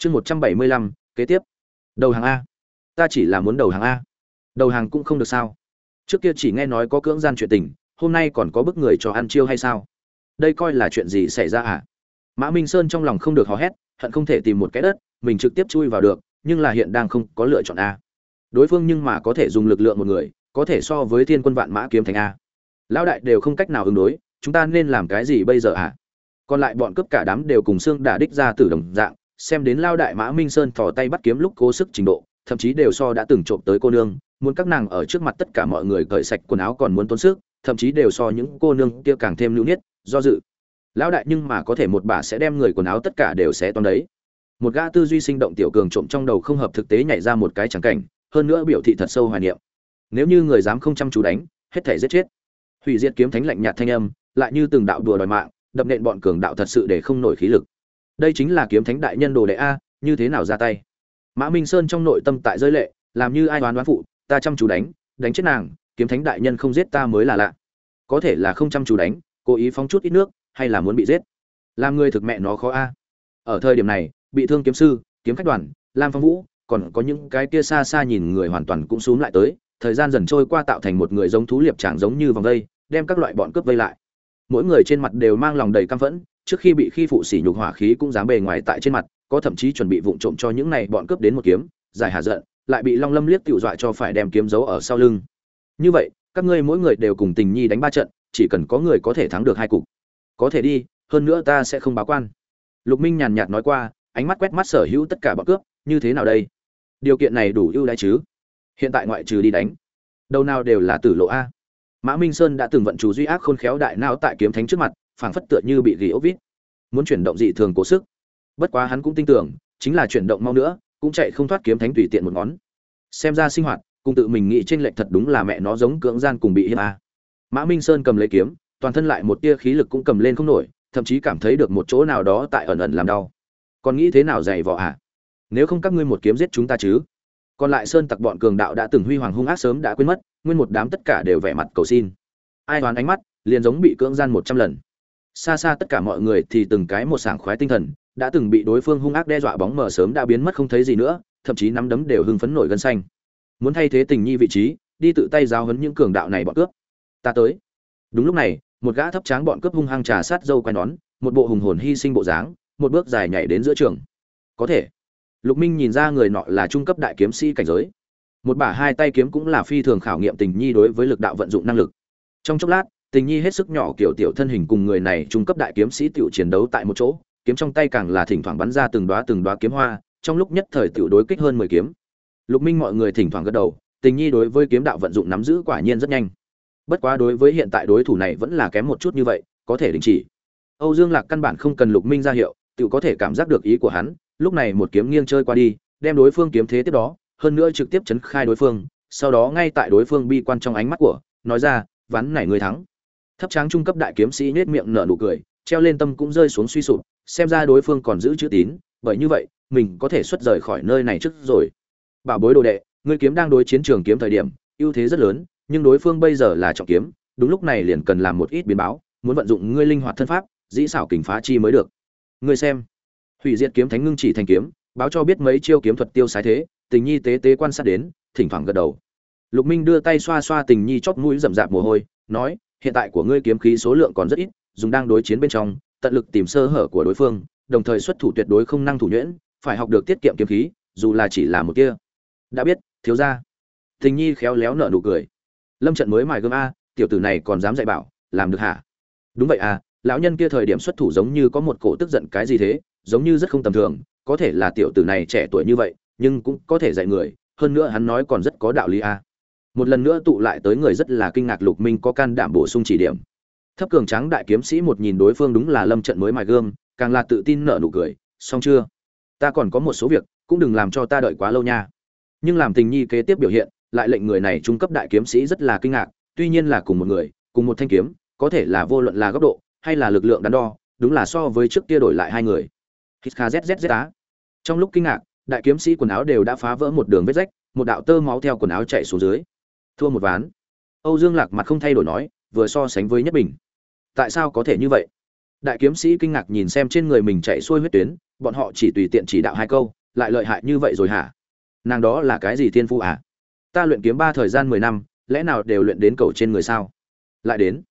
chương một trăm bảy mươi lăm, kế tiếp. Đầu hàng a. Ta chỉ là muốn đầu hàng a. Đầu hàng cũng không được sao. Trước kia chỉ nghe nói có cưỡng gian chuyện tình, hôm nay còn có bức người cho ăn chiêu hay sao? Đây coi là chuyện gì xảy ra à mã minh sơn trong lòng không được hò hét, hận không thể tìm một cái đất, mình trực tiếp chui vào được, nhưng là hiện đang không có lựa chọn a. Đối phương nhưng mà có thể dùng lực lượng một người, có thể so với thiên quân vạn mã kiếm thành a. Lão đại đều không cách nào ứng đối, chúng ta nên làm cái gì bây giờ à còn lại bọn cướp cả đám đều cùng xương đả đích ra từ đồng dạng xem đến lao đại mã minh sơn thò tay bắt kiếm lúc cố sức trình độ, thậm chí đều so đã từng trộm tới cô nương, muốn các nàng ở trước mặt tất cả mọi người cởi sạch quần áo còn muốn tốn sức, thậm chí đều so những cô nương kia càng thêm lưu niết do dự. Lão đại nhưng mà có thể một bà sẽ đem người quần áo tất cả đều sẽ toán đấy. Một gã tư duy sinh động tiểu cường trộm trong đầu không hợp thực tế nhảy ra một cái trắng cảnh, hơn nữa biểu thị thật sâu hoài niệm. Nếu như người dám không chăm chú đánh, hết thể giết chết. Hủy diệt kiếm thánh lạnh nhạt thanh âm, lại như từng đạo đùa đòi mạng, đập nện bọn cường đạo thật sự để không nổi khí lực đây chính là kiếm thánh đại nhân đồ đệ a, như thế nào ra tay? Mã minh sơn trong nội tâm tại rơi lệ, làm như ai đoán đoán phụ, ta chăm chú đánh đánh chết nàng, kiếm thánh đại nhân không giết ta mới là lạ. Có thể là không chăm chú đánh, cố ý phóng chút ít nước, hay là muốn bị giết? Làm người thực mẹ nó khó a. Ở thời điểm này, bị thương kiếm sư, kiếm khách đoàn, lam phong vũ, còn có những cái kia xa xa nhìn người hoàn toàn cũng xuống lại tới, thời gian dần trôi qua tạo thành một người giống thú liệp tràng giống như vòng vây, đem các loại bọn cướp vây lại. Mỗi người trên mặt đều mang lòng đầy căm phẫn trước khi bị khi phụ sỉ nhục hỏa khí cũng dám bề ngoài tại trên mặt, có thậm chí chuẩn bị vụng trộm cho những này bọn cướp đến một kiếm, giải hạ giận, lại bị long lâm liếc tiểu dọa cho phải đem kiếm giấu ở sau lưng. Như vậy, các ngươi mỗi người đều cùng tình nhi đánh ba trận, chỉ cần có người có thể thắng được hai cục. Có thể đi, hơn nữa ta sẽ không báo quan. Lục minh nhàn nhạt nói qua, ánh mắt quét mắt sở hữu tất cả bọn cướp, như thế nào đây? Điều kiện này đủ ưu đãi chứ? Hiện tại ngoại trừ đi đánh đâu nào đều là tử lộ a. Mã minh sơn đã từng vận chủ duy ác khôn khéo đại não tại kiếm thánh trước mặt phảng phất tựa như bị gỉ ốc vít. Muốn chuyển động dị thường cố sức. Bất quá hắn cũng tin tưởng, chính là chuyển động mau nữa, cũng chạy không thoát kiếm thánh tùy tiện một ngón. Xem ra sinh hoạt, cùng tự mình nghĩ trên lệnh thật đúng là mẹ nó giống cưỡng gian cùng bị hiếp a. Mã minh sơn cầm lấy kiếm, toàn thân lại một tia khí lực cũng cầm lên không nổi, thậm chí cảm thấy được một chỗ nào đó tại ẩn ẩn làm đau. Còn nghĩ thế nào dày vỏ à? Nếu không các ngươi một kiếm giết chúng ta chứ? Còn lại sơn tặc bọn cường đạo đã từng huy hoàng hung ác sớm đã quên mất, nguyên một đám tất cả đều vẻ mặt cầu xin. Ai đoán ánh mắt, liền giống bị cưỡng gian một trăm lần xa xa tất cả mọi người thì từng cái một sảng khoái tinh thần, đã từng bị đối phương hung ác đe dọa bóng mờ sớm đã biến mất không thấy gì nữa, thậm chí nắm đấm đều hưng phấn nổi gân xanh. Muốn thay thế tình nhi vị trí, đi tự tay giao hấn những cường đạo này bọn cướp. Ta tới. Đúng lúc này, một gã thấp tráng bọn cướp hung hăng trà sát dâu quai nón, một bộ hùng hồn hy sinh bộ dáng, một bước dài nhảy đến giữa trường. Có thể. Lục minh nhìn ra người nọ là trung cấp đại kiếm sĩ cảnh giới. Một bả hai tay kiếm cũng là phi thường khảo nghiệm tình nhi đối với lực đạo vận dụng năng lực. Trong chốc lát tình nhi hết sức nhỏ kiểu tiểu thân hình cùng người này trung cấp đại kiếm sĩ tiểu chiến đấu tại một chỗ, kiếm trong tay càng là thỉnh thoảng bắn ra từng đóa từng đóa kiếm hoa, trong lúc nhất thời tiểu đối kích hơn mười kiếm. Lục minh mọi người thỉnh thoảng gật đầu, tình nhi đối với kiếm đạo vận dụng nắm giữ quả nhiên rất nhanh. Bất quá đối với hiện tại đối thủ này vẫn là kém một chút như vậy, có thể đình chỉ. Âu dương lạc căn bản không cần lục minh ra hiệu tự có thể cảm giác được ý của hắn, lúc này một kiếm nghiêng chơi qua đi, đem đối phương kiếm thế tiếp đó, hơn nữa trực tiếp chấn khai đối phương, sau đó ngay tại đối phương bi quan trong ánh mắt của, nói ra, ván này người thắng thấp tráng trung cấp đại kiếm sĩ nhếch miệng nở nụ cười, treo lên tâm cũng rơi xuống suy sụp, xem ra đối phương còn giữ chữ tín, bởi như vậy, mình có thể xuất rời khỏi nơi này trước rồi. Bảo bối đồ đệ, ngươi kiếm đang đối chiến trường kiếm thời điểm, ưu thế rất lớn, nhưng đối phương bây giờ là trọng kiếm, đúng lúc này liền cần làm một ít biến báo, muốn vận dụng ngươi linh hoạt thân pháp, dĩ xảo kình phá chi mới được. Ngươi xem. Hủy diệt kiếm thánh ngưng chỉ thành kiếm, báo cho biết mấy chiêu kiếm thuật tiêu sái thế, tình nhi tế tế quan sát đến, thỉnh thoảng gật đầu. Lục minh đưa tay xoa xoa tình nhi chót mũi rậm rạp mồ hôi, nói hiện tại của ngươi kiếm khí số lượng còn rất ít, dùng đang đối chiến bên trong, tận lực tìm sơ hở của đối phương, đồng thời xuất thủ tuyệt đối không năng thủ nhuyễn, phải học được tiết kiệm kiếm khí, dù là chỉ là một tia. đã biết, thiếu gia. Tình nhi khéo léo nở nụ cười. Lâm trận mới mài gươm a, tiểu tử này còn dám dạy bảo, làm được hả? Đúng vậy à lão nhân kia thời điểm xuất thủ giống như có một cổ tức giận cái gì thế, giống như rất không tầm thường, có thể là tiểu tử này trẻ tuổi như vậy, nhưng cũng có thể dạy người, hơn nữa hắn nói còn rất có đạo lý a một lần nữa tụ lại tới người rất là kinh ngạc lục minh có can đảm bổ sung chỉ điểm. Thấp cường trắng đại kiếm sĩ một nhìn đối phương đúng là lâm trận mới mài gương càng là tự tin nở nụ cười, xong chưa? Ta còn có một số việc, cũng đừng làm cho ta đợi quá lâu nha. Nhưng làm tình nhi kế tiếp biểu hiện, lại lệnh người này trung cấp đại kiếm sĩ rất là kinh ngạc, tuy nhiên là cùng một người, cùng một thanh kiếm, có thể là vô luận là góc độ, hay là lực lượng đắn đo, đúng là so với trước kia đổi lại hai người. Hít kha zzz á. Trong lúc kinh ngạc, đại kiếm sĩ quần áo đều đã phá vỡ một đường vết rách, một đạo tơ máu theo quần áo chạy xuống dưới thua một ván. Âu dương lạc mặt không thay đổi nói, vừa so sánh với nhất bình. Tại sao có thể như vậy? Đại kiếm sĩ kinh ngạc nhìn xem trên người mình chạy xuôi huyết tuyến, bọn họ chỉ tùy tiện chỉ đạo hai câu, lại lợi hại như vậy rồi hả? Nàng đó là cái gì thiên phu à? Ta luyện kiếm ba thời gian mười năm, lẽ nào đều luyện đến cầu trên người sao? Lại đến.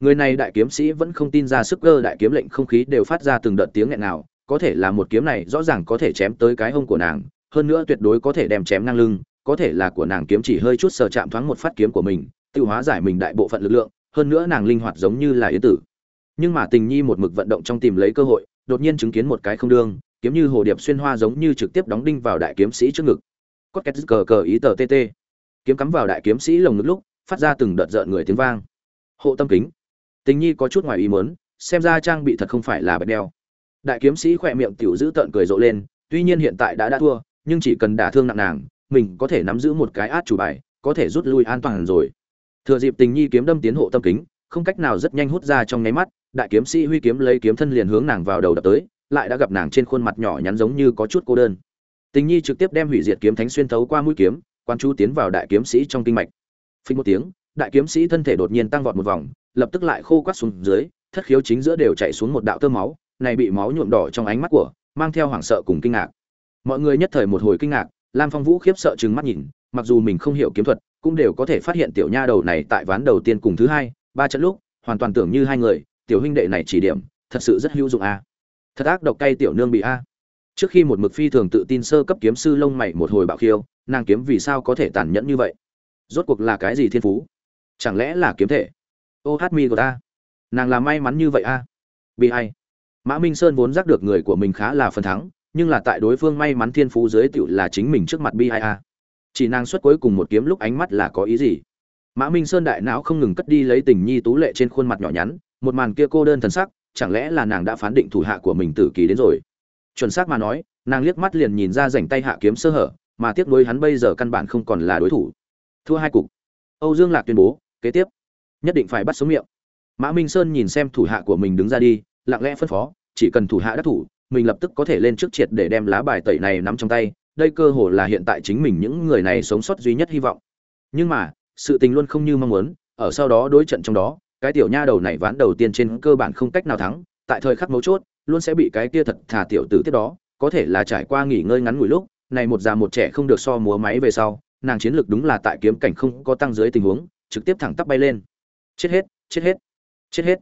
Người này đại kiếm sĩ vẫn không tin ra sức cơ đại kiếm lệnh không khí đều phát ra từng đợt tiếng nghẹn nào có thể là một kiếm này rõ ràng có thể chém tới cái hông của nàng, hơn nữa tuyệt đối có thể đem chém ngang lưng có thể là của nàng kiếm chỉ hơi chút sờ chạm thoáng một phát kiếm của mình tự hóa giải mình đại bộ phận lực lượng, hơn nữa nàng linh hoạt giống như là yến tử. Nhưng mà tình nhi một mực vận động trong tìm lấy cơ hội, đột nhiên chứng kiến một cái không đương, kiếm như hồ điệp xuyên hoa giống như trực tiếp đóng đinh vào đại kiếm sĩ trước ngực. Cốt két cờ cờ ý tờ tt kiếm cắm vào đại kiếm sĩ lồng ngực lúc, phát ra từng đợt rợn người tiếng vang. Hộ tâm kính. Tình nhi có chút ngoài ý muốn, xem ra trang bị thật không phải là bạch đeo. Đại kiếm sĩ khỏe miệng tiểu giữ tợn cười rộ lên, tuy nhiên hiện tại đã đã thua, nhưng chỉ cần đả thương nặng nàng mình có thể nắm giữ một cái át chủ bài, có thể rút lui an toàn rồi. Thừa dịp tình nhi kiếm đâm tiến hộ tâm kính, không cách nào rất nhanh hút ra trong nháy mắt, đại kiếm sĩ huy kiếm lấy kiếm thân liền hướng nàng vào đầu đập tới, lại đã gặp nàng trên khuôn mặt nhỏ nhắn giống như có chút cô đơn. Tình nhi trực tiếp đem hủy diệt kiếm thánh xuyên thấu qua mũi kiếm, quan chú tiến vào đại kiếm sĩ trong kinh mạch. Phình một tiếng, đại kiếm sĩ thân thể đột nhiên tăng vọt một vòng, lập tức lại khô quắt xuống dưới, thất khiếu chính giữa đều chạy xuống một đạo tơ máu, này bị máu nhuộm đỏ trong ánh mắt của, mang theo hoảng sợ cùng kinh ngạc. Mọi người nhất thời một hồi kinh ngạc lam phong vũ khiếp sợ chừng mắt nhìn, mặc dù mình không hiểu kiếm thuật, cũng đều có thể phát hiện tiểu nha đầu này tại ván đầu tiên cùng thứ hai, ba trận lúc, hoàn toàn tưởng như hai người, tiểu huynh đệ này chỉ điểm, thật sự rất hữu dụng a. Thật ác độc cay tiểu nương bị a. Trước khi một mực phi thường tự tin sơ cấp kiếm sư lông mày một hồi bạo khiêu, nàng kiếm vì sao có thể tàn nhẫn như vậy? Rốt cuộc là cái gì thiên phú? Chẳng lẽ là kiếm thể? Ô hát mi của ta. Nàng là may mắn như vậy a. Bị ai. mã minh sơn vốn giác được người của mình khá là phần thắng nhưng là tại đối phương may mắn thiên phú giới tựu là chính mình trước mặt bi ai a. Chỉ nàng xuất cuối cùng một kiếm lúc ánh mắt là có ý gì? Mã minh sơn đại não không ngừng cất đi lấy tình nhi tú lệ trên khuôn mặt nhỏ nhắn, một màn kia cô đơn thần sắc, chẳng lẽ là nàng đã phán định thủ hạ của mình tử kỳ đến rồi? Chuẩn xác mà nói, nàng liếc mắt liền nhìn ra rảnh tay hạ kiếm sơ hở, mà tiếc nuối hắn bây giờ căn bản không còn là đối thủ. Thua hai cục. Âu dương lạc tuyên bố, kế tiếp. Nhất định phải bắt sống miệng. Mã minh sơn nhìn xem thủ hạ của mình đứng ra đi, lặng lẽ phân phó, chỉ cần thủ hạ đắc thủ mình lập tức có thể lên trước triệt để đem lá bài tẩy này nắm trong tay, đây cơ hồ là hiện tại chính mình những người này sống sót duy nhất hy vọng. Nhưng mà, sự tình luôn không như mong muốn, ở sau đó đối trận trong đó, cái tiểu nha đầu này ván đầu tiên trên cơ bản không cách nào thắng, tại thời khắc mấu chốt, luôn sẽ bị cái kia thật thà tiểu tử tiếp đó, có thể là trải qua nghỉ ngơi ngắn ngủi lúc, này một già một trẻ không được so múa máy về sau, nàng chiến lược đúng là tại kiếm cảnh không có tăng dưới tình huống, trực tiếp thẳng tắp bay lên. Chết hết chết hết chết hết.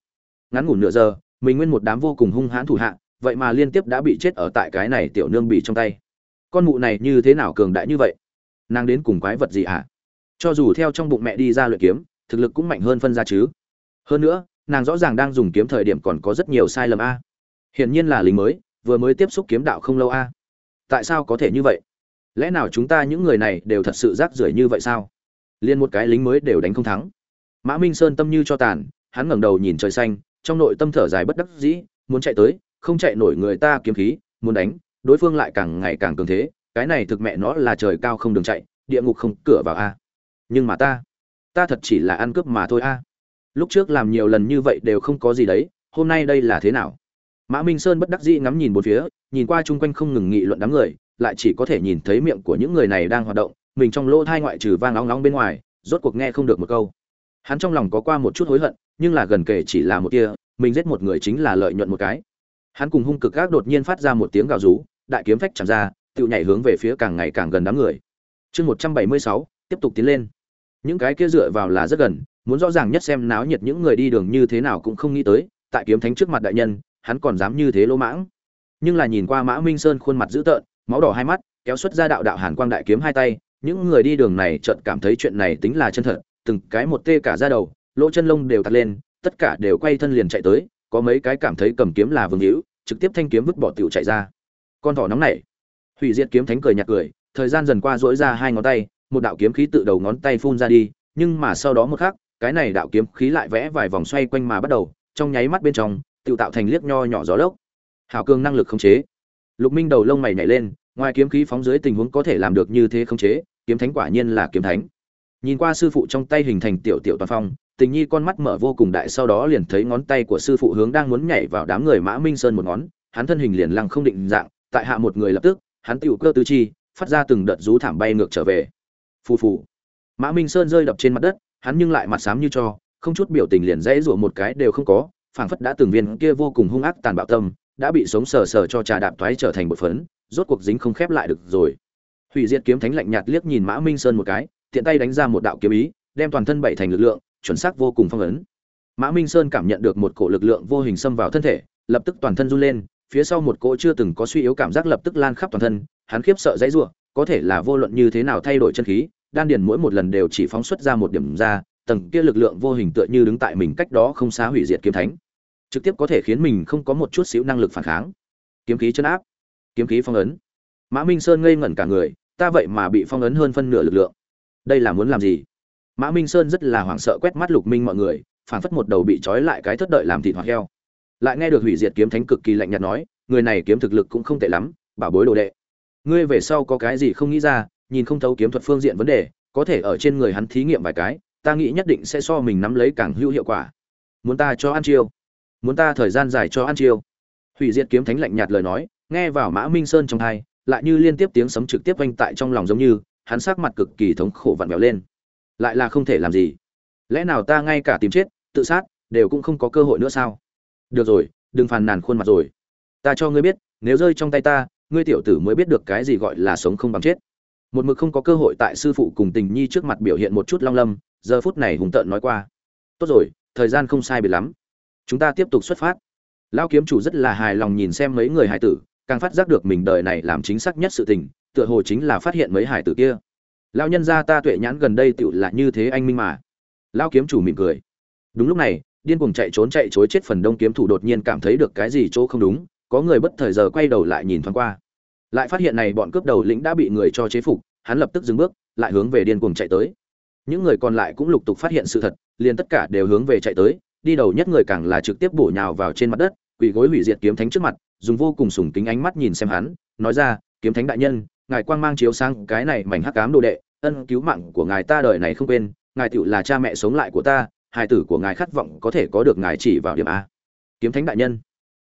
Ngắn ngủn nửa giờ, mình nguyên một đám vô cùng hung hãn thủ hạ vậy mà liên tiếp đã bị chết ở tại cái này tiểu nương bị trong tay. Con mụ này như thế nào cường đại như vậy? Nàng đến cùng quái vật gì ạ? À? cho dù theo trong bụng mẹ đi ra luyện kiếm, thực lực cũng mạnh hơn phân ra chứ. Hơn nữa, nàng rõ ràng đang dùng kiếm thời điểm còn có rất nhiều sai lầm a. Hiển nhiên là lính mới, vừa mới tiếp xúc kiếm đạo không lâu a. Tại sao có thể như vậy? Lẽ nào chúng ta những người này đều thật sự rác rưởi như vậy sao? Liên một cái lính mới đều đánh không thắng. Mã minh sơn tâm như cho tàn, hắn ngẩng đầu nhìn trời xanh, trong nội tâm thở dài bất đắc dĩ, muốn chạy tới không chạy nổi người ta kiếm khí, muốn đánh, đối phương lại càng ngày càng cường thế, cái này thực mẹ nó là trời cao không đường chạy, địa ngục không cửa vào a. Nhưng mà ta ta thật chỉ là ăn cướp mà thôi a. Lúc trước làm nhiều lần như vậy đều không có gì đấy, hôm nay đây là thế nào? Mã minh sơn bất đắc dĩ ngắm nhìn bốn phía, nhìn qua chung quanh không ngừng nghị luận đám người, lại chỉ có thể nhìn thấy miệng của những người này đang hoạt động, mình trong lỗ thai ngoại trừ vang nóng nóng bên ngoài, rốt cuộc nghe không được một câu. Hắn trong lòng có qua một chút hối hận, nhưng là gần kể chỉ là một kia mình giết một người chính là lợi nhuận một cái hắn cùng hung cực gác đột nhiên phát ra một tiếng gào rú, đại kiếm phách chạm ra tự nhảy hướng về phía càng ngày càng gần đám người. Chương một trăm bảy mươi sáu, tiếp tục tiến lên. Những cái kia dựa vào là rất gần, muốn rõ ràng nhất xem náo nhiệt những người đi đường như thế nào cũng không nghĩ tới, tại kiếm thánh trước mặt đại nhân, hắn còn dám như thế lỗ mãng. Nhưng là nhìn qua mã minh sơn khuôn mặt dữ tợn, máu đỏ hai mắt, kéo xuất ra đạo đạo hàn quang đại kiếm hai tay, những người đi đường này chợt cảm thấy chuyện này tính là chân thật, từng cái một tê cả ra đầu, lỗ chân lông đều thắt lên, tất cả đều quay thân liền chạy tới có mấy cái cảm thấy cầm kiếm là vương hữu, trực tiếp thanh kiếm vứt bỏ tiểu chạy ra. Con thỏ nóng này hủy diệt kiếm thánh cười nhạt cười, thời gian dần qua dỗi ra hai ngón tay, một đạo kiếm khí tự đầu ngón tay phun ra đi, nhưng mà sau đó một khắc, cái này đạo kiếm khí lại vẽ vài vòng xoay quanh mà bắt đầu, trong nháy mắt bên trong, tự tạo thành liếc nho nhỏ gió lốc. Hào cường năng lực khống chế. Lục minh đầu lông mày nhảy lên, ngoài kiếm khí phóng dưới tình huống có thể làm được như thế khống chế, kiếm thánh quả nhiên là kiếm thánh. Nhìn qua sư phụ trong tay hình thành tiểu tiểu toàn phong tình nhi con mắt mở vô cùng đại sau đó liền thấy ngón tay của sư phụ hướng đang muốn nhảy vào đám người mã minh sơn một ngón, hắn thân hình liền lăng không định dạng, tại hạ một người lập tức, hắn tựu cơ tư chi, phát ra từng đợt rú thảm bay ngược trở về. Phù phù. Mã minh sơn rơi đập trên mặt đất, hắn nhưng lại mặt xám như cho, không chút biểu tình liền dãy rủa một cái đều không có, phảng phất đã từng viên kia vô cùng hung ác tàn bạo tâm, đã bị sống sờ sờ cho trà đạp thoái trở thành một phấn, rốt cuộc dính không khép lại được rồi. Hủy diệt kiếm thánh lạnh nhạt liếc nhìn mã minh sơn một cái, tiện tay đánh ra một đạo kiếm ý, đem toàn thân bảy thành lực lượng chuẩn xác vô cùng phong ấn. Mã minh sơn cảm nhận được một cổ lực lượng vô hình xâm vào thân thể, lập tức toàn thân run lên, phía sau một cỗ chưa từng có suy yếu cảm giác lập tức lan khắp toàn thân, hắn khiếp sợ dãy rủa, có thể là vô luận như thế nào thay đổi chân khí, đan điền mỗi một lần đều chỉ phóng xuất ra một điểm ra, tầng kia lực lượng vô hình tựa như đứng tại mình cách đó không xá hủy diệt kiếm thánh, trực tiếp có thể khiến mình không có một chút xíu năng lực phản kháng. Kiếm khí chân áp, kiếm khí phong ấn. Mã minh sơn ngây ngẩn cả người, ta vậy mà bị phong ấn hơn phân nửa lực lượng. Đây là muốn làm gì? Mã minh sơn rất là hoảng sợ quét mắt lục minh mọi người, phảng phất một đầu bị trói lại cái thất đợi làm thịt hoặc heo. Lại nghe được hủy diệt kiếm thánh cực kỳ lạnh nhạt nói, người này kiếm thực lực cũng không tệ lắm, bảo bối đồ đệ. Ngươi về sau có cái gì không nghĩ ra, nhìn không thấu kiếm thuật phương diện vấn đề, có thể ở trên người hắn thí nghiệm vài cái, ta nghĩ nhất định sẽ so mình nắm lấy càng hữu hiệu quả. Muốn ta cho ăn chiêu? Muốn ta thời gian dài cho ăn chiêu? Hủy diệt kiếm thánh lạnh nhạt lời nói, nghe vào mã minh sơn trong hai lại như liên tiếp tiếng sấm trực tiếp vang tại trong lòng giống như, hắn sắc mặt cực kỳ thống khổ vặn vẹo lên lại là không thể làm gì. Lẽ nào ta ngay cả tìm chết, tự sát, đều cũng không có cơ hội nữa sao? Được rồi, đừng phàn nàn khuôn mặt rồi. Ta cho ngươi biết, nếu rơi trong tay ta, ngươi tiểu tử mới biết được cái gì gọi là sống không bằng chết. Một mực không có cơ hội tại sư phụ cùng tình nhi trước mặt biểu hiện một chút long lâm, giờ phút này hùng tợn nói qua. Tốt rồi, thời gian không sai biệt lắm. Chúng ta tiếp tục xuất phát. Lão kiếm chủ rất là hài lòng nhìn xem mấy người hải tử, càng phát giác được mình đời này làm chính xác nhất sự tình, tựa hồ chính là phát hiện mấy hải tử kia lão nhân gia ta tuệ nhãn gần đây tựu là như thế anh minh mà. Lão kiếm chủ mỉm cười. Đúng lúc này, điên cuồng chạy trốn chạy chối chết phần đông kiếm thủ đột nhiên cảm thấy được cái gì chỗ không đúng, có người bất thời giờ quay đầu lại nhìn thoáng qua. Lại phát hiện này bọn cướp đầu lĩnh đã bị người cho chế phục, hắn lập tức dừng bước, lại hướng về điên cuồng chạy tới. Những người còn lại cũng lục tục phát hiện sự thật, liền tất cả đều hướng về chạy tới, đi đầu nhất người càng là trực tiếp bổ nhào vào trên mặt đất, quỳ gối hủy diệt kiếm thánh trước mặt, dùng vô cùng sùng kính ánh mắt nhìn xem hắn, nói ra, kiếm thánh đại nhân ngài quang mang chiếu sang cái này mảnh hắc cám đồ đệ, ân cứu mạng của ngài ta đời này không quên, ngài tựu là cha mẹ sống lại của ta, hài tử của ngài khát vọng có thể có được ngài chỉ vào điểm a. Kiếm thánh đại nhân.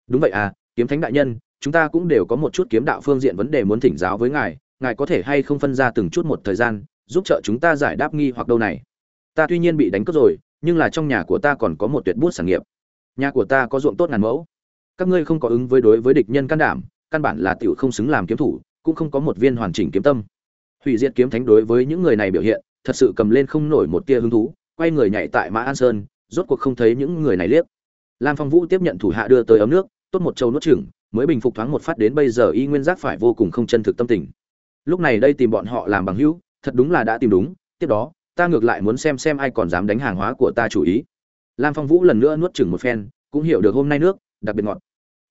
Đúng vậy à kiếm thánh đại nhân, chúng ta cũng đều có một chút kiếm đạo phương diện vấn đề muốn thỉnh giáo với ngài ngài có thể hay không phân ra từng chút một thời gian, giúp trợ chúng ta giải đáp nghi hoặc đâu này. Ta tuy nhiên bị đánh cướp rồi, nhưng là trong nhà của ta còn có một tuyệt bút sản nghiệp. Nhà của ta có ruộng tốt ngàn mẫu. Các ngươi không có ứng với đối với địch nhân can đảm, căn bản là tiểu không xứng làm kiếm thủ cũng không có một viên hoàn chỉnh kiếm tâm. Hủy diệt kiếm thánh đối với những người này biểu hiện, thật sự cầm lên không nổi một tia hứng thú, quay người nhảy tại mã an sơn, rốt cuộc không thấy những người này liếc. Lam phong vũ tiếp nhận thủ hạ đưa tới ấm nước, tốt một châu nuốt chừng mới bình phục thoáng một phát đến bây giờ y nguyên giác phải vô cùng không chân thực tâm tình. Lúc này đây tìm bọn họ làm bằng hữu, thật đúng là đã tìm đúng, tiếp đó, ta ngược lại muốn xem xem ai còn dám đánh hàng hóa của ta chủ ý. Lam phong vũ lần nữa nuốt chừng một phen, cũng hiểu được hôm nay nước, đặc biệt ngọt.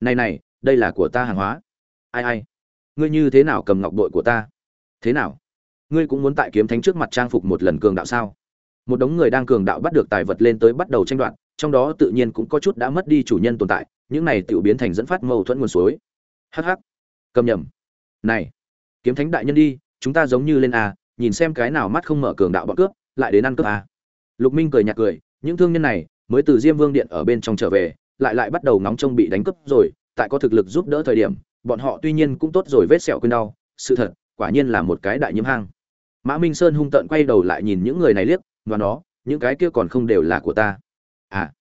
Này này, đây là của ta hàng hóa. Ai ai ngươi như thế nào cầm ngọc bội của ta? Thế nào? Ngươi cũng muốn tại kiếm thánh trước mặt trang phục một lần cường đạo sao? Một đống người đang cường đạo bắt được tài vật lên tới bắt đầu tranh đoạt, trong đó tự nhiên cũng có chút đã mất đi chủ nhân tồn tại, những này tự biến thành dẫn phát mâu thuẫn nguồn suối. Hh cầm nhầm. Này, kiếm thánh đại nhân đi, chúng ta giống như lên a, nhìn xem cái nào mắt không mở cường đạo bọn cướp, lại đến ăn cướp a. Lục minh cười nhạt cười, những thương nhân này mới từ diêm vương điện ở bên trong trở về, lại lại bắt đầu ngóng trông bị đánh cướp rồi, tại có thực lực giúp đỡ thời điểm bọn họ tuy nhiên cũng tốt rồi vết sẹo quên đau, sự thật, quả nhiên là một cái đại nhiễm hang. Mã minh sơn hung tợn quay đầu lại nhìn những người này liếc và nó, những cái kia còn không đều là của ta. À.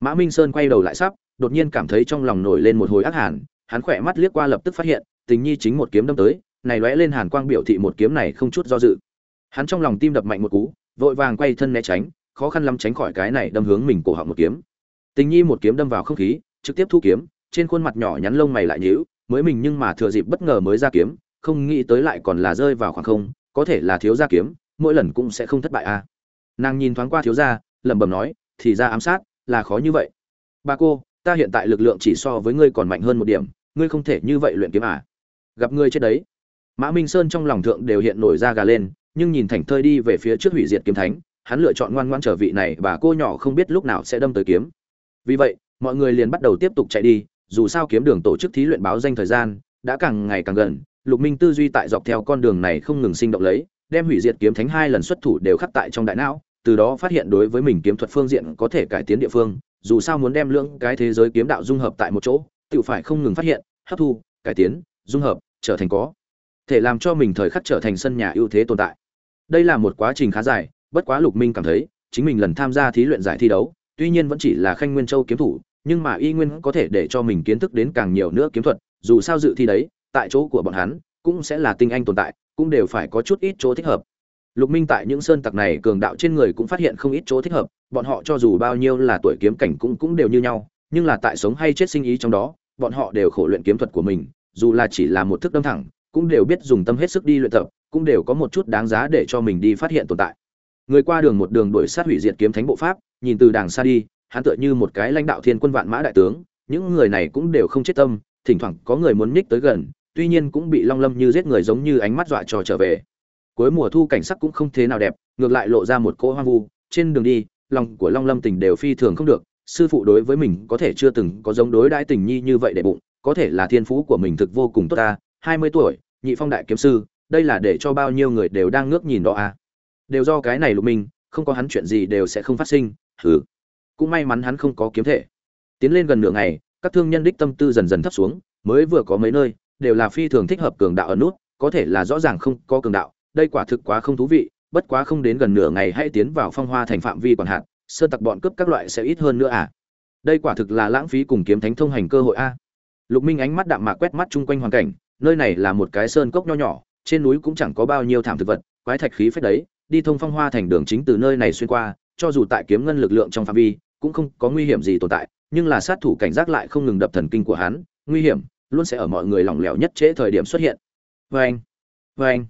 Mã minh sơn quay đầu lại sắp, đột nhiên cảm thấy trong lòng nổi lên một hồi ác hàn, hắn khỏe mắt liếc qua lập tức phát hiện, tình nhi chính một kiếm đâm tới, này lóe lên hàn quang biểu thị một kiếm này không chút do dự. Hắn trong lòng tim đập mạnh một cú, vội vàng quay thân né tránh, khó khăn lắm tránh khỏi cái này đâm hướng mình cổ họng một kiếm. Tình nhi một kiếm đâm vào không khí, trực tiếp thu kiếm, trên khuôn mặt nhỏ nhắn lông mày lại nhíu mới mình nhưng mà thừa dịp bất ngờ mới ra kiếm, không nghĩ tới lại còn là rơi vào khoảng không, có thể là thiếu gia kiếm, mỗi lần cũng sẽ không thất bại à. nàng nhìn thoáng qua thiếu gia, lẩm bẩm nói, thì ra ám sát là khó như vậy. Bà cô, ta hiện tại lực lượng chỉ so với ngươi còn mạnh hơn một điểm, ngươi không thể như vậy luyện kiếm à? Gặp ngươi chết đấy. Mã minh sơn trong lòng thượng đều hiện nổi ra gà lên, nhưng nhìn thành thơi đi về phía trước hủy diệt kiếm thánh, hắn lựa chọn ngoan ngoan trở vị này, bà cô nhỏ không biết lúc nào sẽ đâm tới kiếm. Vì vậy, mọi người liền bắt đầu tiếp tục chạy đi dù sao kiếm đường tổ chức thí luyện báo danh thời gian đã càng ngày càng gần, lục minh tư duy tại dọc theo con đường này không ngừng sinh động lấy, đem hủy diệt kiếm thánh hai lần xuất thủ đều khắc tại trong đại não, từ đó phát hiện đối với mình kiếm thuật phương diện có thể cải tiến địa phương, dù sao muốn đem lưỡng cái thế giới kiếm đạo dung hợp tại một chỗ, tự phải không ngừng phát hiện, hấp thu, cải tiến, dung hợp, trở thành có thể làm cho mình thời khắc trở thành sân nhà ưu thế tồn tại. Đây là một quá trình khá dài, bất quá lục minh cảm thấy, chính mình lần tham gia thí luyện giải thi đấu, tuy nhiên vẫn chỉ là khanh nguyên châu kiếm thủ nhưng mà y nguyên có thể để cho mình kiến thức đến càng nhiều nữa kiếm thuật, dù sao dự thi đấy, tại chỗ của bọn hắn, cũng sẽ là tinh anh tồn tại, cũng đều phải có chút ít chỗ thích hợp. Lục minh tại những sơn tặc này cường đạo trên người cũng phát hiện không ít chỗ thích hợp, bọn họ cho dù bao nhiêu là tuổi kiếm cảnh cũng cũng đều như nhau, nhưng là tại sống hay chết sinh ý trong đó, bọn họ đều khổ luyện kiếm thuật của mình, dù là chỉ là một thức đâm thẳng, cũng đều biết dùng tâm hết sức đi luyện tập, cũng đều có một chút đáng giá để cho mình đi phát hiện tồn tại. Người qua đường một đường đuổi sát hủy diệt kiếm thánh bộ pháp, nhìn từ đàng xa đi hắn tựa như một cái lãnh đạo thiên quân vạn mã đại tướng những người này cũng đều không chết tâm thỉnh thoảng có người muốn nhích tới gần tuy nhiên cũng bị long lâm như giết người giống như ánh mắt dọa cho trở về. Cuối mùa thu cảnh sắc cũng không thế nào đẹp ngược lại lộ ra một cỗ hoang vu trên đường đi lòng của long lâm tình đều phi thường không được sư phụ đối với mình có thể chưa từng có giống đối đãi tình nhi như vậy để bụng có thể là thiên phú của mình thực vô cùng tốt ta hai mươi tuổi nhị phong đại kiếm sư đây là để cho bao nhiêu người đều đang ngước nhìn đó à. Đều do cái này lục mình, không có hắn chuyện gì đều sẽ không phát sinh hừ cũng may mắn hắn không có kiếm thể. Tiến lên gần nửa ngày, các thương nhân đích tâm tư dần dần thấp xuống, mới vừa có mấy nơi, đều là phi thường thích hợp cường đạo ở nút, có thể là rõ ràng không có cường đạo, đây quả thực quá không thú vị, bất quá không đến gần nửa ngày hãy tiến vào phong hoa thành phạm vi quản hạt sơn tặc bọn cướp các loại sẽ ít hơn nữa à. Đây quả thực là lãng phí cùng kiếm thánh thông hành cơ hội a. Lục minh ánh mắt đạm mạc quét mắt chung quanh hoàn cảnh, nơi này là một cái sơn cốc nho nhỏ, trên núi cũng chẳng có bao nhiêu thảm thực vật, quái thạch khí phách đấy, đi thông phong hoa thành đường chính từ nơi này xuyên qua, cho dù tại kiếm ngân lực lượng trong phạm vi cũng không có nguy hiểm gì tồn tại, nhưng là sát thủ cảnh giác lại không ngừng đập thần kinh của hắn, nguy hiểm luôn sẽ ở mọi người lỏng lẻo nhất trễ thời điểm xuất hiện. Vê anh vê anh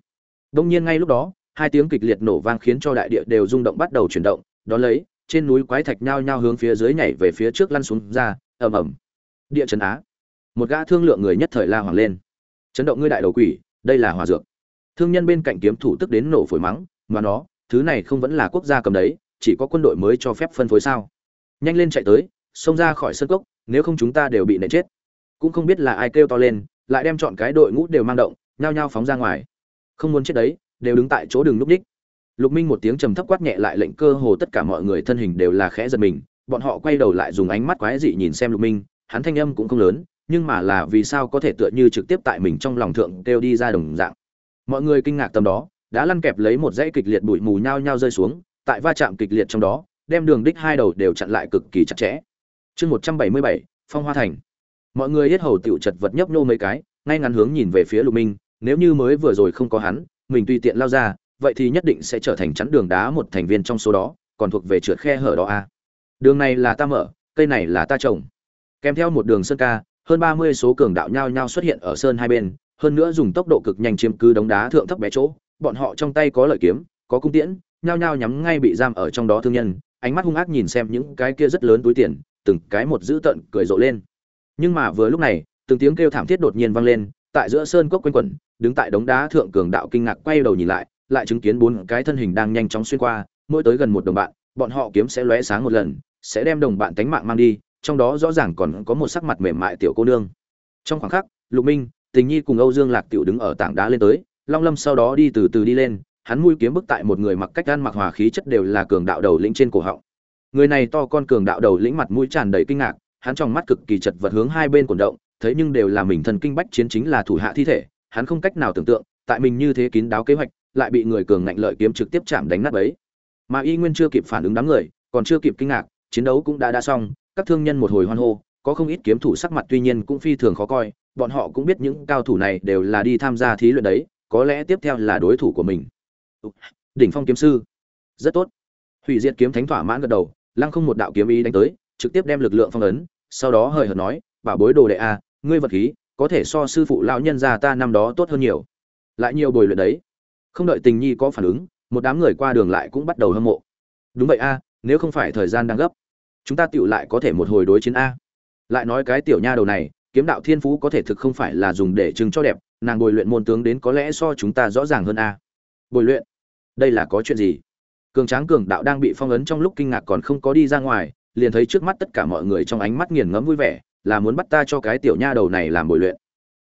đông nhiên ngay lúc đó, hai tiếng kịch liệt nổ vang khiến cho đại địa đều rung động bắt đầu chuyển động, đó lấy, trên núi quái thạch nhao nhao hướng phía dưới nhảy về phía trước lăn xuống ra, ầm ầm. Địa chấn á. Một gã thương lượng người nhất thời la hoàng lên. Chấn động ngươi đại đầu quỷ, đây là hòa dược. Thương nhân bên cạnh kiếm thủ tức đến nổ phổi mắng, mà nó, thứ này không vẫn là quốc gia cầm đấy, chỉ có quân đội mới cho phép phân phối sao? Nhanh lên chạy tới, xông ra khỏi sân cốc, nếu không chúng ta đều bị nện chết. Cũng không biết là ai kêu to lên, lại đem chọn cái đội ngũ đều mang động, nhao nhao phóng ra ngoài. Không muốn chết đấy, đều đứng tại chỗ đường núp đích. Lục minh một tiếng trầm thấp quát nhẹ lại lệnh cơ hồ tất cả mọi người thân hình đều là khẽ giật mình, bọn họ quay đầu lại dùng ánh mắt quái dị nhìn xem lục minh, hắn thanh âm cũng không lớn, nhưng mà là vì sao có thể tựa như trực tiếp tại mình trong lòng thượng kêu đi ra đồng dạng. Mọi người kinh ngạc tầm đó, đã lăn kẹp lấy một dãy kịch liệt bụi mù nhao nhao rơi xuống, tại va chạm kịch liệt trong đó đem đường đích hai đầu đều chặn lại cực kỳ chặt chẽ. Chương một trăm bảy mươi bảy, phong hoa thành. Mọi người hết hầu tiểu chật vật nhấp nhô mấy cái, ngay ngắn hướng nhìn về phía lục minh, nếu như mới vừa rồi không có hắn, mình tùy tiện lao ra, vậy thì nhất định sẽ trở thành chắn đường đá một thành viên trong số đó, còn thuộc về trượt khe hở đó a. À. đường này là ta mở, cây này là ta trồng. Kèm theo một đường sơn ca, hơn ba mươi số cường đạo nhao nhao xuất hiện ở sơn hai bên, hơn nữa dùng tốc độ cực nhanh chiếm cứ đống đá thượng thấp bé chỗ, bọn họ trong tay có lợi kiếm, có cung tiễn, nhao nhao nhắm ngay bị giam ở trong đó thương nhân ánh mắt hung ác nhìn xem những cái kia rất lớn túi tiền, từng cái một dữ tợn cười rộ lên. Nhưng mà vừa lúc này, từng tiếng kêu thảm thiết đột nhiên vang lên, tại giữa sơn cốc quanh quẩn, đứng tại đống đá thượng cường đạo kinh ngạc quay đầu nhìn lại lại chứng kiến bốn cái thân hình đang nhanh chóng xuyên qua, mỗi tới gần một đồng bạn, bọn họ kiếm sẽ lóe sáng một lần, sẽ đem đồng bạn tánh mạng mang đi, trong đó rõ ràng còn có một sắc mặt mềm mại tiểu cô nương. Trong khoảng khắc, lục minh, tình nhi cùng âu dương lạc tiểu đứng ở tảng đá lên tới, long lâm sau đó đi từ từ đi lên hắn mũi kiếm bức tại một người mặc cách ăn mặc hòa khí chất đều là cường đạo đầu lĩnh trên cổ họng người này to con cường đạo đầu lĩnh mặt mũi tràn đầy kinh ngạc, hắn trong mắt cực kỳ chật vật hướng hai bên cuộn động thấy nhưng đều là mình thần kinh bách chiến chính là thủ hạ thi thể, hắn không cách nào tưởng tượng, tại mình như thế kín đáo kế hoạch, lại bị người cường ngạnh lợi kiếm trực tiếp chạm đánh nát bấy. mà y nguyên chưa kịp phản ứng đám người, còn chưa kịp kinh ngạc, chiến đấu cũng đã đã xong, các thương nhân một hồi hoan hô, có không ít kiếm thủ sắc mặt tuy nhiên cũng phi thường khó coi, bọn họ cũng biết những cao thủ này đều là đi tham gia thí luyện đấy, có lẽ tiếp theo là đối thủ của mình đỉnh phong kiếm sư. Rất tốt. Hủy diệt kiếm thánh thỏa mãn gật đầu, lăng không một đạo kiếm ý đánh tới, trực tiếp đem lực lượng phong ấn, sau đó hời hợt nói, bảo bối đồ đệ a, ngươi vật khí, có thể so sư phụ lão nhân già ta năm đó tốt hơn nhiều. Lại nhiều bồi luyện đấy. Không đợi tình nhi có phản ứng, một đám người qua đường lại cũng bắt đầu hâm mộ. Đúng vậy a, nếu không phải thời gian đang gấp, chúng ta tựu lại có thể một hồi đối chiến a. Lại nói cái tiểu nha đầu này, kiếm đạo thiên phú có thể thực không phải là dùng để trưng cho đẹp, nàng bồi luyện môn tướng đến có lẽ so chúng ta rõ ràng hơn a bồi luyện. Đây là có chuyện gì? Cường tráng cường đạo đang bị phong ấn trong lúc kinh ngạc còn không có đi ra ngoài, liền thấy trước mắt tất cả mọi người trong ánh mắt nghiền ngẫm vui vẻ, là muốn bắt ta cho cái tiểu nha đầu này làm bồi luyện.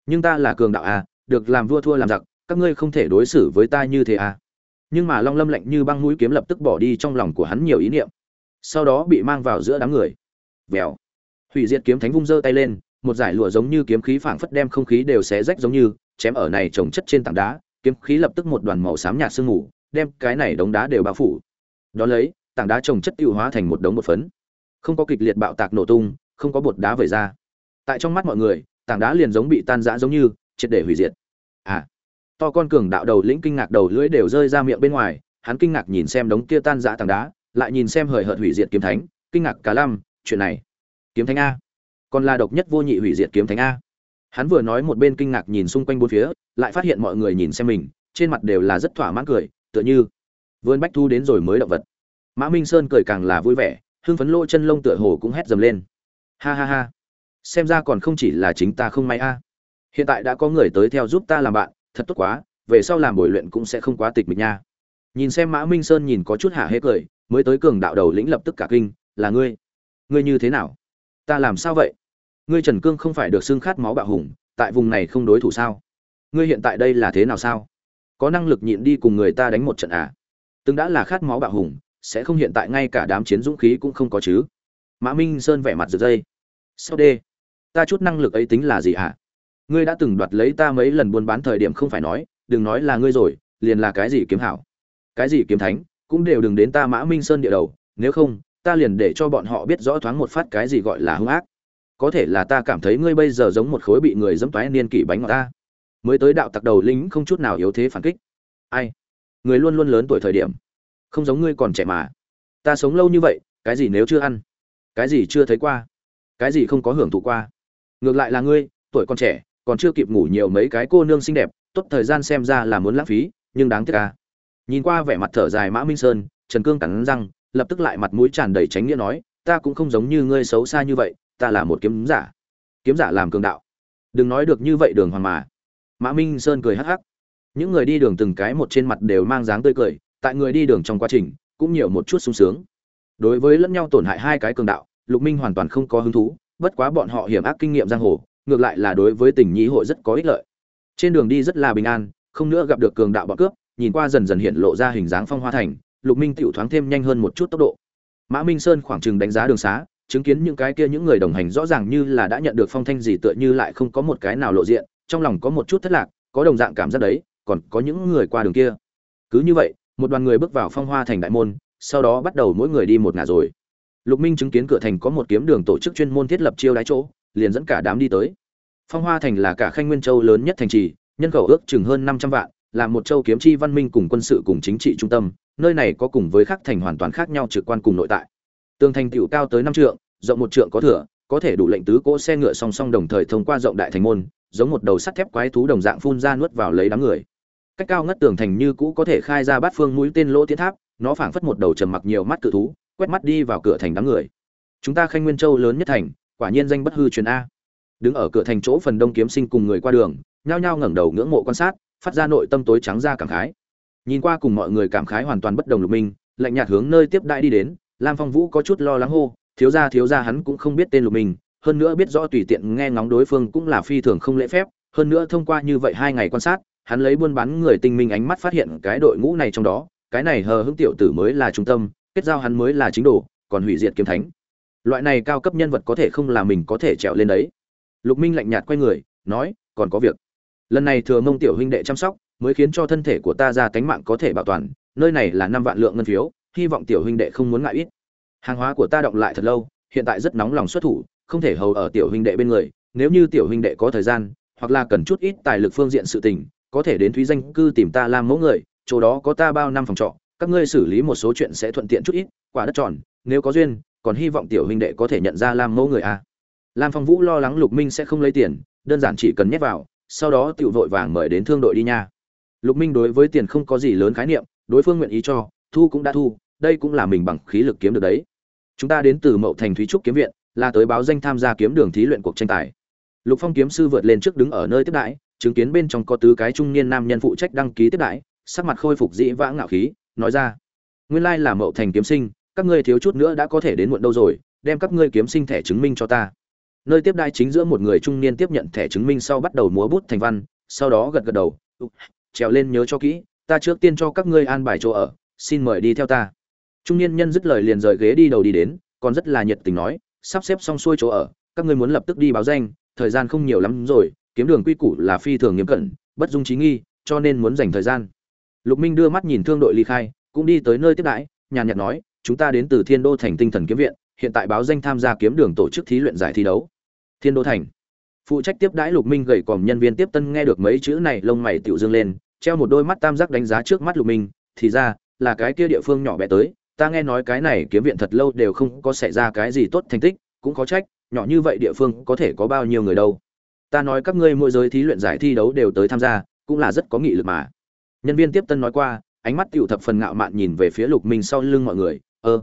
Nhưng ta là cường đạo a được làm vua thua làm giặc, các ngươi không thể đối xử với ta như thế a nhưng mà long lâm lạnh như băng mũi kiếm lập tức bỏ đi trong lòng của hắn nhiều ý niệm. Sau đó bị mang vào giữa đám người. Vèo. Hủy diệt kiếm thánh vung giơ tay lên, một giải lụa giống như kiếm khí phảng phất đem không khí đều xé rách giống như, chém ở này trồng chất trên tảng đá kiếm khí lập tức một đoàn màu xám nhạt sương mù, đem cái này đống đá đều bao phủ. Đó lấy, tảng đá trồng chất tiêu hóa thành một đống một phấn. Không có kịch liệt bạo tạc nổ tung, không có bột đá vẩy ra. Tại trong mắt mọi người, tảng đá liền giống bị tan rã giống như, triệt để hủy diệt. À to con cường đạo đầu lĩnh kinh ngạc đầu lưỡi đều rơi ra miệng bên ngoài, hắn kinh ngạc nhìn xem đống kia tan rã tảng đá, lại nhìn xem hời hợt hủy diệt kiếm thánh, kinh ngạc cả lăm, chuyện này. Kiếm thánh a. Còn là độc nhất vô nhị hủy diệt kiếm thánh a hắn vừa nói một bên kinh ngạc nhìn xung quanh bốn phía, lại phát hiện mọi người nhìn xem mình, trên mặt đều là rất thỏa mãn cười, tựa như vươn bách thu đến rồi mới động vật. Mã minh sơn cười càng là vui vẻ, hưng phấn lỗ chân lông tựa hồ cũng hét dầm lên. Ha ha ha, xem ra còn không chỉ là chính ta không may a. Hiện tại đã có người tới theo giúp ta làm bạn, thật tốt quá, về sau làm buổi luyện cũng sẽ không quá tịch mịch nha. Nhìn xem mã minh sơn nhìn có chút hả hê cười, mới tới cường đạo đầu lĩnh lập tức cả kinh, là ngươi. Ngươi như thế nào? Ta làm sao vậy? Ngươi trần cương không phải được xưng khát máu bạo hùng, tại vùng này không đối thủ sao? Ngươi hiện tại đây là thế nào sao? Có năng lực nhịn đi cùng người ta đánh một trận à? Từng đã là khát máu bạo hùng, sẽ không hiện tại ngay cả đám chiến dũng khí cũng không có chứ. Mã minh sơn vẻ mặt giật dây. Sau đê? Ta chút năng lực ấy tính là gì hả? Ngươi đã từng đoạt lấy ta mấy lần buôn bán thời điểm không phải nói, đừng nói là ngươi rồi, liền là cái gì kiếm hảo? Cái gì kiếm thánh, cũng đều đừng đến ta mã minh sơn địa đầu, nếu không, ta liền để cho bọn họ biết rõ thoáng một phát cái gì gọi là hung ác có thể là ta cảm thấy ngươi bây giờ giống một khối bị người dẫm toái niên kỷ bánh ngọt ta. Mới tới đạo tặc đầu lính không chút nào yếu thế phản kích. Ai? Người luôn luôn lớn tuổi thời điểm. Không giống ngươi còn trẻ mà. Ta sống lâu như vậy, cái gì nếu chưa ăn? Cái gì chưa thấy qua? Cái gì không có hưởng thụ qua? Ngược lại là ngươi, tuổi còn trẻ, còn chưa kịp ngủ nhiều mấy cái cô nương xinh đẹp, tốt thời gian xem ra là muốn lãng phí, nhưng đáng tiếc ca nhìn qua vẻ mặt thở dài mã minh sơn, trần cương cắn răng, lập tức lại mặt mũi tràn đầy tránh nghĩa nói, ta cũng không giống như ngươi xấu xa như vậy ta là một kiếm giả. Kiếm giả làm cường đạo. Đừng nói được như vậy đường hoàng mà. Mã minh sơn cười hắc hắc. Những người đi đường từng cái một trên mặt đều mang dáng tươi cười, tại người đi đường trong quá trình, cũng nhiều một chút sung sướng. Đối với lẫn nhau tổn hại hai cái cường đạo, lục minh hoàn toàn không có hứng thú, bất quá bọn họ hiểm ác kinh nghiệm giang hồ, ngược lại là đối với tình nhĩ hội rất có ích lợi. Trên đường đi rất là bình an, không nữa gặp được cường đạo bọn cướp, nhìn qua dần dần hiện lộ ra hình dáng phong hoa thành, lục minh tiểu thoáng thêm nhanh hơn một chút tốc độ. Mã minh sơn khoảng chừng đánh giá đường xá chứng kiến những cái kia những người đồng hành rõ ràng như là đã nhận được phong thanh gì tựa như lại không có một cái nào lộ diện, trong lòng có một chút thất lạc, có đồng dạng cảm giác đấy, còn có những người qua đường kia. Cứ như vậy, một đoàn người bước vào phong hoa thành đại môn, sau đó bắt đầu mỗi người đi một ngả rồi. Lục minh chứng kiến cửa thành có một kiếm đường tổ chức chuyên môn thiết lập chiêu đái chỗ, liền dẫn cả đám đi tới. Phong hoa thành là cả khanh nguyên châu lớn nhất thành trì, nhân khẩu ước chừng hơn năm trăm vạn, là một châu kiếm chi văn minh cùng quân sự cùng chính trị trung tâm, nơi này có cùng với khắc thành hoàn toàn khác nhau trực quan cùng nội tại tường thành tiểu cao tới năm trượng, rộng một trượng có thừa có thể đủ lệnh tứ cỗ xe ngựa song song đồng thời thông qua rộng đại thành môn, giống một đầu sắt thép quái thú đồng dạng phun ra nuốt vào lấy đám người. Cách cao ngất tường thành như cũ có thể khai ra bát phương mũi tên lỗ tiến tháp, nó phảng phất một đầu trầm mặc nhiều mắt cự thú, quét mắt đi vào cửa thành đám người. Chúng ta khanh nguyên châu lớn nhất thành, quả nhiên danh bất hư truyền a. Đứng ở cửa thành chỗ phần đông kiếm sinh cùng người qua đường, nhao nhao ngẩng đầu ngưỡng mộ quan sát, phát ra nội tâm tối trắng ra cảm khái. Nhìn qua cùng mọi người cảm khái hoàn toàn bất đồng lục minh, lạnh nhạt hướng nơi tiếp đại đi đến lam phong vũ có chút lo lắng hô thiếu gia thiếu gia hắn cũng không biết tên lục mình, hơn nữa biết rõ tùy tiện nghe ngóng đối phương cũng là phi thường không lễ phép hơn nữa thông qua như vậy hai ngày quan sát hắn lấy buôn bán người tinh minh ánh mắt phát hiện cái đội ngũ này trong đó cái này hờ hững tiểu tử mới là trung tâm kết giao hắn mới là chính đồ còn hủy diệt kiếm thánh. Loại này cao cấp nhân vật có thể không là mình có thể trèo lên đấy. Lục minh lạnh nhạt quay người nói còn có việc. Lần này thừa mông tiểu huynh đệ chăm sóc mới khiến cho thân thể của ta ra cánh mạng có thể bảo toàn nơi này là năm vạn lượng ngân phiếu hy vọng tiểu huynh đệ không muốn ngại ít. Hàng hóa của ta động lại thật lâu, hiện tại rất nóng lòng xuất thủ, không thể hầu ở tiểu huynh đệ bên người, nếu như tiểu huynh đệ có thời gian, hoặc là cần chút ít tài lực phương diện sự tình, có thể đến thúy danh cư tìm ta làm mẫu người, chỗ đó có ta bao năm phòng trọ, các ngươi xử lý một số chuyện sẽ thuận tiện chút ít, quả đất tròn, nếu có duyên, còn hy vọng tiểu huynh đệ có thể nhận ra làm mẫu người a lam phong vũ lo lắng lục minh sẽ không lấy tiền, đơn giản chỉ cần nhét vào, sau đó tiểu vội vàng mời đến thương đội đi nha. Lục minh đối với tiền không có gì lớn khái niệm, đối phương nguyện ý cho, thu cũng đã thu đây cũng là mình bằng khí lực kiếm được đấy. Chúng ta đến từ mậu thành thúy trúc kiếm viện, là tới báo danh tham gia kiếm đường thí luyện cuộc tranh tài. Lục phong kiếm sư vượt lên trước đứng ở nơi tiếp đãi, chứng kiến bên trong có tứ cái trung niên nam nhân phụ trách đăng ký tiếp đãi, sắc mặt khôi phục dĩ vãng ngạo khí, nói ra, nguyên lai là mậu thành kiếm sinh, các ngươi thiếu chút nữa đã có thể đến muộn đâu rồi, đem các ngươi kiếm sinh thẻ chứng minh cho ta. Nơi tiếp đai chính giữa một người trung niên tiếp nhận thẻ chứng minh sau bắt đầu múa bút thành văn, sau đó gật gật đầu trèo lên nhớ cho kỹ, ta trước tiên cho các ngươi an bài chỗ ở, xin mời đi theo ta trung niên nhân dứt lời liền rời ghế đi đầu đi đến, còn rất là nhiệt tình nói, sắp xếp xong xuôi chỗ ở, các ngươi muốn lập tức đi báo danh, thời gian không nhiều lắm rồi, kiếm đường quy củ là phi thường nghiêm cẩn, bất dung trí nghi, cho nên muốn dành thời gian. Lục minh đưa mắt nhìn thương đội ly khai, cũng đi tới nơi tiếp đãi, nhàn nhạt nói, chúng ta đến từ thiên đô thành tinh thần kiếm viện, hiện tại báo danh tham gia kiếm đường tổ chức thí luyện giải thi đấu. Thiên đô thành. Phụ trách tiếp đãi lục minh gầy còm nhân viên tiếp tân nghe được mấy chữ này, lông mày tiểu dương lên, treo một đôi mắt tam giác đánh giá trước mắt lục minh, thì ra, là cái kia địa phương nhỏ bé tới ta nghe nói cái này kiếm viện thật lâu đều không có xảy ra cái gì tốt thành tích, cũng có trách, nhỏ như vậy địa phương có thể có bao nhiêu người đâu. Ta nói các ngươi mỗi giới thí luyện giải thi đấu đều tới tham gia, cũng là rất có nghị lực mà. Nhân viên tiếp tân nói qua, ánh mắt tiểu thập phần ngạo mạn nhìn về phía lục minh sau lưng mọi người ơ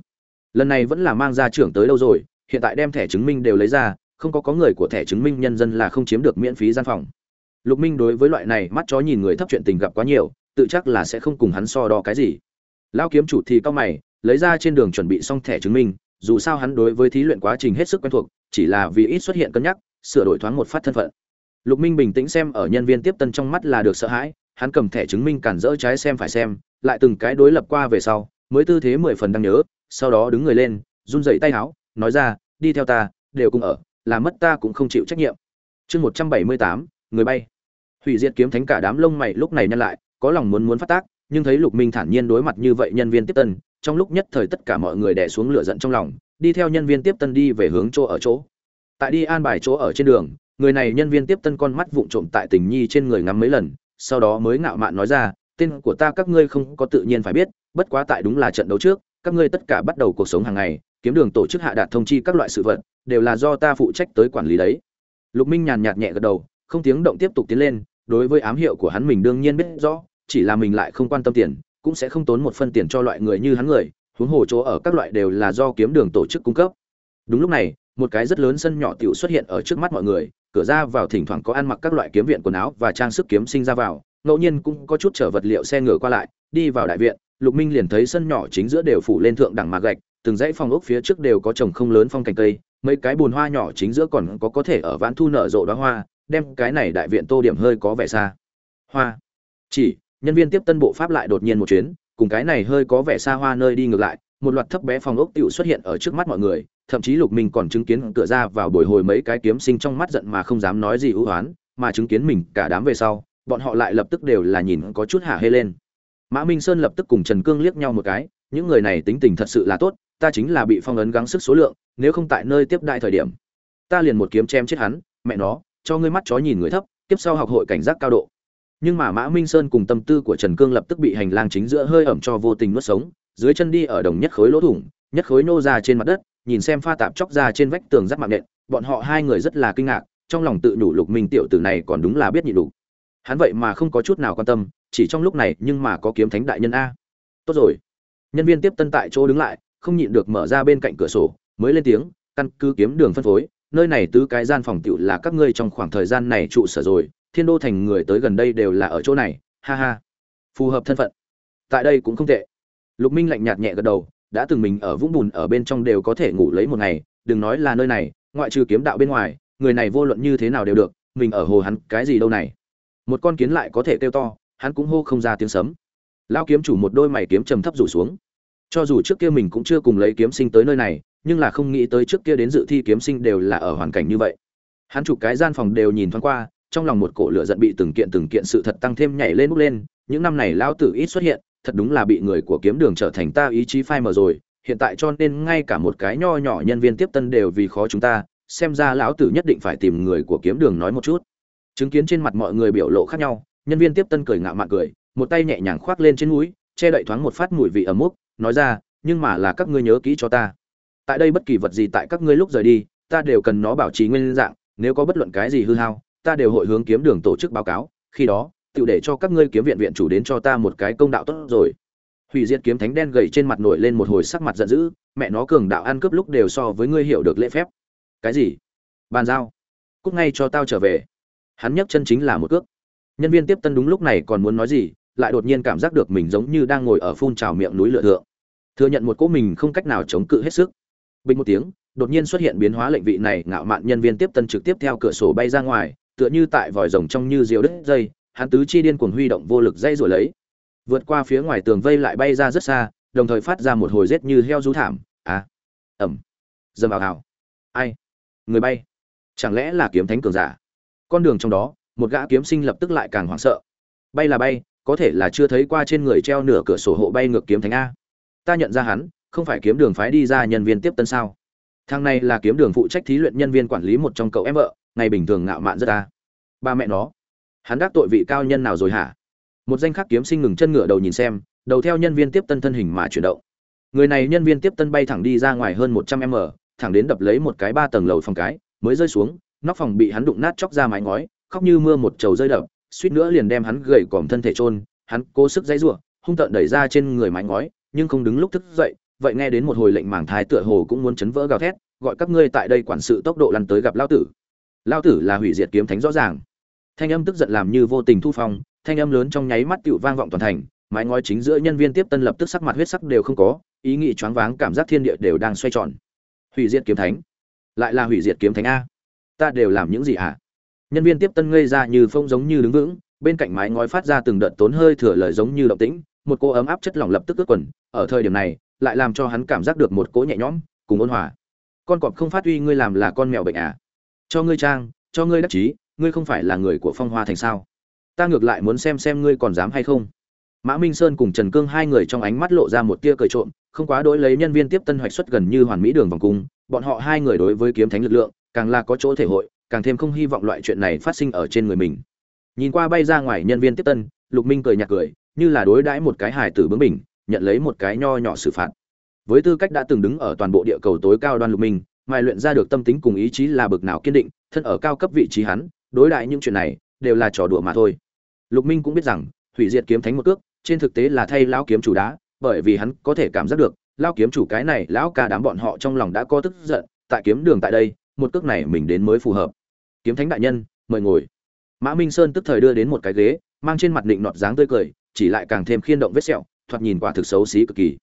lần này vẫn là mang ra trưởng tới đâu rồi, hiện tại đem thẻ chứng minh đều lấy ra, không có có người của thẻ chứng minh nhân dân là không chiếm được miễn phí gian phòng. Lục minh đối với loại này mắt chó nhìn người thấp chuyện tình gặp quá nhiều, tự chắc là sẽ không cùng hắn so đo cái gì. Lao kiếm chủ thì cao mày lấy ra trên đường chuẩn bị xong thẻ chứng minh, dù sao hắn đối với thí luyện quá trình hết sức quen thuộc, chỉ là vì ít xuất hiện cân nhắc, sửa đổi thoáng một phát thân phận. Lục minh bình tĩnh xem ở nhân viên tiếp tân trong mắt là được sợ hãi, hắn cầm thẻ chứng minh cản rỡ trái xem phải xem, lại từng cái đối lập qua về sau, mới tư thế mười phần đang nhớ, sau đó đứng người lên, run dậy tay áo nói ra, đi theo ta, đều cùng ở, là mất ta cũng không chịu trách nhiệm. Chương một trăm bảy mươi tám, người bay. Hủy diệt kiếm thánh cả đám lông mày lúc này nhăn lại, có lòng muốn muốn phát tác, nhưng thấy lục minh thản nhiên đối mặt như vậy nhân viên tiếp tân trong lúc nhất thời tất cả mọi người đè xuống lửa giận trong lòng, đi theo nhân viên tiếp tân đi về hướng chỗ ở chỗ. Tại đi an bài chỗ ở trên đường, người này nhân viên tiếp tân con mắt vụng trộm tại tình nhi trên người ngắm mấy lần, sau đó mới ngạo mạn nói ra, tên của ta các ngươi không có tự nhiên phải biết, bất quá tại đúng là trận đấu trước, các ngươi tất cả bắt đầu cuộc sống hàng ngày, kiếm đường tổ chức hạ đạt thông chi các loại sự vật, đều là do ta phụ trách tới quản lý đấy. Lục minh nhàn nhạt nhẹ gật đầu, không tiếng động tiếp tục tiến lên, đối với ám hiệu của hắn mình đương nhiên biết rõ, chỉ là mình lại không quan tâm tiền cũng sẽ không tốn một phân tiền cho loại người như hắn người, huống hồ chỗ ở các loại đều là do kiếm đường tổ chức cung cấp. Đúng lúc này, một cái rất lớn sân nhỏ tiểu xuất hiện ở trước mắt mọi người, cửa ra vào thỉnh thoảng có ăn mặc các loại kiếm viện quần áo và trang sức kiếm sinh ra vào, ngẫu nhiên cũng có chút chở vật liệu xe ngựa qua lại, đi vào đại viện, lục minh liền thấy sân nhỏ chính giữa đều phủ lên thượng đẳng mạc gạch, từng dãy phòng ốc phía trước đều có trồng không lớn phong cảnh cây, mấy cái bùn hoa nhỏ chính giữa còn có có thể ở vãn thu nở rộ đóa hoa, đem cái này đại viện tô điểm hơi có vẻ xa. Hoa. Chỉ nhân viên tiếp tân bộ pháp lại đột nhiên một chuyến, cùng cái này hơi có vẻ xa hoa nơi đi ngược lại, một loạt thấp bé phòng ốc tựu xuất hiện ở trước mắt mọi người, thậm chí lục minh còn chứng kiến cửa ra vào bồi hồi mấy cái kiếm sinh trong mắt giận mà không dám nói gì ưu hoán, mà chứng kiến mình cả đám về sau, bọn họ lại lập tức đều là nhìn có chút hả hê lên. Mã minh sơn lập tức cùng trần cương liếc nhau một cái, những người này tính tình thật sự là tốt, ta chính là bị phong ấn gắng sức số lượng, nếu không tại nơi tiếp đại thời điểm, ta liền một kiếm chém chết hắn, mẹ nó, cho ngươi mắt chó nhìn người thấp, tiếp sau học hội cảnh giác cao độ nhưng mà mã minh sơn cùng tâm tư của trần cương lập tức bị hành lang chính giữa hơi ẩm cho vô tình nuốt sống, dưới chân đi ở đồng nhất khối lỗ thủng, nhất khối nô ra trên mặt đất, nhìn xem pha tạp chóc ra trên vách tường giáp mạng nện, bọn họ hai người rất là kinh ngạc, trong lòng tự nhủ lục minh tiểu tử này còn đúng là biết nhị đủ. Hắn vậy mà không có chút nào quan tâm, chỉ trong lúc này nhưng mà có kiếm thánh đại nhân a. Tốt rồi. Nhân viên tiếp tân tại chỗ đứng lại, không nhịn được mở ra bên cạnh cửa sổ, mới lên tiếng, căn cứ kiếm đường phân phối, nơi này tứ cái gian phòng tiểu là các ngươi trong khoảng thời gian này trụ sở rồi thiên đô thành người tới gần đây đều là ở chỗ này, ha ha. Phù hợp thân phận. Tại đây cũng không tệ. Lục minh lạnh nhạt nhẹ gật đầu, đã từng mình ở vũng bùn ở bên trong đều có thể ngủ lấy một ngày, đừng nói là nơi này, ngoại trừ kiếm đạo bên ngoài, người này vô luận như thế nào đều được, mình ở hồ hắn cái gì đâu này. Một con kiến lại có thể kêu to, hắn cũng hô không ra tiếng sấm. Lao kiếm chủ một đôi mày kiếm trầm thấp rủ xuống. Cho dù trước kia mình cũng chưa cùng lấy kiếm sinh tới nơi này, nhưng là không nghĩ tới trước kia đến dự thi kiếm sinh đều là ở hoàn cảnh như vậy. Hắn chụp cái gian phòng đều nhìn thoáng qua trong lòng một cổ lửa giận bị từng kiện từng kiện sự thật tăng thêm nhảy lên bốc lên, những năm này lão tử ít xuất hiện, thật đúng là bị người của kiếm đường trở thành ta ý chí phai mờ rồi, hiện tại cho nên ngay cả một cái nho nhỏ nhân viên tiếp tân đều vì khó chúng ta, xem ra lão tử nhất định phải tìm người của kiếm đường nói một chút. Chứng kiến trên mặt mọi người biểu lộ khác nhau, nhân viên tiếp tân cười ngạo mạn cười, một tay nhẹ nhàng khoác lên trên mũi, che đậy thoáng một phát mùi vị ấm mốc, nói ra, nhưng mà là các ngươi nhớ kỹ cho ta. Tại đây bất kỳ vật gì tại các ngươi lúc rời đi, ta đều cần nó bảo trì nguyên dạng, nếu có bất luận cái gì hư hao ta đều hội hướng kiếm đường tổ chức báo cáo, khi đó tự để cho các ngươi kiếm viện viện chủ đến cho ta một cái công đạo tốt rồi. Hủy diệt kiếm thánh đen gầy trên mặt nổi lên một hồi sắc mặt giận dữ, mẹ nó, cường đạo ăn cướp lúc đều so với ngươi hiểu được lễ phép. Cái gì? Bàn giao? Cúc ngay cho tao trở về. Hắn nhấc chân chính là một cước. Nhân viên tiếp tân đúng lúc này còn muốn nói gì, lại đột nhiên cảm giác được mình giống như đang ngồi ở phun trào miệng núi lửa thượng. Thừa nhận một cỗ mình không cách nào chống cự hết sức. Bình một tiếng, đột nhiên xuất hiện biến hóa lệnh vị này, ngạo mạn nhân viên tiếp tân trực tiếp theo cửa sổ bay ra ngoài tựa như tại vòi rồng trong như diều đứt dây, hắn tứ chi điên cuồng huy động vô lực dây rồi lấy. Vượt qua phía ngoài tường vây lại bay ra rất xa, đồng thời phát ra một hồi rết như heo rú thảm. À ẩm dầm vào hào ai? Người bay. Chẳng lẽ là kiếm thánh cường giả? Con đường trong đó, một gã kiếm sinh lập tức lại càng hoảng sợ. Bay là bay, có thể là chưa thấy qua trên người treo nửa cửa sổ hộ bay ngược kiếm thánh a. Ta nhận ra hắn, không phải kiếm đường phái đi ra nhân viên tiếp tân sao thằng này là kiếm đường phụ trách thí luyện nhân viên quản lý một trong cậu em vợ, ngày bình thường ngạo mạn rất ta ba mẹ nó. Hắn đắc tội vị cao nhân nào rồi hả? Một danh khắc kiếm sinh ngừng chân ngựa đầu nhìn xem, đầu theo nhân viên tiếp tân thân hình mà chuyển động. Người này nhân viên tiếp tân bay thẳng đi ra ngoài hơn một trăm m, thẳng đến đập lấy một cái ba tầng lầu phòng cái, mới rơi xuống, nóc phòng bị hắn đụng nát chóc ra mái ngói, khóc như mưa một trầu rơi đập, suýt nữa liền đem hắn gầy còm thân thể trôn hắn cố sức dãy rủa, hung tợn đẩy ra trên người mái ngói, nhưng không đứng lúc thức dậy vậy nghe đến một hồi lệnh mảng thai tựa hồ cũng muốn chấn vỡ gào thét, gọi các ngươi tại đây quản sự tốc độ lăn tới gặp lao tử. Lao tử là hủy diệt kiếm thánh rõ ràng. Thanh âm tức giận làm như vô tình thu phong, thanh âm lớn trong nháy mắt tựu vang vọng toàn thành, mái ngói chính giữa nhân viên tiếp tân lập tức sắc mặt huyết sắc đều không có, ý nghĩ choáng váng cảm giác thiên địa đều đang xoay tròn. Hủy diệt kiếm thánh? Lại là hủy diệt kiếm thánh a? Ta đều làm những gì hả? Nhân viên tiếp tân ngây ra như phong giống như đứng vững, bên cạnh mái ngói phát ra từng đợt tốn hơi thừa lời giống như động tĩnh, một cô ấm áp chất lỏng lập tức ướt quần, ở thời điểm này lại làm cho hắn cảm giác được một cỗ nhẹ nhõm, cùng ôn hòa. Con cọp không phát uy ngươi làm là con mèo bệnh à? Cho ngươi trang, cho ngươi đắc chí, ngươi không phải là người của phong hoa thành sao? Ta ngược lại muốn xem xem ngươi còn dám hay không. Mã minh sơn cùng trần cương hai người trong ánh mắt lộ ra một tia cười trộm, không quá đối lấy nhân viên tiếp tân hoạch xuất gần như hoàn mỹ đường vòng cung, bọn họ hai người đối với kiếm thánh lực lượng, càng là có chỗ thể hội, càng thêm không hy vọng loại chuyện này phát sinh ở trên người mình. Nhìn qua bay ra ngoài nhân viên tiếp tân, lục minh cười nhạt cười, như là đối đãi một cái hài tử bướng bình nhận lấy một cái nho nhỏ xử phạt. Với tư cách đã từng đứng ở toàn bộ địa cầu tối cao đoan lục minh, mài luyện ra được tâm tính cùng ý chí là bực nào kiên định, thân ở cao cấp vị trí hắn, đối đại những chuyện này, đều là trò đùa mà thôi. Lục minh cũng biết rằng, hủy diệt kiếm thánh một cước, trên thực tế là thay lão kiếm chủ đá, bởi vì hắn có thể cảm giác được, lão kiếm chủ cái này, lão ca đám bọn họ trong lòng đã có tức giận, tại kiếm đường tại đây, một cước này mình đến mới phù hợp. Kiếm thánh đại nhân, mời ngồi. Mã minh sơn tức thời đưa đến một cái ghế, mang trên mặt định nọt dáng tươi cười, chỉ lại càng thêm khiên động vết sẹo thoạt nhìn quả thực xấu xí cực kỳ.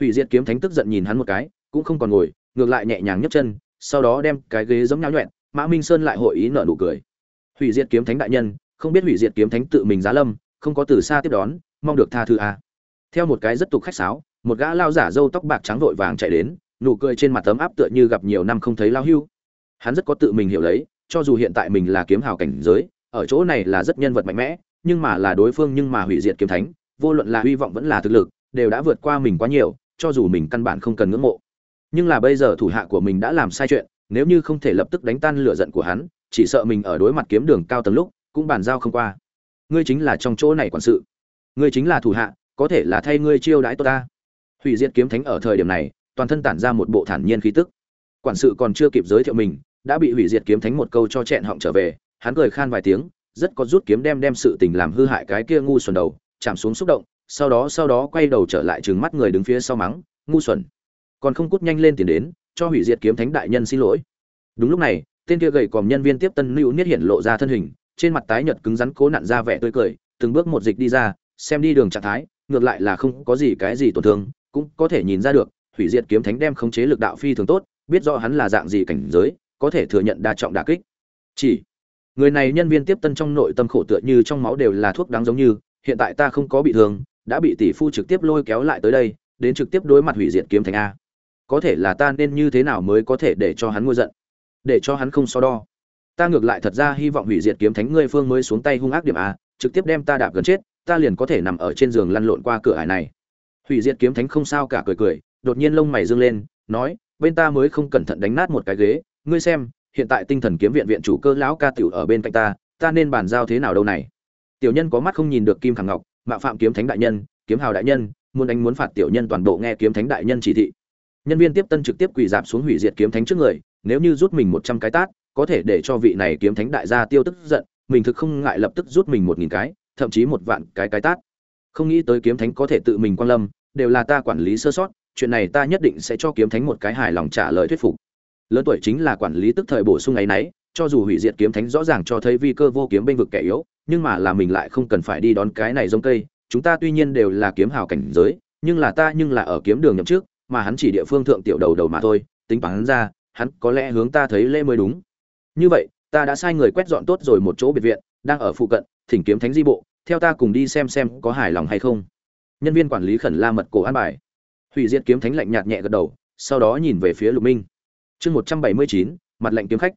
Hủy diệt kiếm thánh tức giận nhìn hắn một cái, cũng không còn ngồi, ngược lại nhẹ nhàng nhấc chân, sau đó đem cái ghế giống nhau nhuẹn mã minh sơn lại hội ý nở nụ cười. Hủy diệt kiếm thánh đại nhân, không biết hủy diệt kiếm thánh tự mình giá lâm, không có từ xa tiếp đón, mong được tha thứ a theo một cái rất tục khách sáo, một gã lao giả râu tóc bạc trắng vội vàng chạy đến, nụ cười trên mặt tấm áp tựa như gặp nhiều năm không thấy lao hưu. Hắn rất có tự mình hiểu lấy, cho dù hiện tại mình là kiếm hào cảnh giới, ở chỗ này là rất nhân vật mạnh mẽ, nhưng mà là đối phương nhưng mà hủy diệt kiếm thánh vô luận là hy vọng vẫn là thực lực, đều đã vượt qua mình quá nhiều, cho dù mình căn bản không cần ngưỡng mộ. Nhưng là bây giờ thủ hạ của mình đã làm sai chuyện, nếu như không thể lập tức đánh tan lửa giận của hắn, chỉ sợ mình ở đối mặt kiếm đường cao tầng lúc, cũng bàn giao không qua. Ngươi chính là trong chỗ này quản sự. Ngươi chính là thủ hạ, có thể là thay ngươi chiêu đãi ta. Hủy diệt kiếm thánh ở thời điểm này, toàn thân tản ra một bộ thản nhiên khí tức. Quản sự còn chưa kịp giới thiệu mình, đã bị hủy diệt kiếm thánh một câu cho chẹn họng trở về, hắn cười khan vài tiếng, rất có rút kiếm đem đem sự tình làm hư hại cái kia ngu xuẩn đầu chạm xuống xúc động, sau đó sau đó quay đầu trở lại trừng mắt người đứng phía sau mắng, ngu xuẩn. Còn không cút nhanh lên tiền đến, cho hủy diệt kiếm thánh đại nhân xin lỗi. Đúng lúc này, tên kia gầy còm nhân viên tiếp tân lưu niết hiện lộ ra thân hình, trên mặt tái nhợt cứng rắn cố nặn ra vẻ tươi cười, từng bước một dịch đi ra, xem đi đường trạng thái, ngược lại là không có gì cái gì tổn thương, cũng có thể nhìn ra được, hủy diệt kiếm thánh đem khống chế lực đạo phi thường tốt, biết rõ hắn là dạng gì cảnh giới, có thể thừa nhận đa trọng đả kích. Chỉ, người này nhân viên tiếp tân trong nội tâm khổ tựa như trong máu đều là thuốc đáng giống như hiện tại ta không có bị thương, đã bị tỷ phu trực tiếp lôi kéo lại tới đây, đến trực tiếp đối mặt hủy diệt kiếm thánh a. Có thể là ta nên như thế nào mới có thể để cho hắn ngôi giận? Để cho hắn không so đo. Ta ngược lại thật ra hy vọng hủy diệt kiếm thánh ngươi phương mới xuống tay hung ác điểm a, trực tiếp đem ta đạp gần chết, ta liền có thể nằm ở trên giường lăn lộn qua cửa ải này. Hủy diệt kiếm thánh không sao cả cười cười, đột nhiên lông mày dương lên, nói, bên ta mới không cẩn thận đánh nát một cái ghế, ngươi xem, hiện tại tinh thần kiếm viện viện chủ cơ lão ca tiểu ở bên cạnh ta ta nên bàn giao thế nào đâu này? Tiểu nhân có mắt không nhìn được kim khẳng ngọc, mạo phạm kiếm thánh đại nhân, kiếm hào đại nhân, muốn đánh muốn phạt tiểu nhân toàn bộ nghe kiếm thánh đại nhân chỉ thị. Nhân viên tiếp tân trực tiếp quỳ dạp xuống hủy diệt kiếm thánh trước người, nếu như rút mình một trăm cái tát, có thể để cho vị này kiếm thánh đại gia tiêu tức giận, mình thực không ngại lập tức rút mình một nghìn cái, thậm chí một vạn cái cái tát. Không nghĩ tới kiếm thánh có thể tự mình quan lâm, đều là ta quản lý sơ sót, chuyện này ta nhất định sẽ cho kiếm thánh một cái hài lòng trả lời thuyết phục. Lớn tuổi chính là quản lý tức thời bổ sung ấy nấy, cho dù hủy diệt kiếm thánh rõ ràng cho thấy vi cơ vô kiếm bên vực kẻ yếu nhưng mà là mình lại không cần phải đi đón cái này giống cây. Chúng ta tuy nhiên đều là kiếm hào cảnh giới, nhưng là ta nhưng là ở kiếm đường nhậm trước mà hắn chỉ địa phương thượng tiểu đầu đầu mà thôi, tính bằng hắn ra, hắn có lẽ hướng ta thấy lễ mới đúng. Như vậy, ta đã sai người quét dọn tốt rồi một chỗ biệt viện, đang ở phụ cận, thỉnh kiếm thánh di bộ, theo ta cùng đi xem xem có hài lòng hay không. Nhân viên quản lý khẩn la mật cổ an bài. Hủy diệt kiếm thánh lạnh nhạt nhẹ gật đầu, sau đó nhìn về phía lục minh. Chương một trăm bảy mươi chín, mặt lệnh kiếm khách.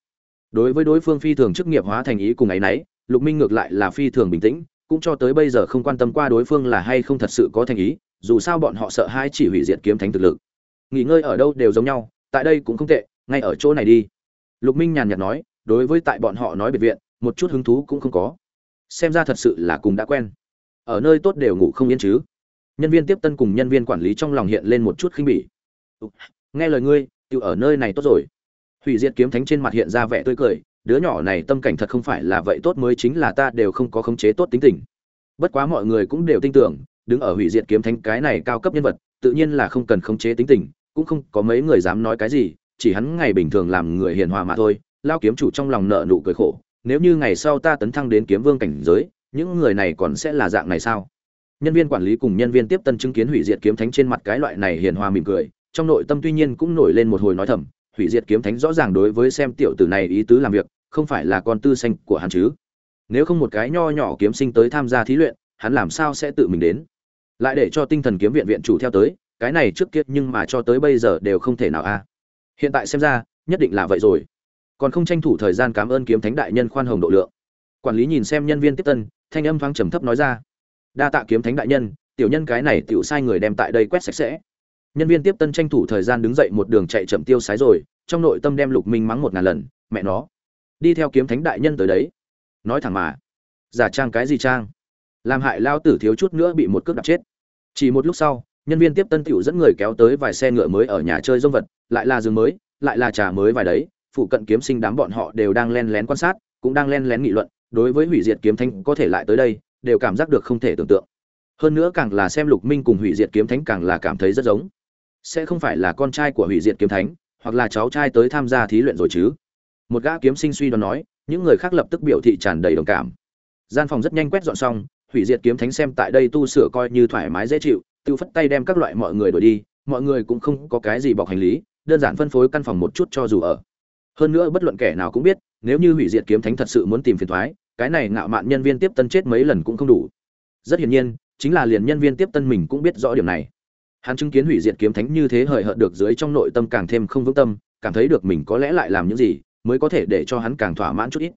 Đối với đối phương phi thường chức nghiệp hóa thành ý cùng ấy nãy lục minh ngược lại là phi thường bình tĩnh, cũng cho tới bây giờ không quan tâm qua đối phương là hay không thật sự có thành ý, dù sao bọn họ sợ hai chỉ hủy diệt kiếm thánh thực lực. Nghỉ ngơi ở đâu đều giống nhau, tại đây cũng không tệ, ngay ở chỗ này đi. Lục minh nhàn nhạt nói, đối với tại bọn họ nói biệt viện, một chút hứng thú cũng không có. Xem ra thật sự là cùng đã quen. Ở nơi tốt đều ngủ không yên chứ. Nhân viên tiếp tân cùng nhân viên quản lý trong lòng hiện lên một chút khinh bỉ. Nghe lời ngươi tự ở nơi này tốt rồi. Hủy diệt kiếm thánh trên mặt hiện ra vẻ tươi cười đứa nhỏ này tâm cảnh thật không phải là vậy tốt mới chính là ta đều không có khống chế tốt tính tình. Bất quá mọi người cũng đều tin tưởng, đứng ở hủy diệt kiếm thánh cái này cao cấp nhân vật, tự nhiên là không cần khống chế tính tình, cũng không có mấy người dám nói cái gì, chỉ hắn ngày bình thường làm người hiền hòa mà thôi, lao kiếm chủ trong lòng nợ nụ cười khổ, nếu như ngày sau ta tấn thăng đến kiếm vương cảnh giới, những người này còn sẽ là dạng này sao? Nhân viên quản lý cùng nhân viên tiếp tân chứng kiến hủy diệt kiếm thánh trên mặt cái loại này hiền hòa mỉm cười, trong nội tâm tuy nhiên cũng nổi lên một hồi nói thầm, hủy diệt kiếm thánh rõ ràng đối với xem tiểu tử này ý tứ làm việc không phải là con tư xanh của hắn chứ? Nếu không một cái nho nhỏ kiếm sinh tới tham gia thí luyện, hắn làm sao sẽ tự mình đến? Lại để cho tinh thần kiếm viện viện chủ theo tới, cái này trước kia nhưng mà cho tới bây giờ đều không thể nào a. Hiện tại xem ra, nhất định là vậy rồi. Còn không tranh thủ thời gian cảm ơn kiếm thánh đại nhân khoan hồng độ lượng. Quản lý nhìn xem nhân viên tiếp tân, thanh âm thoáng trầm thấp nói ra. Đa tạ kiếm thánh đại nhân, tiểu nhân cái này tiểu sai người đem tại đây quét sạch sẽ. Nhân viên tiếp tân tranh thủ thời gian đứng dậy một đường chạy chậm tiêu sái rồi, trong nội tâm đem lục minh mắng một ngàn lần, mẹ nó đi theo kiếm thánh đại nhân tới đấy. Nói thẳng mà, giả trang cái gì trang? Làm hại lao tử thiếu chút nữa bị một cước đạp chết. Chỉ một lúc sau, nhân viên tiếp tân tiểu dẫn người kéo tới vài xe ngựa mới ở nhà chơi dông vật, lại là giường mới, lại là trà mới vài đấy. Phụ cận kiếm sinh đám bọn họ đều đang len lén quan sát, cũng đang len lén nghị luận, đối với hủy diệt kiếm thánh có thể lại tới đây, đều cảm giác được không thể tưởng tượng. Hơn nữa càng là xem lục minh cùng hủy diệt kiếm thánh càng là cảm thấy rất giống. Sẽ không phải là con trai của hủy diệt kiếm thánh, hoặc là cháu trai tới tham gia thí luyện rồi chứ một gã kiếm sinh suy đoán nói, những người khác lập tức biểu thị tràn đầy đồng cảm. Gian phòng rất nhanh quét dọn xong, hủy diệt kiếm thánh xem tại đây tu sửa coi như thoải mái dễ chịu tự phất tay đem các loại mọi người đổi đi, mọi người cũng không có cái gì bọc hành lý, đơn giản phân phối căn phòng một chút cho dù ở. Hơn nữa bất luận kẻ nào cũng biết, nếu như hủy diệt kiếm thánh thật sự muốn tìm phiền thoái, cái này ngạo mạn nhân viên tiếp tân chết mấy lần cũng không đủ. Rất hiển nhiên, chính là liền nhân viên tiếp tân mình cũng biết rõ điểm này. Hắn chứng kiến hủy diệt kiếm thánh như thế hời hợt được dưới trong nội tâm càng thêm không vững tâm, cảm thấy được mình có lẽ lại làm những gì mới có thể để cho hắn càng thỏa mãn chút ít.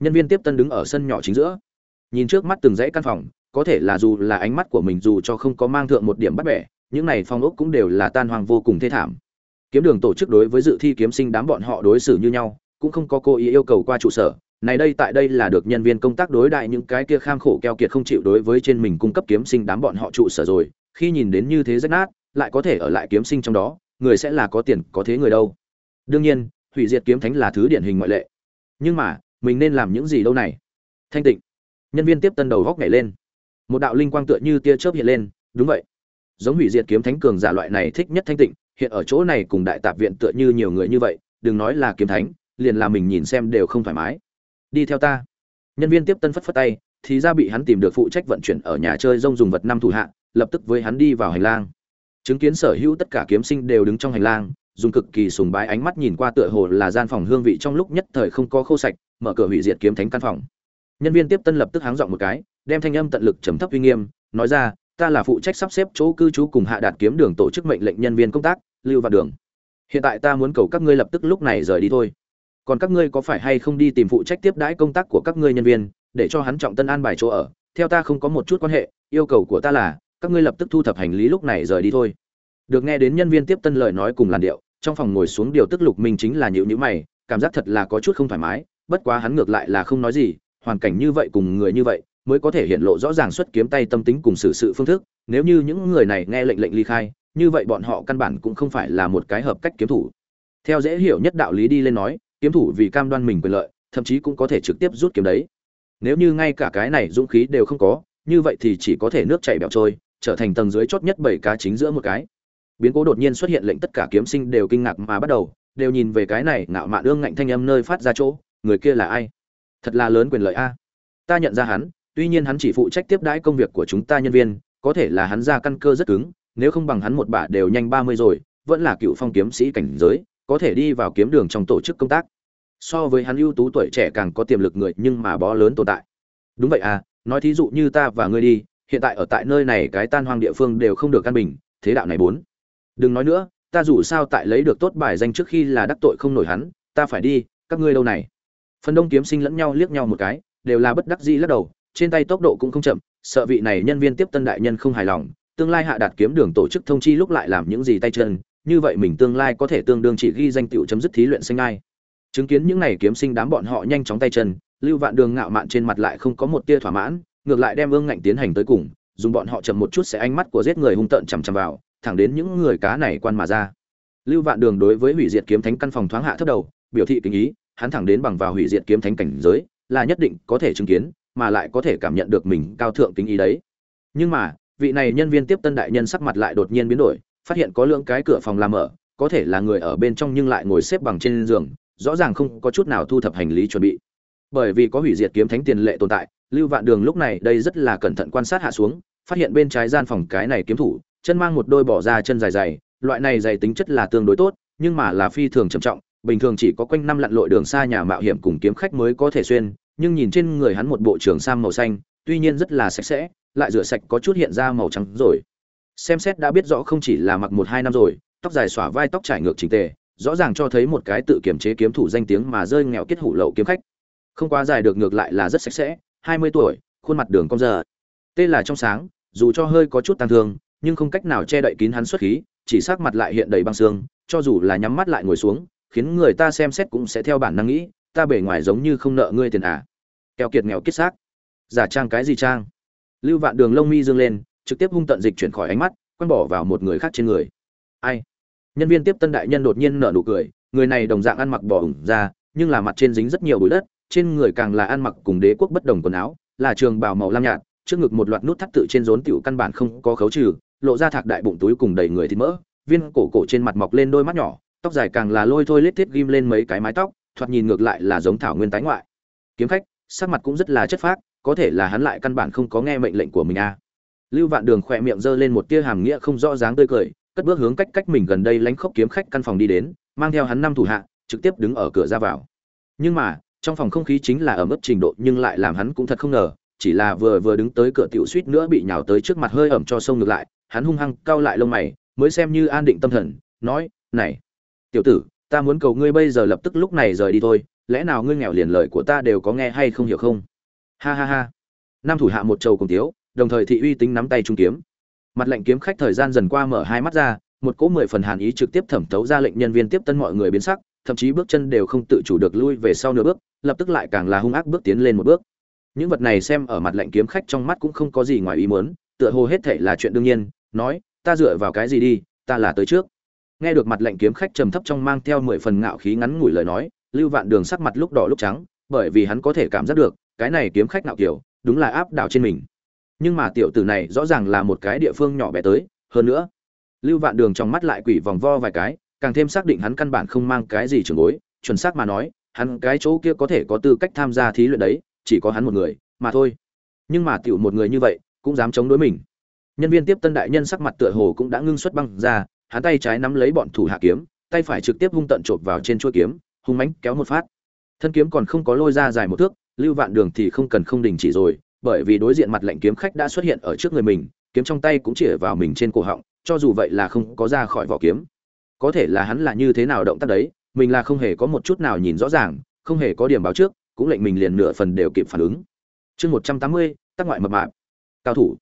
Nhân viên tiếp tân đứng ở sân nhỏ chính giữa. Nhìn trước mắt từng dãy căn phòng, có thể là dù là ánh mắt của mình dù cho không có mang thượng một điểm bắt bẻ, những này phong ốc cũng đều là tan hoang vô cùng thê thảm. Kiếm đường tổ chức đối với dự thi kiếm sinh đám bọn họ đối xử như nhau, cũng không có cố ý yêu cầu qua trụ sở. Này đây tại đây là được nhân viên công tác đối đại những cái kia kham khổ keo kiệt không chịu đối với trên mình cung cấp kiếm sinh đám bọn họ trụ sở rồi. Khi nhìn đến như thế rách nát, lại có thể ở lại kiếm sinh trong đó, người sẽ là có tiền, có thế người đâu. Đương nhiên hủy diệt kiếm thánh là thứ điển hình ngoại lệ. Nhưng mà, mình nên làm những gì đâu này? Thanh tịnh, nhân viên tiếp tân đầu góc nhảy lên. Một đạo linh quang tựa như tia chớp hiện lên, đúng vậy. Giống hủy diệt kiếm thánh cường giả loại này thích nhất thanh tịnh, hiện ở chỗ này cùng đại tạp viện tựa như nhiều người như vậy, đừng nói là kiếm thánh, liền là mình nhìn xem đều không thoải mái. Đi theo ta. Nhân viên tiếp tân phất phất tay, thì ra bị hắn tìm được phụ trách vận chuyển ở nhà chơi rông dùng vật năm thủ hạ, lập tức với hắn đi vào hành lang. Chứng kiến sở hữu tất cả kiếm sinh đều đứng trong hành lang dùng cực kỳ sùng bái ánh mắt nhìn qua tựa hồ là gian phòng hương vị trong lúc nhất thời không có khô sạch, mở cửa hủy diệt kiếm thánh căn phòng. Nhân viên tiếp tân lập tức háng giọng một cái, đem thanh âm tận lực trầm thấp uy nghiêm, nói ra, ta là phụ trách sắp xếp chỗ cư trú cùng hạ đạt kiếm đường tổ chức mệnh lệnh nhân viên công tác, lưu vào đường. Hiện tại ta muốn cầu các ngươi lập tức lúc này rời đi thôi. Còn các ngươi có phải hay không đi tìm phụ trách tiếp đãi công tác của các ngươi nhân viên, để cho hắn trọng tân an bài chỗ ở? Theo ta không có một chút quan hệ, yêu cầu của ta là, các ngươi lập tức thu thập hành lý lúc này rời đi thôi được nghe đến nhân viên tiếp tân lời nói cùng làn điệu, trong phòng ngồi xuống điều tức lục minh chính là nhịu nhữ mày, cảm giác thật là có chút không thoải mái, bất quá hắn ngược lại là không nói gì, hoàn cảnh như vậy cùng người như vậy mới có thể hiện lộ rõ ràng xuất kiếm tay tâm tính cùng xử sự phương thức, nếu như những người này nghe lệnh lệnh ly khai, như vậy bọn họ căn bản cũng không phải là một cái hợp cách kiếm thủ. Theo dễ hiểu nhất đạo lý đi lên nói, kiếm thủ vì cam đoan mình quyền lợi, thậm chí cũng có thể trực tiếp rút kiếm đấy. Nếu như ngay cả cái này dũng khí đều không có, như vậy thì chỉ có thể nước chảy bẹo trôi, trở thành tầng dưới chót nhất bảy cá chính giữa một cái biến cố đột nhiên xuất hiện lệnh tất cả kiếm sinh đều kinh ngạc mà bắt đầu, đều nhìn về cái này ngạo mạn ương ngạnh thanh âm nơi phát ra chỗ, người kia là ai? Thật là lớn quyền lợi a. Ta nhận ra hắn, tuy nhiên hắn chỉ phụ trách tiếp đãi công việc của chúng ta nhân viên, có thể là hắn ra căn cơ rất cứng, nếu không bằng hắn một bả đều nhanh ba mươi rồi, vẫn là cựu phong kiếm sĩ cảnh giới, có thể đi vào kiếm đường trong tổ chức công tác. So với hắn ưu tú tuổi trẻ càng có tiềm lực người, nhưng mà bó lớn tồn tại. Đúng vậy à nói thí dụ như ta và ngươi đi, hiện tại ở tại nơi này cái tan hoang địa phương đều không được căn bình, thế đạo này bốn đừng nói nữa, ta dù sao tại lấy được tốt bài danh trước khi là đắc tội không nổi hắn, ta phải đi, các ngươi đâu này? Phần đông kiếm sinh lẫn nhau liếc nhau một cái, đều là bất đắc dĩ lắc đầu, trên tay tốc độ cũng không chậm, sợ vị này nhân viên tiếp tân đại nhân không hài lòng, tương lai hạ đạt kiếm đường tổ chức thông chi lúc lại làm những gì tay chân, như vậy mình tương lai có thể tương đương chỉ ghi danh tựu chấm dứt thí luyện sinh ai. Chứng kiến những này kiếm sinh đám bọn họ nhanh chóng tay chân, lưu vạn đường ngạo mạn trên mặt lại không có một tia thỏa mãn, ngược lại đem ương ngạnh tiến hành tới cùng, dùng bọn họ chậm một chút sẽ ánh mắt của giết người hung tợn chằm chằm vào thẳng đến những người cá này quan mà ra. Lưu vạn đường đối với hủy diệt kiếm thánh căn phòng thoáng hạ thấp đầu, biểu thị kinh ý, hắn thẳng đến bằng vào hủy diệt kiếm thánh cảnh giới, là nhất định có thể chứng kiến, mà lại có thể cảm nhận được mình cao thượng kính ý đấy. Nhưng mà, vị này nhân viên tiếp tân đại nhân sắc mặt lại đột nhiên biến đổi, phát hiện có lượng cái cửa phòng làm mở có thể là người ở bên trong nhưng lại ngồi xếp bằng trên giường, rõ ràng không có chút nào thu thập hành lý chuẩn bị. Bởi vì có hủy diệt kiếm thánh tiền lệ tồn tại, lưu vạn đường lúc này đây rất là cẩn thận quan sát hạ xuống, phát hiện bên trái gian phòng cái này kiếm thủ chân mang một đôi bỏ ra chân dài dày, loại này dày tính chất là tương đối tốt, nhưng mà là phi thường trầm trọng, bình thường chỉ có quanh năm lặn lội đường xa nhà mạo hiểm cùng kiếm khách mới có thể xuyên, nhưng nhìn trên người hắn một bộ trường sam màu xanh, tuy nhiên rất là sạch sẽ, lại rửa sạch có chút hiện ra màu trắng rồi. Xem xét đã biết rõ không chỉ là mặc một hai năm rồi, tóc dài xõa vai tóc trải ngược chỉnh tề, rõ ràng cho thấy một cái tự kiểm chế kiếm thủ danh tiếng mà rơi nghèo kết hủ lậu kiếm khách. Không quá dài được ngược lại là rất sạch sẽ, hai mươi tuổi, khuôn mặt đường cong giờ. Tên là trong sáng, dù cho hơi có chút tăng thương nhưng không cách nào che đậy kín hắn xuất khí, chỉ sắc mặt lại hiện đầy băng xương, cho dù là nhắm mắt lại ngồi xuống, khiến người ta xem xét cũng sẽ theo bản năng nghĩ, ta bề ngoài giống như không nợ ngươi tiền à. Keo kiệt nghèo kiết xác. Giả trang cái gì trang? Lưu vạn đường lông mi dương lên, trực tiếp hung tận dịch chuyển khỏi ánh mắt quen bỏ vào một người khác trên người. Ai? Nhân viên tiếp tân đại nhân đột nhiên nở nụ cười, người này đồng dạng ăn mặc bỏ ủng ra nhưng là mặt trên dính rất nhiều bụi đất, trên người càng là ăn mặc cùng đế quốc bất đồng quần áo, là trường bào màu lam nhạt, trước ngực một loạt nút thắt tự trên rốn tiểu căn bản không có khấu trừ lộ ra thạc đại bụng túi cùng đầy người thịt mỡ, viên cổ cổ trên mặt mọc lên đôi mắt nhỏ, tóc dài càng là lôi thôi lết thiết ghim lên mấy cái mái tóc, thoạt nhìn ngược lại là giống thảo nguyên tái ngoại kiếm khách, sắc mặt cũng rất là chất phác, có thể là hắn lại căn bản không có nghe mệnh lệnh của mình a à. lưu vạn đường khỏe miệng giơ lên một tia hàm nghĩa không rõ dáng tươi cười, cất bước hướng cách cách mình gần đây lánh khóc kiếm khách căn phòng đi đến, mang theo hắn năm thủ hạ, trực tiếp đứng ở cửa ra vào nhưng mà, trong phòng không khí chính là ở mức trình độ nhưng lại làm hắn cũng thật không ngờ, chỉ là vừa vừa đứng tới cửa tiểu suýt nữa bị nhào tới trước mặt hơi ẩm cho sông ngược lại hắn hung hăng cau lại lông mày, mới xem như an định tâm thần, nói, này, tiểu tử, ta muốn cầu ngươi bây giờ lập tức lúc này rời đi thôi, lẽ nào ngươi nghèo liền lời của ta đều có nghe hay không hiểu không? Ha ha ha. Nam thủ hạ một trầu cùng thiếu đồng thời thị uy tính nắm tay trung kiếm. Mặt lệnh kiếm khách thời gian dần qua mở hai mắt ra, một cỗ mười phần hàn ý trực tiếp thẩm thấu ra lệnh nhân viên tiếp tân mọi người biến sắc, thậm chí bước chân đều không tự chủ được lui về sau nửa bước, lập tức lại càng là hung ác bước tiến lên một bước. Những vật này xem ở mặt lệnh kiếm khách trong mắt cũng không có gì ngoài ý muốn, tựa hồ hết thảy là chuyện đương nhiên nói, ta dựa vào cái gì đi, ta là tới trước. Nghe được mặt lệnh kiếm khách trầm thấp trong mang theo mười phần ngạo khí ngắn ngủi lời nói, lưu vạn đường sắc mặt lúc đỏ lúc trắng, bởi vì hắn có thể cảm giác được, cái này kiếm khách nạo kiểu, đúng là áp đảo trên mình. Nhưng mà tiểu tử này rõ ràng là một cái địa phương nhỏ bé tới, hơn nữa, lưu vạn đường trong mắt lại quỷ vòng vo vài cái, càng thêm xác định hắn căn bản không mang cái gì trường bối, chuẩn xác mà nói, hắn cái chỗ kia có thể có tư cách tham gia thí luyện đấy, chỉ có hắn một người, mà thôi. Nhưng mà tiểu một người như vậy, cũng dám chống đối mình nhân viên tiếp tân đại nhân sắc mặt tựa hồ cũng đã ngưng xuất băng ra, hắn tay trái nắm lấy bọn thủ hạ kiếm, tay phải trực tiếp hung tận chộp vào trên chuôi kiếm, hung mãnh kéo một phát. Thân kiếm còn không có lôi ra dài một thước, lưu vạn đường thì không cần không đình chỉ rồi, bởi vì đối diện mặt lệnh kiếm khách đã xuất hiện ở trước người mình, kiếm trong tay cũng chỉ vào mình trên cổ họng, cho dù vậy là không có ra khỏi vỏ kiếm. Có thể là hắn là như thế nào động tác đấy, mình là không hề có một chút nào nhìn rõ ràng, không hề có điểm báo trước, cũng lệnh mình liền nửa phần đều kịp phản ứng. Chương một trăm tám mươi tác ngoại mập mạp. Cao thủ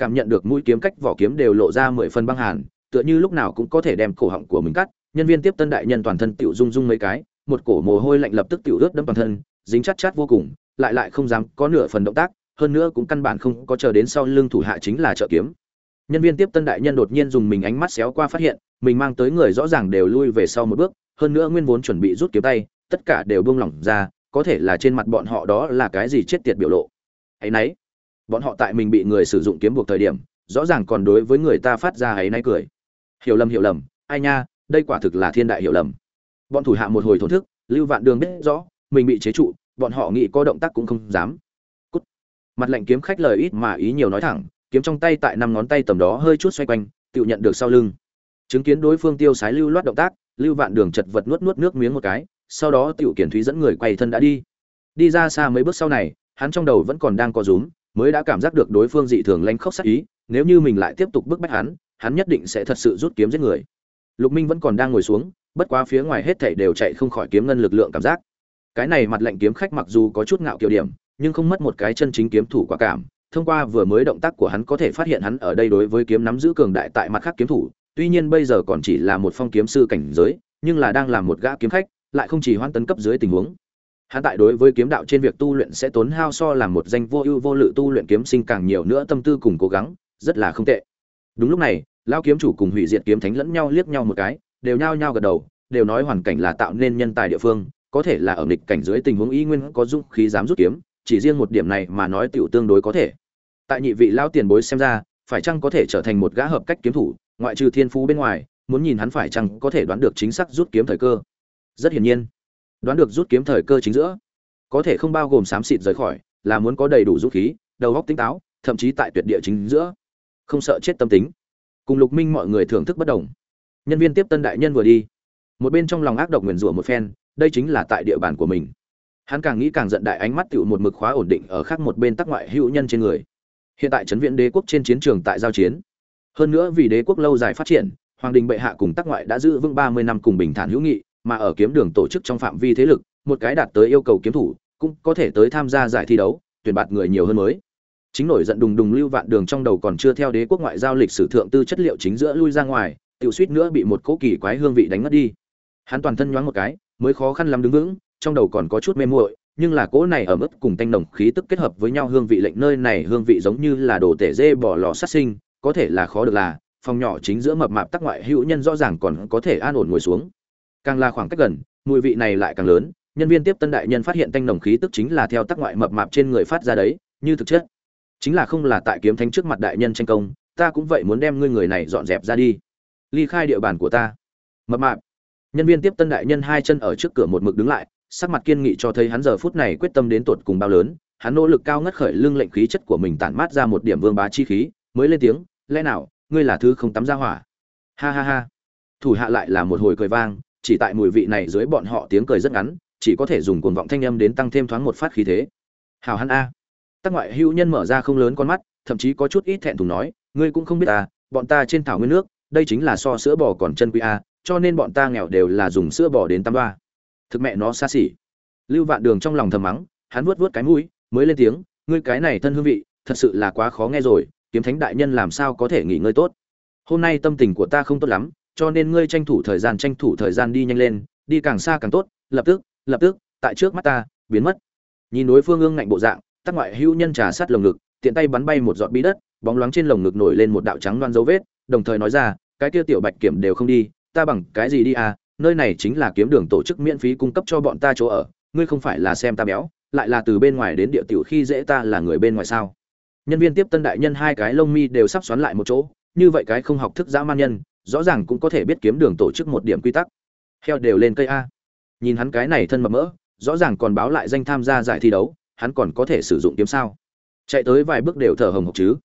cảm nhận được mũi kiếm cách vỏ kiếm đều lộ ra mười phần băng hàn, tựa như lúc nào cũng có thể đem cổ họng của mình cắt. Nhân viên tiếp tân đại nhân toàn thân tiểu rung rung mấy cái, một cổ mồ hôi lạnh lập tức tiểu ướt đẫm toàn thân, dính chát chát vô cùng, lại lại không dám có nửa phần động tác, hơn nữa cũng căn bản không có chờ đến sau lưng thủ hạ chính là trợ kiếm. Nhân viên tiếp tân đại nhân đột nhiên dùng mình ánh mắt xéo qua phát hiện, mình mang tới người rõ ràng đều lui về sau một bước, hơn nữa nguyên vốn chuẩn bị rút kiếm tay, tất cả đều buông lỏng ra, có thể là trên mặt bọn họ đó là cái gì chết tiệt biểu lộ. Ấy nấy bọn họ tại mình bị người sử dụng kiếm buộc thời điểm, rõ ràng còn đối với người ta phát ra ấy nay cười. Hiểu lầm hiểu lầm. Ai nha, đây quả thực là thiên đại hiểu lầm. Bọn thủ hạ một hồi thổn thức, lưu vạn đường biết rõ, mình bị chế trụ, bọn họ nghĩ có động tác cũng không dám. Cút. mặt lệnh kiếm khách lời ít mà ý nhiều nói thẳng, kiếm trong tay tại năm ngón tay tầm đó hơi chút xoay quanh, tự nhận được sau lưng. Chứng kiến đối phương tiêu sái lưu loát động tác, lưu vạn đường chật vật nuốt nuốt nước miếng một cái, sau đó tiểu kiển thúy dẫn người quay thân đã đi. Đi ra xa mấy bước sau này, hắn trong đầu vẫn còn đang co rúm mới đã cảm giác được đối phương dị thường lanh khóc sắc ý, nếu như mình lại tiếp tục bức bách hắn hắn nhất định sẽ thật sự rút kiếm giết người. Lục minh vẫn còn đang ngồi xuống, bất quá phía ngoài hết thảy đều chạy không khỏi kiếm ngân lực lượng cảm giác. Cái này mặt lệnh kiếm khách mặc dù có chút ngạo kiều điểm, nhưng không mất một cái chân chính kiếm thủ quả cảm. Thông qua vừa mới động tác của hắn có thể phát hiện hắn ở đây đối với kiếm nắm giữ cường đại tại mặt khác kiếm thủ, tuy nhiên bây giờ còn chỉ là một phong kiếm sư cảnh giới, nhưng là đang làm một gã kiếm khách, lại không chỉ hoan tấn cấp dưới tình huống hắn tại đối với kiếm đạo trên việc tu luyện sẽ tốn hao so làm một danh vô ưu vô lự tu luyện kiếm sinh càng nhiều nữa tâm tư cùng cố gắng, rất là không tệ. Đúng lúc này lao kiếm chủ cùng hủy diệt kiếm thánh lẫn nhau liếc nhau một cái, đều nhao nhao gật đầu, đều nói hoàn cảnh là tạo nên nhân tài địa phương, có thể là ở nghịch cảnh dưới tình huống y nguyên có dũng khí dám rút kiếm, chỉ riêng một điểm này mà nói tiểu tương đối có thể. Tại nhị vị lao tiền bối xem ra, phải chăng có thể trở thành một gã hợp cách kiếm thủ, ngoại trừ thiên phú bên ngoài, muốn nhìn hắn phải chăng có thể đoán được chính xác rút kiếm thời cơ. Rất hiển nhiên đoán được rút kiếm thời cơ chính giữa, có thể không bao gồm xám xịt rời khỏi, là muốn có đầy đủ dũng khí, đầu óc tinh táo, thậm chí tại tuyệt địa chính giữa. Không sợ chết tâm tính. Cùng lục minh mọi người thưởng thức bất đồng. Nhân viên tiếp tân đại nhân vừa đi. Một bên trong lòng ác độc nguyền rủa một phen, đây chính là tại địa bàn của mình. Hắn càng nghĩ càng giận đại ánh mắt tựu một mực khóa ổn định ở khác một bên tắc ngoại hữu nhân trên người. Hiện tại trấn viện đế quốc trên chiến trường tại giao chiến. Hơn nữa vì đế quốc lâu dài phát triển, hoàng đình bệ hạ cùng tắc ngoại đã giữ vững ba mươi năm cùng bình thản hữu nghị mà ở kiếm đường tổ chức trong phạm vi thế lực, một cái đạt tới yêu cầu kiếm thủ, cũng có thể tới tham gia giải thi đấu, tuyển bạt người nhiều hơn mới. Chính nổi giận đùng đùng lưu vạn đường trong đầu còn chưa theo đế quốc ngoại giao lịch sử thượng tư chất liệu chính giữa lui ra ngoài, tiểu suýt nữa bị một cỗ kỳ quái hương vị đánh mất đi. Hắn toàn thân nhoáng một cái, mới khó khăn lắm đứng vững, trong đầu còn có chút mê muội, nhưng là cỗ này ở mức cùng tanh nồng khí tức kết hợp với nhau hương vị lệnh nơi này hương vị giống như là đồ tể dê bỏ lò sát sinh, có thể là khó được là, phòng nhỏ chính giữa mập mạp tắc ngoại hữu nhân rõ ràng còn có thể an ổn ngồi xuống càng là khoảng cách gần, mùi vị này lại càng lớn. Nhân viên tiếp tân đại nhân phát hiện tanh nồng khí tức chính là theo tắc ngoại mập mạp trên người phát ra đấy, như thực chất. Chính là không là tại kiếm thánh trước mặt đại nhân tranh công, ta cũng vậy muốn đem ngươi người này dọn dẹp ra đi. Ly khai địa bàn của ta. Mập mạp. Nhân viên tiếp tân đại nhân hai chân ở trước cửa một mực đứng lại, sắc mặt kiên nghị cho thấy hắn giờ phút này quyết tâm đến tột cùng bao lớn. Hắn nỗ lực cao ngất khởi lưng lệnh khí chất của mình tản mát ra một điểm vương bá chi khí, mới lên tiếng, lẽ nào, ngươi là thứ không tắm ra hỏa? Ha ha ha. Thủ hạ lại là một hồi cười vang chỉ tại mùi vị này dưới bọn họ tiếng cười rất ngắn, chỉ có thể dùng cuồng vọng thanh âm đến tăng thêm thoáng một phát khí thế. Hào hắn a. Tắc ngoại hữu nhân mở ra không lớn con mắt, thậm chí có chút ít thẹn thùng nói, ngươi cũng không biết ta bọn ta trên thảo nguyên nước, đây chính là so sữa bò còn chân quý a, cho nên bọn ta nghèo đều là dùng sữa bò đến tăm ba thực mẹ nó xa xỉ. Lưu vạn đường trong lòng thầm mắng, hắn vuốt vuốt cái mũi, mới lên tiếng, ngươi cái này thân hương vị, thật sự là quá khó nghe rồi, kiếm thánh đại nhân làm sao có thể nghỉ ngơi tốt? Hôm nay tâm tình của ta không tốt lắm cho nên ngươi tranh thủ thời gian, tranh thủ thời gian đi nhanh lên, đi càng xa càng tốt, lập tức lập tức, tại trước mắt ta, biến mất. Nhìn đối phương ương ngạnh bộ dạng, tắc ngoại hữu nhân trà sát lồng ngực, tiện tay bắn bay một giọt bí đất, bóng loáng trên lồng ngực nổi lên một đạo trắng loan dấu vết, đồng thời nói ra, cái kia tiểu bạch kiểm đều không đi, ta bằng cái gì đi à? Nơi này chính là kiếm đường tổ chức miễn phí cung cấp cho bọn ta chỗ ở, ngươi không phải là xem ta béo, lại là từ bên ngoài đến địa tiểu khi dễ ta là người bên ngoài sao? Nhân viên tiếp tân đại nhân hai cái lông mi đều sắp xoắn lại một chỗ, như vậy cái không học thức dã man nhân rõ ràng cũng có thể biết kiếm đường tổ chức một điểm quy tắc. Heo đều lên cây a. Nhìn hắn cái này thân mập mỡ, rõ ràng còn báo lại danh tham gia giải thi đấu, hắn còn có thể sử dụng kiếm sao? Chạy tới vài bước đều thở hồng hộc chứ.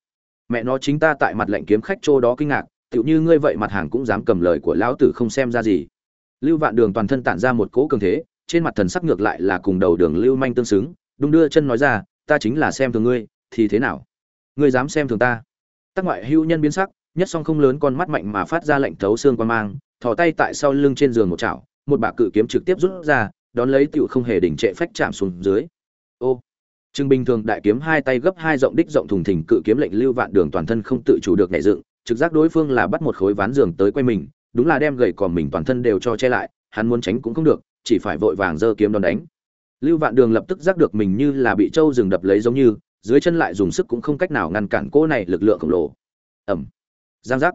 Mẹ nó chính ta tại mặt lệnh kiếm khách chỗ đó kinh ngạc, tựu như ngươi vậy mặt hàng cũng dám cầm lời của lão tử không xem ra gì. Lưu vạn đường toàn thân tản ra một cỗ cường thế, trên mặt thần sắc ngược lại là cùng đầu đường lưu manh tương xứng, đung đưa chân nói ra, ta chính là xem thường ngươi, thì thế nào? Ngươi dám xem thường ta? Tác ngoại hữu nhân biến sắc nhất song không lớn con mắt mạnh mà phát ra lệnh thấu xương quan mang, thò tay tại sau lưng trên giường một chảo, một bả cự kiếm trực tiếp rút ra, đón lấy tựu không hề đỉnh trệ phách chạm xuống dưới. Ô, trương bình thường đại kiếm hai tay gấp hai rộng đích rộng thùng thình cự kiếm lệnh lưu vạn đường toàn thân không tự chủ được nhảy dựng, trực giác đối phương là bắt một khối ván giường tới quay mình, đúng là đem gậy còm mình toàn thân đều cho che lại, hắn muốn tránh cũng không được, chỉ phải vội vàng giơ kiếm đón đánh. Lưu vạn đường lập tức giác được mình như là bị trâu rừng đập lấy giống như, dưới chân lại dùng sức cũng không cách nào ngăn cản cỗ này lực lượng khổng lồ. Ẩm giang giác.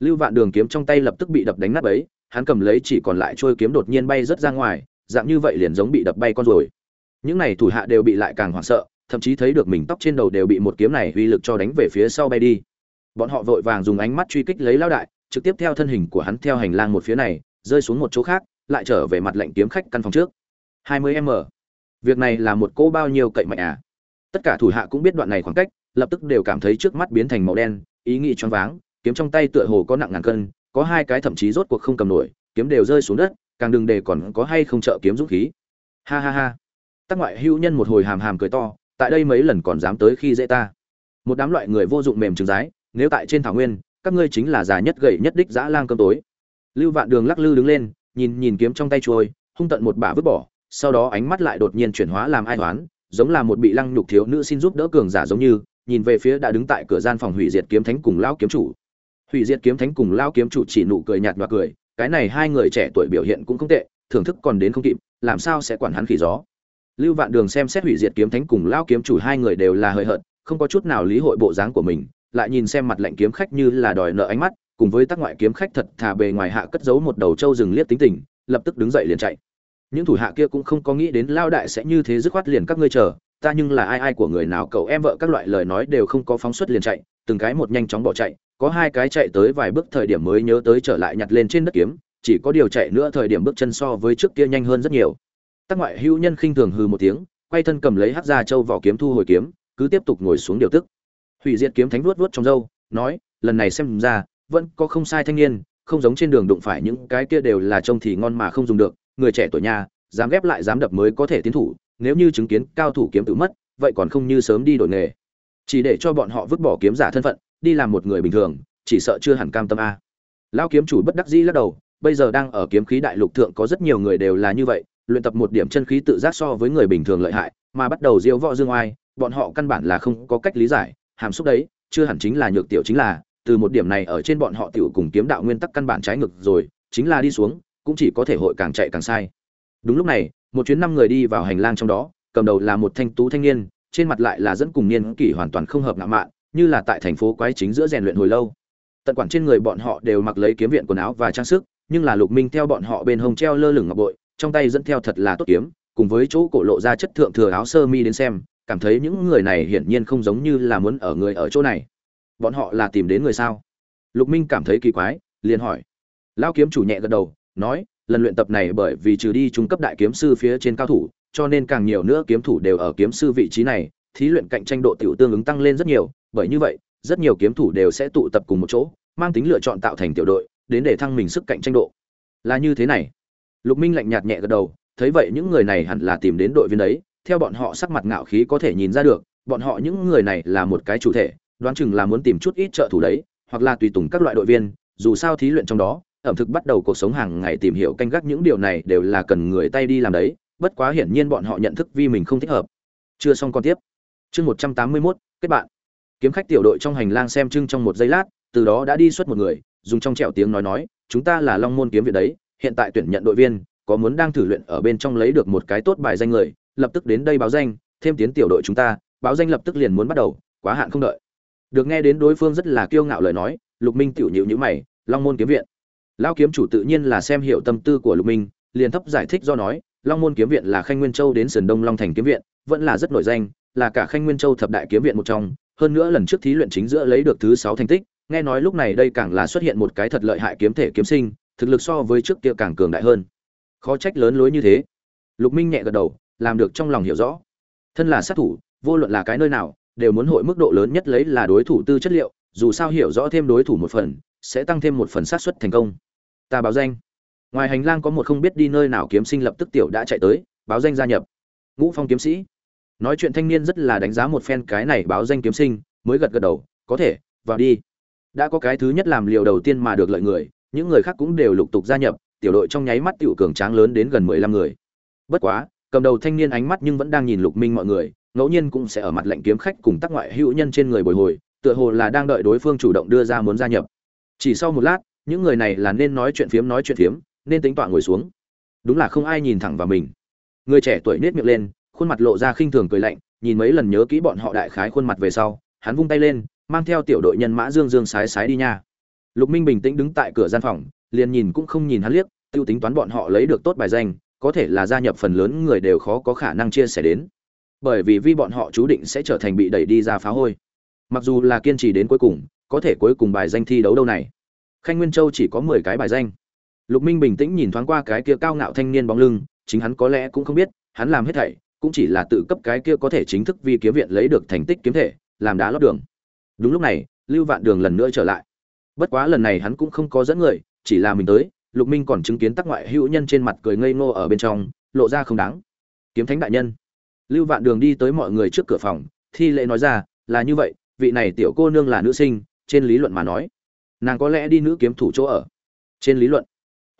Lưu vạn đường kiếm trong tay lập tức bị đập đánh nát ấy hắn cầm lấy chỉ còn lại trôi kiếm đột nhiên bay rất ra ngoài, dạng như vậy liền giống bị đập bay con rồi những này thủ hạ đều bị lại càng hoảng sợ, thậm chí thấy được mình tóc trên đầu đều bị một kiếm này uy lực cho đánh về phía sau bay đi. Bọn họ vội vàng dùng ánh mắt truy kích lấy lao đại, trực tiếp theo thân hình của hắn theo hành lang một phía này, rơi xuống một chỗ khác, lại trở về mặt lệnh kiếm khách căn phòng trước. 20 m. Việc này là một cô bao nhiêu cậy mạnh à? Tất cả thủ hạ cũng biết đoạn này khoảng cách, lập tức đều cảm thấy trước mắt biến thành màu đen, ý nghĩ choáng váng kiếm trong tay tựa hồ có nặng ngàn cân, có hai cái thậm chí rốt cuộc không cầm nổi, kiếm đều rơi xuống đất, càng đừng để còn có hay không trợ kiếm dũng khí. Ha ha ha. Tắc ngoại hữu nhân một hồi hàm hàm cười to, tại đây mấy lần còn dám tới khi dễ ta. Một đám loại người vô dụng mềm trứng rái, nếu tại trên thảo nguyên, các ngươi chính là già nhất gậy nhất đích dã lang cơm tối. Lưu vạn đường lắc lư đứng lên, nhìn nhìn kiếm trong tay trôi hung tận một bả vứt bỏ, sau đó ánh mắt lại đột nhiên chuyển hóa làm ai toán giống là một bị lăng nhục thiếu nữ xin giúp đỡ cường giả giống như, nhìn về phía đã đứng tại cửa gian phòng hủy diệt kiếm thánh cùng lão kiếm chủ hủy diệt kiếm thánh cùng lao kiếm chủ chỉ nụ cười nhạt nhòa cười, cái này hai người trẻ tuổi biểu hiện cũng không tệ, thưởng thức còn đến không kịp, làm sao sẽ quản hắn khỉ gió. Lưu vạn đường xem xét hủy diệt kiếm thánh cùng lao kiếm chủ hai người đều là hời hợt, không có chút nào lý hội bộ dáng của mình, lại nhìn xem mặt lạnh kiếm khách như là đòi nợ ánh mắt, cùng với tác ngoại kiếm khách thật thà bề ngoài hạ cất giấu một đầu trâu rừng liếc tính tình, lập tức đứng dậy liền chạy. Những thủ hạ kia cũng không có nghĩ đến lao đại sẽ như thế dứt khoát liền các ngươi chờ ta nhưng là ai ai của người nào, cậu em vợ các loại lời nói đều không có phóng xuất liền chạy, từng cái một nhanh chóng bỏ chạy, có hai cái chạy tới vài bước thời điểm mới nhớ tới trở lại nhặt lên trên đất kiếm, chỉ có điều chạy nữa thời điểm bước chân so với trước kia nhanh hơn rất nhiều. Tác ngoại hữu nhân khinh thường hừ một tiếng, quay thân cầm lấy hát ra châu vỏ kiếm thu hồi kiếm, cứ tiếp tục ngồi xuống điều tức. Hủy diệt kiếm thánh vuốt vuốt trong râu, nói, lần này xem ra, vẫn có không sai thanh niên, không giống trên đường đụng phải những cái kia đều là trông thì ngon mà không dùng được, người trẻ tuổi nhà, dám ghép lại dám đập mới có thể tiến thủ nếu như chứng kiến cao thủ kiếm tự mất, vậy còn không như sớm đi đổi nghề. Chỉ để cho bọn họ vứt bỏ kiếm giả thân phận, đi làm một người bình thường, chỉ sợ chưa hẳn cam tâm a. Lao kiếm chủ bất đắc dĩ lắc đầu, bây giờ đang ở kiếm khí đại lục thượng có rất nhiều người đều là như vậy, luyện tập một điểm chân khí tự giác so với người bình thường lợi hại, mà bắt đầu diễu võ dương oai, bọn họ căn bản là không có cách lý giải, hàm xúc đấy, chưa hẳn chính là nhược tiểu chính là, từ một điểm này ở trên bọn họ tiểu cùng kiếm đạo nguyên tắc căn bản trái ngược rồi, chính là đi xuống, cũng chỉ có thể hội càng chạy càng sai. Đúng lúc này một chuyến năm người đi vào hành lang trong đó, cầm đầu là một thanh tú thanh niên, trên mặt lại là dẫn cùng niên kỷ hoàn toàn không hợp ngạo mạn, như là tại thành phố quái chính giữa rèn luyện hồi lâu. Tận quản trên người bọn họ đều mặc lấy kiếm viện quần áo và trang sức, nhưng là lục minh theo bọn họ bên hông treo lơ lửng ngọc bội, trong tay dẫn theo thật là tốt kiếm, cùng với chỗ cổ lộ ra chất thượng thừa áo sơ mi đến xem, cảm thấy những người này hiển nhiên không giống như là muốn ở người ở chỗ này. Bọn họ là tìm đến người sao? Lục minh cảm thấy kỳ quái, liền hỏi. Lão kiếm chủ nhẹ gật đầu, nói lần luyện tập này bởi vì trừ đi trung cấp đại kiếm sư phía trên cao thủ, cho nên càng nhiều nữa kiếm thủ đều ở kiếm sư vị trí này, thí luyện cạnh tranh độ tiểu tương ứng tăng lên rất nhiều, bởi như vậy, rất nhiều kiếm thủ đều sẽ tụ tập cùng một chỗ, mang tính lựa chọn tạo thành tiểu đội, đến để thăng mình sức cạnh tranh độ. Là như thế này. Lục minh lạnh nhạt nhẹ gật đầu, thấy vậy những người này hẳn là tìm đến đội viên đấy, theo bọn họ sắc mặt ngạo khí có thể nhìn ra được, bọn họ những người này là một cái chủ thể, đoán chừng là muốn tìm chút ít trợ thủ đấy, hoặc là tùy tùng các loại đội viên, dù sao thí luyện trong đó ẩm thực bắt đầu cuộc sống hàng ngày tìm hiểu canh gác những điều này đều là cần người tay đi làm đấy, bất quá hiển nhiên bọn họ nhận thức vi mình không thích hợp. Chưa xong con tiếp. Chương một trăm tám mươi mốt, kết bạn. Kiếm khách tiểu đội trong hành lang xem trưng trong một giây lát, từ đó đã đi xuất một người, dùng trong trẻo tiếng nói nói, chúng ta là long môn kiếm viện đấy, hiện tại tuyển nhận đội viên, có muốn đang thử luyện ở bên trong lấy được một cái tốt bài danh người, lập tức đến đây báo danh, thêm tiến tiểu đội chúng ta, báo danh lập tức liền muốn bắt đầu, quá hạn không đợi. Được nghe đến đối phương rất là kiêu ngạo lời nói, lục minh tiểu nhịu nhữ mày, long môn kiếm viện lao kiếm chủ tự nhiên là xem hiểu tâm tư của lục minh, liền thấp giải thích do nói, long môn kiếm viện là khanh nguyên châu đến sườn đông long thành kiếm viện, vẫn là rất nổi danh, là cả khanh nguyên châu thập đại kiếm viện một trong. Hơn nữa lần trước thí luyện chính giữa lấy được thứ sáu thành tích, nghe nói lúc này đây càng là xuất hiện một cái thật lợi hại kiếm thể kiếm sinh, thực lực so với trước kia càng cường đại hơn. Khó trách lớn lối như thế. Lục minh nhẹ gật đầu, làm được trong lòng hiểu rõ. Thân là sát thủ, vô luận là cái nơi nào, đều muốn hội mức độ lớn nhất lấy là đối thủ tư chất liệu, dù sao hiểu rõ thêm đối thủ một phần, sẽ tăng thêm một phần xác suất thành công ta báo danh. Ngoài hành lang có một không biết đi nơi nào kiếm sinh lập tức tiểu đã chạy tới, báo danh gia nhập. Ngũ phong kiếm sĩ. Nói chuyện thanh niên rất là đánh giá một phen cái này báo danh kiếm sinh, mới gật gật đầu, có thể, vào đi. Đã có cái thứ nhất làm liều đầu tiên mà được lợi người, những người khác cũng đều lục tục gia nhập, tiểu đội trong nháy mắt tiểu cường tráng lớn đến gần mười lăm người. Bất quá, cầm đầu thanh niên ánh mắt nhưng vẫn đang nhìn lục minh mọi người, ngẫu nhiên cũng sẽ ở mặt lệnh kiếm khách cùng tác ngoại hữu nhân trên người bồi hồi, tựa hồ là đang đợi đối phương chủ động đưa ra muốn gia nhập. Chỉ sau một lát những người này là nên nói chuyện phiếm nói chuyện phiếm, nên tính toán ngồi xuống. Đúng là không ai nhìn thẳng vào mình. Người trẻ tuổi nết miệng lên, khuôn mặt lộ ra khinh thường cười lạnh, nhìn mấy lần nhớ kỹ bọn họ đại khái khuôn mặt về sau, hắn vung tay lên, mang theo tiểu đội nhân mã dương dương sái sái đi nha. Lục minh bình tĩnh đứng tại cửa gian phòng, liền nhìn cũng không nhìn hắn liếc, tiêu tính toán bọn họ lấy được tốt bài danh, có thể là gia nhập phần lớn người đều khó có khả năng chia sẻ đến. Bởi vì vi bọn họ chú định sẽ trở thành bị đẩy đi ra phá hôi. Mặc dù là kiên trì đến cuối cùng, có thể cuối cùng bài danh thi đấu đâu này khanh nguyên châu chỉ có mười cái bài danh. Lục minh bình tĩnh nhìn thoáng qua cái kia cao ngạo thanh niên bóng lưng, chính hắn có lẽ cũng không biết, hắn làm hết thảy, cũng chỉ là tự cấp cái kia có thể chính thức vi kiếm viện lấy được thành tích kiếm thể, làm đá lót đường. Đúng lúc này, lưu vạn đường lần nữa trở lại. Bất quá lần này hắn cũng không có dẫn người, chỉ là mình tới, lục minh còn chứng kiến tắc ngoại hữu nhân trên mặt cười ngây ngô ở bên trong, lộ ra không đáng. Kiếm thánh đại nhân. Lưu vạn đường đi tới mọi người trước cửa phòng, thi lễ nói ra, là như vậy, vị này tiểu cô nương là nữ sinh, trên lý luận mà nói nàng có lẽ đi nữ kiếm thủ chỗ ở. Trên lý luận,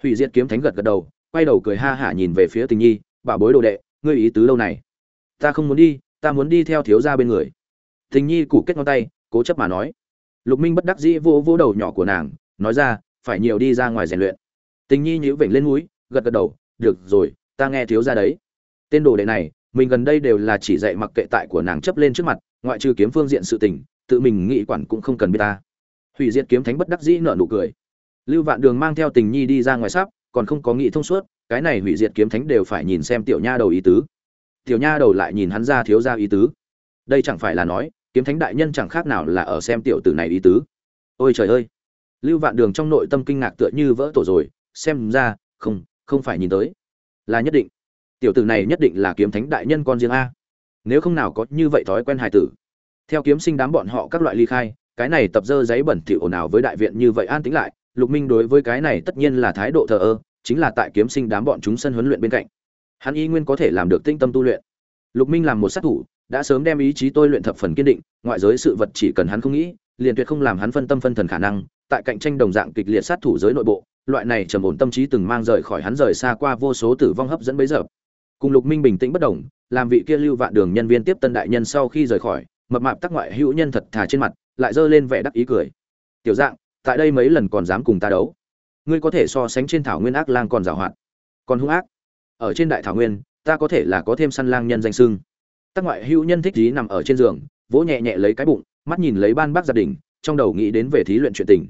hủy diệt kiếm thánh gật gật đầu, quay đầu cười ha hả nhìn về phía tình nhi bảo bối đồ đệ, ngươi ý tứ lâu này? Ta không muốn đi, ta muốn đi theo thiếu gia bên người. Tình nhi củ kết ngón tay, cố chấp mà nói. Lục minh bất đắc dĩ vô vô đầu nhỏ của nàng, nói ra, phải nhiều đi ra ngoài rèn luyện. Tình nhi nhíu vểnh lên mũi, gật gật đầu, được rồi, ta nghe thiếu gia đấy. Tên đồ đệ này, mình gần đây đều là chỉ dạy mặc kệ tại của nàng chấp lên trước mặt, ngoại trừ kiếm phương diện sự tình, tự mình nghĩ quản cũng không cần biết ta hủy diệt kiếm thánh bất đắc dĩ nở nụ cười. Lưu vạn đường mang theo tình nhi đi ra ngoài sắp còn không có nghĩ thông suốt, cái này hủy diệt kiếm thánh đều phải nhìn xem tiểu nha đầu ý tứ. Tiểu nha đầu lại nhìn hắn ra thiếu ra ý tứ. Đây chẳng phải là nói, kiếm thánh đại nhân chẳng khác nào là ở xem tiểu tử này ý tứ. Ôi trời ơi! Lưu vạn đường trong nội tâm kinh ngạc tựa như vỡ tổ rồi, xem ra, không không phải nhìn tới. Là nhất định. Tiểu tử này nhất định là kiếm thánh đại nhân con riêng a. Nếu không nào có như vậy thói quen hài tử. Theo kiếm sinh đám bọn họ các loại ly khai cái này tập dơ giấy bẩn thỉu ồn ào với đại viện như vậy an tĩnh lại, lục minh đối với cái này tất nhiên là thái độ thờ ơ, chính là tại kiếm sinh đám bọn chúng sân huấn luyện bên cạnh. Hắn y nguyên có thể làm được tinh tâm tu luyện. Lục minh làm một sát thủ, đã sớm đem ý chí tôi luyện thập phần kiên định, ngoại giới sự vật chỉ cần hắn không nghĩ, liền tuyệt không làm hắn phân tâm phân thần khả năng. Tại cạnh tranh đồng dạng kịch liệt sát thủ giới nội bộ, loại này trầm ổn tâm trí từng mang rời khỏi hắn rời xa qua vô số tử vong hấp dẫn bấy giờ. Cùng lục minh bình tĩnh bất động, làm vị kia lưu vạn đường nhân viên tiếp tân đại nhân sau khi rời khỏi mập mạp tắc ngoại hữu nhân thật thà trên mặt, lại giơ lên vẻ đắc ý cười. Tiểu dạng, tại đây mấy lần còn dám cùng ta đấu. Ngươi có thể so sánh trên thảo nguyên ác lang còn giàu hoạt còn hung ác. Ở trên đại thảo nguyên, ta có thể là có thêm săn lang nhân danh sưng tắc ngoại hữu nhân thích trí nằm ở trên giường, vỗ nhẹ nhẹ lấy cái bụng, mắt nhìn lấy ban bác gia đình, trong đầu nghĩ đến về thí luyện chuyện tình.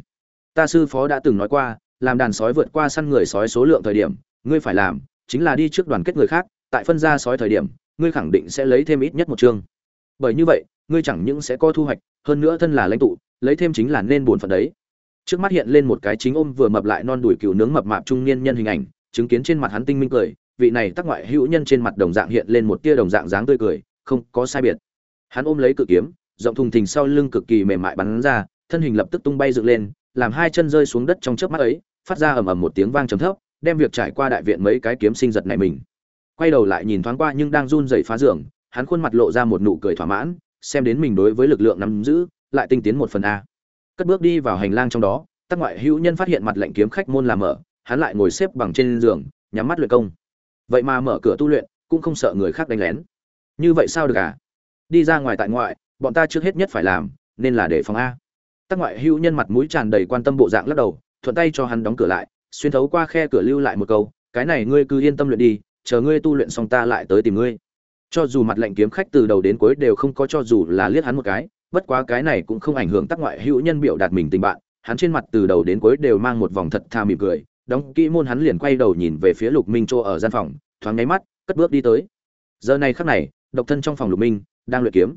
Ta sư phó đã từng nói qua, làm đàn sói vượt qua săn người sói số lượng thời điểm, ngươi phải làm chính là đi trước đoàn kết người khác, tại phân ra sói thời điểm, ngươi khẳng định sẽ lấy thêm ít nhất một chương. Bởi như vậy ngươi chẳng những sẽ có thu hoạch, hơn nữa thân là lãnh tụ, lấy thêm chính là nên buồn phận đấy. Trước mắt hiện lên một cái chính ôm vừa mập lại non đùi cừu nướng mập mạp trung niên nhân hình ảnh, chứng kiến trên mặt hắn tinh minh cười, vị này tác ngoại hữu nhân trên mặt đồng dạng hiện lên một tia đồng dạng dáng tươi cười, không có sai biệt. Hắn ôm lấy cự kiếm, rộng thùng thình sau lưng cực kỳ mềm mại bắn ra, thân hình lập tức tung bay dựng lên, làm hai chân rơi xuống đất trong chớp mắt ấy, phát ra ầm ầm một tiếng vang trầm thấp, đem việc trải qua đại viện mấy cái kiếm sinh giật này mình. Quay đầu lại nhìn thoáng qua nhưng đang run rẩy phá giường, hắn khuôn mặt lộ ra một nụ cười thỏa mãn xem đến mình đối với lực lượng nắm giữ, lại tinh tiến một phần a. Cất bước đi vào hành lang trong đó, tắc ngoại hữu nhân phát hiện mặt lệnh kiếm khách môn làm mở, hắn lại ngồi xếp bằng trên giường, nhắm mắt luyện công. Vậy mà mở cửa tu luyện, cũng không sợ người khác đánh lén. Như vậy sao được à? Đi ra ngoài tại ngoại, bọn ta trước hết nhất phải làm, nên là để phòng a. Tắc ngoại hữu nhân mặt mũi tràn đầy quan tâm bộ dạng lắc đầu, thuận tay cho hắn đóng cửa lại, xuyên thấu qua khe cửa lưu lại một câu, cái này ngươi cứ yên tâm luyện đi, chờ ngươi tu luyện xong ta lại tới tìm ngươi cho dù mặt lệnh kiếm khách từ đầu đến cuối đều không có cho dù là liếc hắn một cái, bất quá cái này cũng không ảnh hưởng tác ngoại hữu nhân biểu đạt mình tình bạn, hắn trên mặt từ đầu đến cuối đều mang một vòng thật tha mỉm cười, đóng kỹ môn hắn liền quay đầu nhìn về phía lục minh chỗ ở gian phòng, thoáng nháy mắt, cất bước đi tới. Giờ này khắc này, độc thân trong phòng lục minh, đang luyện kiếm.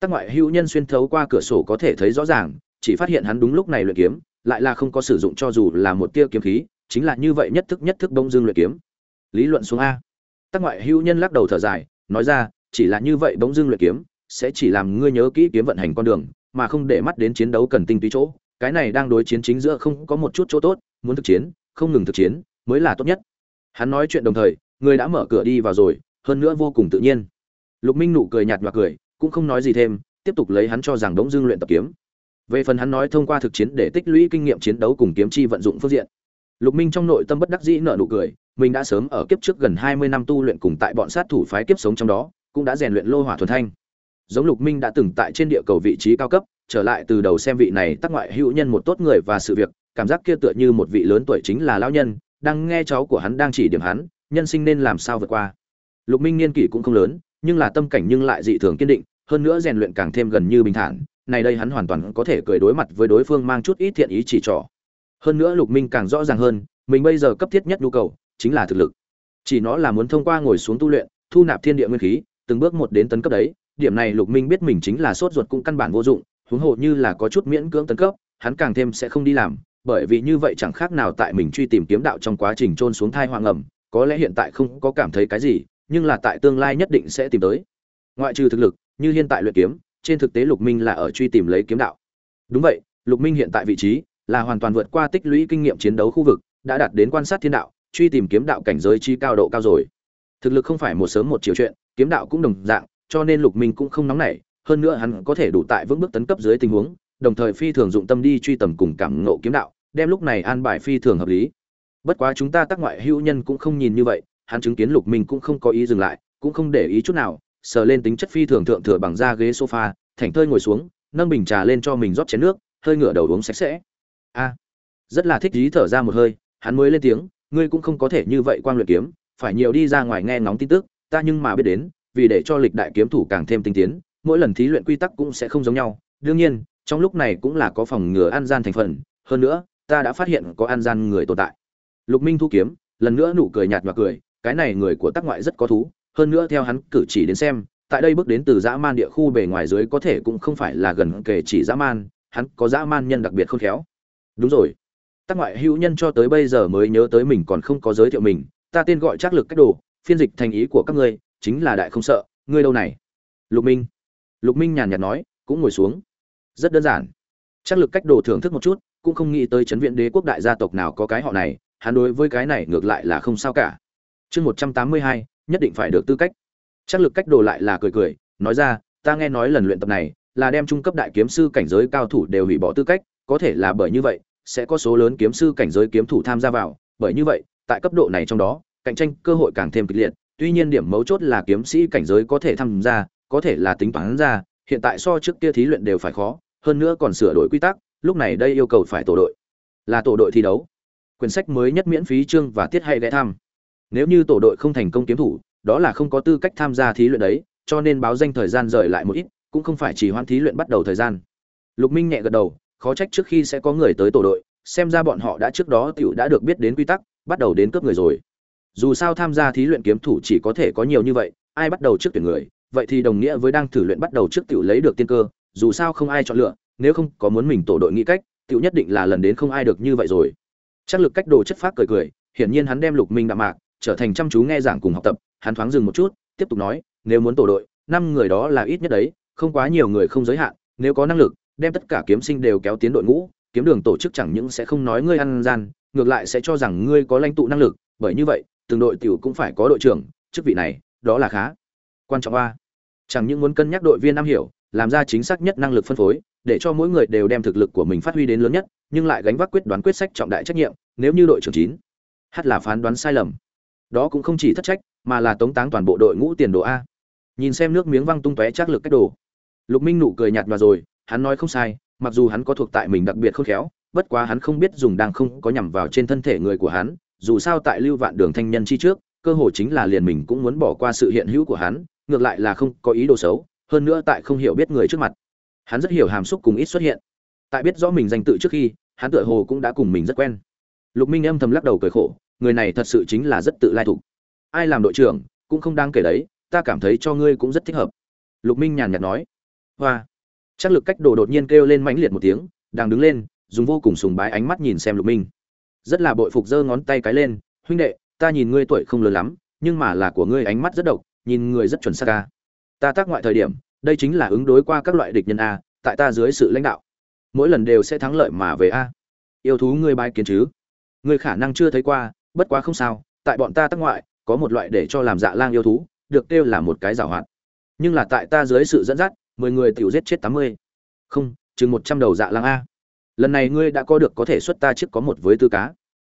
Tác ngoại hữu nhân xuyên thấu qua cửa sổ có thể thấy rõ ràng, chỉ phát hiện hắn đúng lúc này luyện kiếm, lại là không có sử dụng cho dù là một tia kiếm khí, chính là như vậy nhất thức nhất thức đông dương luyện kiếm. Lý luận xuống a. Tác ngoại hữu nhân lắc đầu thở dài nói ra, chỉ là như vậy bỗng dưng luyện kiếm, sẽ chỉ làm ngươi nhớ kỹ kiếm vận hành con đường, mà không để mắt đến chiến đấu cần tinh túy chỗ. Cái này đang đối chiến chính giữa không có một chút chỗ tốt, muốn thực chiến, không ngừng thực chiến, mới là tốt nhất. Hắn nói chuyện đồng thời, người đã mở cửa đi vào rồi, hơn nữa vô cùng tự nhiên. Lục minh nụ cười nhạt nhòa cười, cũng không nói gì thêm, tiếp tục lấy hắn cho rằng đống dương luyện tập kiếm. Về phần hắn nói thông qua thực chiến để tích lũy kinh nghiệm chiến đấu cùng kiếm chi vận dụng phương diện. Lục minh trong nội tâm bất đắc dĩ nở nụ cười mình đã sớm ở kiếp trước gần 20 năm tu luyện cùng tại bọn sát thủ phái kiếp sống trong đó, cũng đã rèn luyện lô hỏa thuần thanh. Giống Lục Minh đã từng tại trên địa cầu vị trí cao cấp, trở lại từ đầu xem vị này tác ngoại hữu nhân một tốt người và sự việc, cảm giác kia tựa như một vị lớn tuổi chính là lão nhân, đang nghe cháu của hắn đang chỉ điểm hắn, nhân sinh nên làm sao vượt qua. Lục Minh niên kỷ cũng không lớn, nhưng là tâm cảnh nhưng lại dị thường kiên định, hơn nữa rèn luyện càng thêm gần như bình thản, này đây hắn hoàn toàn có thể cười đối mặt với đối phương mang chút ít thiện ý chỉ trỏ. Hơn nữa Lục Minh càng rõ ràng hơn, mình bây giờ cấp thiết nhất nhu cầu chính là thực lực. Chỉ nó là muốn thông qua ngồi xuống tu luyện, thu nạp thiên địa nguyên khí, từng bước một đến tấn cấp đấy. Điểm này lục minh biết mình chính là sốt ruột cũng căn bản vô dụng, huống hồ như là có chút miễn cưỡng tấn cấp, hắn càng thêm sẽ không đi làm, bởi vì như vậy chẳng khác nào tại mình truy tìm kiếm đạo trong quá trình trôn xuống thai hoang ẩm, có lẽ hiện tại không có cảm thấy cái gì, nhưng là tại tương lai nhất định sẽ tìm tới. Ngoại trừ thực lực, như hiện tại luyện kiếm, trên thực tế lục minh là ở truy tìm lấy kiếm đạo. Đúng vậy, lục minh hiện tại vị trí là hoàn toàn vượt qua tích lũy kinh nghiệm chiến đấu khu vực, đã đạt đến quan sát thiên đạo truy tìm kiếm đạo cảnh giới chi cao độ cao rồi. Thực lực không phải một sớm một chiều chuyện, kiếm đạo cũng đồng dạng, cho nên Lục Minh cũng không nóng nảy, hơn nữa hắn có thể đủ tại vững bước tấn cấp dưới tình huống, đồng thời phi thường dụng tâm đi truy tầm cùng cảm ngộ kiếm đạo, đem lúc này an bài phi thường hợp lý. Bất quá chúng ta tác ngoại hữu nhân cũng không nhìn như vậy, hắn chứng kiến Lục Minh cũng không có ý dừng lại, cũng không để ý chút nào, sờ lên tính chất phi thường thượng thừa bằng da ghế sofa, thảnh thơi ngồi xuống, nâng bình trà lên cho mình rót chén nước, hơi ngửa đầu uống sạch sẽ a rất là thích ý thở ra một hơi hắn mới lên tiếng ngươi cũng không có thể như vậy quang luyện kiếm, phải nhiều đi ra ngoài nghe ngóng tin tức, ta nhưng mà biết đến, vì để cho lịch đại kiếm thủ càng thêm tinh tiến, mỗi lần thí luyện quy tắc cũng sẽ không giống nhau. Đương nhiên, trong lúc này cũng là có phòng ngừa an gian thành phần, hơn nữa, ta đã phát hiện có an gian người tồn tại. Lục minh thu kiếm, lần nữa nụ cười nhạt và cười, cái này người của tác ngoại rất có thú, hơn nữa theo hắn cử chỉ đến xem, tại đây bước đến từ dã man địa khu bề ngoài dưới có thể cũng không phải là gần kề chỉ dã man, hắn có dã man nhân đặc biệt khôn khéo. Đúng rồi tác ngoại hữu nhân cho tới bây giờ mới nhớ tới mình còn không có giới thiệu mình, ta tên gọi trác lực cách đồ, phiên dịch thành ý của các ngươi, chính là đại không sợ, ngươi đâu này? Lục minh. Lục minh nhàn nhạt nói, cũng ngồi xuống. Rất đơn giản. Trác lực cách đồ thưởng thức một chút, cũng không nghĩ tới chấn viện đế quốc đại gia tộc nào có cái họ này, hắn đối với cái này ngược lại là không sao cả. Chương một trăm tám mươi hai, nhất định phải được tư cách. Trác lực cách đồ lại là cười cười, nói ra, ta nghe nói lần luyện tập này, là đem trung cấp đại kiếm sư cảnh giới cao thủ đều hủy bỏ tư cách, có thể là bởi như vậy sẽ có số lớn kiếm sư cảnh giới kiếm thủ tham gia vào, bởi như vậy, tại cấp độ này trong đó, cạnh tranh cơ hội càng thêm kịch liệt. Tuy nhiên điểm mấu chốt là kiếm sĩ cảnh giới có thể tham gia, có thể là tính toán ra, hiện tại so trước kia thí luyện đều phải khó, hơn nữa còn sửa đổi quy tắc, lúc này đây yêu cầu phải tổ đội. Là tổ đội thi đấu. Quyển sách mới nhất miễn phí chương và tiết hay ghé thăm. Nếu như tổ đội không thành công kiếm thủ, đó là không có tư cách tham gia thí luyện đấy, cho nên báo danh thời gian rời lại một ít, cũng không phải chỉ hoãn thí luyện bắt đầu thời gian. Lục minh nhẹ gật đầu khó trách trước khi sẽ có người tới tổ đội, xem ra bọn họ đã trước đó tiểu đã được biết đến quy tắc, bắt đầu đến cướp người rồi. Dù sao tham gia thí luyện kiếm thủ chỉ có thể có nhiều như vậy, ai bắt đầu trước tuyển người, vậy thì đồng nghĩa với đang thử luyện bắt đầu trước tiểu lấy được tiên cơ, dù sao không ai chọn lựa, nếu không có muốn mình tổ đội nghĩ cách, tiểu nhất định là lần đến không ai được như vậy rồi. Chắc lực cách đồ chất phác cười cười, hiển nhiên hắn đem lục minh đạm mạc, trở thành chăm chú nghe giảng cùng học tập, hắn thoáng dừng một chút, tiếp tục nói, nếu muốn tổ đội, năm người đó là ít nhất đấy, không quá nhiều người không giới hạn, nếu có năng lực đem tất cả kiếm sinh đều kéo tiến đội ngũ, kiếm đường tổ chức chẳng những sẽ không nói ngươi ăn gian, ngược lại sẽ cho rằng ngươi có lãnh tụ năng lực, bởi như vậy, từng đội tiểu cũng phải có đội trưởng, chức vị này, đó là khá quan trọng a. Chẳng những muốn cân nhắc đội viên am hiểu, làm ra chính xác nhất năng lực phân phối, để cho mỗi người đều đem thực lực của mình phát huy đến lớn nhất, nhưng lại gánh vác quyết đoán quyết sách trọng đại trách nhiệm, nếu như đội trưởng chín h là phán đoán sai lầm. Đó cũng không chỉ thất trách, mà là tống táng toàn bộ đội ngũ tiền đồ a. Nhìn xem nước miếng văng tung tóe chắc lực cách đồ. Lục minh nụ cười nhạt và rồi hắn nói không sai, mặc dù hắn có thuộc tại mình đặc biệt khôn khéo, bất quá hắn không biết dùng đang không có nhằm vào trên thân thể người của hắn, dù sao tại lưu vạn đường thanh nhân chi trước, cơ hội chính là liền mình cũng muốn bỏ qua sự hiện hữu của hắn, ngược lại là không có ý đồ xấu, hơn nữa tại không hiểu biết người trước mặt. Hắn rất hiểu hàm xúc cùng ít xuất hiện. Tại biết rõ mình danh tự trước khi, hắn tựa hồ cũng đã cùng mình rất quen. Lục minh âm thầm lắc đầu cười khổ, người này thật sự chính là rất tự lai thủ. ai làm đội trưởng, cũng không đáng kể đấy, ta cảm thấy cho ngươi cũng rất thích hợp. Lục minh nhàn nhạt nói. Hoa. Trác lực cách đồ đột nhiên kêu lên mãnh liệt một tiếng, đang đứng lên, dùng vô cùng sùng bái ánh mắt nhìn xem lục minh. Rất là bội phục giơ ngón tay cái lên, huynh đệ, ta nhìn ngươi tuổi không lớn lắm, nhưng mà là của ngươi ánh mắt rất độc, nhìn người rất chuẩn xác a. ta tác ngoại thời điểm, đây chính là ứng đối qua các loại địch nhân a, tại ta dưới sự lãnh đạo, mỗi lần đều sẽ thắng lợi mà về a. Yêu thú ngươi bài kiến chứ? Ngươi khả năng chưa thấy qua, bất quá không sao, tại bọn ta tác ngoại, có một loại để cho làm dạ lang yêu thú, được kêu là một cái giảo hoạt. Nhưng là tại ta dưới sự dẫn dắt mười người tiểu giết chết tám mươi. Không, chừng một trăm đầu dạ lang a. Lần này ngươi đã có được có thể xuất ta trước có một với tư cá.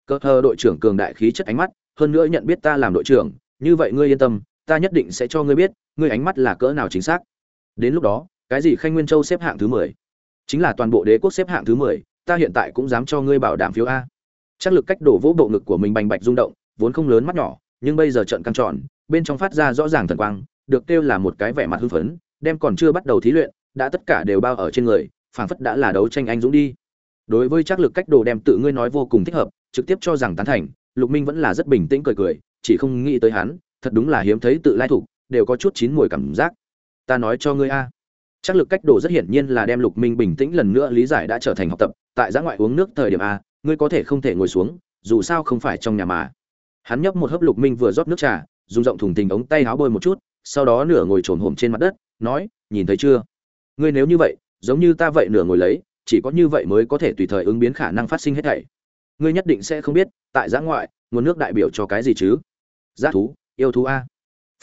Cơ hờ đội trưởng cường đại khí chất ánh mắt, hơn nữa nhận biết ta làm đội trưởng, như vậy ngươi yên tâm, ta nhất định sẽ cho ngươi biết, ngươi ánh mắt là cỡ nào chính xác. Đến lúc đó, cái gì khanh nguyên châu xếp hạng thứ mười? Chính là toàn bộ đế quốc xếp hạng thứ mười, ta hiện tại cũng dám cho ngươi bảo đảm phiếu a. Chắc lực cách đổ vỗ bộ ngực của mình bành bạch rung động, vốn không lớn mắt nhỏ, nhưng bây giờ trận căng tròn, bên trong phát ra rõ ràng thần quang, được kêu là một cái vẻ mặt hưng phấn đem còn chưa bắt đầu thí luyện, đã tất cả đều bao ở trên người, phảng phất đã là đấu tranh anh dũng đi. Đối với chắc lực cách đồ đem tự ngươi nói vô cùng thích hợp, trực tiếp cho rằng tán thành, lục minh vẫn là rất bình tĩnh cười cười, chỉ không nghĩ tới hắn, thật đúng là hiếm thấy tự lai thủ đều có chút chín mùi cảm giác. Ta nói cho ngươi a. Chắc lực cách đồ rất hiển nhiên là đem lục minh bình tĩnh lần nữa lý giải đã trở thành học tập, tại giã ngoại uống nước thời điểm a, ngươi có thể không thể ngồi xuống, dù sao không phải trong nhà mà. Hắn nhấp một hớp lục minh vừa rót nước trà, dùng rộng thùng tình ống tay áo bôi một chút, sau đó nửa ngồi trồn hổm trên mặt đất nói, nhìn thấy chưa? Ngươi nếu như vậy, giống như ta vậy nửa ngồi lấy, chỉ có như vậy mới có thể tùy thời ứng biến khả năng phát sinh hết thảy. Ngươi nhất định sẽ không biết, tại giã ngoại, nguồn nước đại biểu cho cái gì chứ? Giá thú, yêu thú a.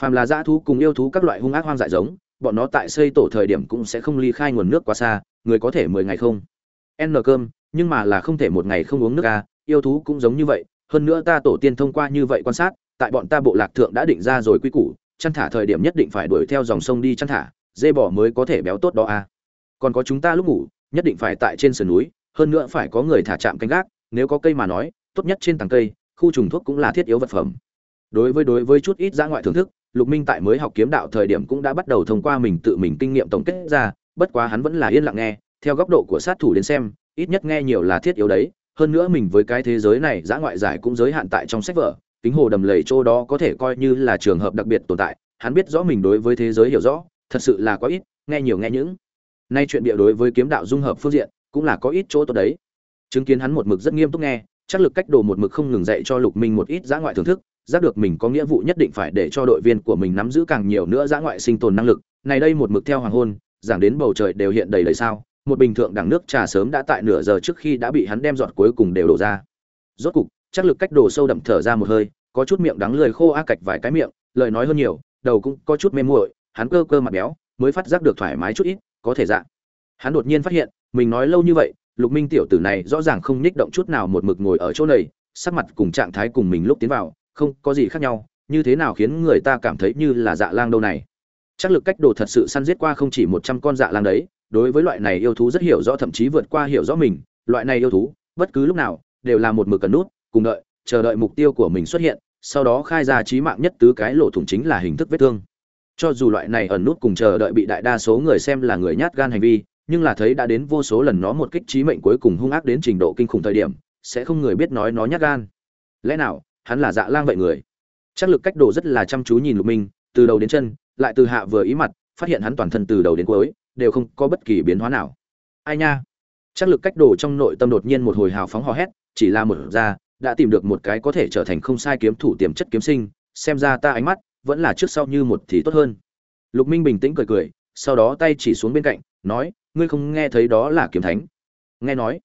Phàm là giá thú cùng yêu thú các loại hung ác hoang dại giống, bọn nó tại xây tổ thời điểm cũng sẽ không ly khai nguồn nước quá xa, người có thể mười ngày không? N cơm, nhưng mà là không thể một ngày không uống nước a, yêu thú cũng giống như vậy, hơn nữa ta tổ tiên thông qua như vậy quan sát, tại bọn ta bộ lạc thượng đã định ra rồi quy củ chăn thả thời điểm nhất định phải đuổi theo dòng sông đi chăn thả, dê bò mới có thể béo tốt đó a còn có chúng ta lúc ngủ, nhất định phải tại trên sườn núi, hơn nữa phải có người thả chạm canh gác, nếu có cây mà nói, tốt nhất trên tầng cây, khu trùng thuốc cũng là thiết yếu vật phẩm. Đối với đối với chút ít giã ngoại thưởng thức, lục minh tại mới học kiếm đạo thời điểm cũng đã bắt đầu thông qua mình tự mình kinh nghiệm tổng kết ra, bất quá hắn vẫn là yên lặng nghe, theo góc độ của sát thủ đến xem, ít nhất nghe nhiều là thiết yếu đấy, hơn nữa mình với cái thế giới này giã ngoại giải cũng giới hạn tại trong sách vở kính hồ đầm lầy chỗ đó có thể coi như là trường hợp đặc biệt tồn tại, hắn biết rõ mình đối với thế giới hiểu rõ, thật sự là có ít, nghe nhiều nghe những. Nay chuyện địa đối với kiếm đạo dung hợp phương diện, cũng là có ít chỗ tốt đấy. Chứng kiến hắn một mực rất nghiêm túc nghe, chắc lực cách đồ một mực không ngừng dạy cho lục minh một ít giã ngoại thưởng thức, giác được mình có nghĩa vụ nhất định phải để cho đội viên của mình nắm giữ càng nhiều nữa giã ngoại sinh tồn năng lực. Này đây một mực theo hoàng hôn, giảng đến bầu trời đều hiện đầy lời sao, một bình thượng đẳng nước trà sớm đã tại nửa giờ trước khi đã bị hắn đem giọt cuối cùng đều đổ ra. Rốt cục chắc lực cách đồ sâu đậm thở ra một hơi, có chút miệng đắng lười khô a cạch vài cái miệng, lời nói hơn nhiều, đầu cũng có chút mê muội, hắn cơ cơ mặt béo, mới phát giác được thoải mái chút ít, có thể dạng hắn đột nhiên phát hiện, mình nói lâu như vậy, lục minh tiểu tử này rõ ràng không nhích động chút nào một mực ngồi ở chỗ này, sắc mặt cùng trạng thái cùng mình lúc tiến vào, không có gì khác nhau, như thế nào khiến người ta cảm thấy như là dạ lang đâu này. Chắc lực cách đồ thật sự săn giết qua không chỉ một trăm con dạ lang đấy, đối với loại này yêu thú rất hiểu rõ, thậm chí vượt qua hiểu rõ mình, loại này yêu thú, bất cứ lúc nào, đều là một mực cần nút cùng đợi, chờ đợi mục tiêu của mình xuất hiện, sau đó khai ra trí mạng nhất tứ cái lỗ thủng chính là hình thức vết thương. Cho dù loại này ẩn nút cùng chờ đợi bị đại đa số người xem là người nhát gan hành vi, nhưng là thấy đã đến vô số lần nó một kích trí mệnh cuối cùng hung ác đến trình độ kinh khủng thời điểm, sẽ không người biết nói nó nhát gan. Lẽ nào, hắn là dạ lang vậy người? Chắc lực cách đồ rất là chăm chú nhìn lục minh, từ đầu đến chân, lại từ hạ vừa ý mặt, phát hiện hắn toàn thân từ đầu đến cuối, đều không có bất kỳ biến hóa nào. Ai nha? Chắc lực cách đồ trong nội tâm đột nhiên một hồi hào phóng hò hét, chỉ là một ra đã tìm được một cái có thể trở thành không sai kiếm thủ tiềm chất kiếm sinh, xem ra ta ánh mắt vẫn là trước sau như một thì tốt hơn. Lục minh bình tĩnh cười cười, sau đó tay chỉ xuống bên cạnh, nói, ngươi không nghe thấy đó là kiếm thánh. Nghe nói,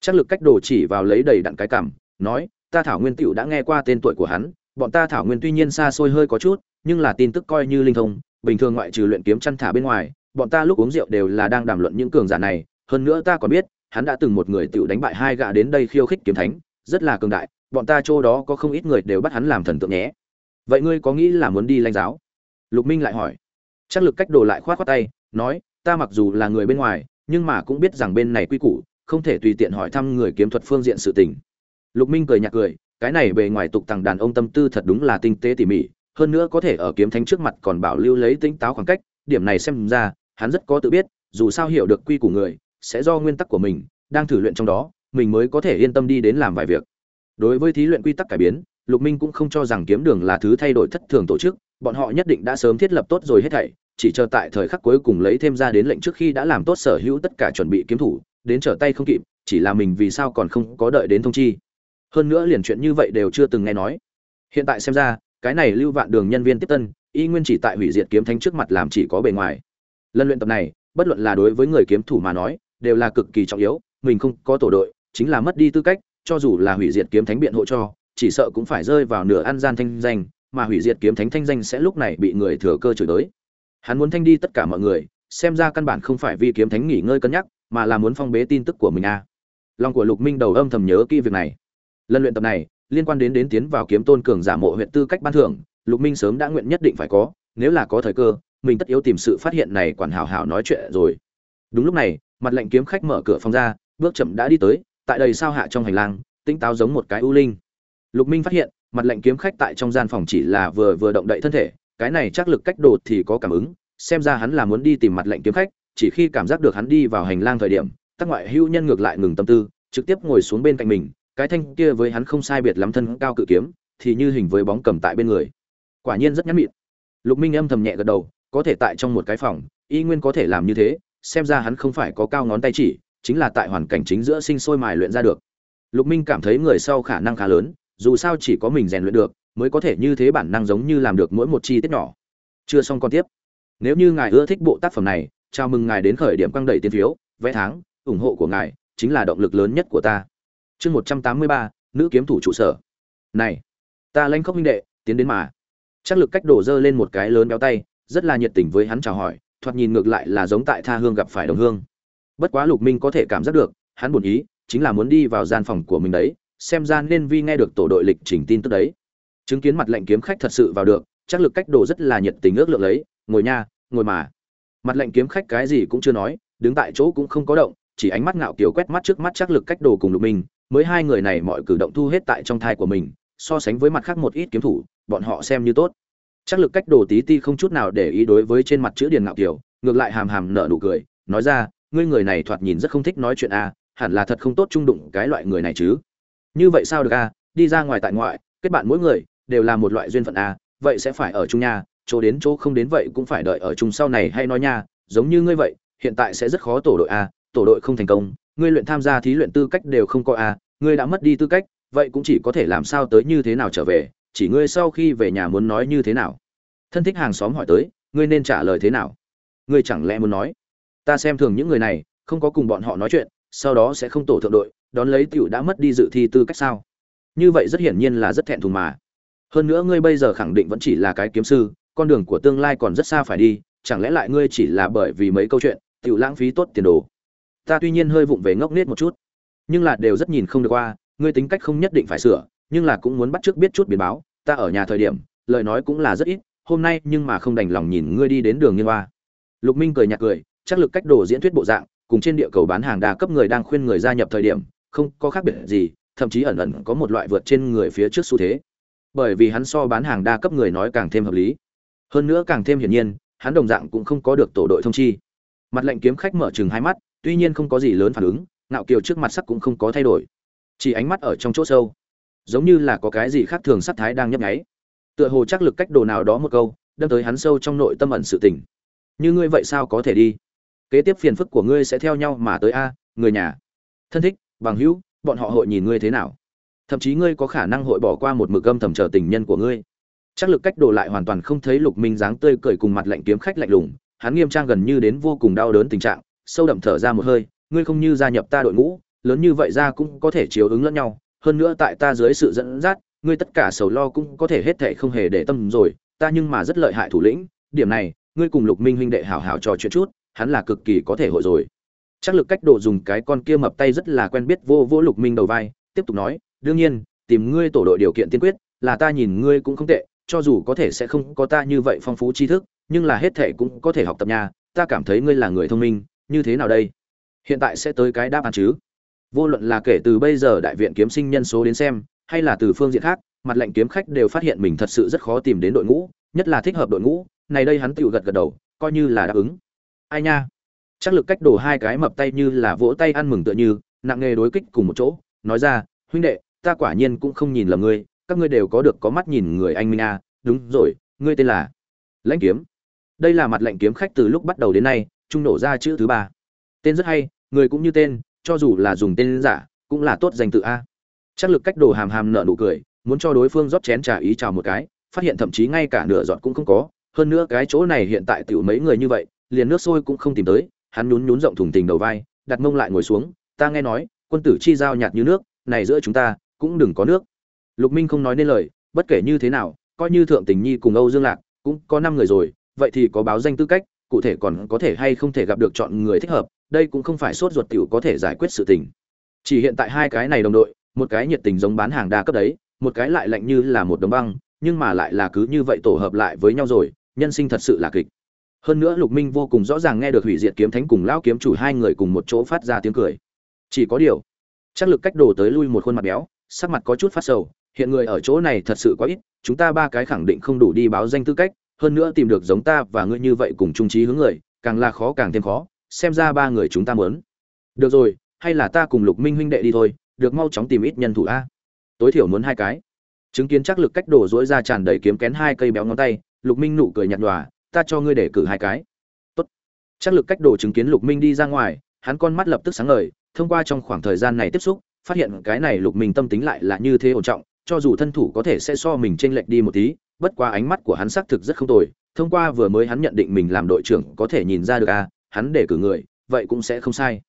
chắc lực cách đồ chỉ vào lấy đầy đặn cái cảm, nói, ta thảo nguyên tiểu đã nghe qua tên tuổi của hắn, bọn ta thảo nguyên tuy nhiên xa xôi hơi có chút, nhưng là tin tức coi như linh thông, bình thường ngoại trừ luyện kiếm chăn thả bên ngoài, bọn ta lúc uống rượu đều là đang đàm luận những cường giả này, hơn nữa ta còn biết, hắn đã từng một người tiểu đánh bại hai gã đến đây khiêu khích kiếm thánh rất là cường đại, bọn ta chỗ đó có không ít người đều bắt hắn làm thần tượng nhé. Vậy ngươi có nghĩ là muốn đi lãnh giáo? Lục minh lại hỏi. Chắc lực cách đồ lại khoát khoát tay, nói, ta mặc dù là người bên ngoài, nhưng mà cũng biết rằng bên này quy củ, không thể tùy tiện hỏi thăm người kiếm thuật phương diện sự tình. Lục minh cười nhạt cười, cái này bề ngoài tục tằng đàn ông tâm tư thật đúng là tinh tế tỉ mỉ, hơn nữa có thể ở kiếm thánh trước mặt còn bảo lưu lấy tinh táo khoảng cách, điểm này xem ra, hắn rất có tự biết, dù sao hiểu được quy củ người, sẽ do nguyên tắc của mình, đang thử luyện trong đó mình mới có thể yên tâm đi đến làm vài việc. Đối với thí luyện quy tắc cải biến, lục minh cũng không cho rằng kiếm đường là thứ thay đổi thất thường tổ chức, bọn họ nhất định đã sớm thiết lập tốt rồi hết thảy, chỉ chờ tại thời khắc cuối cùng lấy thêm ra đến lệnh trước khi đã làm tốt sở hữu tất cả chuẩn bị kiếm thủ, đến trở tay không kịp, chỉ là mình vì sao còn không có đợi đến thông chi. Hơn nữa liền chuyện như vậy đều chưa từng nghe nói. Hiện tại xem ra, cái này lưu vạn đường nhân viên tiếp tân, y nguyên chỉ tại hủy diệt kiếm thánh trước mặt làm chỉ có bề ngoài. Lần luyện tập này, bất luận là đối với người kiếm thủ mà nói, đều là cực kỳ trọng yếu, mình không có tổ đội chính là mất đi tư cách, cho dù là hủy diệt kiếm thánh biện hộ cho, chỉ sợ cũng phải rơi vào nửa ăn gian thanh danh, mà hủy diệt kiếm thánh thanh danh sẽ lúc này bị người thừa cơ chửi tới. Hắn muốn thanh đi tất cả mọi người, xem ra căn bản không phải vì kiếm thánh nghỉ ngơi cân nhắc, mà là muốn phong bế tin tức của mình a à. lòng của lục minh đầu âm thầm nhớ kỹ việc này. Lần luyện tập này, liên quan đến đến tiến vào kiếm tôn cường giả mộ huyện tư cách ban thưởng, lục minh sớm đã nguyện nhất định phải có, nếu là có thời cơ, mình tất yếu tìm sự phát hiện này quản hảo hảo nói chuyện rồi. Đúng lúc này, mặt lệnh kiếm khách mở cửa phòng ra, bước chậm đã đi tới tại đây sao hạ trong hành lang tinh táo giống một cái ưu linh. Lục minh phát hiện, mặt lệnh kiếm khách tại trong gian phòng chỉ là vừa vừa động đậy thân thể, cái này chắc lực cách đột thì có cảm ứng, xem ra hắn là muốn đi tìm mặt lệnh kiếm khách, chỉ khi cảm giác được hắn đi vào hành lang thời điểm tác ngoại hữu nhân ngược lại ngừng tâm tư, trực tiếp ngồi xuống bên cạnh mình, cái thanh kia với hắn không sai biệt lắm thân cao cự kiếm, thì như hình với bóng cầm tại bên người. Quả nhiên rất nhắn mịn. Lục minh âm thầm nhẹ gật đầu, có thể tại trong một cái phòng, y nguyên có thể làm như thế, xem ra hắn không phải có cao ngón tay chỉ chính là tại hoàn cảnh chính giữa sinh sôi mài luyện ra được. Lục minh cảm thấy người sau khả năng khá lớn, dù sao chỉ có mình rèn luyện được, mới có thể như thế bản năng giống như làm được mỗi một chi tiết nhỏ. Chưa xong con tiếp. Nếu như ngài ưa thích bộ tác phẩm này, chào mừng ngài đến khởi điểm căng đẩy tiền phiếu, vé tháng, ủng hộ của ngài chính là động lực lớn nhất của ta. Chương một trăm tám mươi ba, nữ kiếm thủ trụ sở. Này, ta lanh khóc minh đệ, tiến đến mà. Chắc lực cách đổ dơ lên một cái lớn béo tay, rất là nhiệt tình với hắn chào hỏi, thoạt nhìn ngược lại là giống tại tha hương gặp phải đồng hương bất quá lục minh có thể cảm giác được, hắn buồn ý, chính là muốn đi vào gian phòng của mình đấy, xem ra nên vi nghe được tổ đội lịch trình tin tức đấy. Chứng kiến mặt lệnh kiếm khách thật sự vào được, chắc lực cách đồ rất là nhiệt tình ước lượng lấy, ngồi nha, ngồi mà. Mặt lệnh kiếm khách cái gì cũng chưa nói, đứng tại chỗ cũng không có động, chỉ ánh mắt ngạo kiều quét mắt trước mắt chắc lực cách đồ cùng lục minh, mới hai người này mọi cử động thu hết tại trong thai của mình, so sánh với mặt khác một ít kiếm thủ, bọn họ xem như tốt. Chắc lực cách đồ tí ti không chút nào để ý đối với trên mặt chữ điền ngạo kiều, ngược lại hàm hàm nở nụ cười, nói ra ngươi người này thoạt nhìn rất không thích nói chuyện a hẳn là thật không tốt trung đụng cái loại người này chứ. Như vậy sao được a đi ra ngoài tại ngoại, kết bạn mỗi người, đều là một loại duyên phận a vậy sẽ phải ở chung nha, chỗ đến chỗ không đến vậy cũng phải đợi ở chung sau này hay nói nha, giống như ngươi vậy, hiện tại sẽ rất khó tổ đội a tổ đội không thành công, ngươi luyện tham gia thí luyện tư cách đều không có a ngươi đã mất đi tư cách, vậy cũng chỉ có thể làm sao tới như thế nào trở về, chỉ ngươi sau khi về nhà muốn nói như thế nào. Thân thích hàng xóm hỏi tới, ngươi nên trả lời thế nào? Ngươi chẳng lẽ muốn nói? Ta xem thường những người này, không có cùng bọn họ nói chuyện, sau đó sẽ không tổ thượng đội, đón lấy tiểu đã mất đi dự thi tư cách sao? Như vậy rất hiển nhiên là rất thẹn thùng mà. Hơn nữa ngươi bây giờ khẳng định vẫn chỉ là cái kiếm sư, con đường của tương lai còn rất xa phải đi, chẳng lẽ lại ngươi chỉ là bởi vì mấy câu chuyện, tiểu lãng phí tốt tiền đồ? Ta tuy nhiên hơi vụng về ngốc nết một chút, nhưng là đều rất nhìn không được qua, ngươi tính cách không nhất định phải sửa, nhưng là cũng muốn bắt trước biết chút biến báo, ta ở nhà thời điểm, lời nói cũng là rất ít, hôm nay nhưng mà không đành lòng nhìn ngươi đi đến đường nghiêng hoa. Lục minh cười nhạt cười chắc lực cách đồ diễn thuyết bộ dạng, cùng trên địa cầu bán hàng đa cấp người đang khuyên người gia nhập thời điểm, không có khác biệt gì, thậm chí ẩn ẩn có một loại vượt trên người phía trước xu thế. Bởi vì hắn so bán hàng đa cấp người nói càng thêm hợp lý. Hơn nữa càng thêm hiển nhiên, hắn đồng dạng cũng không có được tổ đội thông chi. Mặt lệnh kiếm khách mở chừng hai mắt, tuy nhiên không có gì lớn phản ứng nạo kiều trước mặt sắc cũng không có thay đổi. Chỉ ánh mắt ở trong chỗ sâu. Giống như là có cái gì khác thường sắc thái đang nhấp nháy. Tựa hồ chắc lực cách đồ nào đó một câu, đâm tới hắn sâu trong nội tâm ẩn sự tình. Như ngươi vậy sao có thể đi? Kế tiếp phiền phức của ngươi sẽ theo nhau mà tới a, người nhà. Thân thích, bằng hữu, bọn họ hội nhìn ngươi thế nào? Thậm chí ngươi có khả năng hội bỏ qua một mực âm thầm chờ tình nhân của ngươi. Chắc lực cách đồ lại hoàn toàn không thấy lục minh dáng tươi cười cùng mặt lạnh kiếm khách lạnh lùng, hắn nghiêm trang gần như đến vô cùng đau đớn tình trạng, sâu đậm thở ra một hơi, ngươi không như gia nhập ta đội ngũ, lớn như vậy ra cũng có thể chiếu ứng lẫn nhau, hơn nữa tại ta dưới sự dẫn dắt, ngươi tất cả sầu lo cũng có thể hết thệ không hề để tâm rồi, ta nhưng mà rất lợi hại thủ lĩnh, điểm này, ngươi cùng lục minh huynh đệ hảo hảo trò chuyện chút hắn là cực kỳ có thể hội rồi. Chắc lực cách độ dùng cái con kia mập tay rất là quen biết vô vô lục minh đầu vai, tiếp tục nói, đương nhiên, tìm ngươi tổ đội điều kiện tiên quyết, là ta nhìn ngươi cũng không tệ, cho dù có thể sẽ không có ta như vậy phong phú tri thức, nhưng là hết thể cũng có thể học tập nhà ta cảm thấy ngươi là người thông minh, như thế nào đây? Hiện tại sẽ tới cái đáp án chứ? Vô luận là kể từ bây giờ đại viện kiếm sinh nhân số đến xem, hay là từ phương diện khác, mặt lệnh kiếm khách đều phát hiện mình thật sự rất khó tìm đến đội ngũ, nhất là thích hợp đội ngũ, này đây hắn tự gật gật đầu, coi như là đáp ứng ai nha? Chắc lực cách đổ hai cái mập tay như là vỗ tay ăn mừng tựa như, nặng nghề đối kích cùng một chỗ, nói ra, huynh đệ, ta quả nhiên cũng không nhìn lầm ngươi, các ngươi đều có được có mắt nhìn người anh minh a, đúng rồi, ngươi tên là lãnh kiếm. Đây là mặt lệnh kiếm khách từ lúc bắt đầu đến nay, trung nổ ra chữ thứ ba. Tên rất hay, người cũng như tên, cho dù là dùng tên giả, cũng là tốt danh tự a. Chắc lực cách đồ hàm hàm nợ nụ cười, muốn cho đối phương rót chén trà ý chào một cái, phát hiện thậm chí ngay cả nửa giọt cũng không có, hơn nữa cái chỗ này hiện tại tiểu mấy người như vậy liền nước sôi cũng không tìm tới, hắn nhún nhún rộng thùng tình đầu vai, đặt mông lại ngồi xuống, ta nghe nói, quân tử chi giao nhạt như nước, này giữa chúng ta cũng đừng có nước. Lục minh không nói nên lời, bất kể như thế nào, coi như thượng tình nhi cùng âu dương lạc cũng có năm người rồi, vậy thì có báo danh tư cách, cụ thể còn có thể hay không thể gặp được chọn người thích hợp, đây cũng không phải sốt ruột tiểu có thể giải quyết sự tình. Chỉ hiện tại hai cái này đồng đội, một cái nhiệt tình giống bán hàng đa cấp đấy, một cái lại lạnh như là một đống băng, nhưng mà lại là cứ như vậy tổ hợp lại với nhau rồi, nhân sinh thật sự là kịch hơn nữa lục minh vô cùng rõ ràng nghe được hủy diệt kiếm thánh cùng lão kiếm chủ hai người cùng một chỗ phát ra tiếng cười. Chỉ có điều, chắc lực cách đổ tới lui một khuôn mặt béo, sắc mặt có chút phát sầu, hiện người ở chỗ này thật sự quá ít, chúng ta ba cái khẳng định không đủ đi báo danh tư cách, hơn nữa tìm được giống ta và ngươi như vậy cùng trung trí hướng người, càng là khó càng thêm khó, xem ra ba người chúng ta muốn. Được rồi, hay là ta cùng lục minh huynh đệ đi thôi, được mau chóng tìm ít nhân thủ a. Tối thiểu muốn hai cái. Chứng kiến chắc lực cách đổ dỗi ra tràn đầy kiếm kén hai cây béo ngón tay, lục minh nụ cười nhạt nhòa ta cho ngươi để cử hai cái. Tốt. Chắc lực cách đồ chứng kiến lục minh đi ra ngoài hắn con mắt lập tức sáng ngời thông qua trong khoảng thời gian này tiếp xúc phát hiện cái này lục minh tâm tính lại là như thế ổn trọng cho dù thân thủ có thể sẽ so mình chênh lệch đi một tí bất qua ánh mắt của hắn xác thực rất không tồi thông qua vừa mới hắn nhận định mình làm đội trưởng có thể nhìn ra được a, à, hắn để cử người vậy cũng sẽ không sai.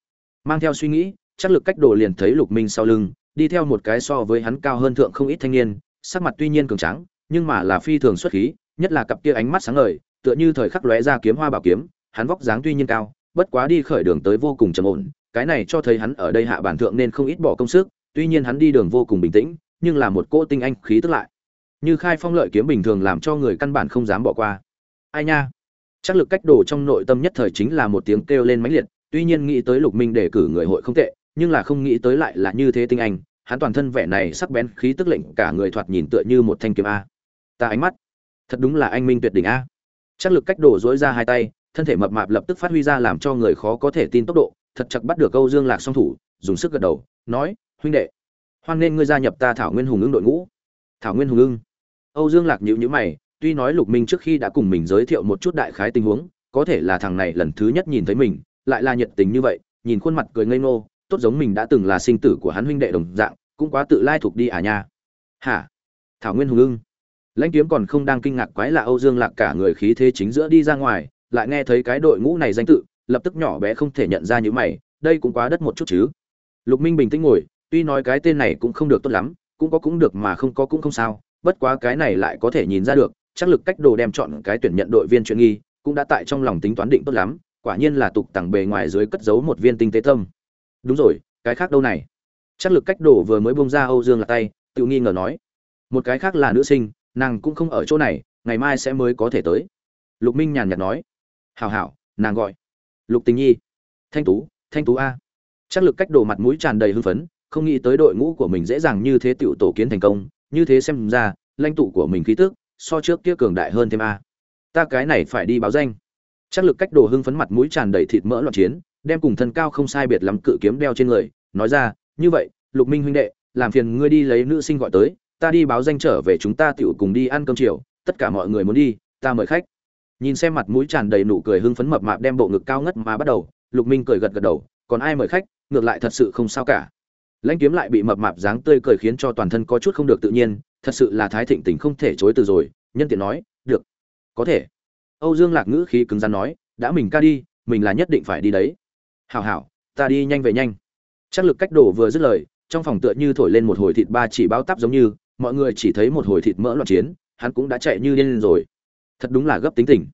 Mang theo suy nghĩ chắc lực cách đồ liền thấy lục minh sau lưng đi theo một cái so với hắn cao hơn thượng không ít thanh niên sắc mặt tuy nhiên cường trắng nhưng mà là phi thường xuất khí nhất là cặp kia ánh mắt sáng ngời tựa như thời khắc lóe ra kiếm hoa bảo kiếm, hắn vóc dáng tuy nhiên cao, bất quá đi khởi đường tới vô cùng trầm ổn, cái này cho thấy hắn ở đây hạ bản thượng nên không ít bỏ công sức, tuy nhiên hắn đi đường vô cùng bình tĩnh, nhưng là một cỗ tinh anh khí tức lại. Như khai phong lợi kiếm bình thường làm cho người căn bản không dám bỏ qua. Ai nha? Chắc lực cách đồ trong nội tâm nhất thời chính là một tiếng kêu lên mãnh liệt, tuy nhiên nghĩ tới lục minh để cử người hội không tệ, nhưng là không nghĩ tới lại là như thế tinh anh, hắn toàn thân vẻ này sắc bén khí tức lệnh cả người thoạt nhìn tựa như một thanh kiếm a. Ta ánh mắt, thật đúng là anh minh tuyệt đỉnh a chắc lực cách đổ dỗi ra hai tay, thân thể mập mạp lập tức phát huy ra làm cho người khó có thể tin tốc độ, thật chặt bắt được câu dương lạc song thủ, dùng sức gật đầu, nói, huynh đệ, hoan nên ngươi gia nhập ta thảo nguyên hùng ưng đội ngũ. Thảo nguyên hùng ưng. Âu dương lạc nhíu nhíu mày, tuy nói lục minh trước khi đã cùng mình giới thiệu một chút đại khái tình huống, có thể là thằng này lần thứ nhất nhìn thấy mình, lại là nhiệt tình như vậy, nhìn khuôn mặt cười ngây ngô, tốt giống mình đã từng là sinh tử của hắn huynh đệ đồng dạng, cũng quá tự lai thuộc đi à nha. Hả? Thảo nguyên hùng ưng lãnh kiếm còn không đang kinh ngạc quái là âu dương lạc cả người khí thế chính giữa đi ra ngoài, lại nghe thấy cái đội ngũ này danh tự, lập tức nhỏ bé không thể nhận ra như mày, đây cũng quá đất một chút chứ. Lục minh bình tĩnh ngồi, tuy nói cái tên này cũng không được tốt lắm, cũng có cũng được mà không có cũng không sao, bất quá cái này lại có thể nhìn ra được, chắc lực cách đồ đem chọn cái tuyển nhận đội viên chuyện nghi, cũng đã tại trong lòng tính toán định tốt lắm, quả nhiên là tục tặng bề ngoài dưới cất giấu một viên tinh tế tâm. Đúng rồi, cái khác đâu này? Chắc lực cách đồ vừa mới bông ra âu dương là tay, tự nghi ngờ nói. Một cái khác là nữ sinh nàng cũng không ở chỗ này, ngày mai sẽ mới có thể tới. Lục minh nhàn nhạt nói. Hảo hảo, nàng gọi. Lục tình nhi. Thanh tú thanh tú a. Chắc lực cách đồ mặt mũi tràn đầy hưng phấn, không nghĩ tới đội ngũ của mình dễ dàng như thế tiểu tổ kiến thành công, như thế xem ra, lãnh tụ của mình khí tức, so trước kia cường đại hơn thêm a. Ta cái này phải đi báo danh. Chắc lực cách đồ hưng phấn mặt mũi tràn đầy thịt mỡ loạn chiến, đem cùng thân cao không sai biệt lắm cự kiếm đeo trên người, nói ra, như vậy, lục minh huynh đệ, làm phiền ngươi đi lấy nữ sinh gọi tới ta đi báo danh trở về chúng ta tiểu cùng đi ăn cơm chiều, tất cả mọi người muốn đi, ta mời khách. Nhìn xem mặt mũi tràn đầy nụ cười hưng phấn mập mạp đem bộ ngực cao ngất mà bắt đầu, lục minh cười gật gật đầu, còn ai mời khách, ngược lại thật sự không sao cả. Lãnh kiếm lại bị mập mạp dáng tươi cười khiến cho toàn thân có chút không được tự nhiên, thật sự là thái thịnh tình không thể chối từ rồi, nhân tiện nói, được, có thể. Âu dương lạc ngữ khí cứng rắn nói, đã mình ca đi, mình là nhất định phải đi đấy. Hảo hảo, ta đi nhanh về nhanh. Chắc lực cách đổ vừa dứt lời, trong phòng tựa như thổi lên một hồi thịt ba chỉ bao táp giống như mọi người chỉ thấy một hồi thịt mỡ loạn chiến, hắn cũng đã chạy như điên rồi. Thật đúng là gấp tính tình.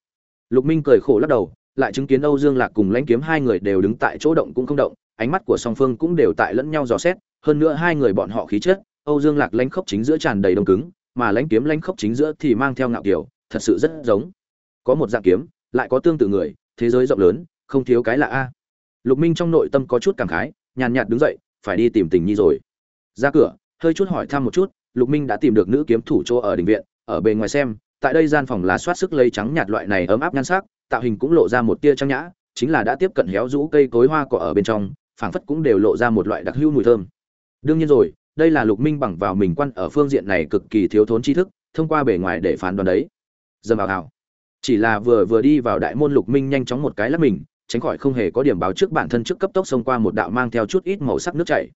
Lục minh cười khổ lắc đầu, lại chứng kiến âu dương lạc cùng lãnh kiếm hai người đều đứng tại chỗ động cũng không động, ánh mắt của song phương cũng đều tại lẫn nhau dò xét, hơn nữa hai người bọn họ khí chất, âu dương lạc lãnh khốc chính giữa tràn đầy đông cứng, mà lãnh kiếm lãnh khốc chính giữa thì mang theo ngạo kiểu, thật sự rất giống. Có một dạng kiếm, lại có tương tự người, thế giới rộng lớn, không thiếu cái lạ a. Lục minh trong nội tâm có chút cảm khái, nhàn nhạt đứng dậy, phải đi tìm tình nhi rồi. Ra cửa, hơi chút hỏi thăm một chút lục minh đã tìm được nữ kiếm thủ chỗ ở đình viện, ở bề ngoài xem, tại đây gian phòng lá soát sức lây trắng nhạt loại này ấm áp nhan sắc, tạo hình cũng lộ ra một tia trang nhã, chính là đã tiếp cận héo rũ cây cối hoa cỏ ở bên trong, phảng phất cũng đều lộ ra một loại đặc hữu mùi thơm. Đương nhiên rồi, đây là lục minh bằng vào mình quan ở phương diện này cực kỳ thiếu thốn tri thức, thông qua bề ngoài để phán đoán đấy. Dầm vào hào chỉ là vừa vừa đi vào đại môn lục minh nhanh chóng một cái lắp mình, tránh khỏi không hề có điểm báo trước bản thân trước cấp tốc xông qua một đạo mang theo chút ít màu sắc nước chảy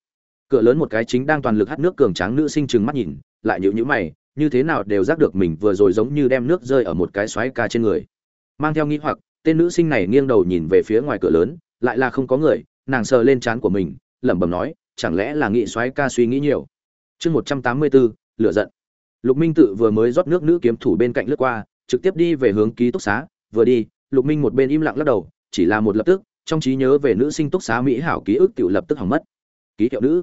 cửa lớn một cái chính đang toàn lực hắt nước cường tráng nữ sinh chừng mắt nhìn, lại nhịu nhữ mày, như thế nào đều giác được mình vừa rồi giống như đem nước rơi ở một cái xoáy ca trên người. Mang theo nghĩ hoặc, tên nữ sinh này nghiêng đầu nhìn về phía ngoài cửa lớn, lại là không có người, nàng sờ lên trán của mình, lẩm bẩm nói, chẳng lẽ là nghị xoáy ca suy nghĩ nhiều? Chương một trăm tám mươi bốn lựa giận. Lục minh tự vừa mới rót nước nữ kiếm thủ bên cạnh lướt qua, trực tiếp đi về hướng ký túc xá, vừa đi, lục minh một bên im lặng lắc đầu, chỉ là một lập tức, trong trí nhớ về nữ sinh túc xá mỹ hảo ký ức tự lập tức hỏng mất. Ký hiệu nữ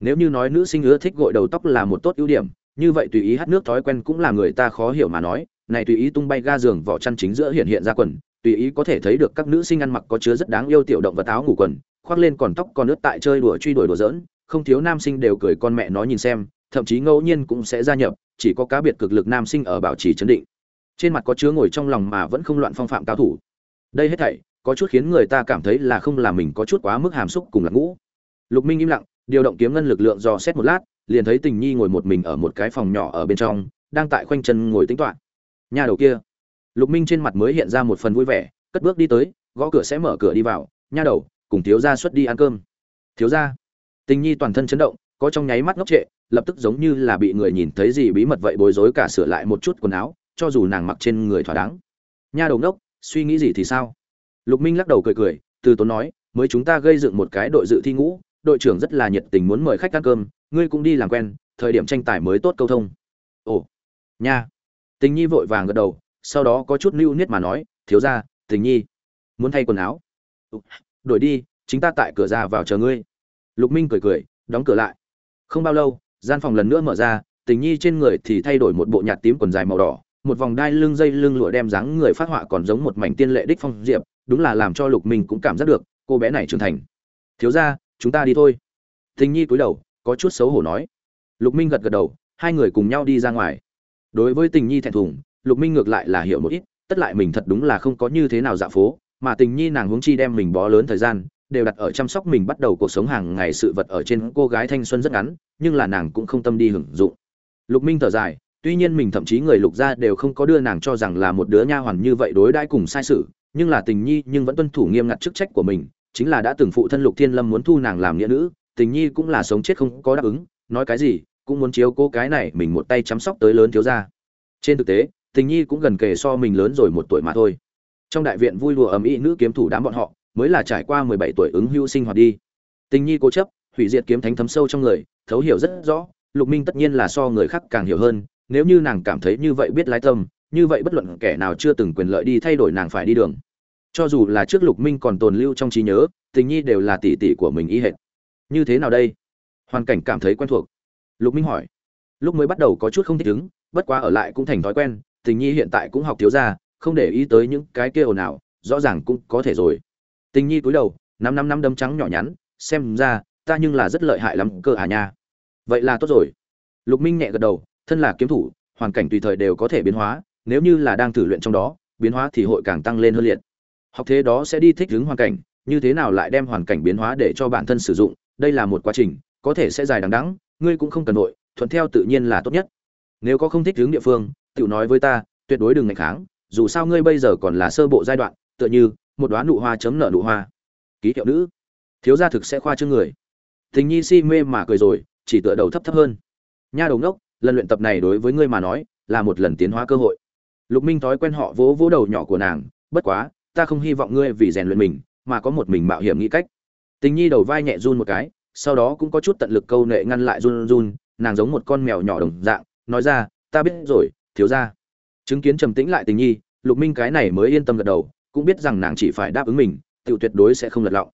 nếu như nói nữ sinh ưa thích gội đầu tóc là một tốt ưu điểm, như vậy tùy ý hát nước thói quen cũng là người ta khó hiểu mà nói. Này tùy ý tung bay ga giường vỏ chăn chính giữa hiện hiện ra quần, tùy ý có thể thấy được các nữ sinh ăn mặc có chứa rất đáng yêu tiểu động vật áo ngủ quần, khoác lên còn tóc còn ướt tại chơi đùa truy đuổi đùa giỡn, không thiếu nam sinh đều cười con mẹ nó nhìn xem, thậm chí ngẫu nhiên cũng sẽ gia nhập, chỉ có cá biệt cực lực nam sinh ở bảo trì chấn định. Trên mặt có chứa ngồi trong lòng mà vẫn không loạn phong phạm cao thủ. Đây hết thảy có chút khiến người ta cảm thấy là không là mình có chút quá mức hàm xúc cùng là ngũ. Lục minh im lặng điều động kiếm ngân lực lượng dò xét một lát, liền thấy tình nhi ngồi một mình ở một cái phòng nhỏ ở bên trong, đang tại khoanh chân ngồi tính toán. Nhà đầu kia. Lục minh trên mặt mới hiện ra một phần vui vẻ, cất bước đi tới, gõ cửa sẽ mở cửa đi vào. Nha đầu, cùng thiếu gia xuất đi ăn cơm. Thiếu gia. Tình nhi toàn thân chấn động, có trong nháy mắt ngốc trệ, lập tức giống như là bị người nhìn thấy gì bí mật vậy bối rối cả sửa lại một chút quần áo, cho dù nàng mặc trên người thỏa đáng. Nha đầu ngốc, suy nghĩ gì thì sao? Lục minh lắc đầu cười cười, từ tốn nói, mới chúng ta gây dựng một cái đội dự thi ngũ đội trưởng rất là nhiệt tình muốn mời khách ăn cơm, ngươi cũng đi làm quen, thời điểm tranh tài mới tốt câu thông. Ồ, nha. Tình nhi vội vàng gật đầu, sau đó có chút lưu niết mà nói, thiếu ra tình nhi, muốn thay quần áo? Đổi đi, chính ta tại cửa ra vào chờ ngươi. Lục minh cười cười, đóng cửa lại. Không bao lâu, gian phòng lần nữa mở ra, tình nhi trên người thì thay đổi một bộ nhạt tím quần dài màu đỏ, một vòng đai lưng dây lưng lụa đem dáng người phát họa còn giống một mảnh tiên lệ đích phong diệp, đúng là làm cho lục minh cũng cảm giác được cô bé này trưởng thành. Thiếu ra chúng ta đi thôi. Tình nhi cúi đầu, có chút xấu hổ nói. Lục minh gật gật đầu, hai người cùng nhau đi ra ngoài. Đối với tình nhi thẹn thùng, lục minh ngược lại là hiểu một ít, tất lại mình thật đúng là không có như thế nào dạ phố, mà tình nhi nàng huống chi đem mình bó lớn thời gian, đều đặt ở chăm sóc mình bắt đầu cuộc sống hàng ngày sự vật ở trên cô gái thanh xuân rất ngắn, nhưng là nàng cũng không tâm đi hưởng dụng. Lục minh thở dài, tuy nhiên mình thậm chí người lục gia đều không có đưa nàng cho rằng là một đứa nha hoàn như vậy đối đãi cùng sai sự, nhưng là tình nhi nhưng vẫn tuân thủ nghiêm ngặt chức trách của mình chính là đã từng phụ thân lục thiên lâm muốn thu nàng làm nghĩa nữ, tình nhi cũng là sống chết không có đáp ứng, nói cái gì, cũng muốn chiếu cô cái này mình một tay chăm sóc tới lớn thiếu gia. Trên thực tế, tình nhi cũng gần kề so mình lớn rồi một tuổi mà thôi. Trong đại viện vui lùa ầm ĩ nữ kiếm thủ đám bọn họ, mới là trải qua mười bảy tuổi ứng hưu sinh hoạt đi. Tình nhi cố chấp, hủy diệt kiếm thánh thấm sâu trong người, thấu hiểu rất rõ, lục minh tất nhiên là so người khác càng hiểu hơn, nếu như nàng cảm thấy như vậy biết lái tâm, như vậy bất luận kẻ nào chưa từng quyền lợi đi thay đổi nàng phải đi đường cho dù là trước lục minh còn tồn lưu trong trí nhớ, tình nhi đều là tỷ tỷ của mình y hệt. Như thế nào đây? Hoàn cảnh cảm thấy quen thuộc. Lục minh hỏi. Lúc mới bắt đầu có chút không thích ứng, bất quá ở lại cũng thành thói quen, tình nhi hiện tại cũng học thiếu ra không để ý tới những cái kia ồn ào, rõ ràng cũng có thể rồi. Tình nhi cúi đầu, năm năm năm đấm trắng nhỏ nhắn, xem ra, ta nhưng là rất lợi hại lắm cơ à nha. Vậy là tốt rồi. Lục minh nhẹ gật đầu, thân là kiếm thủ, hoàn cảnh tùy thời đều có thể biến hóa, nếu như là đang thử luyện trong đó, biến hóa thì hội càng tăng lên hơn liệt học thế đó sẽ đi thích ứng hoàn cảnh, như thế nào lại đem hoàn cảnh biến hóa để cho bản thân sử dụng, đây là một quá trình, có thể sẽ dài đằng đẵng, ngươi cũng không cần nội thuận theo tự nhiên là tốt nhất. Nếu có không thích ứng địa phương tự nói với ta, tuyệt đối đừng ngạch kháng, dù sao ngươi bây giờ còn là sơ bộ giai đoạn, tựa như một đoán nụ hoa chấm nợ nụ hoa. Ký hiệu nữ. Thiếu gia thực sẽ khoa chương người. Tình nhi si mê mà cười rồi, chỉ tựa đầu thấp thấp hơn. Nha đầu ngốc, lần luyện tập này đối với ngươi mà nói, là một lần tiến hóa cơ hội. Lục minh thói quen họ vỗ vỗ đầu nhỏ của nàng, bất quá ta không hy vọng ngươi vì rèn luyện mình, mà có một mình mạo hiểm nghĩ cách. Tình nhi đầu vai nhẹ run một cái, sau đó cũng có chút tận lực câu nệ ngăn lại run run, nàng giống một con mèo nhỏ đồng dạng, nói ra, ta biết rồi, thiếu ra chứng kiến trầm tĩnh lại tình nhi, lục minh cái này mới yên tâm gật đầu, cũng biết rằng nàng chỉ phải đáp ứng mình tự tuyệt đối sẽ không lật lọng.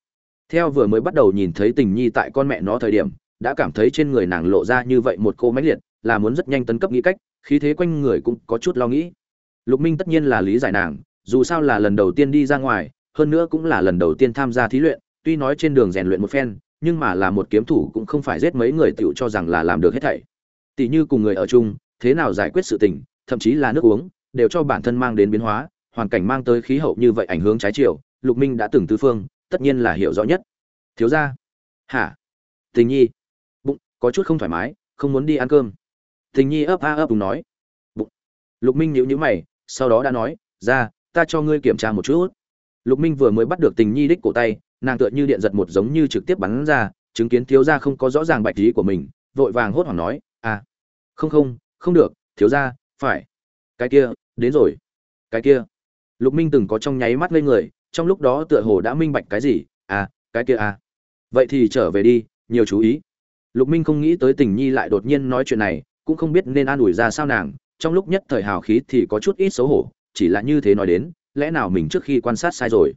Theo vừa mới bắt đầu nhìn thấy tình nhi tại con mẹ nó thời điểm, đã cảm thấy trên người nàng lộ ra như vậy một cô mãnh liệt, là muốn rất nhanh tấn cấp nghĩ cách, khí thế quanh người cũng có chút lo nghĩ. Lục minh tất nhiên là lý giải nàng dù sao là lần đầu tiên đi ra ngoài, hơn nữa cũng là lần đầu tiên tham gia thí luyện, tuy nói trên đường rèn luyện một phen, nhưng mà là một kiếm thủ cũng không phải giết mấy người tựu cho rằng là làm được hết thảy. Tỷ như cùng người ở chung, thế nào giải quyết sự tình, thậm chí là nước uống, đều cho bản thân mang đến biến hóa, hoàn cảnh mang tới khí hậu như vậy ảnh hưởng trái chiều, lục minh đã từng tứ phương, tất nhiên là hiểu rõ nhất. Thiếu gia. Hả? Tình nhi. Bụng, có chút không thoải mái, không muốn đi ăn cơm. Tình nhi ấp a ấp đúng nói. Bụng. Lục minh nhíu nhíu mày, sau đó đã nói ra ta cho ngươi kiểm tra một chút. Lục minh vừa mới bắt được tình nhi đích cổ tay, nàng tựa như điện giật một giống như trực tiếp bắn ra, chứng kiến thiếu gia không có rõ ràng bạch ý của mình, vội vàng hốt hoảng nói à không không không được, thiếu gia, phải. Cái kia, đến rồi. Cái kia. Lục minh từng có trong nháy mắt lên người, trong lúc đó tựa hồ đã minh bạch cái gì à cái kia à. Vậy thì trở về đi, nhiều chú ý. Lục minh không nghĩ tới tình nhi lại đột nhiên nói chuyện này, cũng không biết nên an ủi ra sao nàng, trong lúc nhất thời hào khí thì có chút ít xấu hổ chỉ là như thế nói đến, lẽ nào mình trước khi quan sát sai rồi?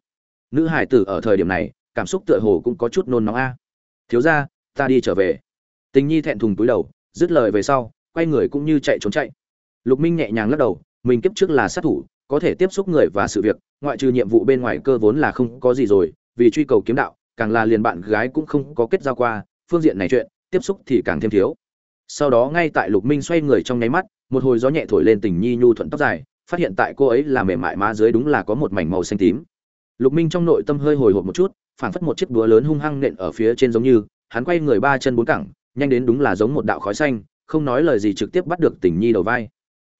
Nữ hải tử ở thời điểm này, cảm xúc tựa hồ cũng có chút nôn nóng a. Thiếu ra ta đi trở về. Tình nhi thẹn thùng túi đầu, dứt lời về sau, quay người cũng như chạy trốn chạy. Lục minh nhẹ nhàng lắc đầu, mình kiếp trước là sát thủ, có thể tiếp xúc người và sự việc, ngoại trừ nhiệm vụ bên ngoài cơ vốn là không có gì rồi, vì truy cầu kiếm đạo, càng là liền bạn gái cũng không có kết giao qua, phương diện này chuyện, tiếp xúc thì càng thêm thiếu. Sau đó ngay tại lục minh xoay người trong nháy mắt, một hồi gió nhẹ thổi lên tình nhi nhu thuận tóc dài phát hiện tại cô ấy là mềm mại má dưới đúng là có một mảnh màu xanh tím. Lục minh trong nội tâm hơi hồi hộp một chút, phảng phất một chiếc búa lớn hung hăng nện ở phía trên giống như, hắn quay người ba chân bốn cẳng, nhanh đến đúng là giống một đạo khói xanh, không nói lời gì trực tiếp bắt được tình nhi đầu vai.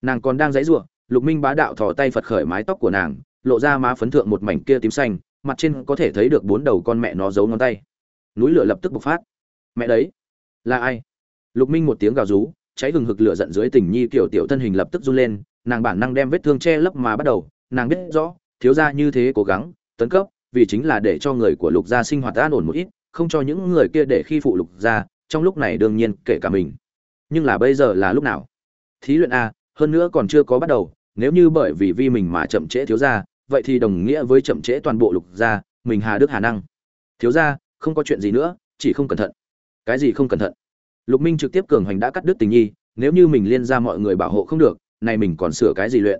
Nàng còn đang dãy giụa, lục minh bá đạo thò tay phật khởi mái tóc của nàng, lộ ra má phấn thượng một mảnh kia tím xanh, mặt trên có thể thấy được bốn đầu con mẹ nó giấu ngón tay. Núi lửa lập tức bộc phát. Mẹ đấy, là ai? Lục minh một tiếng gào rú, cháy hừng hực lửa giận dưới tình nhi kiểu tiểu thân hình lập tức run lên nàng bản năng đem vết thương che lấp mà bắt đầu, nàng biết rõ, thiếu gia như thế cố gắng, tấn cấp, vì chính là để cho người của lục gia sinh hoạt an ổn một ít, không cho những người kia để khi phụ lục gia, trong lúc này đương nhiên kể cả mình. Nhưng là bây giờ là lúc nào? Thí luyện a, hơn nữa còn chưa có bắt đầu, nếu như bởi vì vi mình mà chậm trễ thiếu gia, vậy thì đồng nghĩa với chậm trễ toàn bộ lục gia, mình hà đức hà năng. Thiếu gia, không có chuyện gì nữa, chỉ không cẩn thận. Cái gì không cẩn thận? Lục minh trực tiếp cường hành đã cắt đứt tình nhi, nếu như mình liên ra mọi người bảo hộ không được này mình còn sửa cái gì luyện?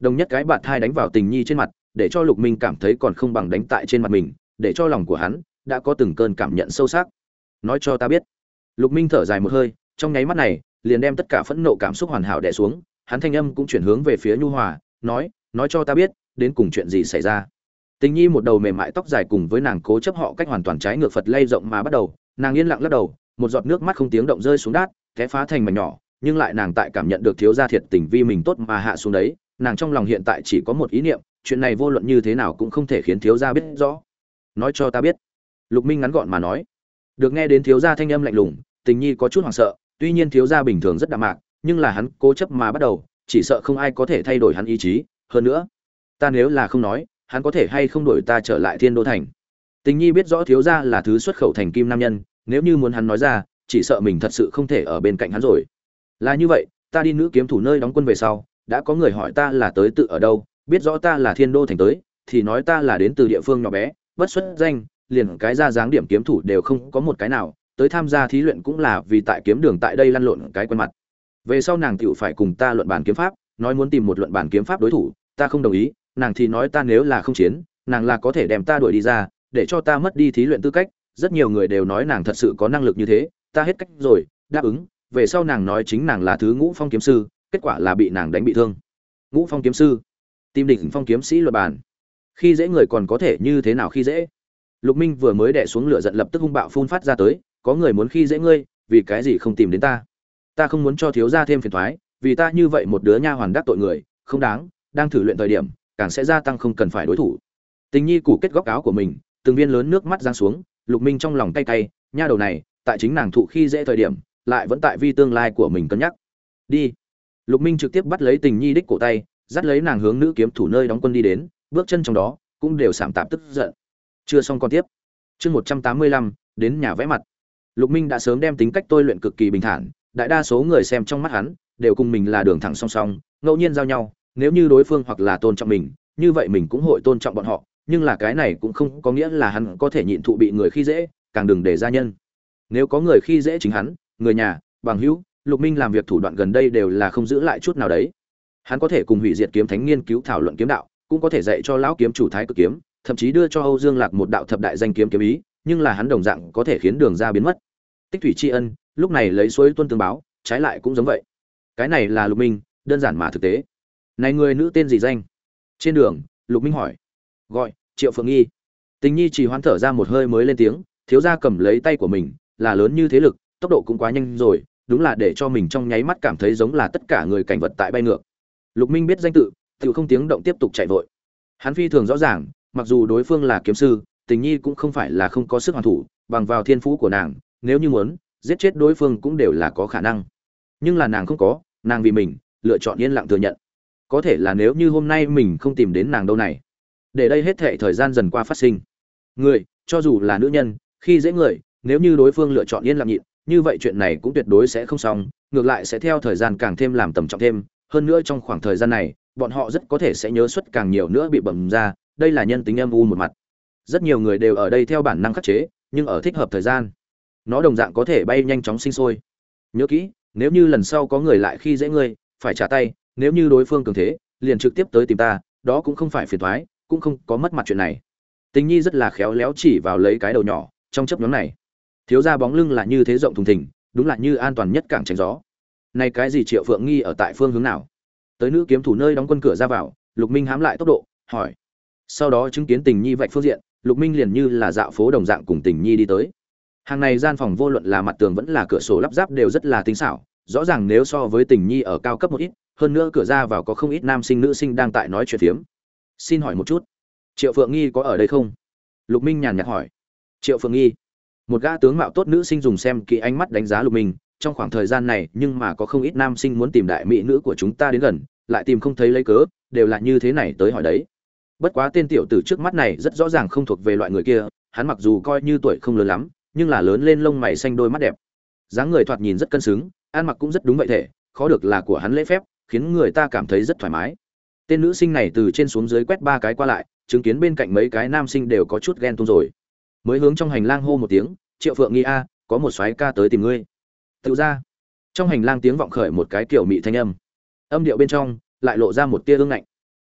Đồng nhất cái bạt thai đánh vào tình nhi trên mặt, để cho lục minh cảm thấy còn không bằng đánh tại trên mặt mình, để cho lòng của hắn đã có từng cơn cảm nhận sâu sắc. Nói cho ta biết. Lục minh thở dài một hơi, trong nháy mắt này, liền đem tất cả phẫn nộ cảm xúc hoàn hảo đè xuống, hắn thanh âm cũng chuyển hướng về phía nhu hòa, nói nói cho ta biết, đến cùng chuyện gì xảy ra? Tình nhi một đầu mềm mại tóc dài cùng với nàng cố chấp họ cách hoàn toàn trái ngược phật lay rộng mà bắt đầu, nàng yên lặng lắc đầu, một giọt nước mắt không tiếng động rơi xuống đát té phá thành mảnh nhỏ nhưng lại nàng tại cảm nhận được thiếu gia thiệt tình vi mình tốt mà hạ xuống đấy, nàng trong lòng hiện tại chỉ có một ý niệm, chuyện này vô luận như thế nào cũng không thể khiến thiếu gia biết rõ. Nói cho ta biết. Lục minh ngắn gọn mà nói. Được nghe đến thiếu gia thanh âm lạnh lùng, tình nhi có chút hoảng sợ, tuy nhiên thiếu gia bình thường rất đạm mạc, nhưng là hắn cố chấp mà bắt đầu, chỉ sợ không ai có thể thay đổi hắn ý chí. Hơn nữa, ta nếu là không nói, hắn có thể hay không đổi ta trở lại thiên đô thành? Tình nhi biết rõ thiếu gia là thứ xuất khẩu thành kim nam nhân, nếu như muốn hắn nói ra, chỉ sợ mình thật sự không thể ở bên cạnh hắn rồi là như vậy, ta đi nữ kiếm thủ nơi đóng quân về sau, đã có người hỏi ta là tới tự ở đâu, biết rõ ta là thiên đô thành tới, thì nói ta là đến từ địa phương nhỏ bé, bất xuất danh, liền cái ra dáng điểm kiếm thủ đều không có một cái nào, tới tham gia thí luyện cũng là vì tại kiếm đường tại đây lăn lộn cái quen mặt. Về sau nàng tựu phải cùng ta luận bàn kiếm pháp, nói muốn tìm một luận bàn kiếm pháp đối thủ, ta không đồng ý, nàng thì nói ta nếu là không chiến, nàng là có thể đem ta đuổi đi ra, để cho ta mất đi thí luyện tư cách, rất nhiều người đều nói nàng thật sự có năng lực như thế, ta hết cách rồi, đáp ứng về sau nàng nói chính nàng là thứ ngũ phong kiếm sư, kết quả là bị nàng đánh bị thương. Ngũ phong kiếm sư? Tìm đỉnh phong kiếm sĩ luật bàn khi dễ người còn có thể như thế nào khi dễ? Lục minh vừa mới đẻ xuống lửa giận lập tức hung bạo phun phát ra tới, có người muốn khi dễ ngươi, vì cái gì không tìm đến ta? Ta không muốn cho thiếu gia thêm phiền toái vì ta như vậy một đứa nha hoàn đắc tội người, không đáng, đang thử luyện thời điểm, càng sẽ gia tăng không cần phải đối thủ. Tình nhi củ kết góc áo của mình, từng viên lớn nước mắt giang xuống, lục minh trong lòng cay cay, nha đầu này, tại chính nàng thụ khi dễ thời điểm lại vẫn tại vi tương lai của mình cân nhắc. Đi. Lục minh trực tiếp bắt lấy tình nhi đích cổ tay, dắt lấy nàng hướng nữ kiếm thủ nơi đóng quân đi đến, bước chân trong đó cũng đều sảm tạp tức giận. Chưa xong con tiếp. Chương một trăm tám mươi lăm, đến nhà vẽ mặt. Lục minh đã sớm đem tính cách tôi luyện cực kỳ bình thản, đại đa số người xem trong mắt hắn đều cùng mình là đường thẳng song song, ngẫu nhiên giao nhau, nếu như đối phương hoặc là tôn trọng mình, như vậy mình cũng hội tôn trọng bọn họ, nhưng là cái này cũng không có nghĩa là hắn có thể nhịn thụ bị người khi dễ, càng đừng để gia nhân. Nếu có người khi dễ chính hắn người nhà, bằng hữu, lục minh làm việc thủ đoạn gần đây đều là không giữ lại chút nào đấy. Hắn có thể cùng hủy diệt kiếm thánh nghiên cứu thảo luận kiếm đạo, cũng có thể dạy cho lão kiếm chủ thái cực kiếm, thậm chí đưa cho âu dương lạc một đạo thập đại danh kiếm kiếm ý, nhưng là hắn đồng dạng có thể khiến đường ra biến mất. Tích thủy tri ân, lúc này lấy suối tuân tương báo, trái lại cũng giống vậy. Cái này là lục minh, đơn giản mà thực tế. Này người nữ tên gì danh? Trên đường, lục minh hỏi. Gọi, triệu phượng nghi. Tình nhi chỉ hoán thở ra một hơi mới lên tiếng, thiếu gia cầm lấy tay của mình, là lớn như thế lực tốc độ cũng quá nhanh rồi, đúng là để cho mình trong nháy mắt cảm thấy giống là tất cả người cảnh vật tại bay ngược. Lục minh biết danh tự tự không tiếng động tiếp tục chạy vội. Hắn phi thường rõ ràng, mặc dù đối phương là kiếm sư, tình nhi cũng không phải là không có sức hoàn thủ, bằng vào thiên phú của nàng, nếu như muốn, giết chết đối phương cũng đều là có khả năng. Nhưng là nàng không có, nàng vì mình, lựa chọn yên lặng thừa nhận. Có thể là nếu như hôm nay mình không tìm đến nàng đâu này. Để đây hết thệ thời gian dần qua phát sinh. Người, cho dù là nữ nhân, khi dễ người, nếu như đối phương lựa chọn yên lặng nhịn như vậy chuyện này cũng tuyệt đối sẽ không xong ngược lại sẽ theo thời gian càng thêm làm tầm trọng thêm. Hơn nữa trong khoảng thời gian này bọn họ rất có thể sẽ nhớ suất càng nhiều nữa bị bẩm ra đây là nhân tính âm u một mặt. Rất nhiều người đều ở đây theo bản năng khắc chế nhưng ở thích hợp thời gian nó đồng dạng có thể bay nhanh chóng sinh sôi. Nhớ kỹ nếu như lần sau có người lại khi dễ ngươi phải trả tay nếu như đối phương cường thế liền trực tiếp tới tìm ta đó cũng không phải phiền toái, cũng không có mất mặt chuyện này. Tình nhi rất là khéo léo chỉ vào lấy cái đầu nhỏ trong chấp nhóm này thiếu ra bóng lưng là như thế rộng thùng thình, đúng là như an toàn nhất cảng tránh gió. Nay cái gì triệu phượng nghi ở tại phương hướng nào? Tới nữ kiếm thủ nơi đóng quân cửa ra vào, lục minh hám lại tốc độ, hỏi. Sau đó chứng kiến tình nhi vạch phương diện, lục minh liền như là dạo phố đồng dạng cùng tình nhi đi tới. Hàng này gian phòng vô luận là mặt tường vẫn là cửa sổ lắp ráp đều rất là tinh xảo, rõ ràng nếu so với tình nhi ở cao cấp một ít, hơn nữa cửa ra vào có không ít nam sinh nữ sinh đang tại nói chuyện phiếm. Xin hỏi một chút, triệu phượng nghi có ở đây không? Lục minh nhàn nhạt hỏi. Triệu phượng nghi một gã tướng mạo tốt nữ sinh dùng xem kỹ ánh mắt đánh giá lục minh trong khoảng thời gian này nhưng mà có không ít nam sinh muốn tìm đại mỹ nữ của chúng ta đến gần, lại tìm không thấy lấy cớ, đều là như thế này tới hỏi đấy. Bất quá tên tiểu tử trước mắt này rất rõ ràng không thuộc về loại người kia, hắn mặc dù coi như tuổi không lớn lắm, nhưng là lớn lên lông mày xanh đôi mắt đẹp. Dáng người thoạt nhìn rất cân xứng, ăn mặc cũng rất đúng vậy thể, khó được là của hắn lễ phép, khiến người ta cảm thấy rất thoải mái. Tên nữ sinh này từ trên xuống dưới quét ba cái qua lại, chứng kiến bên cạnh mấy cái nam sinh đều có chút ghen tuông rồi mới hướng trong hành lang hô một tiếng, triệu phượng nghi a, có một soái ca tới tìm ngươi. Tự ra, trong hành lang tiếng vọng khởi một cái kiểu mị thanh âm. Âm điệu bên trong lại lộ ra một tia ương ngạnh.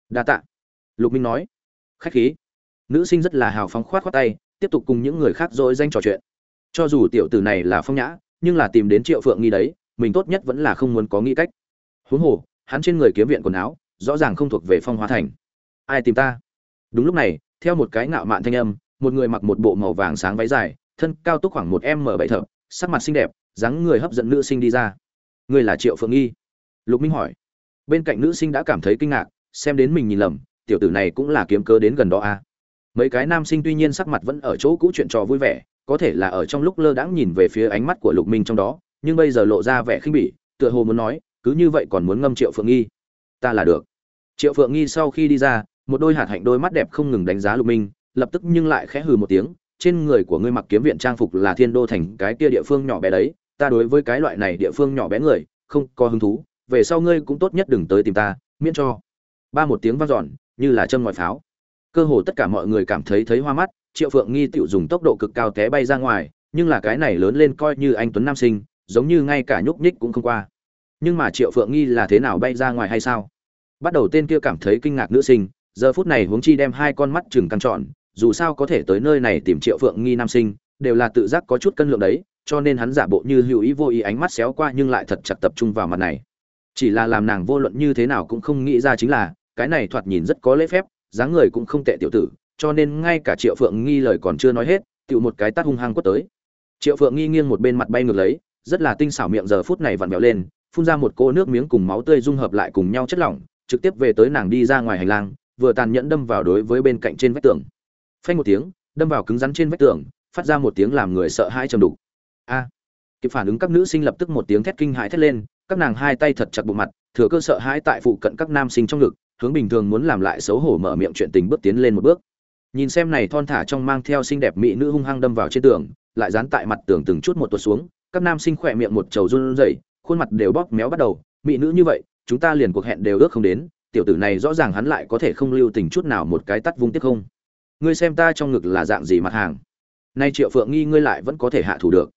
Đa tạ. Lục minh nói. Khách khí. Nữ sinh rất là hào phóng khoát khoát tay, tiếp tục cùng những người khác dỗi danh trò chuyện. Cho dù tiểu tử này là phong nhã, nhưng là tìm đến triệu phượng nghi đấy, mình tốt nhất vẫn là không muốn có nghĩ cách. Huống hồ, hắn trên người kiếm viện quần áo, rõ ràng không thuộc về phong hóa thành. Ai tìm ta? Đúng lúc này, theo một cái ngạo mạn thanh âm một người mặc một bộ màu vàng sáng váy dài, thân cao túc khoảng một m bảy thợ sắc mặt xinh đẹp, dáng người hấp dẫn nữ sinh đi ra. Người là triệu phượng nghi? Lục minh hỏi. Bên cạnh nữ sinh đã cảm thấy kinh ngạc, xem đến mình nhìn lầm, tiểu tử này cũng là kiếm cớ đến gần đó à. mấy cái nam sinh tuy nhiên sắc mặt vẫn ở chỗ cũ chuyện trò vui vẻ, có thể là ở trong lúc lơ đãng nhìn về phía ánh mắt của lục minh trong đó, nhưng bây giờ lộ ra vẻ khinh bỉ, tựa hồ muốn nói, cứ như vậy còn muốn ngâm triệu phượng nghi? Ta là được. Triệu phượng nghi sau khi đi ra, một đôi hạt hạnh đôi mắt đẹp không ngừng đánh giá lục minh lập tức nhưng lại khẽ hừ một tiếng, trên người của ngươi mặc kiếm viện trang phục là thiên đô thành cái kia địa phương nhỏ bé đấy, ta đối với cái loại này địa phương nhỏ bé người, không có hứng thú, về sau ngươi cũng tốt nhất đừng tới tìm ta, miễn cho. Ba một tiếng vang dọn, như là châm ngoại pháo. Cơ hồ tất cả mọi người cảm thấy thấy hoa mắt, triệu phượng nghi tựu dùng tốc độ cực cao té bay ra ngoài, nhưng là cái này lớn lên coi như anh tuấn nam sinh, giống như ngay cả nhúc nhích cũng không qua. Nhưng mà triệu phượng nghi là thế nào bay ra ngoài hay sao? Bắt đầu tên kia cảm thấy kinh ngạc nữ sinh, giờ phút này huống chi đem hai con mắt chừng căng trọn dù sao có thể tới nơi này tìm triệu phượng nghi nam sinh, đều là tự giác có chút cân lượng đấy, cho nên hắn giả bộ như hữu ý vô ý ánh mắt xéo qua nhưng lại thật chặt tập trung vào mặt này. Chỉ là làm nàng vô luận như thế nào cũng không nghĩ ra chính là, cái này thoạt nhìn rất có lễ phép, dáng người cũng không tệ tiểu tử, cho nên ngay cả triệu phượng nghi lời còn chưa nói hết tự một cái tát hung hăng quất tới. Triệu phượng nghi nghiêng một bên mặt bay ngược lấy, rất là tinh xảo miệng giờ phút này vặn vẹo lên, phun ra một cô nước miếng cùng máu tươi dung hợp lại cùng nhau chất lỏng, trực tiếp về tới nàng đi ra ngoài hành lang, vừa tàn nhẫn đâm vào đối với bên cạnh trên vách tường phanh một tiếng, đâm vào cứng rắn trên vách tường, phát ra một tiếng làm người sợ hãi trầm đục. A! Kịp phản ứng các nữ sinh lập tức một tiếng thét kinh hãi thét lên, các nàng hai tay thật chặt bộ mặt, thừa cơ sợ hãi tại phụ cận các nam sinh trong ngực, hướng bình thường muốn làm lại xấu hổ mở miệng chuyện tình bước tiến lên một bước. Nhìn xem này thon thả trong mang theo xinh đẹp mỹ nữ hung hăng đâm vào trên tường, lại dán tại mặt tường từng chút một tuột xuống, các nam sinh khỏe miệng một trầu run rẩy, khuôn mặt đều bóp méo bắt đầu. Mỹ nữ như vậy, chúng ta liền cuộc hẹn đều ước không đến, tiểu tử này rõ ràng hắn lại có thể không lưu tình chút nào một cái tắt vung tiếp không? Ngươi xem ta trong ngực là dạng gì mặt hàng? Nay triệu phượng nghi ngươi lại vẫn có thể hạ thủ được.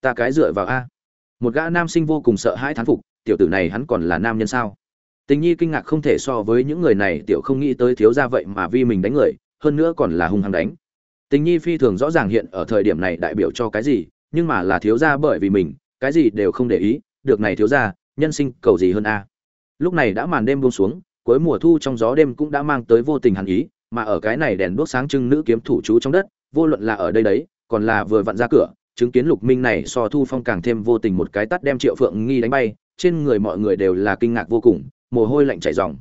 Ta cái dựa vào a. Một gã nam sinh vô cùng sợ hãi thán phục, tiểu tử này hắn còn là nam nhân sao? Tình nhi kinh ngạc không thể so với những người này, tiểu không nghĩ tới thiếu ra vậy mà vi mình đánh người, hơn nữa còn là hung hăng đánh. Tình nhi phi thường rõ ràng hiện ở thời điểm này đại biểu cho cái gì, nhưng mà là thiếu ra bởi vì mình, cái gì đều không để ý, được này thiếu ra nhân sinh cầu gì hơn a. Lúc này đã màn đêm buông xuống, cuối mùa thu trong gió đêm cũng đã mang tới vô tình hàn ý mà ở cái này đèn đuốc sáng trưng nữ kiếm thủ chú trong đất, vô luận là ở đây đấy, còn là vừa vặn ra cửa, chứng kiến lục minh này so thu phong càng thêm vô tình một cái tắt đem triệu phượng nghi đánh bay, trên người mọi người đều là kinh ngạc vô cùng, mồ hôi lạnh chảy ròng.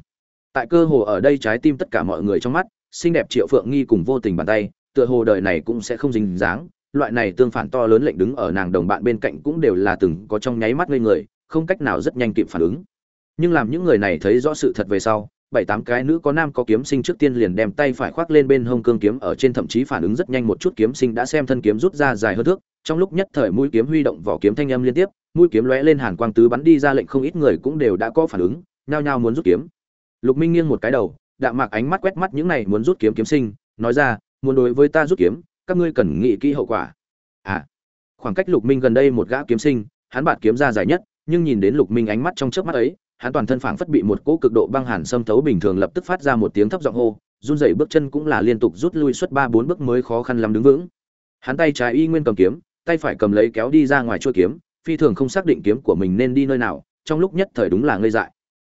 Tại cơ hồ ở đây trái tim tất cả mọi người trong mắt, xinh đẹp triệu phượng nghi cùng vô tình bàn tay, tựa hồ đời này cũng sẽ không dính dáng, loại này tương phản to lớn lệnh đứng ở nàng đồng bạn bên cạnh cũng đều là từng có trong nháy mắt ngây người, không cách nào rất nhanh kịp phản ứng. Nhưng làm những người này thấy rõ sự thật về sau bảy tám cái nữ có nam có kiếm sinh trước tiên liền đem tay phải khoác lên bên hông cương kiếm ở trên thậm chí phản ứng rất nhanh một chút kiếm sinh đã xem thân kiếm rút ra dài hơn thước, trong lúc nhất thời mũi kiếm huy động vỏ kiếm thanh âm liên tiếp, mũi kiếm lóe lên hàn quang tứ bắn đi ra lệnh không ít người cũng đều đã có phản ứng, nhao nhao muốn rút kiếm. Lục minh nghiêng một cái đầu, đạm mạc ánh mắt quét mắt những này muốn rút kiếm kiếm sinh, nói ra, muốn đối với ta rút kiếm, các ngươi cần nghĩ kỹ hậu quả. À khoảng cách lục minh gần đây một gã kiếm sinh, hắn bạt kiếm ra dài nhất, nhưng nhìn đến lục minh ánh mắt trong chớp mắt ấy hắn toàn thân phảng phất bị một cỗ cực độ băng hàn xâm thấu bình thường lập tức phát ra một tiếng thấp giọng hô, run rẩy bước chân cũng là liên tục rút lui suốt ba bốn bước mới khó khăn lắm đứng vững. Hắn tay trái y nguyên cầm kiếm, tay phải cầm lấy kéo đi ra ngoài chuôi kiếm, phi thường không xác định kiếm của mình nên đi nơi nào, trong lúc nhất thời đúng là ngây dại.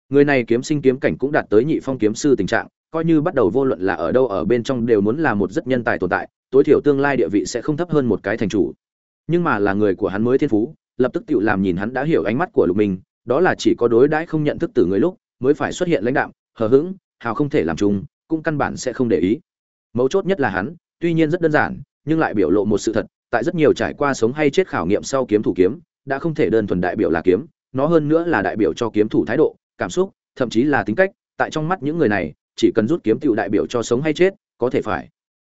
Người này kiếm sinh kiếm cảnh cũng đạt tới nhị phong kiếm sư tình trạng, coi như bắt đầu vô luận là ở đâu ở bên trong đều muốn là một rất nhân tài tồn tại, tối thiểu tương lai địa vị sẽ không thấp hơn một cái thành chủ. Nhưng mà là người của hắn mới thiên phú, lập tức tự làm nhìn hắn đã hiểu ánh mắt của lục minh đó là chỉ có đối đãi không nhận thức từ người lúc mới phải xuất hiện lãnh đạm, hờ hững, hào không thể làm chung, cũng căn bản sẽ không để ý. Mấu chốt nhất là hắn, tuy nhiên rất đơn giản, nhưng lại biểu lộ một sự thật, tại rất nhiều trải qua sống hay chết khảo nghiệm sau kiếm thủ kiếm, đã không thể đơn thuần đại biểu là kiếm, nó hơn nữa là đại biểu cho kiếm thủ thái độ, cảm xúc, thậm chí là tính cách, tại trong mắt những người này, chỉ cần rút kiếm tiểu đại biểu cho sống hay chết, có thể phải.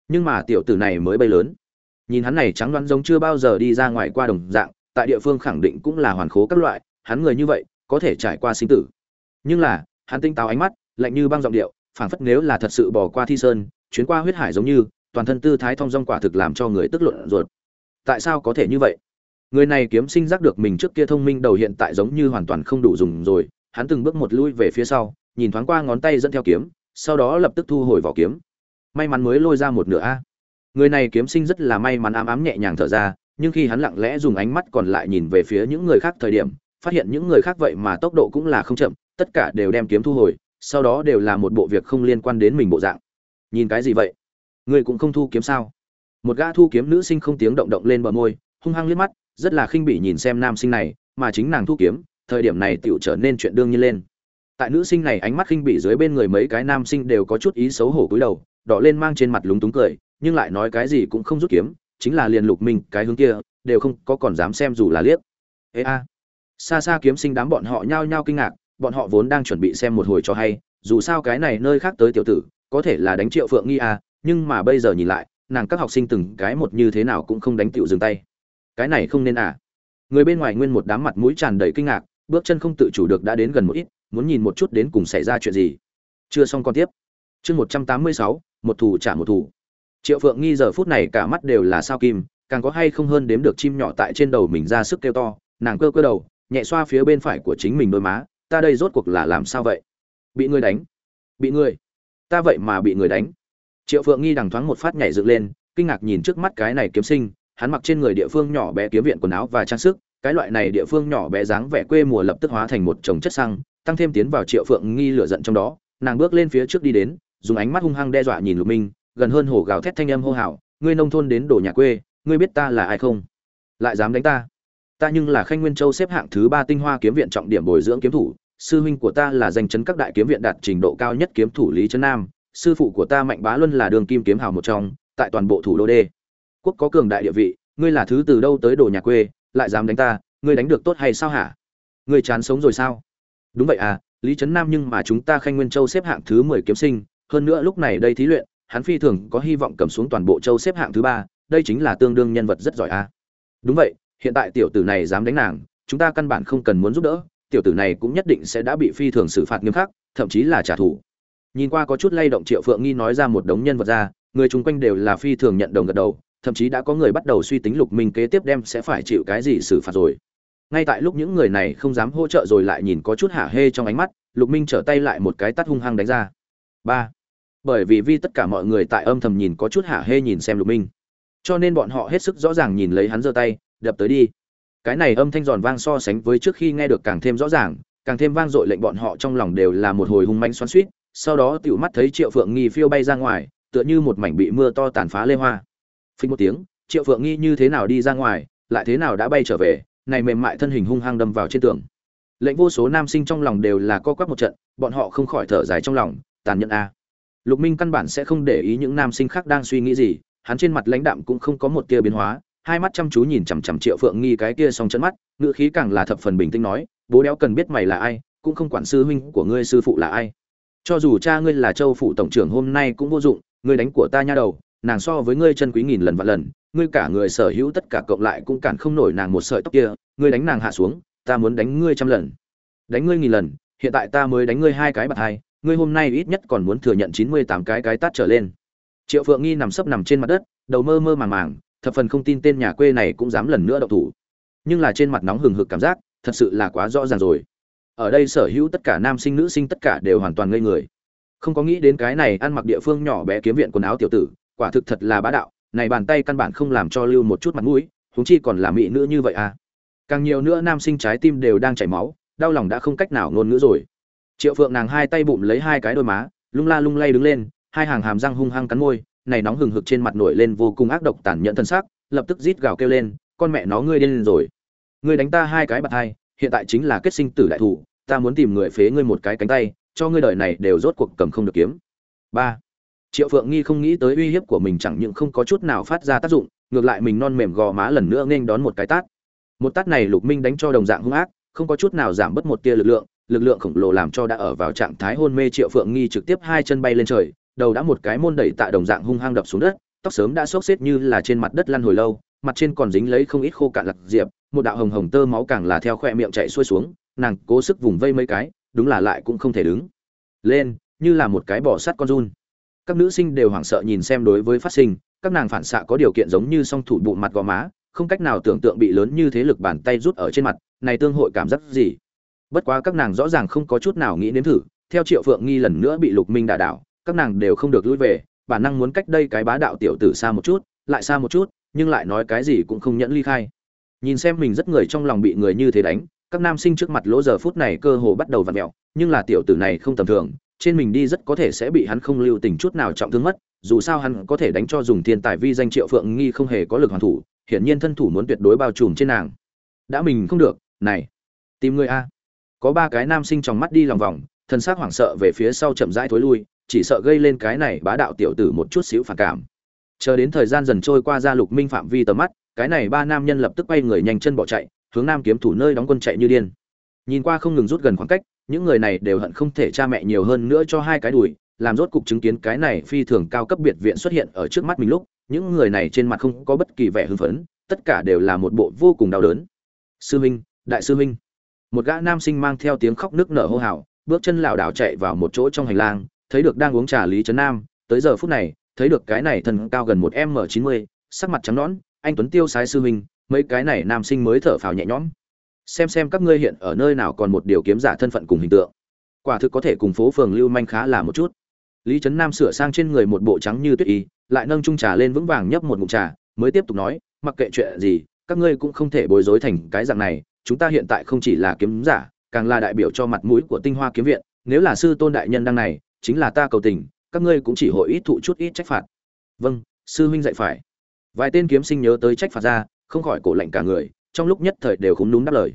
Nhưng mà tiểu tử này mới bay lớn. Nhìn hắn này trắng đoán giống chưa bao giờ đi ra ngoài qua đồng dạng, tại địa phương khẳng định cũng là hoàn khố các loại hắn người như vậy, có thể trải qua sinh tử. Nhưng là, hắn tinh táo ánh mắt, lạnh như băng giọng điệu, phảng phất nếu là thật sự bỏ qua thi sơn, chuyến qua huyết hải giống như, toàn thân tư thái thong dong quả thực làm cho người tức luận ruột. Tại sao có thể như vậy? Người này kiếm sinh giác được mình trước kia thông minh đầu hiện tại giống như hoàn toàn không đủ dùng rồi, hắn từng bước một lui về phía sau, nhìn thoáng qua ngón tay dẫn theo kiếm, sau đó lập tức thu hồi vỏ kiếm. May mắn mới lôi ra một nửa a. Người này kiếm sinh rất là may mắn ám ám nhẹ nhàng thở ra, nhưng khi hắn lặng lẽ dùng ánh mắt còn lại nhìn về phía những người khác thời điểm phát hiện những người khác vậy mà tốc độ cũng là không chậm, tất cả đều đem kiếm thu hồi, sau đó đều là một bộ việc không liên quan đến mình bộ dạng. Nhìn cái gì vậy? Người cũng không thu kiếm sao? Một gã thu kiếm nữ sinh không tiếng động động lên bờ môi, hung hăng liếc mắt, rất là khinh bỉ nhìn xem nam sinh này, mà chính nàng thu kiếm, thời điểm này tựu trở nên chuyện đương nhiên lên. Tại nữ sinh này ánh mắt khinh bỉ dưới bên người mấy cái nam sinh đều có chút ý xấu hổ cúi đầu, đỏ lên mang trên mặt lúng túng cười, nhưng lại nói cái gì cũng không rút kiếm, chính là liền lục minh, cái hướng kia, đều không có còn dám xem dù là liếc. Ê a xa xa kiếm sinh đám bọn họ nhao nhao kinh ngạc, bọn họ vốn đang chuẩn bị xem một hồi cho hay, dù sao cái này nơi khác tới tiểu tử, có thể là đánh triệu phượng nghi à? nhưng mà bây giờ nhìn lại, nàng các học sinh từng cái một như thế nào cũng không đánh tiểu dừng tay. Cái này không nên à. Người bên ngoài nguyên một đám mặt mũi tràn đầy kinh ngạc, bước chân không tự chủ được đã đến gần một ít, muốn nhìn một chút đến cùng xảy ra chuyện gì. Chưa xong con tiếp. Chương một trăm tám mươi sáu, một thủ trả một thủ. Triệu phượng nghi giờ phút này cả mắt đều là sao kim, càng có hay không hơn đếm được chim nhỏ tại trên đầu mình ra sức kêu to, nàng cơ cơ đầu nhẹ xoa phía bên phải của chính mình đôi má, ta đây rốt cuộc là làm sao vậy? Bị người đánh? Bị người? Ta vậy mà bị người đánh? Triệu phượng nghi đằng thoáng một phát nhảy dựng lên, kinh ngạc nhìn trước mắt cái này kiếm sinh, hắn mặc trên người địa phương nhỏ bé kiếm viện quần áo và trang sức, cái loại này địa phương nhỏ bé dáng vẻ quê mùa lập tức hóa thành một chồng chất xăng, tăng thêm tiến vào triệu phượng nghi lửa giận trong đó, nàng bước lên phía trước đi đến, dùng ánh mắt hung hăng đe dọa nhìn lục minh, gần hơn hổ gào thét thanh âm hô hào, ngươi nông thôn đến đổ nhà quê, ngươi biết ta là ai không? Lại dám đánh ta? Ta nhưng là khanh nguyên châu xếp hạng thứ ba tinh hoa kiếm viện trọng điểm bồi dưỡng kiếm thủ, sư huynh của ta là danh chấn các đại kiếm viện đạt trình độ cao nhất kiếm thủ lý trấn nam, sư phụ của ta mạnh bá luân là đường kim kiếm hào một trong, tại toàn bộ thủ đô đê quốc có cường đại địa vị, ngươi là thứ từ đâu tới đồ nhà quê, lại dám đánh ta, ngươi đánh được tốt hay sao hả? Ngươi chán sống rồi sao? Đúng vậy à lý trấn nam nhưng mà chúng ta khanh nguyên châu xếp hạng thứ mười kiếm sinh, hơn nữa lúc này đây thí luyện, hắn phi thường có hy vọng cầm xuống toàn bộ châu xếp hạng thứ ba, đây chính là tương đương nhân vật rất giỏi à. Đúng vậy hiện tại tiểu tử này dám đánh nàng, chúng ta căn bản không cần muốn giúp đỡ, tiểu tử này cũng nhất định sẽ đã bị phi thường xử phạt nghiêm khắc, thậm chí là trả thù. Nhìn qua có chút lay động triệu phượng nghi nói ra một đống nhân vật ra, người chung quanh đều là phi thường nhận đồng gật đầu, thậm chí đã có người bắt đầu suy tính lục minh kế tiếp đem sẽ phải chịu cái gì xử phạt rồi. Ngay tại lúc những người này không dám hỗ trợ rồi lại nhìn có chút hả hê trong ánh mắt, lục minh trở tay lại một cái tắt hung hăng đánh ra. Ba. Bởi vì vì tất cả mọi người tại âm thầm nhìn có chút hả hê nhìn xem lục minh. Cho nên bọn họ hết sức rõ ràng nhìn lấy hắn giơ tay đập tới đi. Cái này âm thanh giòn vang so sánh với trước khi nghe được càng thêm rõ ràng, càng thêm vang dội lệnh bọn họ trong lòng đều là một hồi hung manh xoắn suýt sau đó tựu mắt thấy triệu phượng nghi phiêu bay ra ngoài, tựa như một mảnh bị mưa to tàn phá lê hoa. Phình một tiếng, triệu phượng nghi như thế nào đi ra ngoài, lại thế nào đã bay trở về, này mềm mại thân hình hung hăng đâm vào trên tường. Lệnh vô số nam sinh trong lòng đều là co quắp một trận, bọn họ không khỏi thở dài trong lòng, tàn nhẫn a. Lục minh căn bản sẽ không để ý những nam sinh khác đang suy nghĩ gì, hắn trên mặt lãnh đạm cũng không có một tia biến hóa hai mắt chăm chú nhìn chằm chằm triệu phượng nghi cái kia song chân mắt ngựa khí càng là thập phần bình tĩnh nói, bố đéo cần biết mày là ai, cũng không quản sư huynh của ngươi sư phụ là ai. Cho dù cha ngươi là châu phụ tổng trưởng hôm nay cũng vô dụng, ngươi đánh của ta nha đầu, nàng so với ngươi chân quý nghìn lần vạn lần, ngươi cả người sở hữu tất cả cộng lại cũng cản không nổi nàng một sợi tóc kia, ngươi đánh nàng hạ xuống, ta muốn đánh ngươi trăm lần. Đánh ngươi nghìn lần, hiện tại ta mới đánh ngươi hai cái bạc hai, ngươi hôm nay ít nhất còn muốn thừa nhận chín mươi tám cái cái tát trở lên. Triệu phượng nghi nằm sấp nằm trên mặt đất, đầu mơ mơ màng màng thập phần không tin tên nhà quê này cũng dám lần nữa đậu thủ. Nhưng là trên mặt nóng hừng hực cảm giác, thật sự là quá rõ ràng rồi. Ở đây sở hữu tất cả nam sinh, nữ sinh tất cả đều hoàn toàn ngây người. Không có nghĩ đến cái này ăn mặc địa phương nhỏ bé kiếm viện quần áo tiểu tử, quả thực thật là bá đạo, này bàn tay căn bản không làm cho lưu một chút mặt mũi, huống chi còn là mỹ nữ như vậy à. Càng nhiều nữa nam sinh trái tim đều đang chảy máu, đau lòng đã không cách nào ngôn ngữ rồi. Triệu phượng nàng hai tay bụng lấy hai cái đôi má, lung la lung lay đứng lên, hai hàng hàm răng hung hăng cắn môi này nóng hừng hực trên mặt nổi lên vô cùng ác độc tàn nhẫn thân xác, lập tức rít gào kêu lên, con mẹ nó, ngươi điên rồi. Ngươi đánh ta hai cái bạt hai, hiện tại chính là kết sinh tử đại thủ, ta muốn tìm người phế ngươi một cái cánh tay, cho ngươi đời này đều rốt cuộc cầm không được kiếm. Ba. Triệu phượng nghi không nghĩ tới uy hiếp của mình chẳng những không có chút nào phát ra tác dụng, ngược lại mình non mềm gò má lần nữa nghênh đón một cái tát. Một tát này lục minh đánh cho đồng dạng hung ác, không có chút nào giảm bớt một tia lực lượng lực lượng khổng lồ làm cho đã ở vào trạng thái hôn mê triệu phượng nghi trực tiếp hai chân bay lên trời đầu đã một cái môn đẩy tạ đồng dạng hung hăng đập xuống đất, tóc sớm đã xốc xếp như là trên mặt đất lăn hồi lâu, mặt trên còn dính lấy không ít khô cạn lạc diệp, một đạo hồng hồng tơ máu càng là theo khoe miệng chạy xuôi xuống, nàng cố sức vùng vây mấy cái, đúng là lại cũng không thể đứng lên, như là một cái bò sắt con run. Các nữ sinh đều hoảng sợ nhìn xem đối với phát sinh, các nàng phản xạ có điều kiện giống như song thủ bụng mặt gò má, không cách nào tưởng tượng bị lớn như thế lực bàn tay rút ở trên mặt, này tương hội cảm giác gì? Bất quá các nàng rõ ràng không có chút nào nghĩ đến thử, theo triệu phượng nghi lần nữa bị lục minh đả đảo các nàng đều không được lui về, bản năng muốn cách đây cái bá đạo tiểu tử xa một chút, lại xa một chút, nhưng lại nói cái gì cũng không nhẫn ly khai. Nhìn xem mình rất người trong lòng bị người như thế đánh, các nam sinh trước mặt lỗ giờ phút này cơ hồ bắt đầu vặn mẹo, nhưng là tiểu tử này không tầm thường, trên mình đi rất có thể sẽ bị hắn không lưu tình chút nào trọng thương mất, dù sao hắn có thể đánh cho dùng thiên tài vi danh triệu phượng nghi không hề có lực hoàn thủ, hiển nhiên thân thủ muốn tuyệt đối bao trùm trên nàng. Đã mình không được, này, tìm người a. Có ba cái nam sinh trong mắt đi lòng vòng thân xác hoảng sợ về phía sau chậm rãi thối lui chỉ sợ gây lên cái này bá đạo tiểu tử một chút xíu phản cảm. Chờ đến thời gian dần trôi qua ra lục minh phạm vi tầm mắt, cái này ba nam nhân lập tức quay người nhanh chân bỏ chạy, hướng nam kiếm thủ nơi đóng quân chạy như điên. Nhìn qua không ngừng rút gần khoảng cách, những người này đều hận không thể cha mẹ nhiều hơn nữa cho hai cái đùi, làm rốt cục chứng kiến cái này phi thường cao cấp biệt viện xuất hiện ở trước mắt mình lúc, những người này trên mặt không có bất kỳ vẻ hưng phấn, tất cả đều là một bộ vô cùng đau đớn. Sư huynh, đại sư huynh. Một gã nam sinh mang theo tiếng khóc nước nở hô hào, bước chân lảo đảo chạy vào một chỗ trong hành lang thấy được đang uống trà lý trấn nam, tới giờ phút này, thấy được cái này thần cao gần một m chín mươi, sắc mặt trắng nõn, anh tuấn tiêu sái sư huynh, mấy cái này nam sinh mới thở phào nhẹ nhõm. Xem xem các ngươi hiện ở nơi nào còn một điều kiếm giả thân phận cùng hình tượng. Quả thực có thể cùng phố phường lưu manh khá là một chút. Lý trấn nam sửa sang trên người một bộ trắng như tuyết y, lại nâng trung trà lên vững vàng nhấp một ngụm trà, mới tiếp tục nói, mặc kệ chuyện gì, các ngươi cũng không thể bối rối thành cái dạng này, chúng ta hiện tại không chỉ là kiếm giả, càng là đại biểu cho mặt mũi của tinh hoa kiếm viện, nếu là sư tôn đại nhân đăng này chính là ta cầu tình các ngươi cũng chỉ hội ít thụ chút ít trách phạt. Vâng sư huynh dạy phải. Vài tên kiếm sinh nhớ tới trách phạt ra không khỏi cổ lạnh cả người trong lúc nhất thời đều không đúng đáp lời.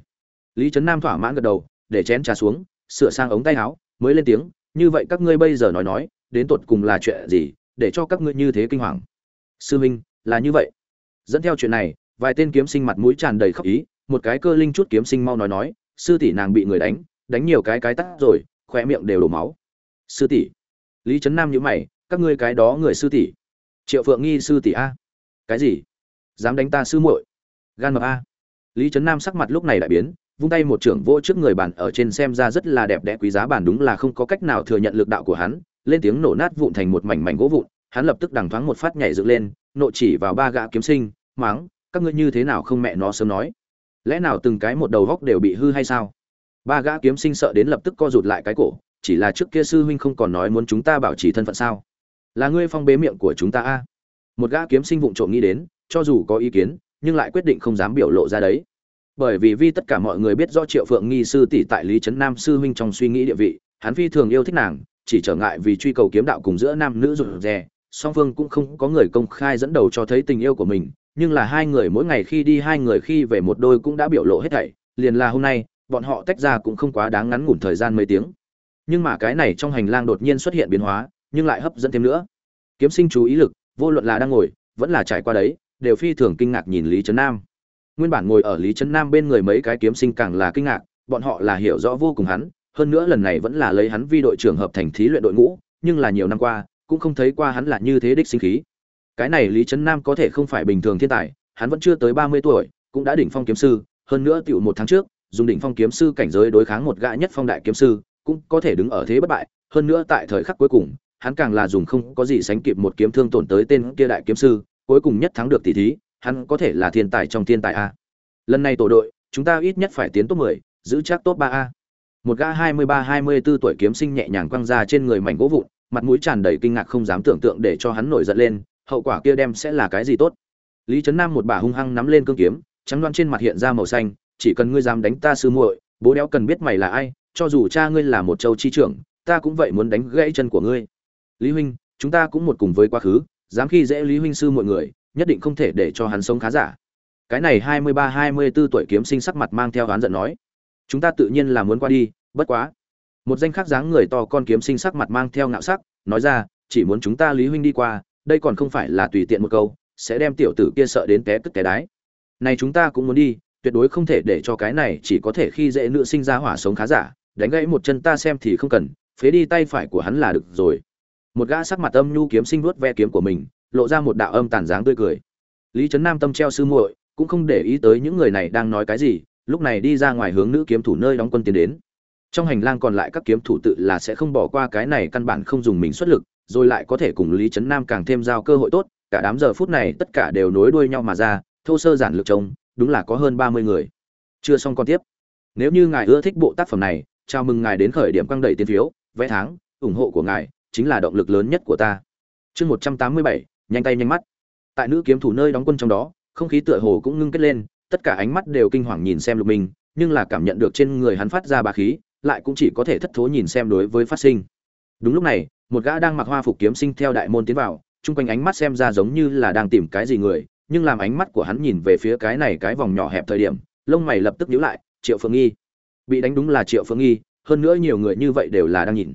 Lý trấn nam thỏa mãn gật đầu để chén trà xuống sửa sang ống tay áo mới lên tiếng như vậy các ngươi bây giờ nói nói đến tột cùng là chuyện gì để cho các ngươi như thế kinh hoàng? Sư huynh, là như vậy. Dẫn theo chuyện này vài tên kiếm sinh mặt mũi tràn đầy khóc ý một cái cơ linh chút kiếm sinh mau nói nói sư tỷ nàng bị người đánh đánh nhiều cái cái tắt rồi khoe miệng đều đổ máu sư tỷ. Lý trấn nam nhữ mày, các ngươi cái đó người sư tỷ. Triệu phượng nghi sư tỷ a? Cái gì? Dám đánh ta sư muội? Gan mập a? Lý trấn nam sắc mặt lúc này đại biến, vung tay một trưởng vỗ trước người bàn ở trên xem ra rất là đẹp đẽ quý giá bàn đúng là không có cách nào thừa nhận lực đạo của hắn, lên tiếng nổ nát vụn thành một mảnh mảnh gỗ vụn, hắn lập tức đằng thoáng một phát nhảy dựng lên, nộ chỉ vào ba gã kiếm sinh máng các ngươi như thế nào không mẹ nó sớm nói? Lẽ nào từng cái một đầu góc đều bị hư hay sao? Ba gã kiếm sinh sợ đến lập tức co rụt lại cái cổ chỉ là trước kia sư huynh không còn nói muốn chúng ta bảo trì thân phận sao? Là ngươi phong bế miệng của chúng ta a? Một gã kiếm sinh vụng trộm nghĩ đến, cho dù có ý kiến, nhưng lại quyết định không dám biểu lộ ra đấy. Bởi vì vì tất cả mọi người biết do triệu phượng nghi sư tỷ tại lý trấn nam sư huynh trong suy nghĩ địa vị, hắn phi thường yêu thích nàng, chỉ trở ngại vì truy cầu kiếm đạo cùng giữa nam nữ rụt rè. Song phương cũng không có người công khai dẫn đầu cho thấy tình yêu của mình, nhưng là hai người mỗi ngày khi đi, hai người khi về một đôi cũng đã biểu lộ hết thảy. Liền là hôm nay, bọn họ tách ra cũng không quá đáng ngắn ngủn thời gian mấy tiếng nhưng mà cái này trong hành lang đột nhiên xuất hiện biến hóa, nhưng lại hấp dẫn thêm nữa. Kiếm sinh chú ý lực, vô luận là đang ngồi, vẫn là trải qua đấy, đều phi thường kinh ngạc nhìn lý trấn nam. Nguyên bản ngồi ở lý trấn nam bên người mấy cái kiếm sinh càng là kinh ngạc, bọn họ là hiểu rõ vô cùng hắn, hơn nữa lần này vẫn là lấy hắn vi đội trưởng hợp thành thí luyện đội ngũ, nhưng là nhiều năm qua, cũng không thấy qua hắn là như thế đích sinh khí. Cái này lý trấn nam có thể không phải bình thường thiên tài, hắn vẫn chưa tới ba mươi tuổi, cũng đã đỉnh phong kiếm sư, hơn nữa tiểu một tháng trước, dùng đỉnh phong kiếm sư cảnh giới đối kháng một gã nhất phong đại kiếm sư cũng có thể đứng ở thế bất bại hơn nữa tại thời khắc cuối cùng hắn càng là dùng không có gì sánh kịp một kiếm thương tổn tới tên kia đại kiếm sư cuối cùng nhất thắng được tỷ thí hắn có thể là thiên tài trong thiên tài a. Lần này tổ đội chúng ta ít nhất phải tiến top 10, giữ chắc top 3 a. Một gã 23-24 tuổi kiếm sinh nhẹ nhàng quăng ra trên người mảnh gỗ vụn mặt mũi tràn đầy kinh ngạc không dám tưởng tượng để cho hắn nổi giận lên hậu quả kia đem sẽ là cái gì tốt. Lý trấn nam một bà hung hăng nắm lên cương kiếm trắng loan trên mặt hiện ra màu xanh chỉ cần ngươi dám đánh ta sư muội bố đéo cần biết mày là ai cho dù cha ngươi là một châu chi trưởng, ta cũng vậy muốn đánh gãy chân của ngươi. Lý huynh, chúng ta cũng một cùng với quá khứ, dám khi dễ lý huynh sư mọi người, nhất định không thể để cho hắn sống khá giả. Cái này hai mươi ba, hai mươi 24 tuổi kiếm sinh sắc mặt mang theo oán giận nói. Chúng ta tự nhiên là muốn qua đi, bất quá. Một danh khác dáng người to con kiếm sinh sắc mặt mang theo ngạo sắc, nói ra, chỉ muốn chúng ta lý huynh đi qua, đây còn không phải là tùy tiện một câu, sẽ đem tiểu tử kia sợ đến té tức té đái. Này chúng ta cũng muốn đi, tuyệt đối không thể để cho cái này chỉ có thể khi dễ nữ sinh ra hỏa sống khá giả đánh gãy một chân ta xem thì không cần, phế đi tay phải của hắn là được rồi. Một gã sắc mặt âm nhu kiếm sinh vuốt ve kiếm của mình, lộ ra một đạo âm tàn dáng tươi cười. Lý trấn nam tâm treo sư muội, cũng không để ý tới những người này đang nói cái gì, lúc này đi ra ngoài hướng nữ kiếm thủ nơi đóng quân tiến đến. Trong hành lang còn lại các kiếm thủ tự là sẽ không bỏ qua cái này căn bản không dùng mình xuất lực, rồi lại có thể cùng lý trấn nam càng thêm giao cơ hội tốt, cả đám giờ phút này tất cả đều nối đuôi nhau mà ra, thô sơ giản lược trông, đúng là có hơn ba mươi người. Chưa xong còn tiếp. Nếu như ngài ưa thích bộ tác phẩm này chào mừng ngài đến khởi điểm căng đẩy tiền phiếu vé tháng, ủng hộ của ngài chính là động lực lớn nhất của ta. Chương một trăm tám mươi bảy, nhanh tay nhanh mắt. Tại nữ kiếm thủ nơi đóng quân trong đó, không khí tựa hồ cũng ngưng kết lên, tất cả ánh mắt đều kinh hoàng nhìn xem lục minh, nhưng là cảm nhận được trên người hắn phát ra bà khí, lại cũng chỉ có thể thất thố nhìn xem đối với phát sinh. Đúng lúc này, một gã đang mặc hoa phục kiếm sinh theo đại môn tiến vào, chung quanh ánh mắt xem ra giống như là đang tìm cái gì người, nhưng làm ánh mắt của hắn nhìn về phía cái này cái vòng nhỏ hẹp thời điểm, lông mày lập tức nhíu lại, triệu phương nghi bị đánh đúng là triệu phương nghi, hơn nữa nhiều người như vậy đều là đang nhìn.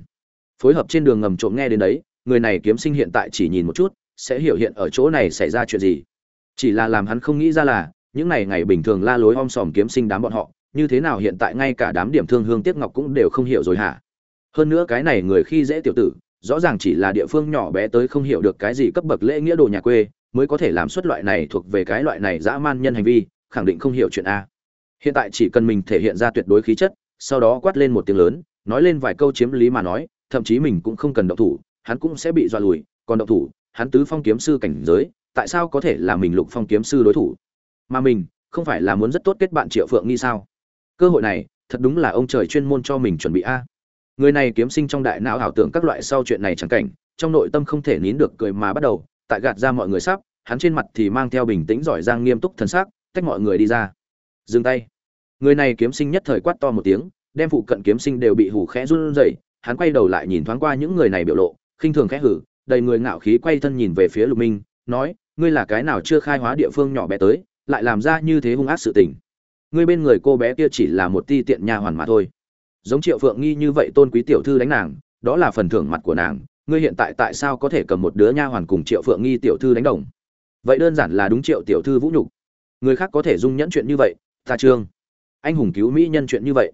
Phối hợp trên đường ngầm trộm nghe đến đấy, người này kiếm sinh hiện tại chỉ nhìn một chút, sẽ hiểu hiện ở chỗ này xảy ra chuyện gì. Chỉ là làm hắn không nghĩ ra là, những này ngày bình thường la lối om sòm kiếm sinh đám bọn họ, như thế nào hiện tại ngay cả đám điểm thương hương tiếc ngọc cũng đều không hiểu rồi hả? Hơn nữa cái này người khi dễ tiểu tử, rõ ràng chỉ là địa phương nhỏ bé tới không hiểu được cái gì cấp bậc lễ nghĩa đồ nhà quê, mới có thể làm xuất loại này thuộc về cái loại này dã man nhân hành vi, khẳng định không hiểu chuyện a hiện tại chỉ cần mình thể hiện ra tuyệt đối khí chất, sau đó quát lên một tiếng lớn, nói lên vài câu chiếm lý mà nói, thậm chí mình cũng không cần động thủ, hắn cũng sẽ bị dọa lùi, còn động thủ, hắn tứ phong kiếm sư cảnh giới, tại sao có thể là mình lục phong kiếm sư đối thủ? Mà mình, không phải là muốn rất tốt kết bạn triệu phượng nghi sao? Cơ hội này, thật đúng là ông trời chuyên môn cho mình chuẩn bị a. Người này kiếm sinh trong đại não ảo tưởng các loại sau chuyện này chẳng cảnh, trong nội tâm không thể nín được cười mà bắt đầu, tại gạt ra mọi người sắp, hắn trên mặt thì mang theo bình tĩnh giỏi giang nghiêm túc thần sắc, tách mọi người đi ra dừng tay. Người này kiếm sinh nhất thời quát to một tiếng, đem phụ cận kiếm sinh đều bị hủ khẽ run rẩy, hắn quay đầu lại nhìn thoáng qua những người này biểu lộ, khinh thường khẽ hử, đầy người ngạo khí quay thân nhìn về phía lục minh, nói, ngươi là cái nào chưa khai hóa địa phương nhỏ bé tới, lại làm ra như thế hung ác sự tình? Ngươi bên người cô bé kia chỉ là một ti tiện nha hoàn mà thôi. Giống triệu phượng nghi như vậy tôn quý tiểu thư đánh nàng, đó là phần thưởng mặt của nàng, ngươi hiện tại tại sao có thể cầm một đứa nha hoàn cùng triệu phượng nghi tiểu thư đánh đồng? Vậy đơn giản là đúng triệu tiểu thư vũ nhục. Người khác có thể dung nhẫn chuyện như vậy ta trương. Anh hùng cứu mỹ nhân chuyện như vậy,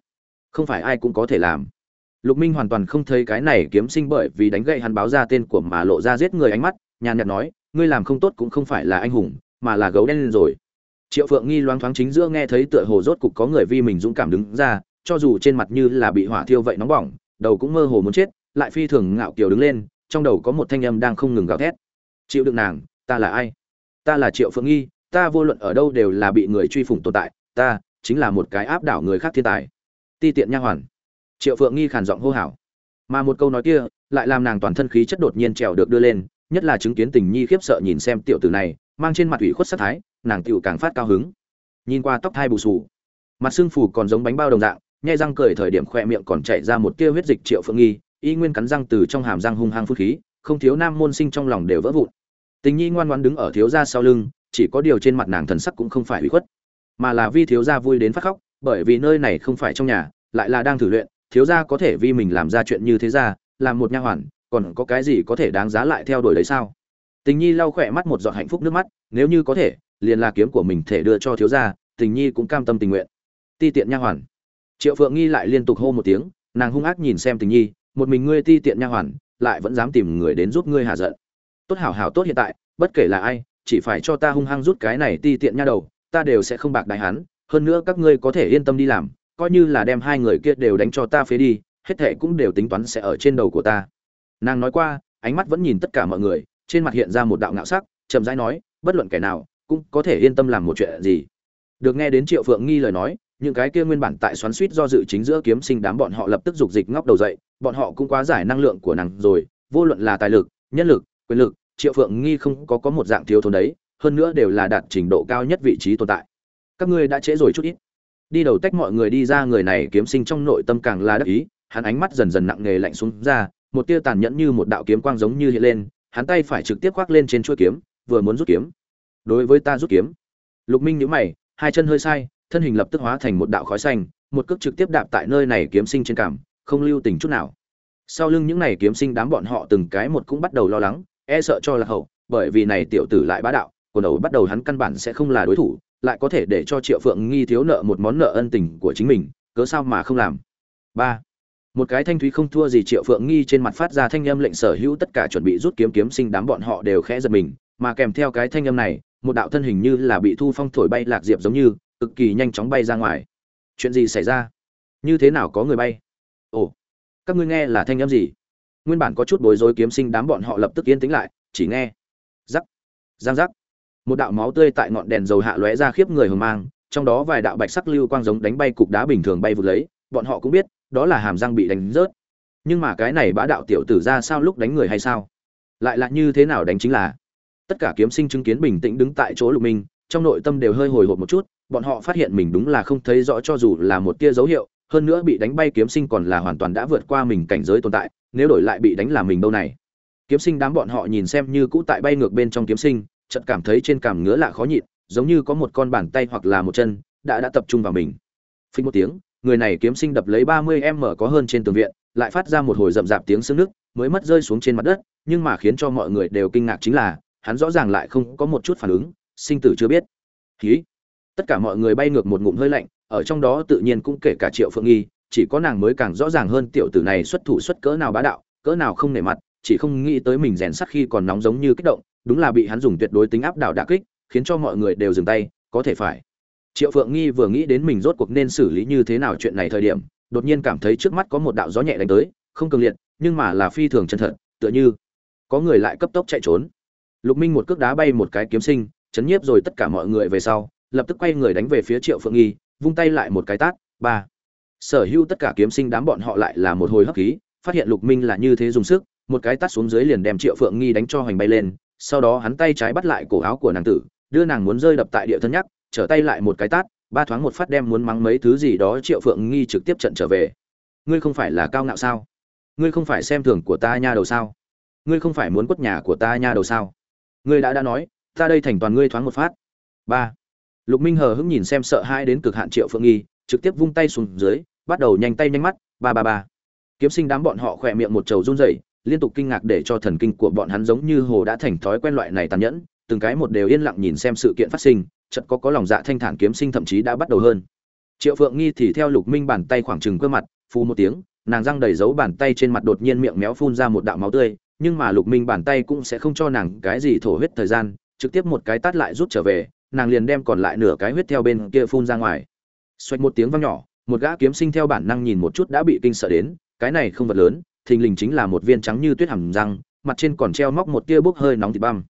không phải ai cũng có thể làm. Lục minh hoàn toàn không thấy cái này kiếm sinh bởi vì đánh gậy hắn báo ra tên của mà lộ ra giết người ánh mắt, nhàn nhạt nói, ngươi làm không tốt cũng không phải là anh hùng, mà là gấu đen lên rồi. Triệu phượng nghi loáng thoáng chính giữa nghe thấy tựa hồ rốt cục có người vi mình dũng cảm đứng ra, cho dù trên mặt như là bị hỏa thiêu vậy nóng bỏng, đầu cũng mơ hồ muốn chết, lại phi thường ngạo kiều đứng lên, trong đầu có một thanh âm đang không ngừng gào thét. Chịu đựng nàng, ta là ai? Ta là triệu phượng nghi, ta vô luận ở đâu đều là bị người truy phủng tồn tại ta, chính là một cái áp đảo người khác thiên tài. Ti tiện nha hoàn. Triệu phượng nghi khàn giọng hô hào. Mà một câu nói kia, lại làm nàng toàn thân khí chất đột nhiên trèo được đưa lên, nhất là chứng kiến tình nhi khiếp sợ nhìn xem tiểu tử này, mang trên mặt ủy khuất sát thái, nàng tựu càng phát cao hứng. Nhìn qua tóc thai bù sù mặt xương phù còn giống bánh bao đồng dạng, nhai răng cười thời điểm khoe miệng còn chảy ra một tia huyết dịch triệu phượng nghi, y nguyên cắn răng từ trong hàm răng hung hăng phút khí, không thiếu nam môn sinh trong lòng đều vỡ vụn. Tình nhi ngoan ngoãn đứng ở thiếu gia sau lưng, chỉ có điều trên mặt nàng thần sắc cũng không phải ủy khuất mà là vi thiếu gia vui đến phát khóc, bởi vì nơi này không phải trong nhà, lại là đang thử luyện, thiếu gia có thể vì mình làm ra chuyện như thế ra, làm một nha hoàn, còn có cái gì có thể đáng giá lại theo đuổi đấy sao? Tình nhi lau khỏe mắt một giọt hạnh phúc nước mắt, nếu như có thể, liền là kiếm của mình thể đưa cho thiếu gia, tình nhi cũng cam tâm tình nguyện. Ti tiện nha hoàn. Triệu phượng nghi lại liên tục hô một tiếng, nàng hung ác nhìn xem tình nhi, một mình ngươi ti tiện nha hoàn, lại vẫn dám tìm người đến giúp ngươi hạ giận. Tốt hảo hảo tốt hiện tại, bất kể là ai, chỉ phải cho ta hung hăng rút cái này ti tiện nha đầu ta đều sẽ không bạc đại hắn, hơn nữa các ngươi có thể yên tâm đi làm, coi như là đem hai người kia đều đánh cho ta phế đi, hết thệ cũng đều tính toán sẽ ở trên đầu của ta. Nàng nói qua, ánh mắt vẫn nhìn tất cả mọi người, trên mặt hiện ra một đạo ngạo sắc, chậm rãi nói, bất luận kẻ nào, cũng có thể yên tâm làm một chuyện gì. Được nghe đến triệu phượng nghi lời nói, những cái kia nguyên bản tại xoắn suýt do dự chính giữa kiếm sinh đám bọn họ lập tức dục dịch ngóc đầu dậy, bọn họ cũng quá giải năng lượng của nàng rồi, vô luận là tài lực, nhân lực, quyền lực, triệu phượng nghi không có có một dạng thiếu thốn đấy hơn nữa đều là đạt trình độ cao nhất vị trí tồn tại. Các ngươi đã trễ rồi chút ít. Đi đầu tách mọi người đi ra, người này kiếm sinh trong nội tâm càng là đắc ý, hắn ánh mắt dần dần nặng nề lạnh xuống ra, một tia tàn nhẫn như một đạo kiếm quang giống như hiện lên, hắn tay phải trực tiếp khoác lên trên chuôi kiếm, vừa muốn rút kiếm. Đối với ta rút kiếm. Lục minh nhíu mày, hai chân hơi sai, thân hình lập tức hóa thành một đạo khói xanh, một cước trực tiếp đạp tại nơi này kiếm sinh trên cảm không lưu tình chút nào. Sau lưng những này kiếm sinh đám bọn họ từng cái một cũng bắt đầu lo lắng e sợ cho là hậu, bởi vì này tiểu tử lại bá đạo quần đầu bắt đầu hắn căn bản sẽ không là đối thủ, lại có thể để cho triệu phượng nghi thiếu nợ một món nợ ân tình của chính mình, cớ sao mà không làm? Ba. Một cái thanh thúy không thua gì triệu phượng nghi trên mặt phát ra thanh âm lệnh sở hữu tất cả chuẩn bị rút kiếm kiếm sinh đám bọn họ đều khẽ giật mình, mà kèm theo cái thanh âm này, một đạo thân hình như là bị thu phong thổi bay lạc diệp giống như, cực kỳ nhanh chóng bay ra ngoài. Chuyện gì xảy ra? Như thế nào có người bay? Ồ, các ngươi nghe là thanh âm gì? Nguyên bản có chút bối rối kiếm sinh đám bọn họ lập tức yên tĩnh lại, chỉ nghe. Rắc giang rắc một đạo máu tươi tại ngọn đèn dầu hạ lóe ra khiếp người hờ mang, trong đó vài đạo bạch sắc lưu quang giống đánh bay cục đá bình thường bay vụt lấy, bọn họ cũng biết, đó là hàm răng bị đánh rớt. Nhưng mà cái này bá đạo tiểu tử ra sao lúc đánh người hay sao? Lại là như thế nào đánh chính là? Tất cả kiếm sinh chứng kiến bình tĩnh đứng tại chỗ lục minh, trong nội tâm đều hơi hồi hộp một chút, bọn họ phát hiện mình đúng là không thấy rõ cho dù là một tia dấu hiệu, hơn nữa bị đánh bay kiếm sinh còn là hoàn toàn đã vượt qua mình cảnh giới tồn tại, nếu đổi lại bị đánh là mình đâu này? Kiếm sinh đám bọn họ nhìn xem như cũ tại bay ngược bên trong kiếm sinh chợt cảm thấy trên cằm ngứa lạ khó nhịn, giống như có một con bàn tay hoặc là một chân đã đã tập trung vào mình. Phình một tiếng, người này kiếm sinh đập lấy ba mươi m có hơn trên tường viện, lại phát ra một hồi rậm rạp tiếng sương nước, mới mất rơi xuống trên mặt đất, nhưng mà khiến cho mọi người đều kinh ngạc chính là, hắn rõ ràng lại không có một chút phản ứng, sinh tử chưa biết. Khí tất cả mọi người bay ngược một ngụm hơi lạnh, ở trong đó tự nhiên cũng kể cả triệu phượng nghi, chỉ có nàng mới càng rõ ràng hơn tiểu tử này xuất thủ xuất cỡ nào bá đạo, cỡ nào không nể mặt, chỉ không nghĩ tới mình rèn sắt khi còn nóng giống như kích động đúng là bị hắn dùng tuyệt đối tính áp đảo đả kích, khiến cho mọi người đều dừng tay, có thể phải. Triệu phượng nghi vừa nghĩ đến mình rốt cuộc nên xử lý như thế nào chuyện này thời điểm, đột nhiên cảm thấy trước mắt có một đạo gió nhẹ đánh tới, không cường liệt, nhưng mà là phi thường chân thật, tựa như có người lại cấp tốc chạy trốn. Lục minh một cước đá bay một cái kiếm sinh, chấn nhiếp rồi tất cả mọi người về sau, lập tức quay người đánh về phía triệu phượng nghi, vung tay lại một cái tát, ba. Sở hữu tất cả kiếm sinh đám bọn họ lại là một hồi hấp khí, phát hiện lục minh là như thế dùng sức, một cái tát xuống dưới liền đem triệu phượng nghi đánh cho hoành bay lên sau đó hắn tay trái bắt lại cổ áo của nàng tử, đưa nàng muốn rơi đập tại địa thân nhắc, trở tay lại một cái tát, ba thoáng một phát đem muốn mắng mấy thứ gì đó triệu phượng nghi trực tiếp trận trở về. Ngươi không phải là cao ngạo sao? Ngươi không phải xem thường của ta nha đầu sao? Ngươi không phải muốn quất nhà của ta nha đầu sao? Ngươi đã đã nói, ta đây thành toàn ngươi thoáng một phát. Ba. Lục minh hờ hững nhìn xem sợ hãi đến cực hạn triệu phượng nghi, trực tiếp vung tay xuống dưới, bắt đầu nhanh tay nhanh mắt, ba ba ba. Kiếm sinh đám bọn họ khỏe miệng một trầu run rẩy liên tục kinh ngạc để cho thần kinh của bọn hắn giống như hồ đã thành thói quen loại này tàn nhẫn, từng cái một đều yên lặng nhìn xem sự kiện phát sinh chật có có lòng dạ thanh thản kiếm sinh thậm chí đã bắt đầu hơn. Triệu phượng nghi thì theo lục minh bàn tay khoảng trừng cơ mặt phu một tiếng, nàng răng đầy dấu bàn tay trên mặt đột nhiên miệng méo phun ra một đạo máu tươi, nhưng mà lục minh bàn tay cũng sẽ không cho nàng cái gì thổ huyết thời gian, trực tiếp một cái tát lại rút trở về, nàng liền đem còn lại nửa cái huyết theo bên kia phun ra ngoài. Xoạch một tiếng vang nhỏ, một gã kiếm sinh theo bản năng nhìn một chút đã bị kinh sợ đến, cái này không vật lớn thình lình chính là một viên trắng như tuyết hầm răng, mặt trên còn treo móc một tia bốc hơi nóng thịt băm.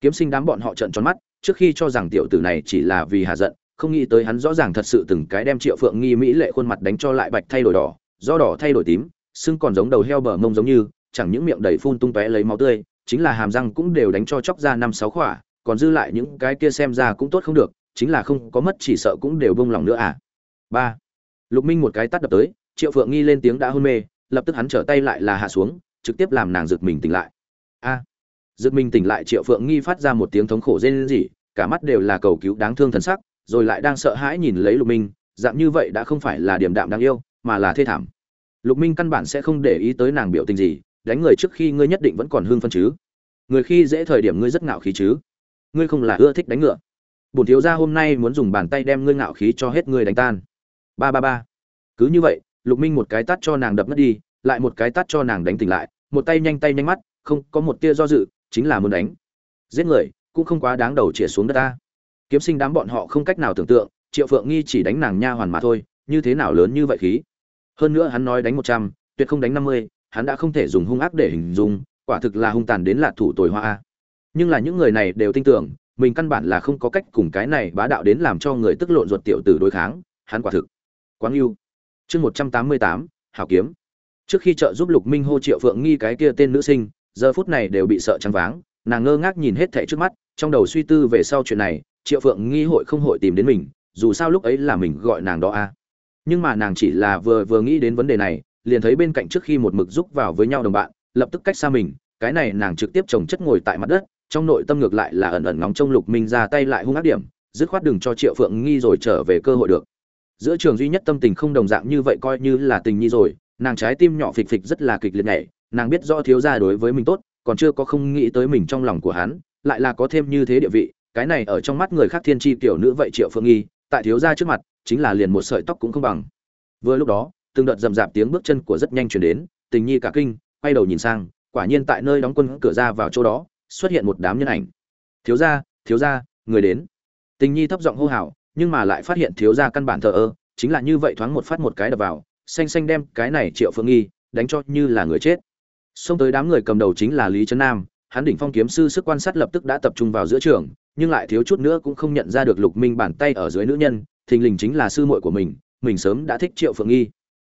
Kiếm sinh đám bọn họ trợn tròn mắt, trước khi cho rằng tiểu tử này chỉ là vì hạ giận, không nghĩ tới hắn rõ ràng thật sự từng cái đem triệu phượng nghi mỹ lệ khuôn mặt đánh cho lại bạch thay đổi đỏ, do đỏ thay đổi tím, xương còn giống đầu heo bờ mông giống như, chẳng những miệng đầy phun tung tóe lấy máu tươi, chính là hàm răng cũng đều đánh cho chóc ra năm sáu khỏa, còn dư lại những cái kia xem ra cũng tốt không được, chính là không có mất chỉ sợ cũng đều bông lòng nữa à. Ba. Lục minh một cái tắt đập tới, triệu phượng nghi lên tiếng đã hôn mê lập tức hắn trở tay lại là hạ xuống, trực tiếp làm nàng giật mình tỉnh lại. A! À. giật mình tỉnh lại, triệu phượng nghi phát ra một tiếng thống khổ rên rỉ, cả mắt đều là cầu cứu đáng thương thần sắc, rồi lại đang sợ hãi nhìn lấy lục minh, dạng như vậy đã không phải là điểm đạm đáng yêu, mà là thê thảm. Lục minh căn bản sẽ không để ý tới nàng biểu tình gì, đánh người trước khi ngươi nhất định vẫn còn hương phân chứ. Người khi dễ thời điểm ngươi rất ngạo khí chứ. Ngươi không là ưa thích đánh ngựa. Bổn thiếu gia hôm nay muốn dùng bàn tay đem ngươi ngạo khí cho hết ngươi đánh tan. Ba ba ba. Cứ như vậy lục minh một cái tát cho nàng đập mất đi, lại một cái tát cho nàng đánh tỉnh lại, một tay nhanh tay nhanh mắt, không, có một tia do dự, chính là muốn đánh. Giết người, cũng không quá đáng đầu chĩa xuống đất ta. Kiếm sinh đám bọn họ không cách nào tưởng tượng, triệu phượng nghi chỉ đánh nàng nha hoàn mà thôi, như thế nào lớn như vậy khí. Hơn nữa hắn nói đánh một trăm, tuyệt không đánh năm mươi, hắn đã không thể dùng hung ác để hình dung, quả thực là hung tàn đến lạc thủ tồi hoa. Nhưng là những người này đều tin tưởng, mình căn bản là không có cách cùng cái này bá đạo đến làm cho người tức lộn ruột tiểu tử đối kháng, hắn quả thực quáng yêu chương một trăm tám mươi tám, hảo kiếm. Trước khi trợ giúp lục minh hô triệu phượng nghi cái kia tên nữ sinh, giờ phút này đều bị sợ trắng váng, nàng ngơ ngác nhìn hết thảy trước mắt, trong đầu suy tư về sau chuyện này, triệu phượng nghi hội không hội tìm đến mình, dù sao lúc ấy là mình gọi nàng đó a nhưng mà nàng chỉ là vừa vừa nghĩ đến vấn đề này, liền thấy bên cạnh trước khi một mực giúp vào với nhau đồng bạn, lập tức cách xa mình, cái này nàng trực tiếp trồng chất ngồi tại mặt đất, trong nội tâm ngược lại là ẩn ẩn nóng trong lục minh ra tay lại hung ác điểm, dứt khoát đừng cho triệu phượng nghi rồi trở về cơ hội được giữa trường duy nhất tâm tình không đồng dạng như vậy coi như là tình nhi rồi, nàng trái tim nhỏ phịch phịch rất là kịch liệt nhảy, nàng biết rõ thiếu gia đối với mình tốt, còn chưa có không nghĩ tới mình trong lòng của hắn, lại là có thêm như thế địa vị, cái này ở trong mắt người khác thiên tri tiểu nữ vậy triệu phương nghi, tại thiếu gia trước mặt, chính là liền một sợi tóc cũng không bằng. Vừa lúc đó, từng đợt rầm rạp tiếng bước chân của rất nhanh chuyển đến, tình nhi cả kinh, quay đầu nhìn sang, quả nhiên tại nơi đóng quân cửa ra vào chỗ đó, xuất hiện một đám nhân ảnh. Thiếu gia thiếu gia, người đến. Tình nhi thấp giọng hô hào nhưng mà lại phát hiện thiếu gia căn bản thờ ơ, chính là như vậy thoáng một phát một cái đập vào, xanh xanh đem cái này triệu phương nghi đánh cho như là người chết. Xông tới đám người cầm đầu chính là lý trấn nam, hắn đỉnh phong kiếm sư sức quan sát lập tức đã tập trung vào giữa trường, nhưng lại thiếu chút nữa cũng không nhận ra được lục minh bàn tay ở dưới nữ nhân, thình lình chính là sư muội của mình mình sớm đã thích triệu phượng nghi.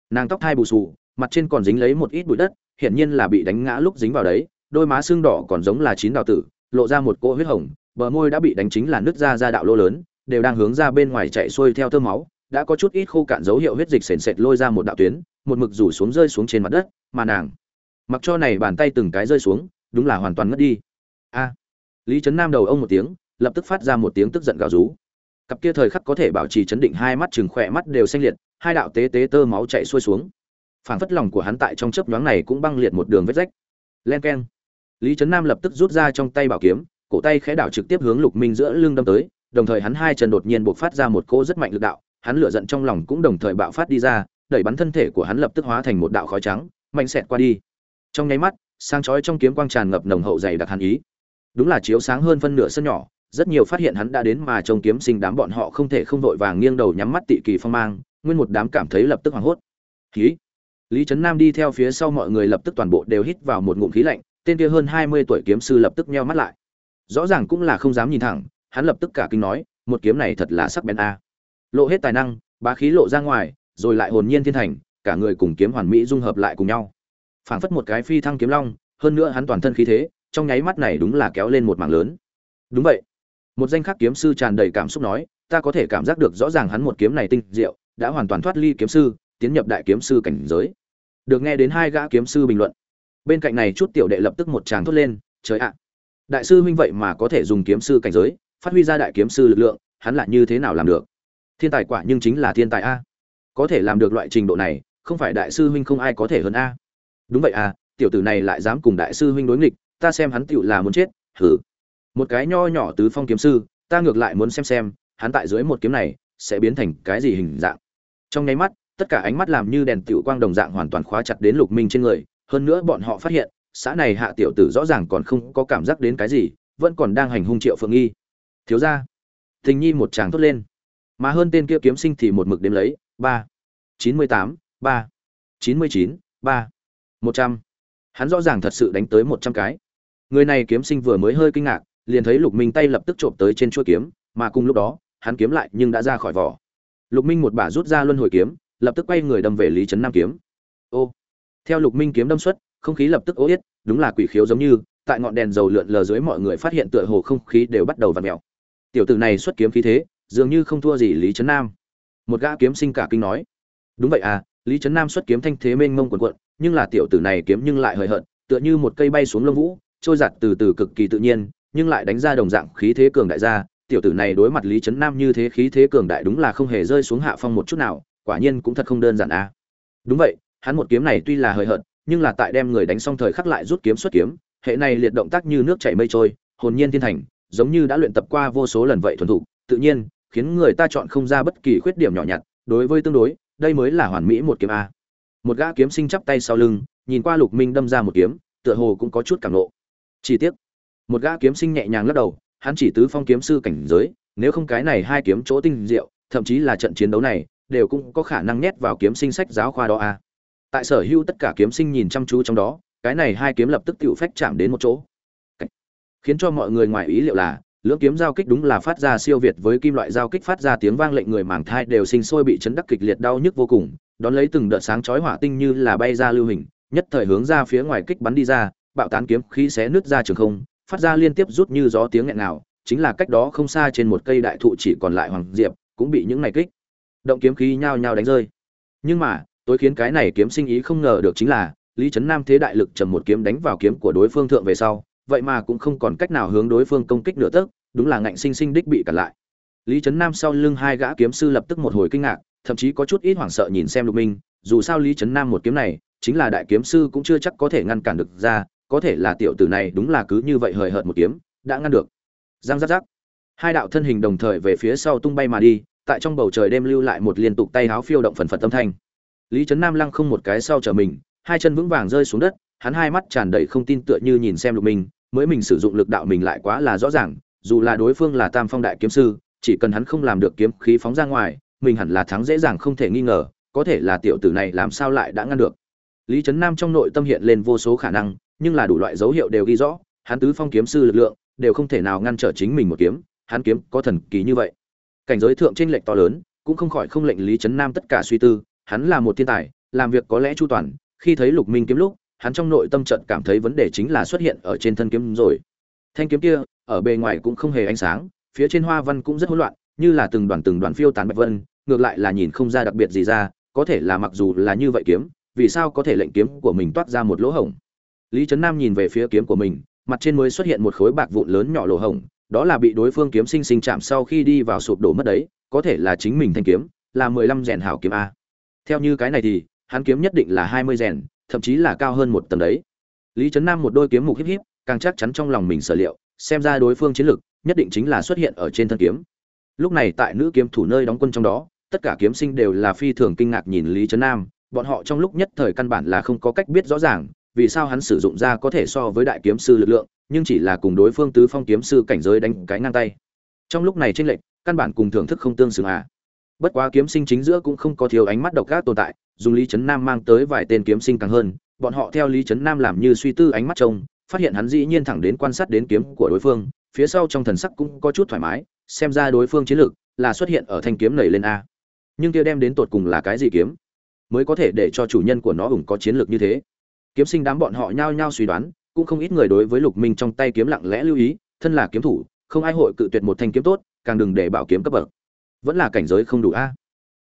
Nàng tóc thai bù xù, mặt trên còn dính lấy một ít bụi đất, hiển nhiên là bị đánh ngã lúc dính vào đấy, đôi má xương đỏ còn giống là chín đào tử, lộ ra một cỗ huyết hồng, bờ môi đã bị đánh chính là nứt ra ra đạo lỗ lớn đều đang hướng ra bên ngoài chạy xuôi theo tơ máu, đã có chút ít khô cạn dấu hiệu huyết dịch sền sệt lôi ra một đạo tuyến, một mực rủ xuống rơi xuống trên mặt đất, mà nàng mặc cho này bàn tay từng cái rơi xuống, đúng là hoàn toàn ngất đi. A, lý trấn nam đầu ông một tiếng, lập tức phát ra một tiếng tức giận gào rú. Cặp kia thời khắc có thể bảo trì chấn định hai mắt chừng khỏe mắt đều xanh liệt, hai đạo tế tế tơ máu chạy xuôi xuống. Phảng phất lòng của hắn tại trong chớp nhoáng này cũng băng liệt một đường vết rách. Len keng. Lý trấn nam lập tức rút ra trong tay bảo kiếm, cổ tay khẽ đảo trực tiếp hướng lục minh giữa lưng đâm tới đồng thời hắn hai chân đột nhiên buộc phát ra một cỗ rất mạnh lực đạo, hắn lửa giận trong lòng cũng đồng thời bạo phát đi ra, đẩy bắn thân thể của hắn lập tức hóa thành một đạo khói trắng, mạnh xẹt qua đi. Trong nháy mắt, sáng chói trong kiếm quang tràn ngập nồng hậu dày đặc hàn ý. Đúng là chiếu sáng hơn phân nửa sân nhỏ, rất nhiều phát hiện hắn đã đến mà trông kiếm sinh đám bọn họ không thể không vội vàng nghiêng đầu nhắm mắt tị kỳ phong mang, nguyên một đám cảm thấy lập tức hoảng hốt. Khí lý trấn nam đi theo phía sau mọi người lập tức toàn bộ đều hít vào một ngụm khí lạnh, tên kia hơn hai mươi tuổi kiếm sư lập tức nheo mắt lại. Rõ ràng cũng là không dám nhìn thẳng hắn lập tức cả kinh nói, một kiếm này thật là sắc bén a. Lộ hết tài năng, bá khí lộ ra ngoài, rồi lại hồn nhiên thiên thành, cả người cùng kiếm hoàn mỹ dung hợp lại cùng nhau. Phảng phất một cái phi thăng kiếm long, hơn nữa hắn toàn thân khí thế, trong nháy mắt này đúng là kéo lên một mảng lớn. Đúng vậy. Một danh khắc kiếm sư tràn đầy cảm xúc nói, ta có thể cảm giác được rõ ràng hắn một kiếm này tinh diệu, đã hoàn toàn thoát ly kiếm sư, tiến nhập đại kiếm sư cảnh giới. Được nghe đến hai gã kiếm sư bình luận. Bên cạnh này chút tiểu đệ lập tức một tràng thốt lên, trời ạ! Đại sư huynh vậy mà có thể dùng kiếm sư cảnh giới phát huy ra đại kiếm sư lực lượng, hắn là như thế nào làm được? Thiên tài quả nhưng chính là thiên tài a. Có thể làm được loại trình độ này, không phải đại sư huynh không ai có thể hơn a. Đúng vậy à tiểu tử này lại dám cùng đại sư huynh đối nghịch, ta xem hắn tựu là muốn chết hử một cái nho nhỏ tứ phong kiếm sư, ta ngược lại muốn xem xem, hắn tại dưới một kiếm này, sẽ biến thành cái gì hình dạng. Trong nháy mắt, tất cả ánh mắt làm như đèn tiểu quang đồng dạng hoàn toàn khóa chặt đến lục minh trên người, hơn nữa bọn họ phát hiện, xã này hạ tiểu tử rõ ràng còn không có cảm giác đến cái gì, vẫn còn đang hành hung triệu phượng nghi thiếu ra tình nhi một tràng thốt lên. Mà hơn tên kia kiếm sinh thì một mực đếm lấy, ba. Chín mươi tám, ba. Chín mươi chín, ba. Một trăm. Hắn rõ ràng thật sự đánh tới một trăm cái. Người này kiếm sinh vừa mới hơi kinh ngạc, liền thấy lục minh tay lập tức trộm tới trên chuôi kiếm, mà cùng lúc đó, hắn kiếm lại nhưng đã ra khỏi vỏ. Lục minh một bả rút ra luân hồi kiếm, lập tức quay người đâm về lý trấn nam kiếm. Ô. Theo lục minh kiếm đâm xuất, không khí lập tức ố yết, đúng là quỷ khiếu giống như, tại ngọn đèn dầu lượn lờ dưới mọi người phát hiện tựa hồ không khí đều bắt đầu vặn mèo tiểu tử này xuất kiếm khí thế, dường như không thua gì lý trấn nam một gã kiếm sinh cả kinh nói, đúng vậy à lý trấn nam xuất kiếm thanh thế mênh mông quần quận nhưng là tiểu tử này kiếm nhưng lại hời hợt, tựa như một cây bay xuống lông vũ, trôi giặt từ từ cực kỳ tự nhiên, nhưng lại đánh ra đồng dạng khí thế cường đại ra. tiểu tử này đối mặt lý trấn nam như thế khí thế cường đại đúng là không hề rơi xuống hạ phong một chút nào, quả nhiên cũng thật không đơn giản à đúng vậy, hắn một kiếm này tuy là hời hợt, nhưng là tại đem người đánh xong thời khắc lại rút kiếm xuất kiếm, hệ này liệt động tác như nước chảy mây trôi, hồn nhiên thiên thành giống như đã luyện tập qua vô số lần vậy thuần thục, tự nhiên, khiến người ta chọn không ra bất kỳ khuyết điểm nhỏ nhặt, đối với tương đối, đây mới là hoàn mỹ một kiếm a. Một gã kiếm sinh chắp tay sau lưng, nhìn qua lục minh đâm ra một kiếm, tựa hồ cũng có chút cảm nộ chi tiết một gã kiếm sinh nhẹ nhàng lắc đầu, hắn chỉ tứ phong kiếm sư cảnh giới, nếu không cái này hai kiếm chỗ tinh diệu, thậm chí là trận chiến đấu này, đều cũng có khả năng nhét vào kiếm sinh sách giáo khoa đó a. Tại sở hữu tất cả kiếm sinh nhìn chăm chú trong đó, cái này hai kiếm lập tức tự phách chạm đến một chỗ khiến cho mọi người ngoài ý liệu là, lưỡng kiếm giao kích đúng là phát ra siêu việt với kim loại giao kích phát ra tiếng vang lệnh người màng thai đều sinh sôi bị chấn đắc kịch liệt đau nhức vô cùng. Đón lấy từng đợt sáng chói hỏa tinh như là bay ra lưu hình, nhất thời hướng ra phía ngoài kích bắn đi ra, bạo tán kiếm khí xé nứt ra trường không, phát ra liên tiếp rút như gió tiếng nghẹn nào chính là cách đó không xa trên một cây đại thụ chỉ còn lại hoàng diệp, cũng bị những này kích. Động kiếm khí nhao nhao đánh rơi. Nhưng mà tôi khiến cái này kiếm sinh ý không ngờ được chính là, lý trấn nam thế đại lực trầm một kiếm đánh vào kiếm của đối phương thượng về sau vậy mà cũng không còn cách nào hướng đối phương công kích nửa tấc, đúng là ngạnh sinh sinh đích bị cản lại. Lý trấn nam sau lưng hai gã kiếm sư lập tức một hồi kinh ngạc, thậm chí có chút ít hoảng sợ nhìn xem lục minh, dù sao lý trấn nam một kiếm này, chính là đại kiếm sư cũng chưa chắc có thể ngăn cản được ra, có thể là tiểu tử này đúng là cứ như vậy hời hợt một kiếm, đã ngăn được. Giang giáp giáp hai đạo thân hình đồng thời về phía sau tung bay mà đi, tại trong bầu trời đêm lưu lại một liên tục tay háo phiêu động phần phật tâm thanh. Lý trấn nam lăng không một cái sau trở mình, hai chân vững vàng rơi xuống đất, hắn hai mắt tràn đầy không tin tựa như nhìn xem lục minh mới mình sử dụng lực đạo mình lại quá là rõ ràng, dù là đối phương là tam phong đại kiếm sư, chỉ cần hắn không làm được kiếm khí phóng ra ngoài, mình hẳn là thắng dễ dàng không thể nghi ngờ, có thể là tiểu tử này làm sao lại đã ngăn được. Lý trấn nam trong nội tâm hiện lên vô số khả năng, nhưng là đủ loại dấu hiệu đều ghi rõ, hắn tứ phong kiếm sư lực lượng, đều không thể nào ngăn trở chính mình một kiếm, hắn kiếm có thần kỳ như vậy. Cảnh giới thượng trên lệnh to lớn, cũng không khỏi không lệnh lý trấn nam tất cả suy tư, hắn là một thiên tài, làm việc có lẽ chu toàn, khi thấy lục minh kiếm lúc hắn trong nội tâm trận cảm thấy vấn đề chính là xuất hiện ở trên thân kiếm rồi. Thanh kiếm kia, ở bề ngoài cũng không hề ánh sáng, phía trên hoa văn cũng rất hỗn loạn, như là từng đoàn từng đoàn phiêu tán bạch vân, ngược lại là nhìn không ra đặc biệt gì ra, có thể là mặc dù là như vậy kiếm, vì sao có thể lệnh kiếm của mình toát ra một lỗ hổng? Lý trấn nam nhìn về phía kiếm của mình, mặt trên mới xuất hiện một khối bạc vụn lớn nhỏ lỗ hổng, đó là bị đối phương kiếm sinh sinh chạm sau khi đi vào sụp đổ mất đấy, có thể là chính mình thanh kiếm, là mười lăm rèn hảo kiếm a. Theo như cái này thì, hắn kiếm nhất định là hai mươi rèn thậm chí là cao hơn một tầng đấy. Lý trấn nam một đôi kiếm mục híp híp, càng chắc chắn trong lòng mình sở liệu, xem ra đối phương chiến lực, nhất định chính là xuất hiện ở trên thân kiếm. Lúc này tại nữ kiếm thủ nơi đóng quân trong đó, tất cả kiếm sinh đều là phi thường kinh ngạc nhìn lý trấn nam, bọn họ trong lúc nhất thời căn bản là không có cách biết rõ ràng, vì sao hắn sử dụng ra có thể so với đại kiếm sư lực lượng, nhưng chỉ là cùng đối phương tứ phong kiếm sư cảnh giới đánh cái ngang tay. Trong lúc này tranh lệch, căn bản cùng thưởng thức không tương xứng à. Bất quá kiếm sinh chính giữa cũng không có thiếu ánh mắt độc ác tồn tại dùng lý trấn nam mang tới vài tên kiếm sinh càng hơn, bọn họ theo lý trấn nam làm như suy tư ánh mắt trông, phát hiện hắn dĩ nhiên thẳng đến quan sát đến kiếm của đối phương, phía sau trong thần sắc cũng có chút thoải mái, xem ra đối phương chiến lược là xuất hiện ở thanh kiếm nảy lên a. Nhưng kia đem đến tột cùng là cái gì kiếm? Mới có thể để cho chủ nhân của nó ủng có chiến lược như thế. Kiếm sinh đám bọn họ nhao nhao suy đoán, cũng không ít người đối với lục minh trong tay kiếm lặng lẽ lưu ý, thân là kiếm thủ, không ai hội cự tuyệt một thanh kiếm tốt, càng đừng để bảo kiếm cấp bậc. Vẫn là cảnh giới không đủ a.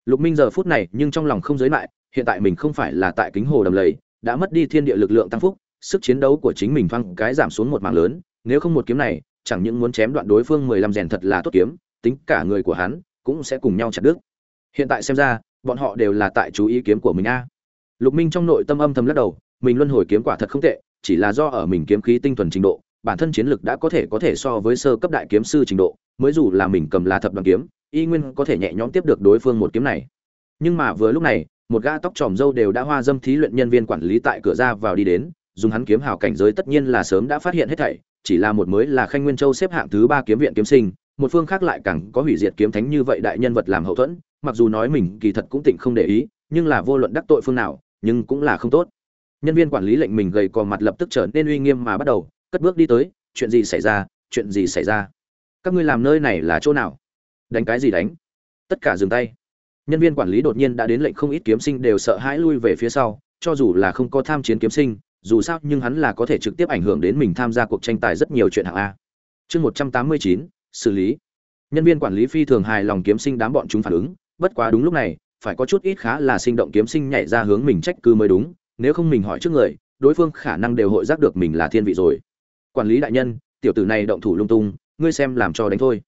Lục minh giờ phút này nhưng trong lòng không giới lại hiện tại mình không phải là tại kính hồ đầm lầy, đã mất đi thiên địa lực lượng tăng phúc, sức chiến đấu của chính mình thoáng cái giảm xuống một mảng lớn, nếu không một kiếm này, chẳng những muốn chém đoạn đối phương mười lăm rèn thật là tốt kiếm, tính cả người của hắn cũng sẽ cùng nhau chặt đứt. Hiện tại xem ra, bọn họ đều là tại chú ý kiếm của mình a. Lục minh trong nội tâm âm thầm lắc đầu, mình luân hồi kiếm quả thật không tệ, chỉ là do ở mình kiếm khí tinh thuần trình độ, bản thân chiến lực đã có thể có thể so với sơ cấp đại kiếm sư trình độ, mới dù là mình cầm là thập đoàn kiếm, y nguyên có thể nhẹ nhõm tiếp được đối phương một kiếm này. Nhưng mà vừa lúc này một gã tóc tròm râu đều đã hoa dâm thí luyện nhân viên quản lý tại cửa ra vào đi đến, dùng hắn kiếm hào cảnh giới tất nhiên là sớm đã phát hiện hết thảy, chỉ là một mới là khanh nguyên châu xếp hạng thứ ba kiếm viện kiếm sinh, một phương khác lại càng có hủy diệt kiếm thánh như vậy đại nhân vật làm hậu thuẫn, mặc dù nói mình kỳ thật cũng tịnh không để ý, nhưng là vô luận đắc tội phương nào, nhưng cũng là không tốt. Nhân viên quản lý lệnh mình gầy cò mặt lập tức trở nên uy nghiêm mà bắt đầu, cất bước đi tới, chuyện gì xảy ra? Chuyện gì xảy ra? Các ngươi làm nơi này là chỗ nào? Đánh cái gì đánh? Tất cả dừng tay nhân viên quản lý đột nhiên đã đến lệnh không ít kiếm sinh đều sợ hãi lui về phía sau, cho dù là không có tham chiến kiếm sinh, dù sao nhưng hắn là có thể trực tiếp ảnh hưởng đến mình tham gia cuộc tranh tài rất nhiều chuyện hạng a. Chương một trăm tám mươi chín, xử lý. Nhân viên quản lý phi thường hài lòng kiếm sinh đám bọn chúng phản ứng, bất quá đúng lúc này, phải có chút ít khá là sinh động kiếm sinh nhảy ra hướng mình trách cứ mới đúng, nếu không mình hỏi trước người, đối phương khả năng đều hội giác được mình là thiên vị rồi. Quản lý đại nhân, tiểu tử này động thủ lung tung, ngươi xem làm cho đánh thôi.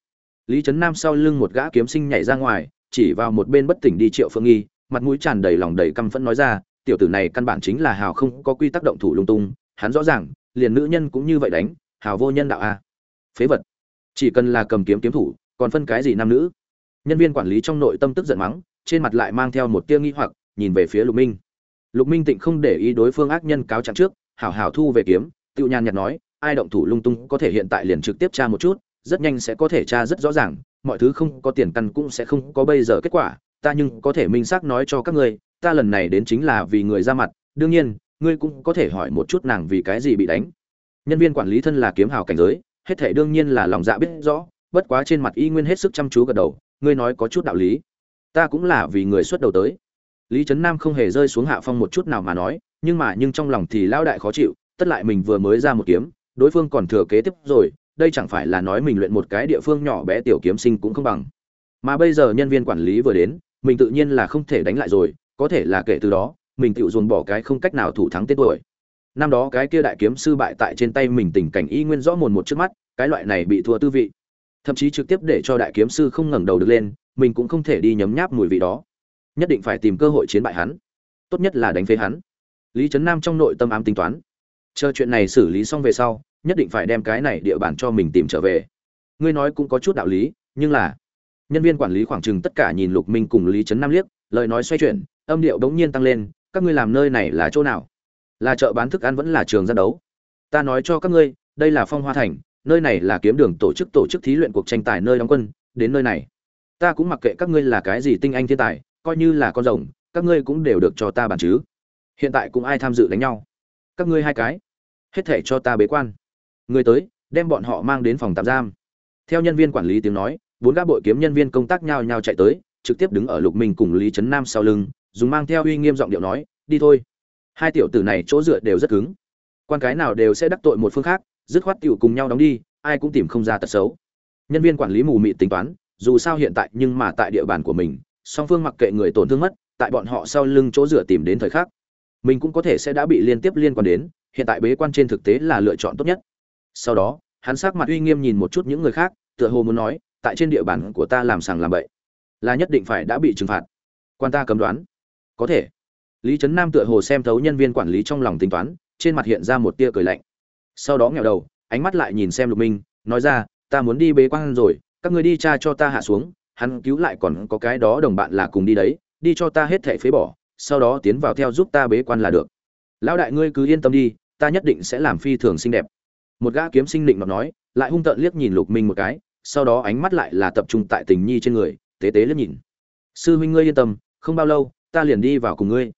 Lý trấn nam sau lưng một gã kiếm sinh nhảy ra ngoài chỉ vào một bên bất tỉnh đi triệu phương nghi, mặt mũi tràn đầy lòng đầy căm phẫn nói ra, tiểu tử này căn bản chính là hào không có quy tắc động thủ lung tung, hắn rõ ràng, liền nữ nhân cũng như vậy đánh, hào vô nhân đạo a. Phế vật. Chỉ cần là cầm kiếm kiếm thủ, còn phân cái gì nam nữ? Nhân viên quản lý trong nội tâm tức giận mắng, trên mặt lại mang theo một tia nghi hoặc, nhìn về phía lục minh. Lục minh tịnh không để ý đối phương ác nhân cáo trạng trước, hảo hảo thu về kiếm tự nhàn nhạt nói, ai động thủ lung tung có thể hiện tại liền trực tiếp tra một chút, rất nhanh sẽ có thể tra rất rõ ràng mọi thứ không có tiền căn cũng sẽ không có bây giờ kết quả, ta nhưng có thể minh xác nói cho các ngươi, ta lần này đến chính là vì người ra mặt, đương nhiên, ngươi cũng có thể hỏi một chút nàng vì cái gì bị đánh. Nhân viên quản lý thân là kiếm hào cảnh giới, hết thể đương nhiên là lòng dạ biết rõ, bất quá trên mặt y nguyên hết sức chăm chú gật đầu, ngươi nói có chút đạo lý. Ta cũng là vì người xuất đầu tới. Lý trấn nam không hề rơi xuống hạ phong một chút nào mà nói, nhưng mà nhưng trong lòng thì lao đại khó chịu, tất lại mình vừa mới ra một kiếm, đối phương còn thừa kế tiếp rồi đây chẳng phải là nói mình luyện một cái địa phương nhỏ bé tiểu kiếm sinh cũng không bằng. Mà bây giờ nhân viên quản lý vừa đến, mình tự nhiên là không thể đánh lại rồi, có thể là kể từ đó, mình tự dồn bỏ cái không cách nào thủ thắng tên tuổi. Năm đó cái kia đại kiếm sư bại tại trên tay mình tình cảnh y nguyên rõ mồn một trước mắt, cái loại này bị thua tư vị. Thậm chí trực tiếp để cho đại kiếm sư không ngẩng đầu được lên, mình cũng không thể đi nhấm nháp mùi vị đó. Nhất định phải tìm cơ hội chiến bại hắn. Tốt nhất là đánh phế hắn. Lý trấn nam trong nội tâm ám tính toán. Chờ chuyện này xử lý xong về sau nhất định phải đem cái này địa bàn cho mình tìm trở về. Ngươi nói cũng có chút đạo lý, nhưng là, nhân viên quản lý khoảng chừng tất cả nhìn lục minh cùng lý trấn nam liếc, lời nói xoay chuyển, âm điệu đống nhiên tăng lên, các ngươi làm nơi này là chỗ nào? Là chợ bán thức ăn vẫn là trường gian đấu? Ta nói cho các ngươi, đây là phong hoa thành, nơi này là kiếm đường tổ chức tổ chức thí luyện cuộc tranh tài nơi đóng quân, đến nơi này. Ta cũng mặc kệ các ngươi là cái gì tinh anh thiên tài, coi như là con rồng, các ngươi cũng đều được cho ta bàn chứ. Hiện tại cũng ai tham dự đánh nhau? Các ngươi hai cái. Hết thể cho ta bế quan người tới, đem bọn họ mang đến phòng tạm giam. Theo nhân viên quản lý tiếng nói, bốn gã bội kiếm nhân viên công tác nhao nhao chạy tới, trực tiếp đứng ở lục minh cùng lý trấn nam sau lưng, dùng mang theo uy nghiêm giọng điệu nói, đi thôi. Hai tiểu tử này chỗ dựa đều rất cứng. Quan cái nào đều sẽ đắc tội một phương khác, dứt khoát tiểu cùng nhau đóng đi, ai cũng tìm không ra tật xấu. Nhân viên quản lý mù mị tính toán, dù sao hiện tại nhưng mà tại địa bàn của mình, song phương mặc kệ người tổn thương mất, tại bọn họ sau lưng chỗ dựa tìm đến thời khắc. Mình cũng có thể sẽ đã bị liên tiếp liên quan đến, hiện tại bế quan trên thực tế là lựa chọn tốt nhất sau đó, hắn sắc mặt uy nghiêm nhìn một chút những người khác, tựa hồ muốn nói, tại trên địa bàn của ta làm sàng làm bậy, là nhất định phải đã bị trừng phạt. Quan ta cấm đoán. Có thể. Lý trấn nam tựa hồ xem thấu nhân viên quản lý trong lòng tính toán, trên mặt hiện ra một tia cười lạnh. Sau đó nghèo đầu, ánh mắt lại nhìn xem lục minh, nói ra, ta muốn đi bế quan rồi, các người đi cha cho ta hạ xuống, hắn cứu lại còn có cái đó đồng bạn là cùng đi đấy, đi cho ta hết thẻ phế bỏ, sau đó tiến vào theo giúp ta bế quan là được. Lão đại ngươi cứ yên tâm đi, ta nhất định sẽ làm phi thường xinh đẹp một gã kiếm sinh định ngọc nói, lại hung tợn liếc nhìn lục minh một cái, sau đó ánh mắt lại là tập trung tại tình nhi trên người, tế tế liếc nhìn. Sư huynh ngươi yên tâm, không bao lâu, ta liền đi vào cùng ngươi.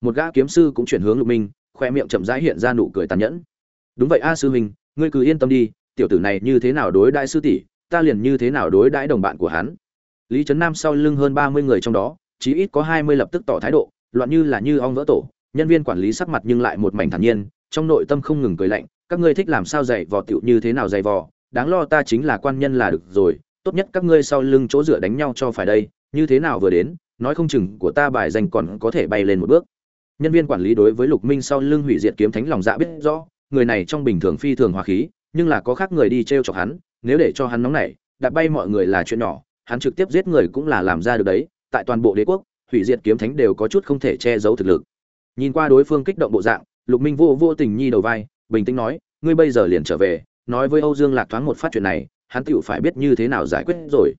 Một gã kiếm sư cũng chuyển hướng lục minh, khoe miệng chậm rãi hiện ra nụ cười tàn nhẫn. Đúng vậy a, sư huynh, ngươi cứ yên tâm đi, tiểu tử này như thế nào đối đại sư tỷ, ta liền như thế nào đối đãi đồng bạn của hắn. Lý trấn nam sau lưng hơn ba mươi người trong đó, chí ít có hai mươi lập tức tỏ thái độ, loạn như là như ong vỡ tổ, nhân viên quản lý sắc mặt nhưng lại một mảnh thản nhiên trong nội tâm không ngừng cười lạnh, các ngươi thích làm sao dạy vò tiểu như thế nào dạy vò, đáng lo ta chính là quan nhân là được rồi, tốt nhất các ngươi sau lưng chỗ dựa đánh nhau cho phải đây, như thế nào vừa đến, nói không chừng của ta bài danh còn có thể bay lên một bước. Nhân viên quản lý đối với lục minh sau lưng hủy diệt kiếm thánh lòng dạ biết rõ, người này trong bình thường phi thường hòa khí, nhưng là có khác người đi t r e o chọc hắn, nếu để cho hắn nóng nảy, đạp bay mọi người là chuyện nhỏ, hắn trực tiếp giết người cũng là làm ra được đấy, tại toàn bộ đế quốc, hủy diệt kiếm thánh đều có chút không thể che giấu thực lực. Nhìn qua đối phương kích động bộ dạng lục minh vô vô tình nhi đầu vai, bình tĩnh nói, ngươi bây giờ liền trở về, nói với âu dương lạc thoáng một phát chuyện này, hắn tựu phải biết như thế nào giải quyết rồi.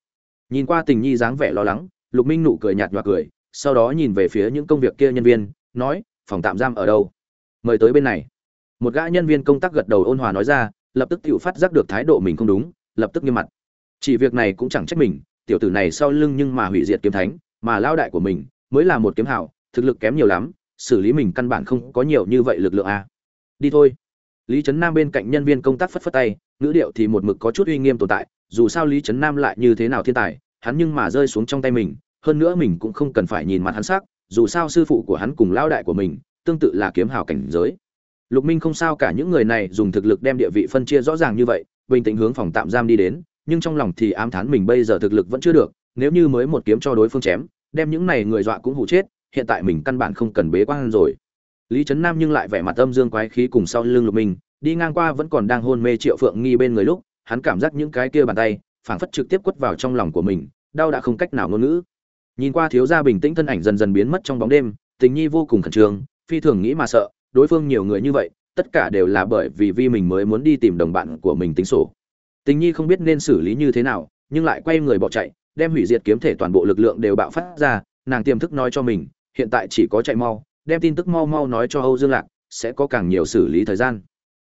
Nhìn qua tình nhi dáng vẻ lo lắng, lục minh nụ cười nhạt nhòa cười, sau đó nhìn về phía những công việc kia nhân viên, nói, phòng tạm giam ở đâu? Mời tới bên này. Một gã nhân viên công tác gật đầu ôn hòa nói ra, lập tức tựu phát giác được thái độ mình không đúng, lập tức nghiêm mặt. Chỉ việc này cũng chẳng trách mình, tiểu tử này sau lưng nhưng mà hủy diệt kiếm thánh, mà lao đại của mình mới là một kiếm hảo, thực lực kém nhiều lắm xử lý mình căn bản không có nhiều như vậy lực lượng à. Đi thôi. Lý trấn nam bên cạnh nhân viên công tác phất phất tay, ngữ điệu thì một mực có chút uy nghiêm tồn tại, dù sao lý trấn nam lại như thế nào thiên tài, hắn nhưng mà rơi xuống trong tay mình, hơn nữa mình cũng không cần phải nhìn mặt hắn sắc, dù sao sư phụ của hắn cùng lao đại của mình, tương tự là kiếm hào cảnh giới. Lục minh không sao cả, những người này dùng thực lực đem địa vị phân chia rõ ràng như vậy, bình tĩnh hướng phòng tạm giam đi đến, nhưng trong lòng thì ám thán mình bây giờ thực lực vẫn chưa được, nếu như mới một kiếm cho đối phương chém, đem những này người dọa cũng hụ chết hiện tại mình căn bản không cần bế quan rồi. Lý trấn nam nhưng lại vẻ mặt âm dương quái khí cùng sau lưng lục minh, đi ngang qua vẫn còn đang hôn mê triệu phượng nghi bên người lúc, hắn cảm giác những cái kia bàn tay, phảng phất trực tiếp quất vào trong lòng của mình, đau đã không cách nào ngôn ngữ. Nhìn qua thiếu gia bình tĩnh thân ảnh dần dần biến mất trong bóng đêm, tình nhi vô cùng khẩn trương, phi thường nghĩ mà sợ, đối phương nhiều người như vậy, tất cả đều là bởi vì vi mình mới muốn đi tìm đồng bạn của mình tính sổ. Tình nhi không biết nên xử lý như thế nào, nhưng lại quay người bỏ chạy, đem hủy diệt kiếm thể toàn bộ lực lượng đều bạo phát ra, nàng tiềm thức nói cho mình hiện tại chỉ có chạy mau, đem tin tức mau mau nói cho âu dương lạc, sẽ có càng nhiều xử lý thời gian.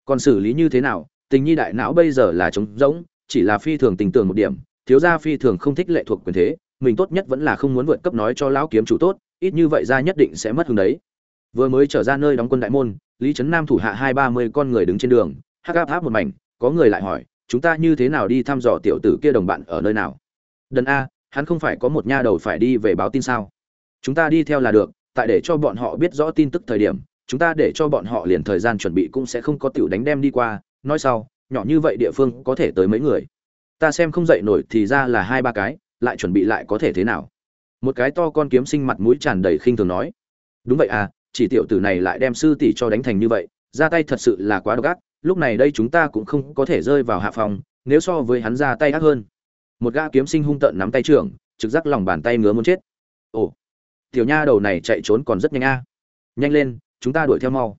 Còn xử lý như thế nào, tình nhi đại não bây giờ là trống rỗng, chỉ là phi thường tình tưởng một điểm, thiếu gia phi thường không thích lệ thuộc quyền thế, mình tốt nhất vẫn là không muốn vượt cấp nói cho lão kiếm chủ tốt, ít như vậy ra nhất định sẽ mất hứng đấy. Vừa mới trở ra nơi đóng quân đại môn, lý trấn nam thủ hạ hai ba mươi con người đứng trên đường, hắc áp áp một mảnh, có người lại hỏi, chúng ta như thế nào đi thăm dò tiểu tử kia đồng bạn ở nơi nào? Đần a, hắn không phải có một nha đầu phải đi về báo tin sao? Chúng ta đi theo là được, tại để cho bọn họ biết rõ tin tức thời điểm, chúng ta để cho bọn họ liền thời gian chuẩn bị cũng sẽ không có tiểu đánh đem đi qua, nói sau, nhỏ như vậy địa phương có thể tới mấy người. Ta xem không dậy nổi thì ra là hai ba cái, lại chuẩn bị lại có thể thế nào? Một cái to con kiếm sinh mặt mũi tràn đầy khinh thường nói. Đúng vậy à chỉ tiểu tử này lại đem sư tỷ cho đánh thành như vậy, ra tay thật sự là quá độc ác, lúc này đây chúng ta cũng không có thể rơi vào hạ phòng, nếu so với hắn ra tay ác hơn. Một gã kiếm sinh hung tợn nắm tay trưởng, trực giác lòng bàn tay ngứa muốn chết. Ồ tiểu nha đầu này chạy trốn còn rất nhanh a. Nhanh lên, chúng ta đuổi theo mau.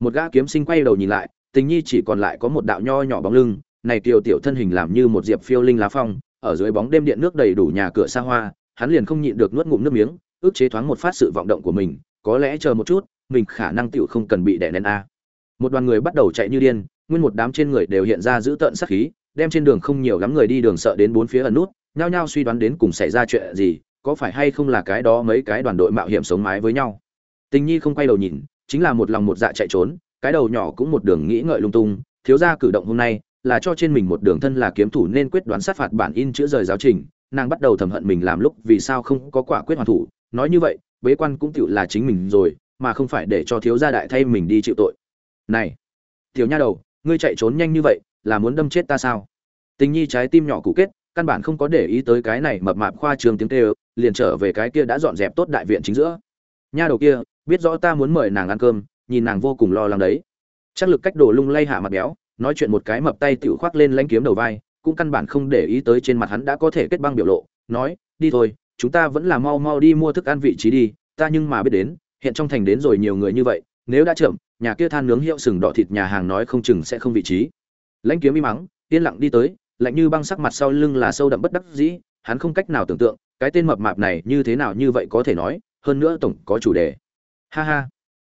Một gã kiếm sinh quay đầu nhìn lại, tình nhi chỉ còn lại có một đạo nho nhỏ bóng lưng, này kiều tiểu thân hình làm như một diệp phiêu linh lá phong, ở dưới bóng đêm điện nước đầy đủ nhà cửa xa hoa, hắn liền không nhịn được nuốt ngụm nước miếng, ước chế thoáng một phát sự vọng động của mình, có lẽ chờ một chút, mình khả năng tựu không cần bị đè nén a. Một đoàn người bắt đầu chạy như điên, nguyên một đám trên người đều hiện ra giữ tợn sát khí, đem trên đường không nhiều lắm người đi đường sợ đến bốn phía ẩn nút, nhao nhao suy đoán đến cùng xảy ra chuyện gì có phải hay không là cái đó mấy cái đoàn đội mạo hiểm sống mái với nhau? Tình nhi không quay đầu nhìn, chính là một lòng một dạ chạy trốn, cái đầu nhỏ cũng một đường nghĩ ngợi lung tung, thiếu gia cử động hôm nay là cho trên mình một đường thân là kiếm thủ nên quyết đoán sát phạt bản in chữ rời giáo trình, nàng bắt đầu thầm hận mình làm lúc vì sao không có quả quyết hoàn thủ, nói như vậy, bế quan cũng tựu là chính mình rồi, mà không phải để cho thiếu gia đại thay mình đi chịu tội. Này, tiểu nha đầu, ngươi chạy trốn nhanh như vậy, là muốn đâm chết ta sao? Tình nhi trái tim nhỏ cụ kết căn bản không có để ý tới cái này mập mạp khoa trường tiếng kêu, liền trở về cái kia đã dọn dẹp tốt đại viện chính giữa. Nha đầu kia, biết rõ ta muốn mời nàng ăn cơm, nhìn nàng vô cùng lo lắng đấy. Chắc lực cách đồ lung lay hạ mặt béo, nói chuyện một cái mập tay tự khoác lên lãnh kiếm đầu vai, cũng căn bản không để ý tới trên mặt hắn đã có thể kết băng biểu lộ, nói, đi thôi, chúng ta vẫn là mau mau đi mua thức ăn vị trí đi, ta nhưng mà biết đến, hiện trong thành đến rồi nhiều người như vậy, nếu đã chậm, nhà kia than nướng hiệu sừng đỏ thịt nhà hàng nói không chừng sẽ không vị trí. Lãnh kiếm im mắng, yên lặng đi tới lạnh như băng sắc mặt sau lưng là sâu đậm bất đắc dĩ, hắn không cách nào tưởng tượng, cái tên mập mạp này như thế nào như vậy có thể nói, hơn nữa tổng có chủ đề. Ha ha.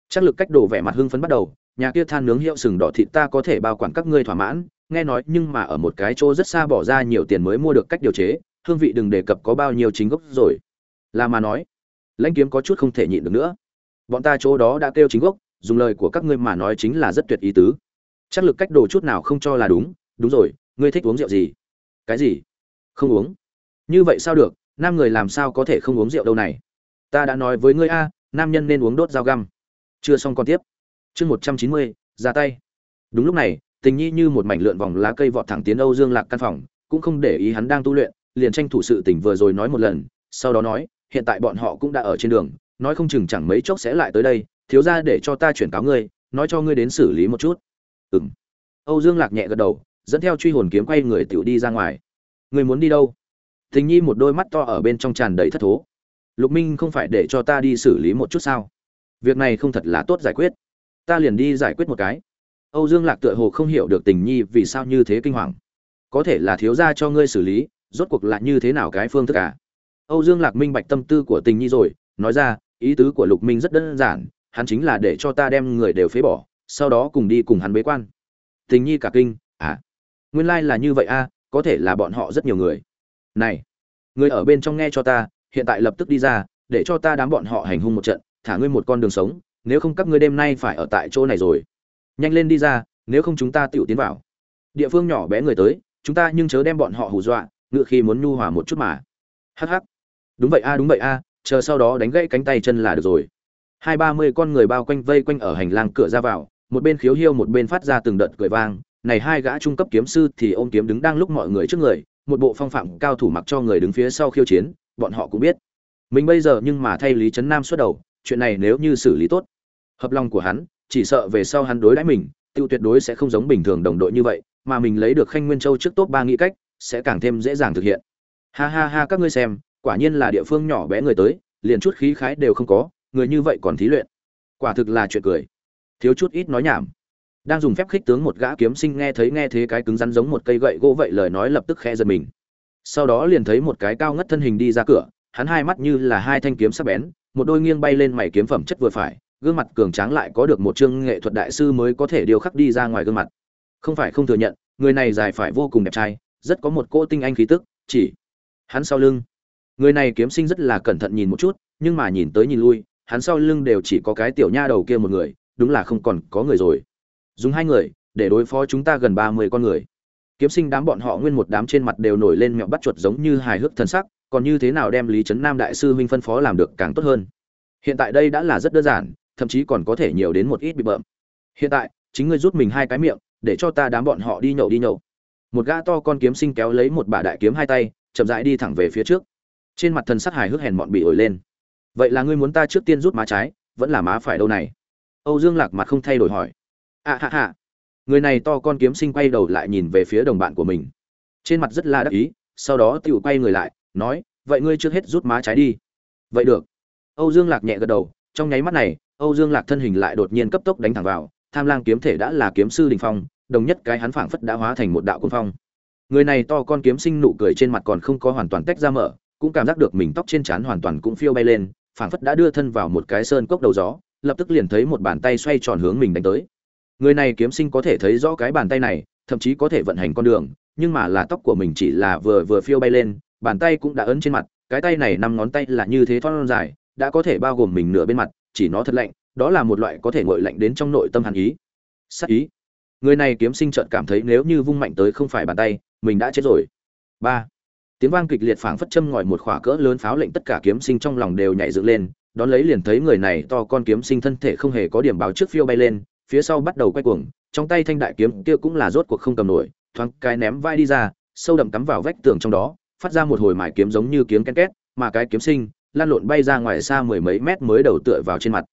Chắc lực cách đổ vẻ mặt hưng phấn bắt đầu, nhà kia than nướng hiệu sừng đỏ thịt ta có thể bao quản các ngươi thỏa mãn, nghe nói nhưng mà ở một cái chỗ rất xa bỏ ra nhiều tiền mới mua được cách điều chế, hương vị đừng đề cập có bao nhiêu chính gốc rồi. Là mà nói, lãnh kiếm có chút không thể nhịn được nữa. Bọn ta chỗ đó đã kêu chính gốc, dùng lời của các ngươi mà nói chính là rất tuyệt ý tứ. Chắc lực cách đồ chút nào không cho là đúng đúng rồi ngươi thích uống rượu gì? Cái gì? Không uống. Như vậy sao được? Nam người làm sao có thể không uống rượu đâu này? Ta đã nói với ngươi a, nam nhân nên uống đốt dao găm. Chưa xong còn tiếp. Chương một trăm chín mươi, ra tay. Đúng lúc này, tình nhi như một mảnh lượn vòng lá cây vọt thẳng tiến âu dương lạc căn phòng, cũng không để ý hắn đang tu luyện, liền tranh thủ sự tỉnh vừa rồi nói một lần, sau đó nói, hiện tại bọn họ cũng đã ở trên đường, nói không chừng chẳng mấy chốc sẽ lại tới đây, thiếu ra để cho ta chuyển cáo ngươi, nói cho ngươi đến xử lý một chút. Ừ m âu dương lạc nhẹ gật đầu dẫn theo truy hồn kiếm quay người tiểu đi ra ngoài. Người muốn đi đâu? Tình nhi một đôi mắt to ở bên trong tràn đầy thất thố. Lục minh không phải để cho ta đi xử lý một chút sao? Việc này không thật là tốt giải quyết. Ta liền đi giải quyết một cái. Âu dương lạc tựa hồ không hiểu được tình nhi vì sao như thế kinh hoàng. Có thể là thiếu gia cho ngươi xử lý, rốt cuộc là như thế nào cái phương thức à? Âu dương lạc minh bạch tâm tư của tình nhi rồi, nói ra, ý tứ của lục minh rất đơn giản, hắn chính là để cho ta đem người đều phế bỏ, sau đó cùng đi cùng hắn bế quan. Tình nhi cả kinh à? Nguyên lai là như vậy a à, có thể là bọn họ rất nhiều người. Này người ở bên trong nghe cho ta hiện tại lập tức đi ra để cho ta đám bọn họ hành hung một trận thả ngươi một con đường sống nếu không các ngươi đêm nay phải ở tại chỗ này rồi. Nhanh lên đi ra nếu không chúng ta tựu tiến vào. Địa phương nhỏ bé người tới chúng ta nhưng chớ đem bọn họ hù dọa ngựa khi muốn nhu hòa một chút mà. Hắc hắc. Đúng vậy a đúng vậy a chờ sau đó đánh gãy cánh tay chân là được rồi. Hai ba mươi con người bao quanh vây quanh ở hành lang cửa ra vào một bên khiếu hiêu một bên phát ra từng đợt cười vang này hai gã trung cấp kiếm sư thì ôm kiếm đứng đang lúc mọi người trước người, một bộ phong phạm cao thủ mặc cho người đứng phía sau khiêu chiến, bọn họ cũng biết. Mình bây giờ nhưng mà thay lý trấn nam xuất đầu, chuyện này nếu như xử lý tốt, hợp lòng của hắn, chỉ sợ về sau hắn đối đãi mình, tiêu tuyệt đối sẽ không giống bình thường đồng đội như vậy, mà mình lấy được khanh nguyên châu trước top ba nghĩ cách, sẽ càng thêm dễ dàng thực hiện. Ha ha ha, các ngươi xem, quả nhiên là địa phương nhỏ bé người tới, liền chút khí khái đều không có, người như vậy còn thí luyện. Quả thực là chuyện cười. Thiếu chút ít nói nhảm đang dùng phép khích tướng một gã kiếm sinh nghe thấy nghe thế cái cứng rắn giống một cây gậy gỗ vậy lời nói lập tức khẽ giật mình. Sau đó liền thấy một cái cao ngất thân hình đi ra cửa, hắn hai mắt như là hai thanh kiếm sắc bén, một đôi nghiêng bay lên mày kiếm phẩm chất vừa phải, gương mặt cường tráng lại có được một chương nghệ thuật đại sư mới có thể điều khắc đi ra ngoài gương mặt. Không phải không thừa nhận, người này dài phải vô cùng đẹp trai, rất có một cô tinh anh khí tức, chỉ hắn sau lưng. Người này kiếm sinh rất là cẩn thận nhìn một chút, nhưng mà nhìn tới nhìn lui, hắn sau lưng đều chỉ có cái tiểu nha đầu kia một người, đúng là không còn có người rồi dùng hai người, để đối phó chúng ta gần ba mươi con người. Kiếm sinh đám bọn họ nguyên một đám trên mặt đều nổi lên mẹo bắt chuột giống như hài hước thân sắc, còn như thế nào đem lý trấn nam đại sư huynh phân phó làm được càng tốt hơn. Hiện tại đây đã là rất đơn giản, thậm chí còn có thể nhiều đến một ít bị bợm. Hiện tại, chính ngươi rút mình hai cái miệng, để cho ta đám bọn họ đi nhậu đi nhậu. Một gã to con kiếm sinh kéo lấy một bà đại kiếm hai tay, chậm rãi đi thẳng về phía trước. Trên mặt thần sắc hài hước hèn mọn bị ổi lên. Vậy là ngươi muốn ta trước tiên rút má trái, vẫn là má phải đâu này? Âu dương lạc mặt không thay đổi hỏi à hạ hạ. Người này to con kiếm sinh quay đầu lại nhìn về phía đồng bạn của mình. Trên mặt rất là đắc ý, sau đó tiểu quay người lại, nói, vậy ngươi trước hết rút má trái đi. Vậy được. Âu dương lạc nhẹ gật đầu, trong nháy mắt này, âu dương lạc thân hình lại đột nhiên cấp tốc đánh thẳng vào, tham lang kiếm thể đã là kiếm sư đỉnh phong, đồng nhất cái hắn phảng phất đã hóa thành một đạo quân phong. Người này to con kiếm sinh nụ cười trên mặt còn không có hoàn toàn tách ra mở, cũng cảm giác được mình tóc trên trán hoàn toàn cũng phiêu bay lên, phảng phất đã đưa thân vào một cái sơn cốc đầu gió, lập tức liền thấy một bàn tay xoay tròn hướng mình đánh tới người này kiếm sinh có thể thấy rõ cái bàn tay này, thậm chí có thể vận hành con đường, nhưng mà là tóc của mình chỉ là vừa vừa phiêu bay lên, bàn tay cũng đã ấn trên mặt, cái tay này năm ngón tay là như thế thon dài, đã có thể bao gồm mình nửa bên mặt, chỉ nó thật lạnh, đó là một loại có thể ngội lạnh đến trong nội tâm hàn ý. Sắc ý. Người này kiếm sinh trợn cảm thấy nếu như vung mạnh tới không phải bàn tay, mình đã chết rồi. Ba. Tiếng vang kịch liệt phảng phất châm ngòi một khỏa cỡ lớn pháo lệnh tất cả kiếm sinh trong lòng đều nhảy dựng lên, đón lấy liền thấy người này to con kiếm sinh thân thể không hề có điểm báo trước phiêu bay lên phía sau bắt đầu quay cuồng, trong tay thanh đại kiếm kia cũng là rốt cuộc không cầm nổi, thoáng cái ném vai đi ra, sâu đậm cắm vào vách tường trong đó, phát ra một hồi mải kiếm giống như kiếm ken két, mà cái kiếm sinh, lan lộn bay ra ngoài xa mười mấy mét mới đầu tựa vào trên mặt.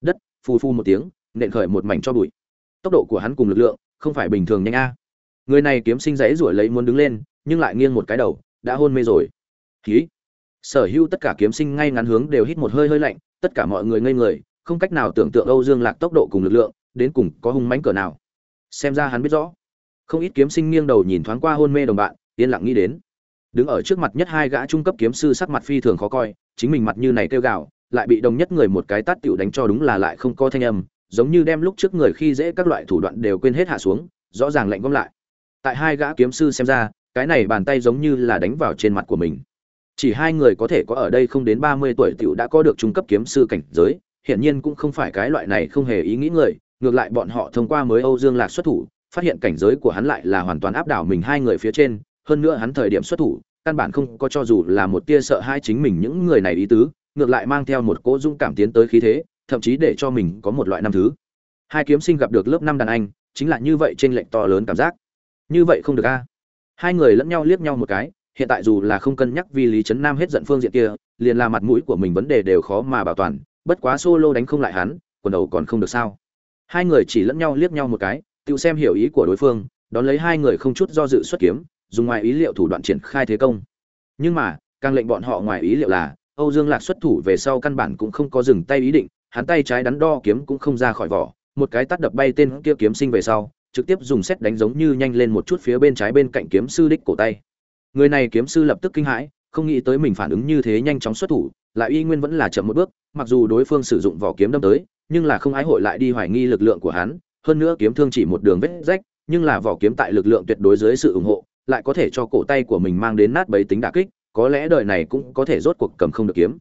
Đất, phù phu một tiếng, nện khởi một mảnh cho bụi. Tốc độ của hắn cùng lực lượng, không phải bình thường nhanh a. Người này kiếm sinh dãy rủi lấy muốn đứng lên, nhưng lại nghiêng một cái đầu, đã hôn mê rồi. Khí sở hữu tất cả kiếm sinh ngay ngắn hướng đều hít một hơi hơi lạnh, tất cả mọi người ngây người, không cách nào tưởng tượng âu dương lạc tốc độ cùng lực lượng đến cùng có hung mãnh cỡ nào. Xem ra hắn biết rõ. Không ít kiếm sinh nghiêng đầu nhìn thoáng qua hôn mê đồng bạn, yên lặng nghĩ đến. Đứng ở trước mặt nhất hai gã trung cấp kiếm sư sắc mặt phi thường khó coi, chính mình mặt như này kêu gào, lại bị đồng nhất người một cái tát tiểu đánh cho đúng là lại không có thanh âm, giống như đem lúc trước người khi dễ các loại thủ đoạn đều quên hết hạ xuống, rõ ràng lạnh gom lại. Tại hai gã kiếm sư xem ra, cái này bàn tay giống như là đánh vào trên mặt của mình. Chỉ hai người có thể có ở đây không đến ba mươi tuổi tiểu đã có được trung cấp kiếm sư cảnh giới, hiển nhiên cũng không phải cái loại này không hề ý nghĩ người ngược lại bọn họ thông qua mới âu dương lạc xuất thủ, phát hiện cảnh giới của hắn lại là hoàn toàn áp đảo mình hai người phía trên, hơn nữa hắn thời điểm xuất thủ, căn bản không có cho dù là một tia sợ hai chính mình những người này ý tứ, ngược lại mang theo một cỗ dung cảm tiến tới khí thế, thậm chí để cho mình có một loại năm thứ. Hai kiếm sinh gặp được lớp năm đàn anh, chính là như vậy trên lệnh to lớn cảm giác. Như vậy không được a. Hai người lẫn nhau liếc nhau một cái, hiện tại dù là không cân nhắc vì lý trấn nam hết giận phương diện kia, liền là mặt mũi của mình vấn đề đều khó mà bảo toàn, bất quá solo đánh không lại hắn, quần đầu còn không được sao hai người chỉ lẫn nhau liếc nhau một cái, tự xem hiểu ý của đối phương, đón lấy hai người không chút do dự xuất kiếm, dùng ngoài ý liệu thủ đoạn triển khai thế công. Nhưng mà, càng lệnh bọn họ ngoài ý liệu là, âu dương lạc xuất thủ về sau căn bản cũng không có dừng tay ý định, hắn tay trái đắn đo kiếm cũng không ra khỏi vỏ, một cái tát đập bay tên kia kiếm sinh về sau, trực tiếp dùng xét đánh giống như nhanh lên một chút phía bên trái bên cạnh kiếm sư đích cổ tay. Người này kiếm sư lập tức kinh hãi, không nghĩ tới mình phản ứng như thế nhanh chóng xuất thủ, lại y nguyên vẫn là chậm một bước, mặc dù đối phương sử dụng vỏ kiếm đâm tới nhưng là không ái hội lại đi hoài nghi lực lượng của hắn, hơn nữa kiếm thương chỉ một đường vết rách, nhưng là vỏ kiếm tại lực lượng tuyệt đối dưới sự ủng hộ, lại có thể cho cổ tay của mình mang đến nát bấy tính đả kích, có lẽ đời này cũng có thể rốt cuộc cầm không được kiếm.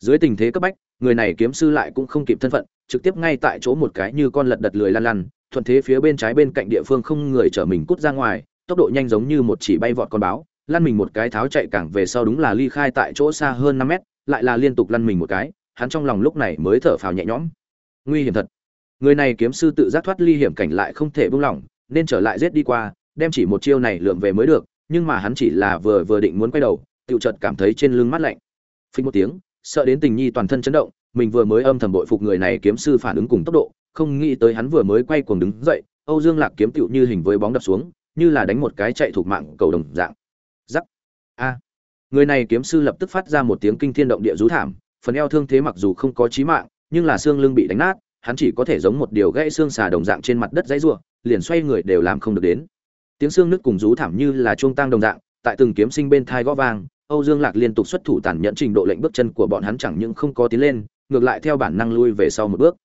Dưới tình thế cấp bách, người này kiếm sư lại cũng không kịp thân phận, trực tiếp ngay tại chỗ một cái như con lật đật lười lăn lăn, thuận thế phía bên trái bên cạnh địa phương không người chở mình cút ra ngoài, tốc độ nhanh giống như một chỉ bay vọt con báo, lăn mình một cái tháo chạy cảng về sau đúng là ly khai tại chỗ xa hơn năm mét, lại là liên tục lăn mình một cái, hắn trong lòng lúc này mới thở phào nhẹ nhõm nguy hiểm thật. Người này kiếm sư tự giác thoát ly hiểm cảnh lại không thể buông lỏng, nên trở lại giết đi qua, đem chỉ một chiêu này lượm về mới được, nhưng mà hắn chỉ là vừa vừa định muốn quay đầu tự chợt cảm thấy trên lưng mát lạnh. Phình một tiếng, sợ đến tình nhi toàn thân chấn động, mình vừa mới âm thầm bội phục người này kiếm sư phản ứng cùng tốc độ, không nghĩ tới hắn vừa mới quay cuồng đứng dậy, âu dương lạc kiếm tựu như hình với bóng đập xuống, như là đánh một cái chạy thuộc mạng cầu đồng dạng. Giắc a. Người này kiếm sư lập tức phát ra một tiếng kinh thiên động địa rú thảm, phần eo thương thế mặc dù không có chí mạng nhưng là xương lưng bị đánh nát, hắn chỉ có thể giống một điều gãy xương xà đồng dạng trên mặt đất dãy rủa, liền xoay người đều làm không được đến. Tiếng xương nứt cùng rú thảm như là chuông tang đồng dạng, tại từng kiếm sinh bên thai gõ vang, âu dương lạc liên tục xuất thủ tàn nhẫn trình độ lệnh bước chân của bọn hắn chẳng những không có tiến lên, ngược lại theo bản năng lui về sau một bước.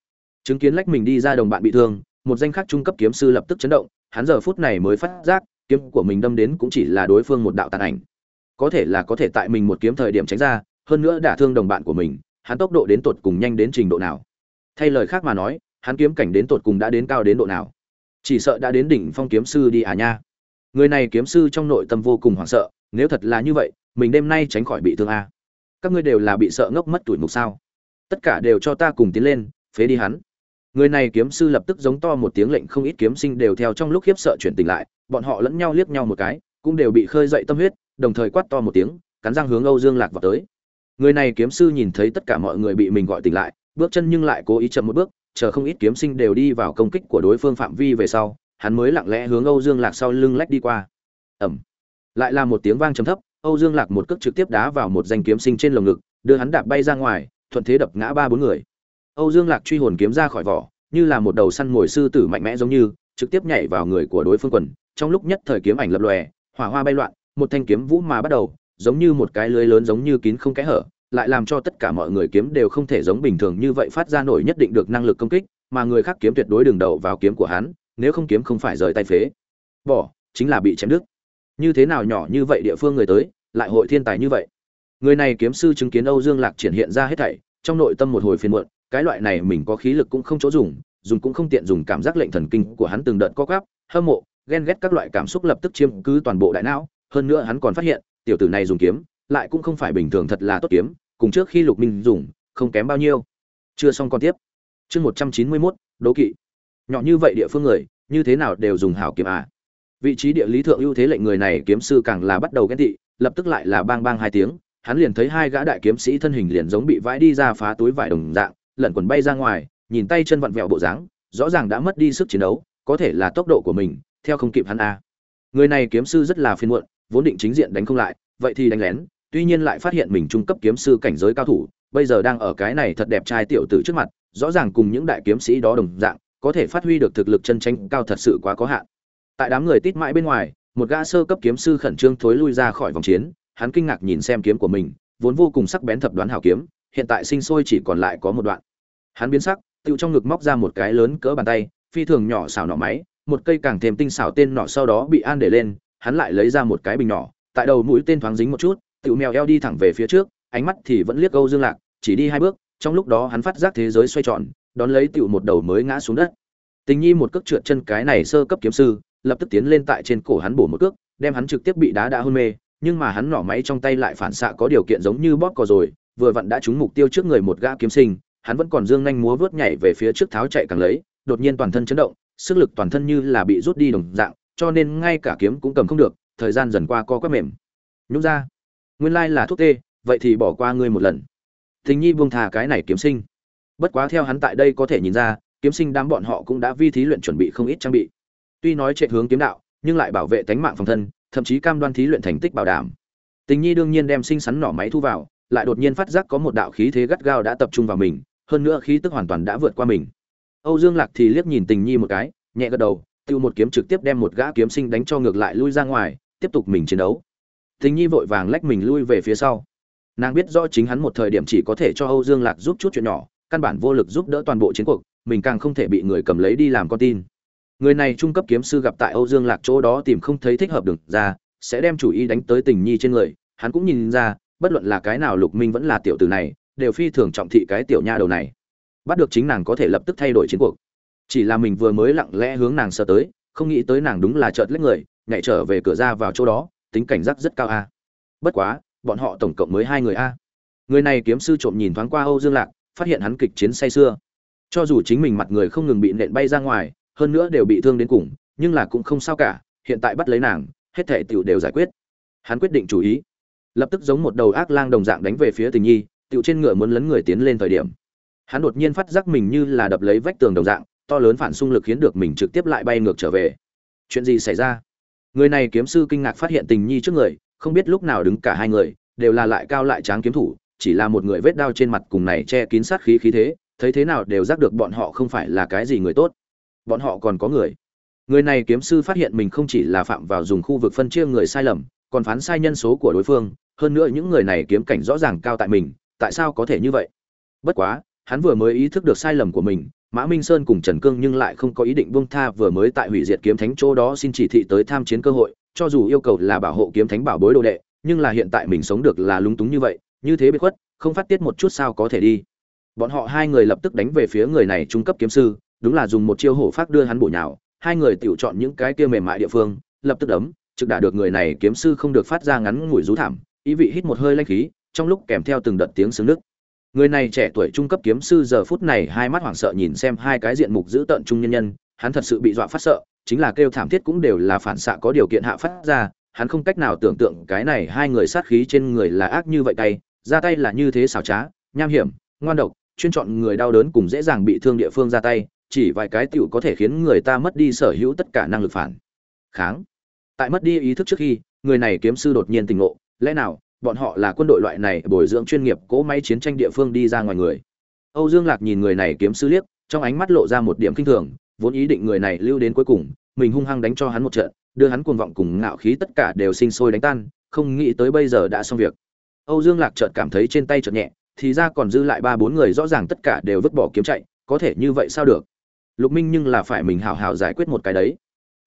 Chứng kiến lách mình đi ra đồng bạn bị thương, một danh khách trung cấp kiếm sư lập tức chấn động, hắn giờ phút này mới phát giác, kiếm của mình đâm đến cũng chỉ là đối phương một đạo tàn ảnh. Có thể là có thể tại mình một kiếm thời điểm tránh ra, hơn nữa đả thương đồng bạn của mình hắn tốc độ đến tột cùng nhanh đến trình độ nào. Thay lời khác mà nói, hắn kiếm cảnh đến tột cùng đã đến cao đến độ nào? Chỉ sợ đã đến đỉnh phong kiếm sư đi à nha. Người này kiếm sư trong nội tâm vô cùng hoảng sợ, nếu thật là như vậy, mình đêm nay tránh khỏi bị thương a. Các ngươi đều là bị sợ ngốc mất tuổi mục sao? Tất cả đều cho ta cùng tiến lên, phế đi hắn. Người này kiếm sư lập tức giống to một tiếng lệnh không ít kiếm sinh đều theo trong lúc khiếp sợ chuyển tỉnh lại, bọn họ lẫn nhau liếc nhau một cái, cũng đều bị khơi dậy tâm huyết, đồng thời quát to một tiếng, cắn răng hướng âu dương lạc vào tới người này kiếm sư nhìn thấy tất cả mọi người bị mình gọi tỉnh lại, bước chân nhưng lại cố ý chậm một bước, chờ không ít kiếm sinh đều đi vào công kích của đối phương phạm vi về sau, hắn mới lặng lẽ hướng âu dương lạc sau lưng lách đi qua. Ẩm. Lại là một tiếng vang trầm thấp, âu dương lạc một cước trực tiếp đá vào một danh kiếm sinh trên lồng ngực, đưa hắn đạp bay ra ngoài, thuận thế đập ngã ba bốn người. Âu dương lạc truy hồn kiếm ra khỏi vỏ, như là một đầu săn mồi sư tử mạnh mẽ giống như, trực tiếp nhảy vào người của đối phương quần, trong lúc nhất thời kiếm ảnh lập lòe, hỏa hoa bay loạn, một thanh kiếm vũ mà bắt đầu giống như một cái lưới lớn giống như kín không kẽ hở, lại làm cho tất cả mọi người kiếm đều không thể giống bình thường như vậy phát ra nổi nhất định được năng lực công kích, mà người khác kiếm tuyệt đối đường đầu vào kiếm của hắn, nếu không kiếm không phải rời tay phế. Bỏ, chính là bị chém đứt. Như thế nào nhỏ như vậy địa phương người tới, lại hội thiên tài như vậy? Người này kiếm sư chứng kiến âu dương lạc triển hiện ra hết thảy, trong nội tâm một hồi phiền muộn, cái loại này mình có khí lực cũng không chỗ dùng dùng cũng không tiện dùng cảm giác lệnh thần kinh của hắn từng đợt co quắp, hâm mộ, ghen ghét các loại cảm xúc lập tức chiếm cứ toàn bộ đại não, hơn nữa hắn còn phát hiện tiểu tử này dùng kiếm, lại cũng không phải bình thường thật là tốt kiếm, cùng trước khi lục minh dùng, không kém bao nhiêu. Chưa xong còn tiếp. Chương một trăm chín mươi mốt, đố kỵ. Nhỏ như vậy địa phương người, như thế nào đều dùng hảo kiếm à? Vị trí địa lý thượng ưu thế lệnh người này kiếm sư càng là bắt đầu ghen tị, lập tức lại là bang bang hai tiếng, hắn liền thấy hai gã đại kiếm sĩ thân hình liền giống bị vãi đi ra phá túi vải đồng dạng, lẩn quần bay ra ngoài, nhìn tay chân vặn vẹo bộ dáng, rõ ràng đã mất đi sức chiến đấu, có thể là tốc độ của mình, theo không kịp hắn a người này kiếm sư rất là phiền muộn vốn định chính diện đánh không lại, vậy thì đánh lén, tuy nhiên lại phát hiện mình trung cấp kiếm sư cảnh giới cao thủ, bây giờ đang ở cái này thật đẹp trai tiểu tử trước mặt, rõ ràng cùng những đại kiếm sĩ đó đồng dạng, có thể phát huy được thực lực chân tranh cao thật sự quá có hạn. Tại đám người tít mãi bên ngoài, một gã sơ cấp kiếm sư khẩn trương thối lui ra khỏi vòng chiến, hắn kinh ngạc nhìn xem kiếm của mình, vốn vô cùng sắc bén thập đoán hảo kiếm, hiện tại sinh sôi chỉ còn lại có một đoạn. Hắn biến sắc, tựu trong ngực móc ra một cái lớn cỡ bàn tay, phi thường nhỏ xảo nỏ máy, một cây càng thêm tinh xảo tên nỏ sau đó bị an để lên hắn lại lấy ra một cái bình nhỏ, tại đầu mũi tên thoáng dính một chút tựu mèo eo đi thẳng về phía trước, ánh mắt thì vẫn liếc câu dương lạc, chỉ đi hai bước, trong lúc đó hắn phát giác thế giới xoay tròn, đón lấy tựu một đầu mới ngã xuống đất. Tình nhi một cước trượt chân cái này sơ cấp kiếm sư, lập tức tiến lên tại trên cổ hắn bổ một cước, đem hắn trực tiếp bị đá đã hôn mê, nhưng mà hắn nỏ máy trong tay lại phản xạ có điều kiện giống như bóp cò rồi, vừa vặn đã trúng mục tiêu trước người một gã kiếm sinh, hắn vẫn còn dương nhanh múa vớt nhảy về phía trước tháo chạy càng lấy, đột nhiên toàn thân chấn động, sức lực toàn thân như là bị rút đi đồng dạng cho nên ngay cả kiếm cũng cầm không được, thời gian dần qua co quắp mềm. Nhúng ra, nguyên lai là thuốc tê, vậy thì bỏ qua ngươi một lần. Tình nhi buông thà cái này kiếm sinh. Bất quá theo hắn tại đây có thể nhìn ra, kiếm sinh đám bọn họ cũng đã vi thí luyện chuẩn bị không ít trang bị. Tuy nói chạy hướng kiếm đạo, nhưng lại bảo vệ tánh mạng phòng thân, thậm chí cam đoan thí luyện thành tích bảo đảm. Tình nhi đương nhiên đem sinh sắn nỏ máy thu vào, lại đột nhiên phát giác có một đạo khí thế gắt gao đã tập trung vào mình, hơn nữa khí tức hoàn toàn đã vượt qua mình. Âu dương lạc thì liếc nhìn tình nhi một cái, nhẹ gật đầu tiêu một kiếm trực tiếp đem một gã kiếm sinh đánh cho ngược lại lui ra ngoài, tiếp tục mình chiến đấu. Tình nhi vội vàng lách mình lui về phía sau. Nàng biết rõ chính hắn một thời điểm chỉ có thể cho âu dương lạc giúp chút chuyện nhỏ, căn bản vô lực giúp đỡ toàn bộ chiến cuộc, mình càng không thể bị người cầm lấy đi làm con tin. Người này trung cấp kiếm sư gặp tại âu dương lạc chỗ đó tìm không thấy thích hợp được ra, sẽ đem chủ ý đánh tới tình nhi trên người, hắn cũng nhìn ra, bất luận là cái nào lục minh vẫn là tiểu tử này, đều phi thường trọng thị cái tiểu nha đầu này. Bắt được chính nàng có thể lập tức thay đổi chiến cuộc chỉ là mình vừa mới lặng lẽ hướng nàng sợ tới, không nghĩ tới nàng đúng là chợt lấy người, nhảy trở về cửa ra vào chỗ đó, tính cảnh giác rất cao a. Bất quá, bọn họ tổng cộng mới hai người a. Người này kiếm sư trộm nhìn thoáng qua âu dương lạc, phát hiện hắn kịch chiến say sưa. Cho dù chính mình mặt người không ngừng bị nện bay ra ngoài, hơn nữa đều bị thương đến cùng, nhưng là cũng không sao cả, hiện tại bắt lấy nàng, hết thể tiểu đều giải quyết. Hắn quyết định chú ý. Lập tức giống một đầu ác lang đồng dạng đánh về phía tình nhi, tiểu trên ngựa muốn lấn người tiến lên thời điểm. Hắn đột nhiên phát giác mình như là đập lấy vách tường đồng dạng to lớn phản xung lực khiến được mình trực tiếp lại bay ngược trở về. Chuyện gì xảy ra? Người này kiếm sư kinh ngạc phát hiện tình nhi trước người, không biết lúc nào đứng cả hai người, đều là lại cao lại tráng kiếm thủ, chỉ là một người vết đao trên mặt cùng này che kín sát khí khí thế, thấy thế nào đều giác được bọn họ không phải là cái gì người tốt. Bọn họ còn có người. Người này kiếm sư phát hiện mình không chỉ là phạm vào dùng khu vực phân chia người sai lầm, còn phán sai nhân số của đối phương, hơn nữa những người này kiếm cảnh rõ ràng cao tại mình, tại sao có thể như vậy? Bất quá, hắn vừa mới ý thức được sai lầm của mình mã minh sơn cùng trần cương nhưng lại không có ý định buông tha vừa mới tại hủy diệt kiếm thánh chỗ đó xin chỉ thị tới tham chiến cơ hội, cho dù yêu cầu là bảo hộ kiếm thánh bảo bối đồ đệ, nhưng là hiện tại mình sống được là lúng túng như vậy, như thế biệt khuất, không phát tiết một chút sao có thể đi. Bọn họ hai người lập tức đánh về phía người này trung cấp kiếm sư, đúng là dùng một chiêu hổ phát đưa hắn bổ nhào, hai người tiểu chọn những cái kia mềm mại địa phương, lập tức đấm, trực đả được người này kiếm sư không được phát ra ngắn ngủi rú thảm, ý vị hít một hơi lãnh khí, trong lúc kèm theo từng đợt tiếng sướng nước người này trẻ tuổi trung cấp kiếm sư giờ phút này hai mắt hoảng sợ nhìn xem hai cái diện mục dữ tợn trung nhân nhân, hắn thật sự bị dọa phát sợ, chính là kêu thảm thiết cũng đều là phản xạ có điều kiện hạ phát ra, hắn không cách nào tưởng tượng cái này hai người sát khí trên người là ác như vậy tay, ra tay là như thế xảo trá, nham hiểm, ngoan độc, chuyên chọn người đau đớn cùng dễ dàng bị thương địa phương ra tay, chỉ vài cái tiểu có thể khiến người ta mất đi sở hữu tất cả năng lực phản kháng. Tại mất đi ý thức trước khi, người này kiếm sư đột nhiên tỉnh ngộ, lẽ nào bọn họ là quân đội loại này bồi dưỡng chuyên nghiệp, cỗ máy chiến tranh địa phương đi ra ngoài người. Âu dương lạc nhìn người này kiếm sư liếc, trong ánh mắt lộ ra một điểm kinh thường, vốn ý định người này lưu đến cuối cùng, mình hung hăng đánh cho hắn một trận, đưa hắn cuồng vọng cùng ngạo khí tất cả đều sinh sôi đánh tan, không nghĩ tới bây giờ đã xong việc. Âu dương lạc chợt cảm thấy trên tay chợt nhẹ, thì ra còn dư lại ba bốn người rõ ràng tất cả đều vứt bỏ kiếm chạy, có thể như vậy sao được? Lục minh nhưng là phải mình hào hào giải quyết một cái đấy.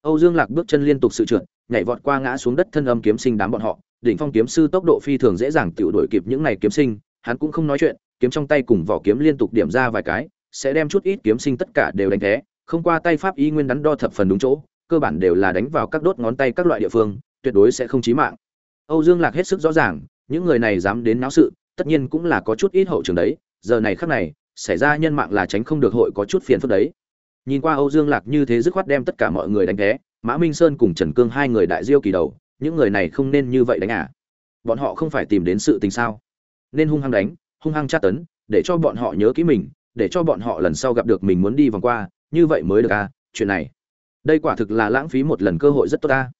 Âu dương lạc bước chân liên tục sự trượt, nhảy vọt qua ngã xuống đất thân âm kiếm sinh đám bọn họ đỉnh phong kiếm sư tốc độ phi thường dễ dàng tiểu đuổi kịp những này kiếm sinh, hắn cũng không nói chuyện, kiếm trong tay cùng vỏ kiếm liên tục điểm ra vài cái, sẽ đem chút ít kiếm sinh tất cả đều đánh thế, không qua tay pháp y nguyên đắn đo thập phần đúng chỗ, cơ bản đều là đánh vào các đốt ngón tay các loại địa phương, tuyệt đối sẽ không chí mạng. Âu dương lạc hết sức rõ ràng, những người này dám đến náo sự, tất nhiên cũng là có chút ít hậu trường đấy, giờ này khắc này, xảy ra nhân mạng là tránh không được hội có chút phiền phức đấy. Nhìn qua âu dương lạc như thế dứt khoát đem tất cả mọi người đánh té mã minh sơn cùng trần cương hai người đại diêu kỳ đầu những người này không nên như vậy đánh à. Bọn họ không phải tìm đến sự tình sao? Nên hung hăng đánh, hung hăng tra tấn, để cho bọn họ nhớ kỹ mình, để cho bọn họ lần sau gặp được mình muốn đi vòng qua, như vậy mới được à chuyện này. Đây quả thực là lãng phí một lần cơ hội rất tốt ta.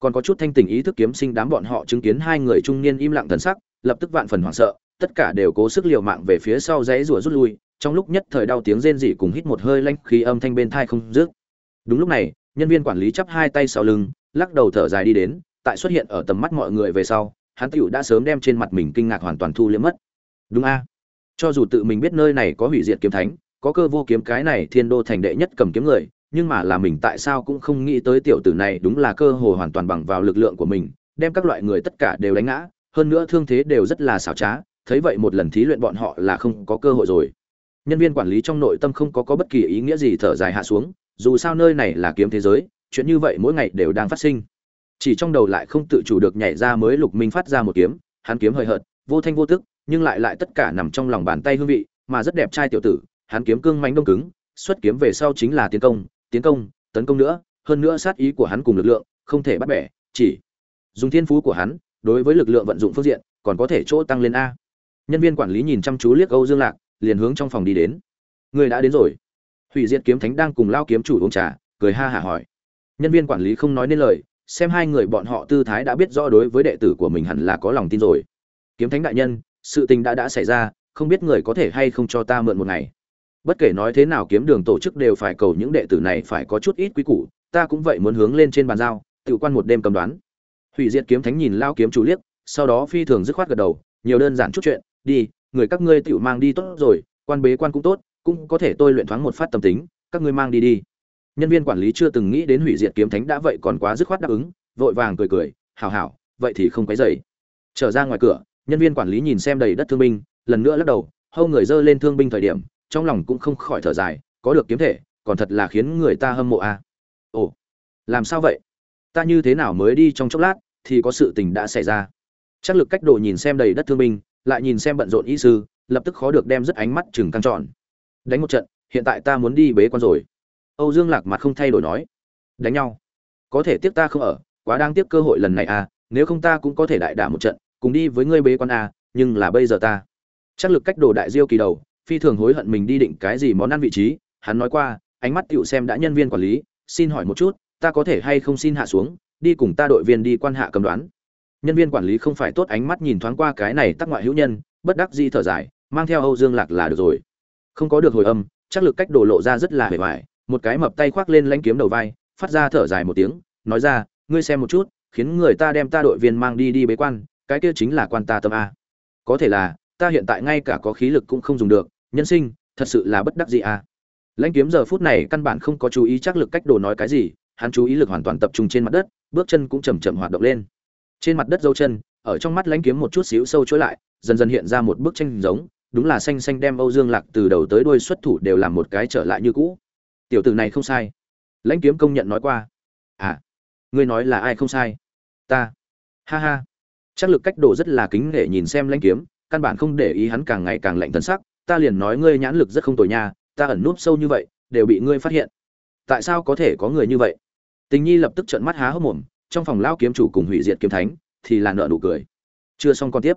Còn có chút thanh tình ý thức kiếm sinh đám bọn họ chứng kiến hai người trung niên im lặng thần sắc, lập tức vạn phần hoảng sợ, tất cả đều cố sức liều mạng về phía sau dãy rủa rút lui, trong lúc nhất thời đau tiếng rên rỉ cùng hít một hơi lanh khí âm thanh bên thai không dứt. Đúng lúc này, nhân viên quản lý chắp hai tay sau lưng, lắc đầu thở dài đi đến tại xuất hiện ở tầm mắt mọi người về sau, hắn tựu đã sớm đem trên mặt mình kinh ngạc hoàn toàn thu liếm mất. Đúng a. Cho dù tự mình biết nơi này có hủy diệt kiếm thánh, có cơ vô kiếm cái này thiên đô thành đệ nhất cầm kiếm người, nhưng mà là mình tại sao cũng không nghĩ tới tiểu tử này đúng là cơ hồ hoàn toàn bằng vào lực lượng của mình, đem các loại người tất cả đều đánh ngã, hơn nữa thương thế đều rất là xảo trá, thấy vậy một lần thí luyện bọn họ là không có cơ hội rồi. Nhân viên quản lý trong nội tâm không có có bất kỳ ý nghĩa gì thở dài hạ xuống, dù sao nơi này là kiếm thế giới, chuyện như vậy mỗi ngày đều đang phát sinh chỉ trong đầu lại không tự chủ được nhảy ra mới lục minh phát ra một kiếm, hắn kiếm hơi hợt, vô thanh vô tức, nhưng lại lại tất cả nằm trong lòng bàn tay hương vị, mà rất đẹp trai tiểu tử, hắn kiếm cương mánh đông cứng, xuất kiếm về sau chính là tiến công tiến công, tấn công nữa, hơn nữa sát ý của hắn cùng lực lượng, không thể bắt bẻ, chỉ dùng thiên phú của hắn, đối với lực lượng vận dụng phương diện, còn có thể chỗ tăng lên a. Nhân viên quản lý nhìn chăm chú liếc âu dương lạc, liền hướng trong phòng đi đến. Người đã đến rồi. Hủy diệt kiếm thánh đang cùng lao kiếm chủ uống trà, cười ha hả hỏi. Nhân viên quản lý không nói nên lời xem hai người bọn họ tư thái đã biết rõ đối với đệ tử của mình hẳn là có lòng tin rồi. Kiếm thánh đại nhân, sự tình đã đã xảy ra, không biết người có thể hay không cho ta mượn một ngày. Bất kể nói thế nào kiếm đường tổ chức đều phải cầu những đệ tử này phải có chút ít quý củ, ta cũng vậy muốn hướng lên trên bàn giao, tự quan một đêm cầm đoán. Hủy diệt kiếm thánh nhìn lao kiếm chủ liếc, sau đó phi thường dứt khoát gật đầu, nhiều đơn giản chút chuyện, đi, người các ngươi tự mang đi tốt rồi, quan bế quan cũng tốt, cũng có thể tôi luyện thoáng một phát tâm tính, các ngươi mang đi đi nhân viên quản lý chưa từng nghĩ đến hủy diệt kiếm thánh đã vậy còn quá dứt khoát đáp ứng, vội vàng cười cười, hảo hảo, vậy thì không quấy dày trở ra ngoài cửa, nhân viên quản lý nhìn xem đầy đất thương binh, lần nữa lắc đầu, hâu người dơ lên thương binh thời điểm, trong lòng cũng không khỏi thở dài, có được kiếm thể, còn thật là khiến người ta hâm mộ a à. ồ, làm sao vậy? Ta như thế nào mới đi trong chốc lát, thì có sự tình đã xảy ra. Chắc lực cách độ nhìn xem đầy đất thương binh, lại nhìn xem bận rộn y sư, lập tức khó được đem rất ánh mắt chừng căng tròn. Đánh một trận, hiện tại ta muốn đi bế quan rồi âu dương lạc mặt không thay đổi nói, đánh nhau. Có thể tiếc ta không ở, quá đang tiếc cơ hội lần này à nếu không ta cũng có thể đại đả một trận, cùng đi với ngươi bế quan à nhưng là bây giờ ta. Chắc lực cách đồ đại diêu kỳ đầu, phi thường hối hận mình đi định cái gì món ăn vị trí. Hắn nói qua, ánh mắt tiểu xem đã nhân viên quản lý, xin hỏi một chút, ta có thể hay không xin hạ xuống, đi cùng ta đội viên đi quan hạ cầm đoán. Nhân viên quản lý không phải tốt ánh mắt nhìn thoáng qua cái này tắc ngoại hữu nhân, bất đắc di thở dài, mang theo âu dương lạc là được rồi. Không có được hồi âm, chắc lực cách đổ lộ ra rất là hề bài một cái mập tay khoác lên lãnh kiếm đầu vai, phát ra thở dài một tiếng, nói ra, ngươi xem một chút, khiến người ta đem ta đội viên mang đi đi bế quan, cái kia chính là quan ta tâm a. Có thể là, ta hiện tại ngay cả có khí lực cũng không dùng được, nhân sinh, thật sự là bất đắc gì a. Lãnh kiếm giờ phút này căn bản không có chú ý chắc lực cách đồ nói cái gì, hắn chú ý lực hoàn toàn tập trung trên mặt đất, bước chân cũng chầm chậm hoạt động lên. Trên mặt đất dâu chân, ở trong mắt lãnh kiếm một chút xíu sâu chối lại, dần dần hiện ra một bức tranh giống, đúng là xanh xanh đem âu dương lạc từ đầu tới đuôi xuất thủ đều làm một cái trở lại như cũ tiểu tử này không sai. Lãnh kiếm công nhận nói qua. À ngươi nói là ai không sai? Ta. Ha ha. Chắc lực cách đồ rất là kính để nhìn xem lãnh kiếm, căn bản không để ý hắn càng ngày càng lạnh thân sắc. Ta liền nói ngươi nhãn lực rất không tồi nha, ta ẩn núp sâu như vậy, đều bị ngươi phát hiện. Tại sao có thể có người như vậy? Tình nhi lập tức trợn mắt há hốc mồm, trong phòng lao kiếm chủ cùng hủy diệt kiếm thánh, thì là nợ nụ cười. Chưa xong con tiếp.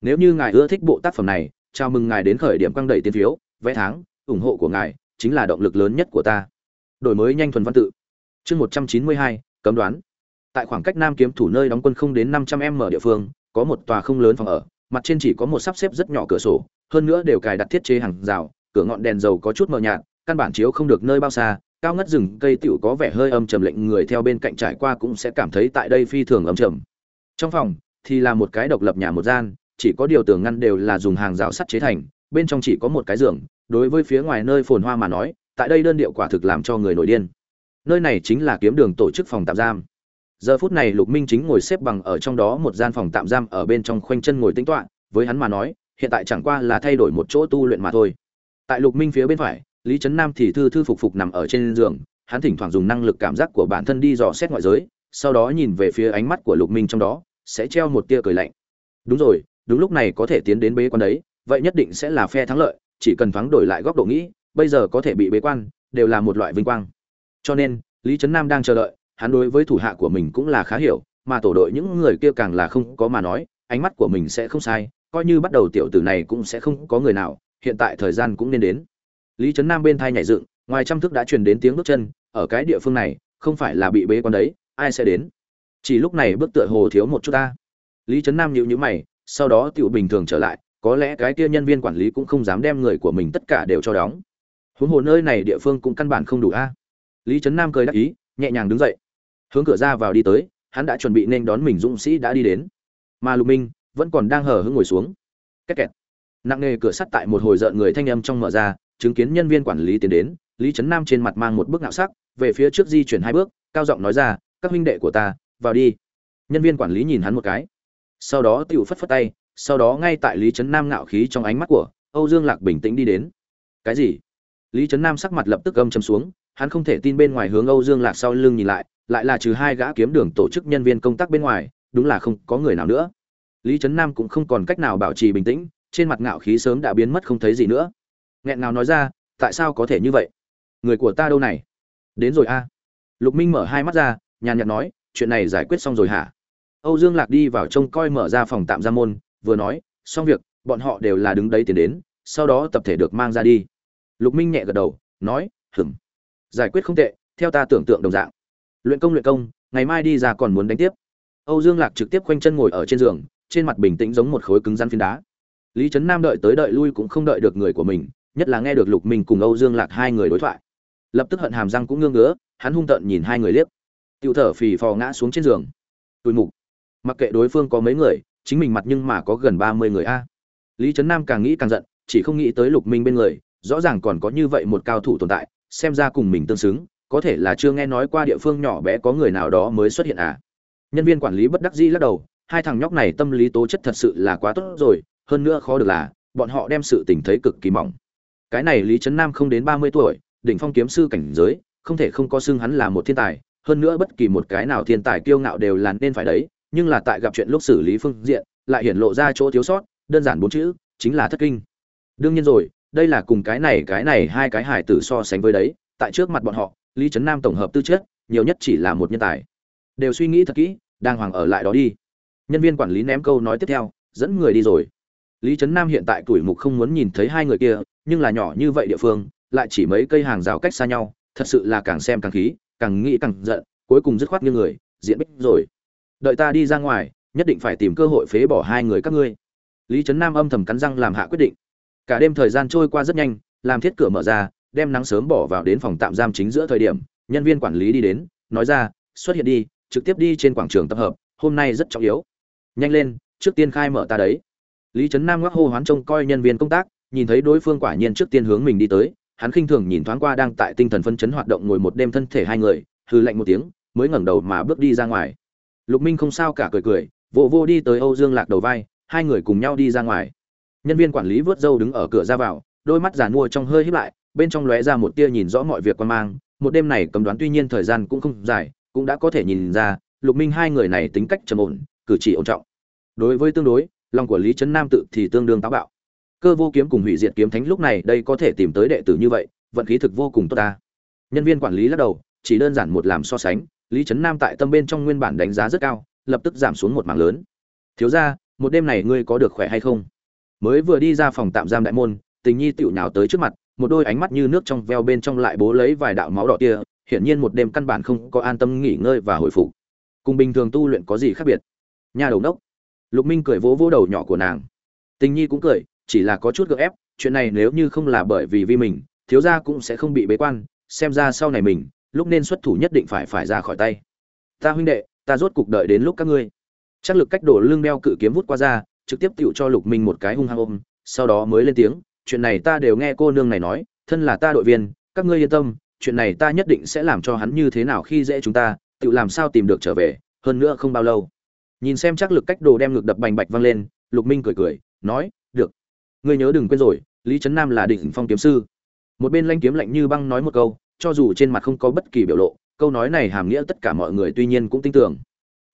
Nếu như ngài ưa thích bộ tác phẩm này, chào mừng ngài đến khởi điểm căng đẩy tiến phiếu, vé tháng, ủng hộ của ngài chính là động lực lớn nhất của ta. Đổi mới nhanh thuần văn tự. Chương một trăm chín mươi hai, cấm đoán. Tại khoảng cách nam kiếm thủ nơi đóng quân không đến năm trăm m địa phương, có một tòa không lớn phòng ở, mặt trên chỉ có một sắp xếp rất nhỏ cửa sổ, hơn nữa đều cài đặt thiết chế hàng rào, cửa ngọn đèn dầu có chút mờ nhạt, căn bản chiếu không được nơi bao xa, cao ngất rừng, cây tiểu có vẻ hơi âm trầm lệnh người theo bên cạnh trải qua cũng sẽ cảm thấy tại đây phi thường âm trầm. Trong phòng thì là một cái độc lập nhà một gian, chỉ có điều tường ngăn đều là dùng hàng rào sắt chế thành, bên trong chỉ có một cái giường đối với phía ngoài nơi phồn hoa mà nói, tại đây đơn điệu quả thực làm cho người nổi điên. Nơi này chính là kiếm đường tổ chức phòng tạm giam. Giờ phút này lục minh chính ngồi xếp bằng ở trong đó một gian phòng tạm giam ở bên trong khoanh chân ngồi tính toạ với hắn mà nói, hiện tại chẳng qua là thay đổi một chỗ tu luyện mà thôi. Tại lục minh phía bên phải, lý trấn nam thì thư thư phục phục nằm ở trên giường, hắn thỉnh thoảng dùng năng lực cảm giác của bản thân đi dò xét ngoại giới, sau đó nhìn về phía ánh mắt của lục minh trong đó, sẽ treo một tia cười lạnh. Đúng rồi, đúng lúc này có thể tiến đến bế quan đấy, vậy nhất định sẽ là phe thắng lợi chỉ cần thoáng đổi lại góc độ nghĩ, bây giờ có thể bị bế quan, đều là một loại vinh quang. Cho nên, lý trấn nam đang chờ đợi, hắn đối với thủ hạ của mình cũng là khá hiểu, mà tổ đội những người kia càng là không có mà nói, ánh mắt của mình sẽ không sai, coi như bắt đầu tiểu tử này cũng sẽ không có người nào, hiện tại thời gian cũng nên đến. Lý trấn nam bên thai nhảy dựng, ngoài trăm thước đã truyền đến tiếng bước chân, ở cái địa phương này, không phải là bị bế quan đấy, ai sẽ đến? Chỉ lúc này bước tựa hồ thiếu một chút ta. Lý trấn nam nhịu nhữ mày, sau đó tiểu bình thường trở lại có lẽ cái kia nhân viên quản lý cũng không dám đem người của mình tất cả đều cho đóng. Huống hồ nơi này địa phương cũng căn bản không đủ a. Lý trấn nam cười đắc ý, nhẹ nhàng đứng dậy. Hướng cửa ra vào đi tới, hắn đã chuẩn bị nên đón mình dũng sĩ đã đi đến. Mà lục minh vẫn còn đang hờ hững ngồi xuống. Két kẹt nặng nề cửa sắt tại một hồi rợn người thanh âm trong mở ra, chứng kiến nhân viên quản lý tiến đến, lý trấn nam trên mặt mang một bức ngạo sắc, về phía trước di chuyển hai bước, cao giọng nói ra, các huynh đệ của ta, vào đi. Nhân viên quản lý nhìn hắn một cái. Sau đó tựu phất phất tay sau đó ngay tại lý trấn nam ngạo khí trong ánh mắt của âu dương lạc bình tĩnh đi đến. Cái gì? Lý trấn nam sắc mặt lập tức gầm chầm xuống, hắn không thể tin bên ngoài hướng âu dương lạc sau lưng nhìn lại lại là trừ hai gã kiếm đường tổ chức nhân viên công tác bên ngoài, đúng là không có người nào nữa. Lý trấn nam cũng không còn cách nào bảo trì bình tĩnh, trên mặt ngạo khí sớm đã biến mất không thấy gì nữa. Nghẹn nào nói ra, tại sao có thể như vậy? Người của ta đâu này? Đến rồi a. Lục minh mở hai mắt ra, nhàn nhạt nói, chuyện này giải quyết xong rồi hả? Âu dương lạc đi vào trông coi mở ra phòng tạm ra môn vừa nói, xong việc, bọn họ đều là đứng đấy tiến đến, sau đó tập thể được mang ra đi. Lục minh nhẹ gật đầu, nói, hừm, giải quyết không tệ, theo ta tưởng tượng đồng dạng. Luyện công luyện công, ngày mai đi ra còn muốn đánh tiếp. Âu dương lạc trực tiếp khoanh chân ngồi ở trên giường, trên mặt bình tĩnh giống một khối cứng rắn phiến đá. Lý trấn nam đợi tới đợi lui cũng không đợi được người của mình, nhất là nghe được lục minh cùng âu dương lạc hai người đối thoại. Lập tức hận hàm răng cũng ngương ngứa, hắn hung tợn nhìn hai người liếc. Tiêu thở phì phò ngã xuống trên giường. Tùi mục. Mặc kệ đối phương có mấy người chính mình mặt nhưng mà có gần ba mươi người a. Lý trấn nam càng nghĩ càng giận, chỉ không nghĩ tới lục minh bên người, rõ ràng còn có như vậy một cao thủ tồn tại, xem ra cùng mình tương xứng, có thể là chưa nghe nói qua địa phương nhỏ bé có người nào đó mới xuất hiện à. Nhân viên quản lý bất đắc dĩ lắc đầu, hai thằng nhóc này tâm lý tố chất thật sự là quá tốt rồi, hơn nữa khó được là, bọn họ đem sự tình thấy cực kỳ mỏng. Cái này lý trấn nam không đến ba mươi tuổi, đỉnh phong kiếm sư cảnh giới, không thể không có xưng hắn là một thiên tài, hơn nữa bất kỳ một cái nào thiên tài kiêu ngạo đều là nên phải đấy nhưng là tại gặp chuyện lúc xử lý phương diện, lại hiển lộ ra chỗ thiếu sót, đơn giản bốn chữ, chính là thất kinh. Đương nhiên rồi, đây là cùng cái này cái này, hai cái hải tử so sánh với đấy, tại trước mặt bọn họ, lý trấn nam tổng hợp tư chất, nhiều nhất chỉ là một nhân tài. Đều suy nghĩ thật kỹ đang hoàng ở lại đó đi. Nhân viên quản lý ném câu nói tiếp theo, dẫn người đi rồi. Lý trấn nam hiện tại tuổi mục không muốn nhìn thấy hai người kia, nhưng là nhỏ như vậy địa phương, lại chỉ mấy cây hàng rào cách xa nhau, thật sự là càng xem càng khí, càng nghĩ càng giận, cuối cùng dứt khoát như người diễn bích rồi đợi ta đi ra ngoài, nhất định phải tìm cơ hội phế bỏ hai người các ngươi. Lý trấn nam âm thầm cắn răng làm hạ quyết định. Cả đêm thời gian trôi qua rất nhanh, làm thiết cửa mở ra, đem nắng sớm bỏ vào đến phòng tạm giam chính giữa thời điểm, nhân viên quản lý đi đến, nói ra, xuất hiện đi, trực tiếp đi trên quảng trường tập hợp, hôm nay rất trọng yếu. Nhanh lên, trước tiên khai mở ta đấy. Lý trấn nam ngoắc hô hoán trông coi nhân viên công tác, nhìn thấy đối phương quả nhiên trước tiên hướng mình đi tới, hắn khinh thường nhìn thoáng qua đang tại tinh thần phân chấn hoạt động ngồi một đêm thân thể hai người hư lạnh một tiếng, mới ngẩng đầu mà bước đi ra ngoài lục minh không sao cả cười cười vô vô đi tới âu dương lạc đầu vai, hai người cùng nhau đi ra ngoài. Nhân viên quản lý vớt dâu đứng ở cửa ra vào, đôi mắt giàn mua trong hơi híp lại, bên trong lóe ra một tia nhìn rõ mọi việc quan mang. Một đêm này cầm đoán tuy nhiên thời gian cũng không dài, cũng đã có thể nhìn ra, lục minh hai người này tính cách trầm ổn, cử chỉ ổn trọng. Đối với tương đối, lòng của lý trấn nam tự thì tương đương táo bạo. Cơ vô kiếm cùng hủy diệt kiếm thánh lúc này đây có thể tìm tới đệ tử như vậy, vận khí thực vô cùng tốt ta. Nhân viên quản lý lắc đầu, chỉ đơn giản một làm so sánh lý trấn nam tại tâm bên trong nguyên bản đánh giá rất cao, lập tức giảm xuống một mảng lớn. Thiếu ra một đêm này ngươi có được khỏe hay không? Mới vừa đi ra phòng tạm giam đại môn, tình nhi tựu nào tới trước mặt, một đôi ánh mắt như nước trong veo bên trong lại bố lấy vài đạo máu đỏ kia, hiển nhiên một đêm căn bản không có an tâm nghỉ ngơi và hồi phục. Cùng bình thường tu luyện có gì khác biệt? Nhà đầu nốc. Lục minh cười vỗ vỗ đầu nhỏ của nàng. Tình nhi cũng cười, chỉ là có chút gợ ép, chuyện này nếu như không là bởi vì vi mình, thiếu gia cũng sẽ không bị bế quan, xem ra sau này mình lúc nên xuất thủ nhất định phải phải ra khỏi tay. Ta huynh đệ, ta rốt cục đợi đến lúc các ngươi. Chắc lực cách đổ lưng đeo cự kiếm vút qua ra, trực tiếp tựu cho lục minh một cái hung hăng ôm, sau đó mới lên tiếng, chuyện này ta đều nghe cô nương này nói, thân là ta đội viên, các ngươi yên tâm, chuyện này ta nhất định sẽ làm cho hắn như thế nào khi dễ chúng ta tự làm sao tìm được trở về, hơn nữa không bao lâu. Nhìn xem chắc lực cách đồ đem ngực đập bành bạch văng lên, lục minh cười cười, nói, được. Ngươi nhớ đừng quên rồi, lý trấn nam là định phong kiếm sư. Một bên lanh kiếm lạnh như băng nói một câu cho dù trên mặt không có bất kỳ biểu lộ, câu nói này hàm nghĩa tất cả mọi người tuy nhiên cũng tin tưởng.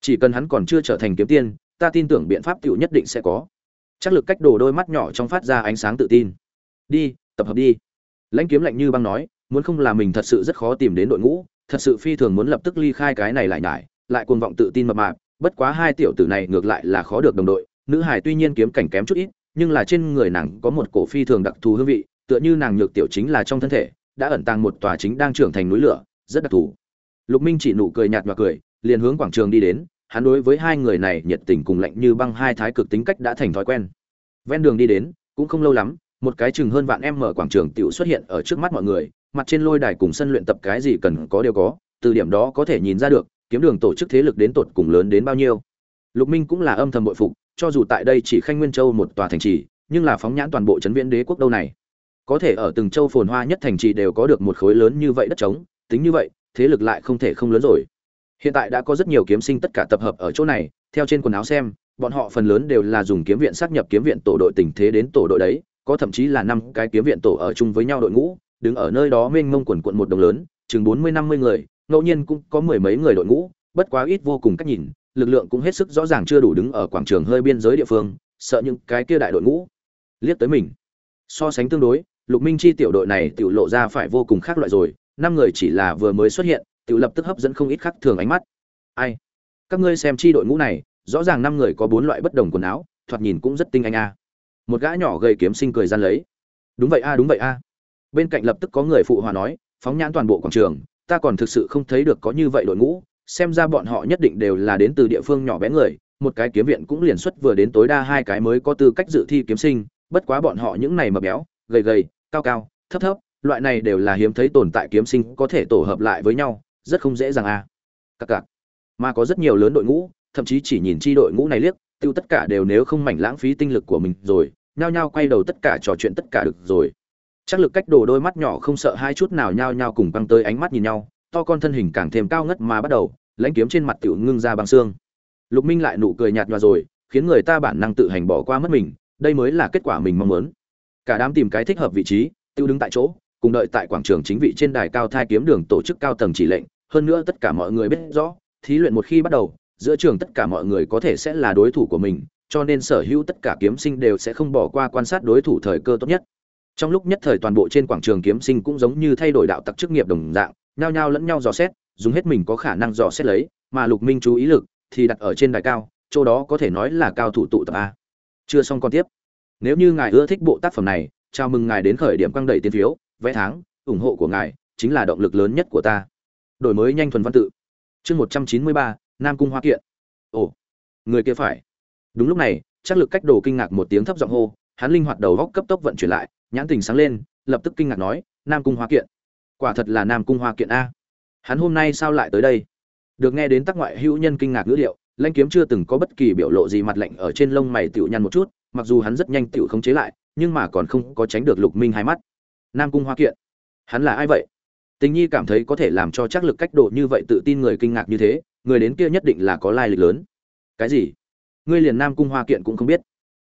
Chỉ cần hắn còn chưa trở thành kiếm tiên, ta tin tưởng biện pháp tựu nhất định sẽ có. Chắc lực cách đồ đôi mắt nhỏ trong phát ra ánh sáng tự tin. Đi, tập hợp đi. Lãnh kiếm lạnh như băng nói, muốn không là mình thật sự rất khó tìm đến đội ngũ, thật sự phi thường muốn lập tức ly khai cái này lại nhải, lại cuồng vọng tự tin mập mạp, bất quá hai tiểu tử này ngược lại là khó được đồng đội, nữ hải tuy nhiên kiếm cảnh kém chút ít, nhưng là trên người nàng có một cổ phi thường đặc thù hương vị, tựa như nàng nhược tiểu chính là trong thân thể đã ẩn tàng một tòa chính đang trưởng thành núi lửa, rất đặc thù. Lục minh chỉ nụ cười nhạt và cười, liền hướng quảng trường đi đến, hắn đối với hai người này nhiệt tình cùng lạnh như băng hai thái cực tính cách đã thành thói quen. Ven đường đi đến, cũng không lâu lắm, một cái chừng hơn vạn em mở quảng trường tiểu xuất hiện ở trước mắt mọi người, mặt trên lôi đài cùng sân luyện tập cái gì cần có đều có, từ điểm đó có thể nhìn ra được, kiếm đường tổ chức thế lực đến tột cùng lớn đến bao nhiêu. Lục minh cũng là âm thầm bội phục, cho dù tại đây chỉ khanh nguyên châu một tòa thành trì, nhưng là phóng nhãn toàn bộ chấn viễn đế quốc đâu này có thể ở từng châu phồn hoa nhất thành trì đều có được một khối lớn như vậy đất trống, tính như vậy, thế lực lại không thể không lớn rồi. Hiện tại đã có rất nhiều kiếm sinh tất cả tập hợp ở chỗ này, theo trên quần áo xem, bọn họ phần lớn đều là dùng kiếm viện sát nhập kiếm viện tổ đội tình thế đến tổ đội đấy, có thậm chí là năm cái kiếm viện tổ ở chung với nhau đội ngũ, đứng ở nơi đó mênh mông quần quận một đồng lớn, chừng bốn mươi, năm mươi người, ngẫu nhiên cũng có mười mấy người đội ngũ, bất quá ít vô cùng cách nhìn, lực lượng cũng hết sức rõ ràng chưa đủ đứng ở quảng trường hơi biên giới địa phương, sợ những cái kia đại đội ngũ liếc tới mình. So sánh tương đối lục minh chi tiểu đội này tiểu lộ ra phải vô cùng khác loại rồi, năm người chỉ là vừa mới xuất hiện, tiểu lập tức hấp dẫn không ít khác thường ánh mắt. Ai? Các ngươi xem chi đội ngũ này, rõ ràng năm người có bốn loại bất đồng quần áo, thoạt nhìn cũng rất tinh anh a. Một gã nhỏ gầy kiếm sinh cười gian lấy. Đúng vậy a, đúng vậy a. Bên cạnh lập tức có người phụ hòa nói, phóng nhãn toàn bộ quảng trường, ta còn thực sự không thấy được có như vậy đội ngũ, xem ra bọn họ nhất định đều là đến từ địa phương nhỏ bé người, một cái kiếm viện cũng liền xuất vừa đến tối đa hai cái mới có tư cách dự thi kiếm sinh, bất quá bọn họ những này mà béo, gầy gầy cao cao, thấp thấp, loại này đều là hiếm thấy tồn tại kiếm sinh có thể tổ hợp lại với nhau, rất không dễ dàng a à. cặc cặc. Mà có rất nhiều lớn đội ngũ, thậm chí chỉ nhìn chi đội ngũ này liếc, tiêu tất cả đều nếu không mảnh lãng phí tinh lực của mình rồi, nhao nhao quay đầu tất cả trò chuyện tất cả được rồi. Chắc lực cách đồ đôi mắt nhỏ không sợ hai chút nào nhao nhao cùng băng tới ánh mắt nhìn nhau, to con thân hình càng thêm cao ngất mà bắt đầu, lãnh kiếm trên mặt tiểu ngưng ra băng xương. Lục minh lại nụ cười nhạt nhòa rồi, khiến người ta bản năng tự hành bỏ qua mất mình, đây mới là kết quả mình mong muốn cả đám tìm cái thích hợp vị trí tiêu đứng tại chỗ, cùng đợi tại quảng trường chính vị trên đài cao thai kiếm đường tổ chức cao tầng chỉ lệnh. Hơn nữa tất cả mọi người biết rõ, thí luyện một khi bắt đầu, giữa trường tất cả mọi người có thể sẽ là đối thủ của mình, cho nên sở hữu tất cả kiếm sinh đều sẽ không bỏ qua quan sát đối thủ thời cơ tốt nhất. Trong lúc nhất thời toàn bộ trên quảng trường kiếm sinh cũng giống như thay đổi đạo tặc chức nghiệp đồng dạng, nhao nhao lẫn nhau dò xét, dùng hết mình có khả năng dò xét lấy, mà lục minh chú ý lực thì đặt ở trên đài cao, chỗ đó có thể nói là cao thủ tụ tập a. Chưa xong còn tiếp nếu như ngài ưa thích bộ tác phẩm này, chào mừng ngài đến khởi điểm căng đầy tiền phiếu, vé tháng, ủng hộ của ngài chính là động lực lớn nhất của ta. Đổi mới nhanh thuần văn tự. Chương một trăm chín mươi ba, nam cung hoa kiện. Ồ, người kia phải. Đúng lúc này, chắc lực cách đồ kinh ngạc một tiếng thấp giọng hô, hắn linh hoạt đầu góc cấp tốc vận chuyển lại, nhãn tình sáng lên, lập tức kinh ngạc nói, nam cung hoa kiện. Quả thật là nam cung hoa kiện a. Hắn hôm nay sao lại tới đây? Được nghe đến tác ngoại hữu nhân kinh ngạc ngữ liệu lanh kiếm chưa từng có bất kỳ biểu lộ gì mặt lạnh ở trên lông mày tiểu nhăn một chút mặc dù hắn rất nhanh tựu khống chế lại, nhưng mà còn không có tránh được lục minh hai mắt. Nam cung hoa kiện, hắn là ai vậy? Tình nhi cảm thấy có thể làm cho chắc lực cách độ như vậy tự tin người kinh ngạc như thế, người đến kia nhất định là có lai lịch lớn. Cái gì? Ngươi liền nam cung hoa kiện cũng không biết.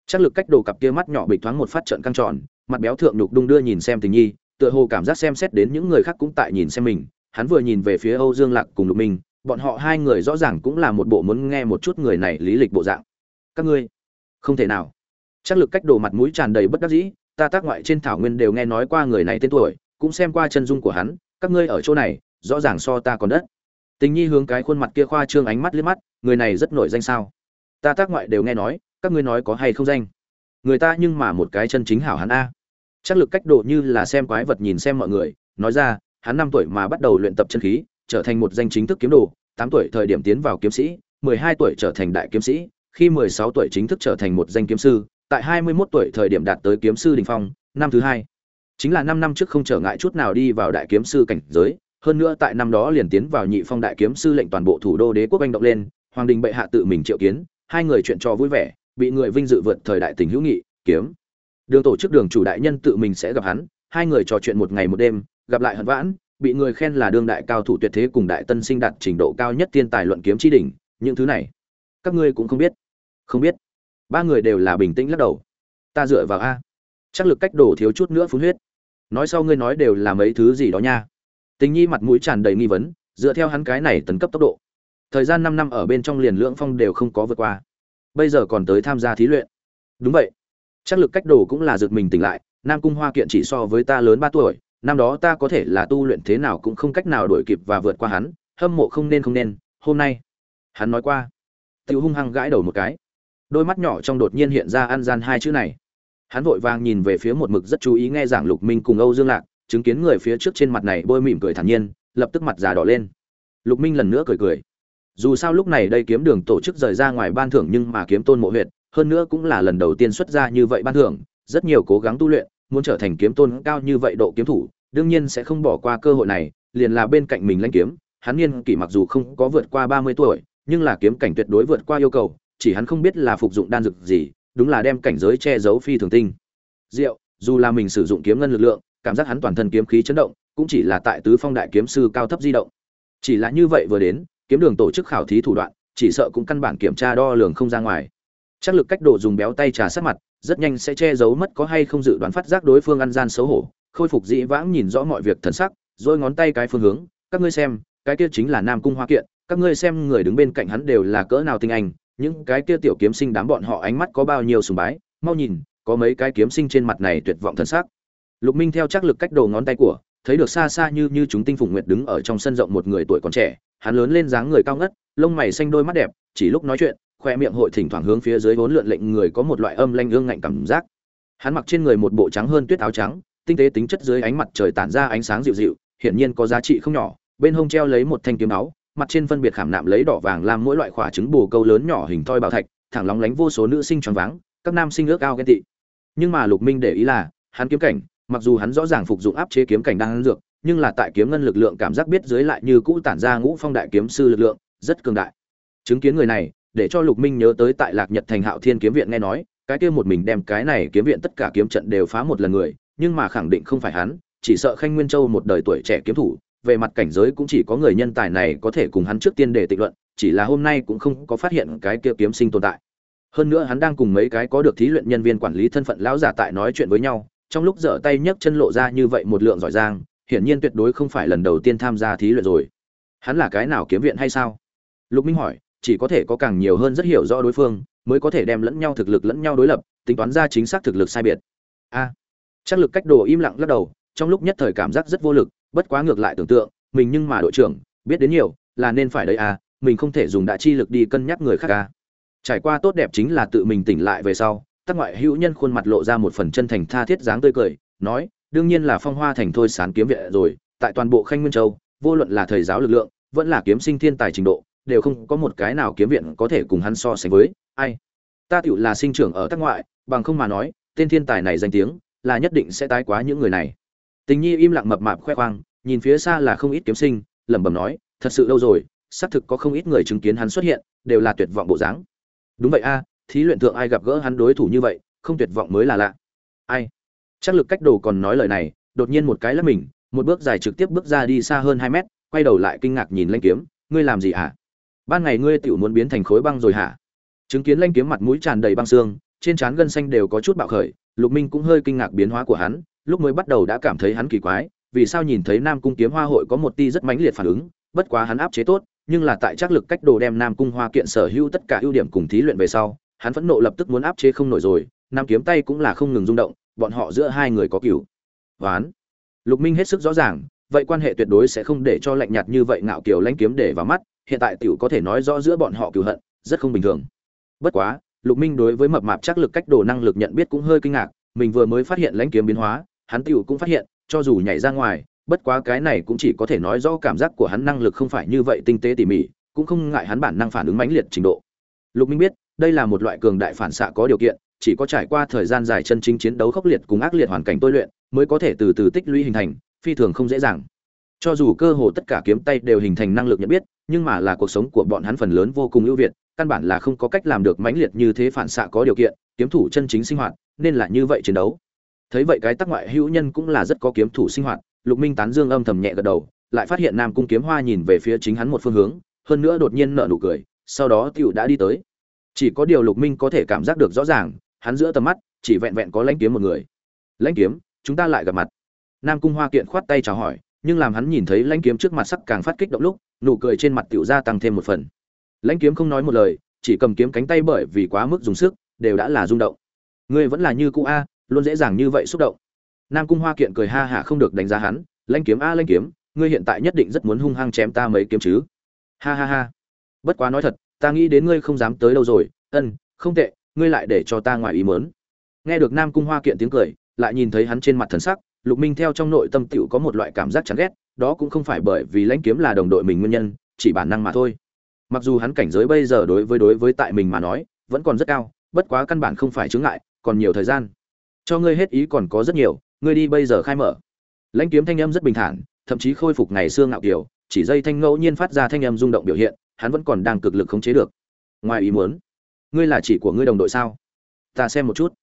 Chắc lực cách đồ cặp kia mắt nhỏ bịch thoáng một phát trận căng tròn, mặt béo thượng nhục đung đưa nhìn xem tình nhi, tựa hồ cảm giác xem xét đến những người khác cũng tại nhìn xem mình. Hắn vừa nhìn về phía âu dương lạc cùng lục minh, bọn họ hai người rõ ràng cũng là một bộ muốn nghe một chút người này lý lịch bộ dạng. Các ngươi, không thể nào chắc lực cách đồ mặt mũi tràn đầy bất đắc dĩ, ta tác ngoại trên thảo nguyên đều nghe nói qua người này tên tuổi, cũng xem qua chân dung của hắn, các ngươi ở chỗ này, rõ ràng so ta còn đất. Tình nhi hướng cái khuôn mặt kia khoa trương ánh mắt liếc mắt, người này rất nổi danh sao? Ta tác ngoại đều nghe nói, các ngươi nói có hay không danh? Người ta nhưng mà một cái chân chính hảo hắn a. Chắc lực cách độ như là xem quái vật nhìn xem mọi người, nói ra, hắn năm tuổi mà bắt đầu luyện tập chân khí, trở thành một danh chính thức kiếm đồ, tám tuổi thời điểm tiến vào kiếm sĩ, mười hai tuổi trở thành đại kiếm sĩ, khi mười sáu tuổi chính thức trở thành một danh kiếm sư tại hai mươi 21 tuổi thời điểm đạt tới kiếm sư đỉnh phong, năm thứ hai. Chính là năm năm trước không trở ngại chút nào đi vào đại kiếm sư cảnh giới, hơn nữa tại năm đó liền tiến vào nhị phong đại kiếm sư lệnh toàn bộ thủ đô đế quốc anh động lên, hoàng đình bệ hạ tự mình triệu kiến, hai người chuyện trò vui vẻ, bị người vinh dự vượt thời đại tình hữu nghị, kiếm. Đường tổ chức đường chủ đại nhân tự mình sẽ gặp hắn, hai người trò chuyện một ngày một đêm, gặp lại hận vãn, bị người khen là đương đại cao thủ tuyệt thế cùng đại tân sinh đạt trình độ cao nhất tiên tài luận kiếm chi đỉnh, những thứ này. Các ngươi cũng không biết. Không biết ba người đều là bình tĩnh lắc đầu. Ta dựa vào a. Chắc lực cách đổ thiếu chút nữa phun huyết. Nói sau ngươi nói đều là mấy thứ gì đó nha. Tình nhi mặt mũi tràn đầy nghi vấn, dựa theo hắn cái này tấn cấp tốc độ. Thời gian năm năm ở bên trong liền lưỡng phong đều không có vượt qua. Bây giờ còn tới tham gia thí luyện. Đúng vậy. Chắc lực cách đồ cũng là giật mình tỉnh lại, nam cung hoa kiện chỉ so với ta lớn ba tuổi, năm đó ta có thể là tu luyện thế nào cũng không cách nào đuổi kịp và vượt qua hắn, hâm mộ không nên không nên, hôm nay. Hắn nói qua. Tiêu hung hăng gãi đầu một cái đôi mắt nhỏ trong đột nhiên hiện ra ăn gian hai chữ này. Hắn vội vàng nhìn về phía một mực rất chú ý nghe giảng lục minh cùng âu dương lạc, chứng kiến người phía trước trên mặt này bôi mỉm cười thản nhiên, lập tức mặt già đỏ lên. Lục minh lần nữa cười cười. Dù sao lúc này đây kiếm đường tổ chức rời ra ngoài ban thưởng nhưng mà kiếm tôn mộ huyệt, hơn nữa cũng là lần đầu tiên xuất ra như vậy ban thưởng, rất nhiều cố gắng tu luyện, muốn trở thành kiếm tôn cao như vậy độ kiếm thủ, đương nhiên sẽ không bỏ qua cơ hội này, liền là bên cạnh mình lãnh kiếm, hắn niên kỷ mặc dù không có vượt qua ba mươi tuổi, nhưng là kiếm cảnh tuyệt đối vượt qua yêu cầu chỉ hắn không biết là phục dụng đan dược gì, đúng là đem cảnh giới che giấu phi thường tinh. Diệu, dù là mình sử dụng kiếm ngân lực lượng, cảm giác hắn toàn thân kiếm khí chấn động, cũng chỉ là tại tứ phong đại kiếm sư cao thấp di động. Chỉ là như vậy vừa đến, kiếm đường tổ chức khảo thí thủ đoạn, chỉ sợ cũng căn bản kiểm tra đo lường không ra ngoài. Chắc lực cách độ dùng béo tay trà sát mặt, rất nhanh sẽ che giấu mất có hay không dự đoán phát giác đối phương ăn gian xấu hổ, khôi phục dĩ vãng nhìn rõ mọi việc thần sắc rồi ngón tay cái phương hướng, các ngươi xem, cái kia chính là nam cung hoa kiện, các ngươi xem người đứng bên cạnh hắn đều là cỡ nào tinh anh những cái kia tiểu kiếm sinh đám bọn họ ánh mắt có bao nhiêu sùng bái, mau nhìn, có mấy cái kiếm sinh trên mặt này tuyệt vọng thần sắc. Lục minh theo chắc lực cách đầu ngón tay của, thấy được xa xa như như chúng tinh phùng nguyệt đứng ở trong sân rộng một người tuổi còn trẻ, hắn lớn lên dáng người cao ngất, lông mày xanh đôi mắt đẹp, chỉ lúc nói chuyện, khoe miệng hội thỉnh thoảng hướng phía dưới vốn lượn lệnh người có một loại âm lanh ương ngạnh cảm giác. Hắn mặc trên người một bộ trắng hơn tuyết áo trắng, tinh tế tính chất dưới ánh mặt trời tản ra ánh sáng dịu dịu, hiển nhiên có giá trị không nhỏ, bên hông treo lấy một thanh kiếm áo mặt trên phân biệt khảm nạm lấy đỏ vàng làm mỗi loại khỏa trứng bồ câu lớn nhỏ hình thoi bảo thạch, thẳng lóng lánh vô số nữ sinh tròn váng, các nam sinh ước ao ghen tị. Nhưng mà lục minh để ý là, hắn kiếm cảnh, mặc dù hắn rõ ràng phục dụng áp chế kiếm cảnh đang dược, nhưng là tại kiếm ngân lực lượng cảm giác biết dưới lại như cũ tản ra ngũ phong đại kiếm sư lực lượng, rất cường đại. Chứng kiến người này, để cho lục minh nhớ tới tại lạc nhật thành hạo thiên kiếm viện nghe nói, cái kia một mình đem cái này kiếm viện tất cả kiếm trận đều phá một lần người, nhưng mà khẳng định không phải hắn, chỉ sợ khanh nguyên châu một đời tuổi trẻ kiếm thủ về mặt cảnh giới cũng chỉ có người nhân tài này có thể cùng hắn trước tiên để tịnh luận chỉ là hôm nay cũng không có phát hiện cái kia kiếm sinh tồn tại. Hơn nữa hắn đang cùng mấy cái có được thí luyện nhân viên quản lý thân phận lão giả tại nói chuyện với nhau trong lúc dở tay nhấc chân lộ ra như vậy một lượng giỏi giang hiển nhiên tuyệt đối không phải lần đầu tiên tham gia thí luyện rồi. Hắn là cái nào kiếm viện hay sao? Lục minh hỏi chỉ có thể có càng nhiều hơn rất hiểu rõ đối phương mới có thể đem lẫn nhau thực lực lẫn nhau đối lập tính toán ra chính xác thực lực sai biệt. A. À, chắc lực cách đồ im lặng lắc đầu trong lúc nhất thời cảm giác rất vô lực bất quá ngược lại tưởng tượng, mình nhưng mà đội trưởng, biết đến nhiều, là nên phải đấy à mình không thể dùng đại chi lực đi cân nhắc người khác à. Trải qua tốt đẹp chính là tự mình tỉnh lại về sau tác ngoại hữu nhân khuôn mặt lộ ra một phần chân thành tha thiết dáng tươi cười, nói, đương nhiên là phong hoa thành thôi sán kiếm viện rồi, tại toàn bộ khanh nguyên châu, vô luận là thầy giáo lực lượng, vẫn là kiếm sinh thiên tài trình độ, đều không có một cái nào kiếm viện có thể cùng hắn so sánh với, ai. Ta tựu là sinh trưởng ở tác ngoại, bằng không mà nói, tên thiên tài này danh tiếng, là nhất định sẽ tái quá những người này tình nhi im lặng mập mạp khoe khoang, nhìn phía xa là không ít kiếm sinh, lẩm bẩm nói, thật sự lâu rồi, xác thực có không ít người chứng kiến hắn xuất hiện, đều là tuyệt vọng bộ dáng. Đúng vậy a, thí luyện thượng ai gặp gỡ hắn đối thủ như vậy, không tuyệt vọng mới là lạ. Ai? Chắc lực cách đồ còn nói lời này, đột nhiên một cái lắp mình, một bước dài trực tiếp bước ra đi xa hơn hai mét, quay đầu lại kinh ngạc nhìn lanh kiếm, ngươi làm gì hả? Ban ngày ngươi tiểu muốn biến thành khối băng rồi hả? Chứng kiến lanh kiếm mặt mũi tràn đầy băng xương, trên trán gân xanh đều có chút bạo khởi, lục minh cũng hơi kinh ngạc biến hóa của hắn lúc mới bắt đầu đã cảm thấy hắn kỳ quái, vì sao nhìn thấy nam cung kiếm hoa hội có một ti rất mãnh liệt phản ứng, bất quá hắn áp chế tốt, nhưng là tại trắc lực cách đồ đem nam cung hoa kiện sở hữu tất cả ưu điểm cùng thí luyện về sau, hắn phẫn nộ lập tức muốn áp chế không nổi rồi, nam kiếm tay cũng là không ngừng rung động, bọn họ giữa hai người có cửu. Ván lục minh hết sức rõ ràng, vậy quan hệ tuyệt đối sẽ không để cho lạnh nhạt như vậy ngạo kiều lãnh kiếm để vào mắt, hiện tại tiểu có thể nói rõ giữa bọn họ cửu hận, rất không bình thường. Bất quá, lục minh đối với mập mạp chắc lực cách đồ năng lực nhận biết cũng hơi kinh ngạc, mình vừa mới phát hiện lãnh kiếm biến hóa hắn tiểu cũng phát hiện, cho dù nhảy ra ngoài, bất quá cái này cũng chỉ có thể nói rõ cảm giác của hắn năng lực không phải như vậy tinh tế tỉ mỉ, cũng không ngại hắn bản năng phản ứng mãnh liệt trình độ. Lục minh biết, đây là một loại cường đại phản xạ có điều kiện, chỉ có trải qua thời gian dài chân chính chiến đấu khốc liệt cùng ác liệt hoàn cảnh tôi luyện, mới có thể từ từ tích lũy hình thành, phi thường không dễ dàng. Cho dù cơ hồ tất cả kiếm tay đều hình thành năng lực nhận biết, nhưng mà là cuộc sống của bọn hắn phần lớn vô cùng ưu việt, căn bản là không có cách làm được mãnh liệt như thế phản xạ có điều kiện, kiếm thủ chân chính sinh hoạt, nên là như vậy chiến đấu thấy vậy cái tác ngoại hữu nhân cũng là rất có kiếm thủ sinh hoạt, lục minh tán dương âm thầm nhẹ gật đầu, lại phát hiện nam cung kiếm hoa nhìn về phía chính hắn một phương hướng, hơn nữa đột nhiên nở nụ cười, sau đó tiểu đã đi tới. Chỉ có điều lục minh có thể cảm giác được rõ ràng, hắn giữa tầm mắt, chỉ vẹn vẹn có lãnh kiếm một người. Lãnh kiếm, chúng ta lại gặp mặt. Nam cung hoa kiện khoát tay chào hỏi, nhưng làm hắn nhìn thấy lãnh kiếm trước mặt sắc càng phát kích động lúc, nụ cười trên mặt tiểu gia tăng thêm một phần. Lãnh kiếm không nói một lời, chỉ cầm kiếm cánh tay bởi vì quá mức dùng sức, đều đã là rung động. Ngươi vẫn là như cũ a luôn dễ dàng như vậy xúc động. Nam cung hoa kiện cười ha hả không được đánh giá hắn, lanh kiếm a, lanh kiếm, ngươi hiện tại nhất định rất muốn hung hăng chém ta mấy kiếm chứ? Ha ha ha. Bất quá nói thật, ta nghĩ đến ngươi không dám tới đâu rồi, ân, không tệ, ngươi lại để cho ta ngoài ý mớn nghe được nam cung hoa kiện tiếng cười, lại nhìn thấy hắn trên mặt thần sắc, lục minh theo trong nội tâm tựu có một loại cảm giác chán ghét, đó cũng không phải bởi vì lãnh kiếm là đồng đội mình nguyên nhân, chỉ bản năng mà thôi. Mặc dù hắn cảnh giới bây giờ đối với đối với tại mình mà nói, vẫn còn rất cao, bất quá căn bản không phải chướng ngại, còn nhiều thời gian cho ngươi hết ý còn có rất nhiều, ngươi đi bây giờ khai mở. Lãnh kiếm thanh âm rất bình thản, thậm chí khôi phục ngày xưa ngạo kiểu, chỉ dây thanh ngẫu nhiên phát ra thanh âm rung động biểu hiện, hắn vẫn còn đang cực lực khống chế được. Ngoài ý muốn, ngươi là chỉ của ngươi đồng đội sao? Ta xem một chút.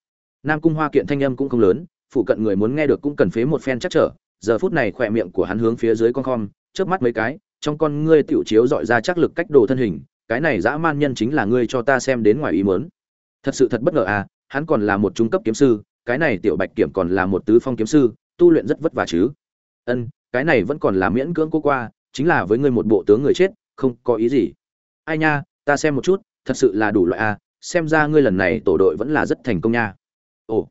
Nam cung hoa kiện thanh âm cũng không lớn, phụ cận người muốn nghe được cũng cần phế một phen chắc trở, giờ phút này khỏe miệng của hắn hướng phía dưới con khom, chớp mắt mấy cái, trong con ngươi tiểu chiếu dọi ra chắc lực cách đồ thân hình, cái này dã man nhân chính là ngươi cho ta xem đến ngoài ý muốn. Thật sự thật bất ngờ à hắn còn là một trung cấp kiếm sư cái này tiểu bạch kiểm còn là một tứ phong kiếm sư, tu luyện rất vất vả chứ. Ân, cái này vẫn còn là miễn cưỡng cô qua, chính là với ngươi một bộ tướng người chết, không có ý gì. Ai nha, ta xem một chút, thật sự là đủ loại a, xem ra ngươi lần này tổ đội vẫn là rất thành công nha. Ồ.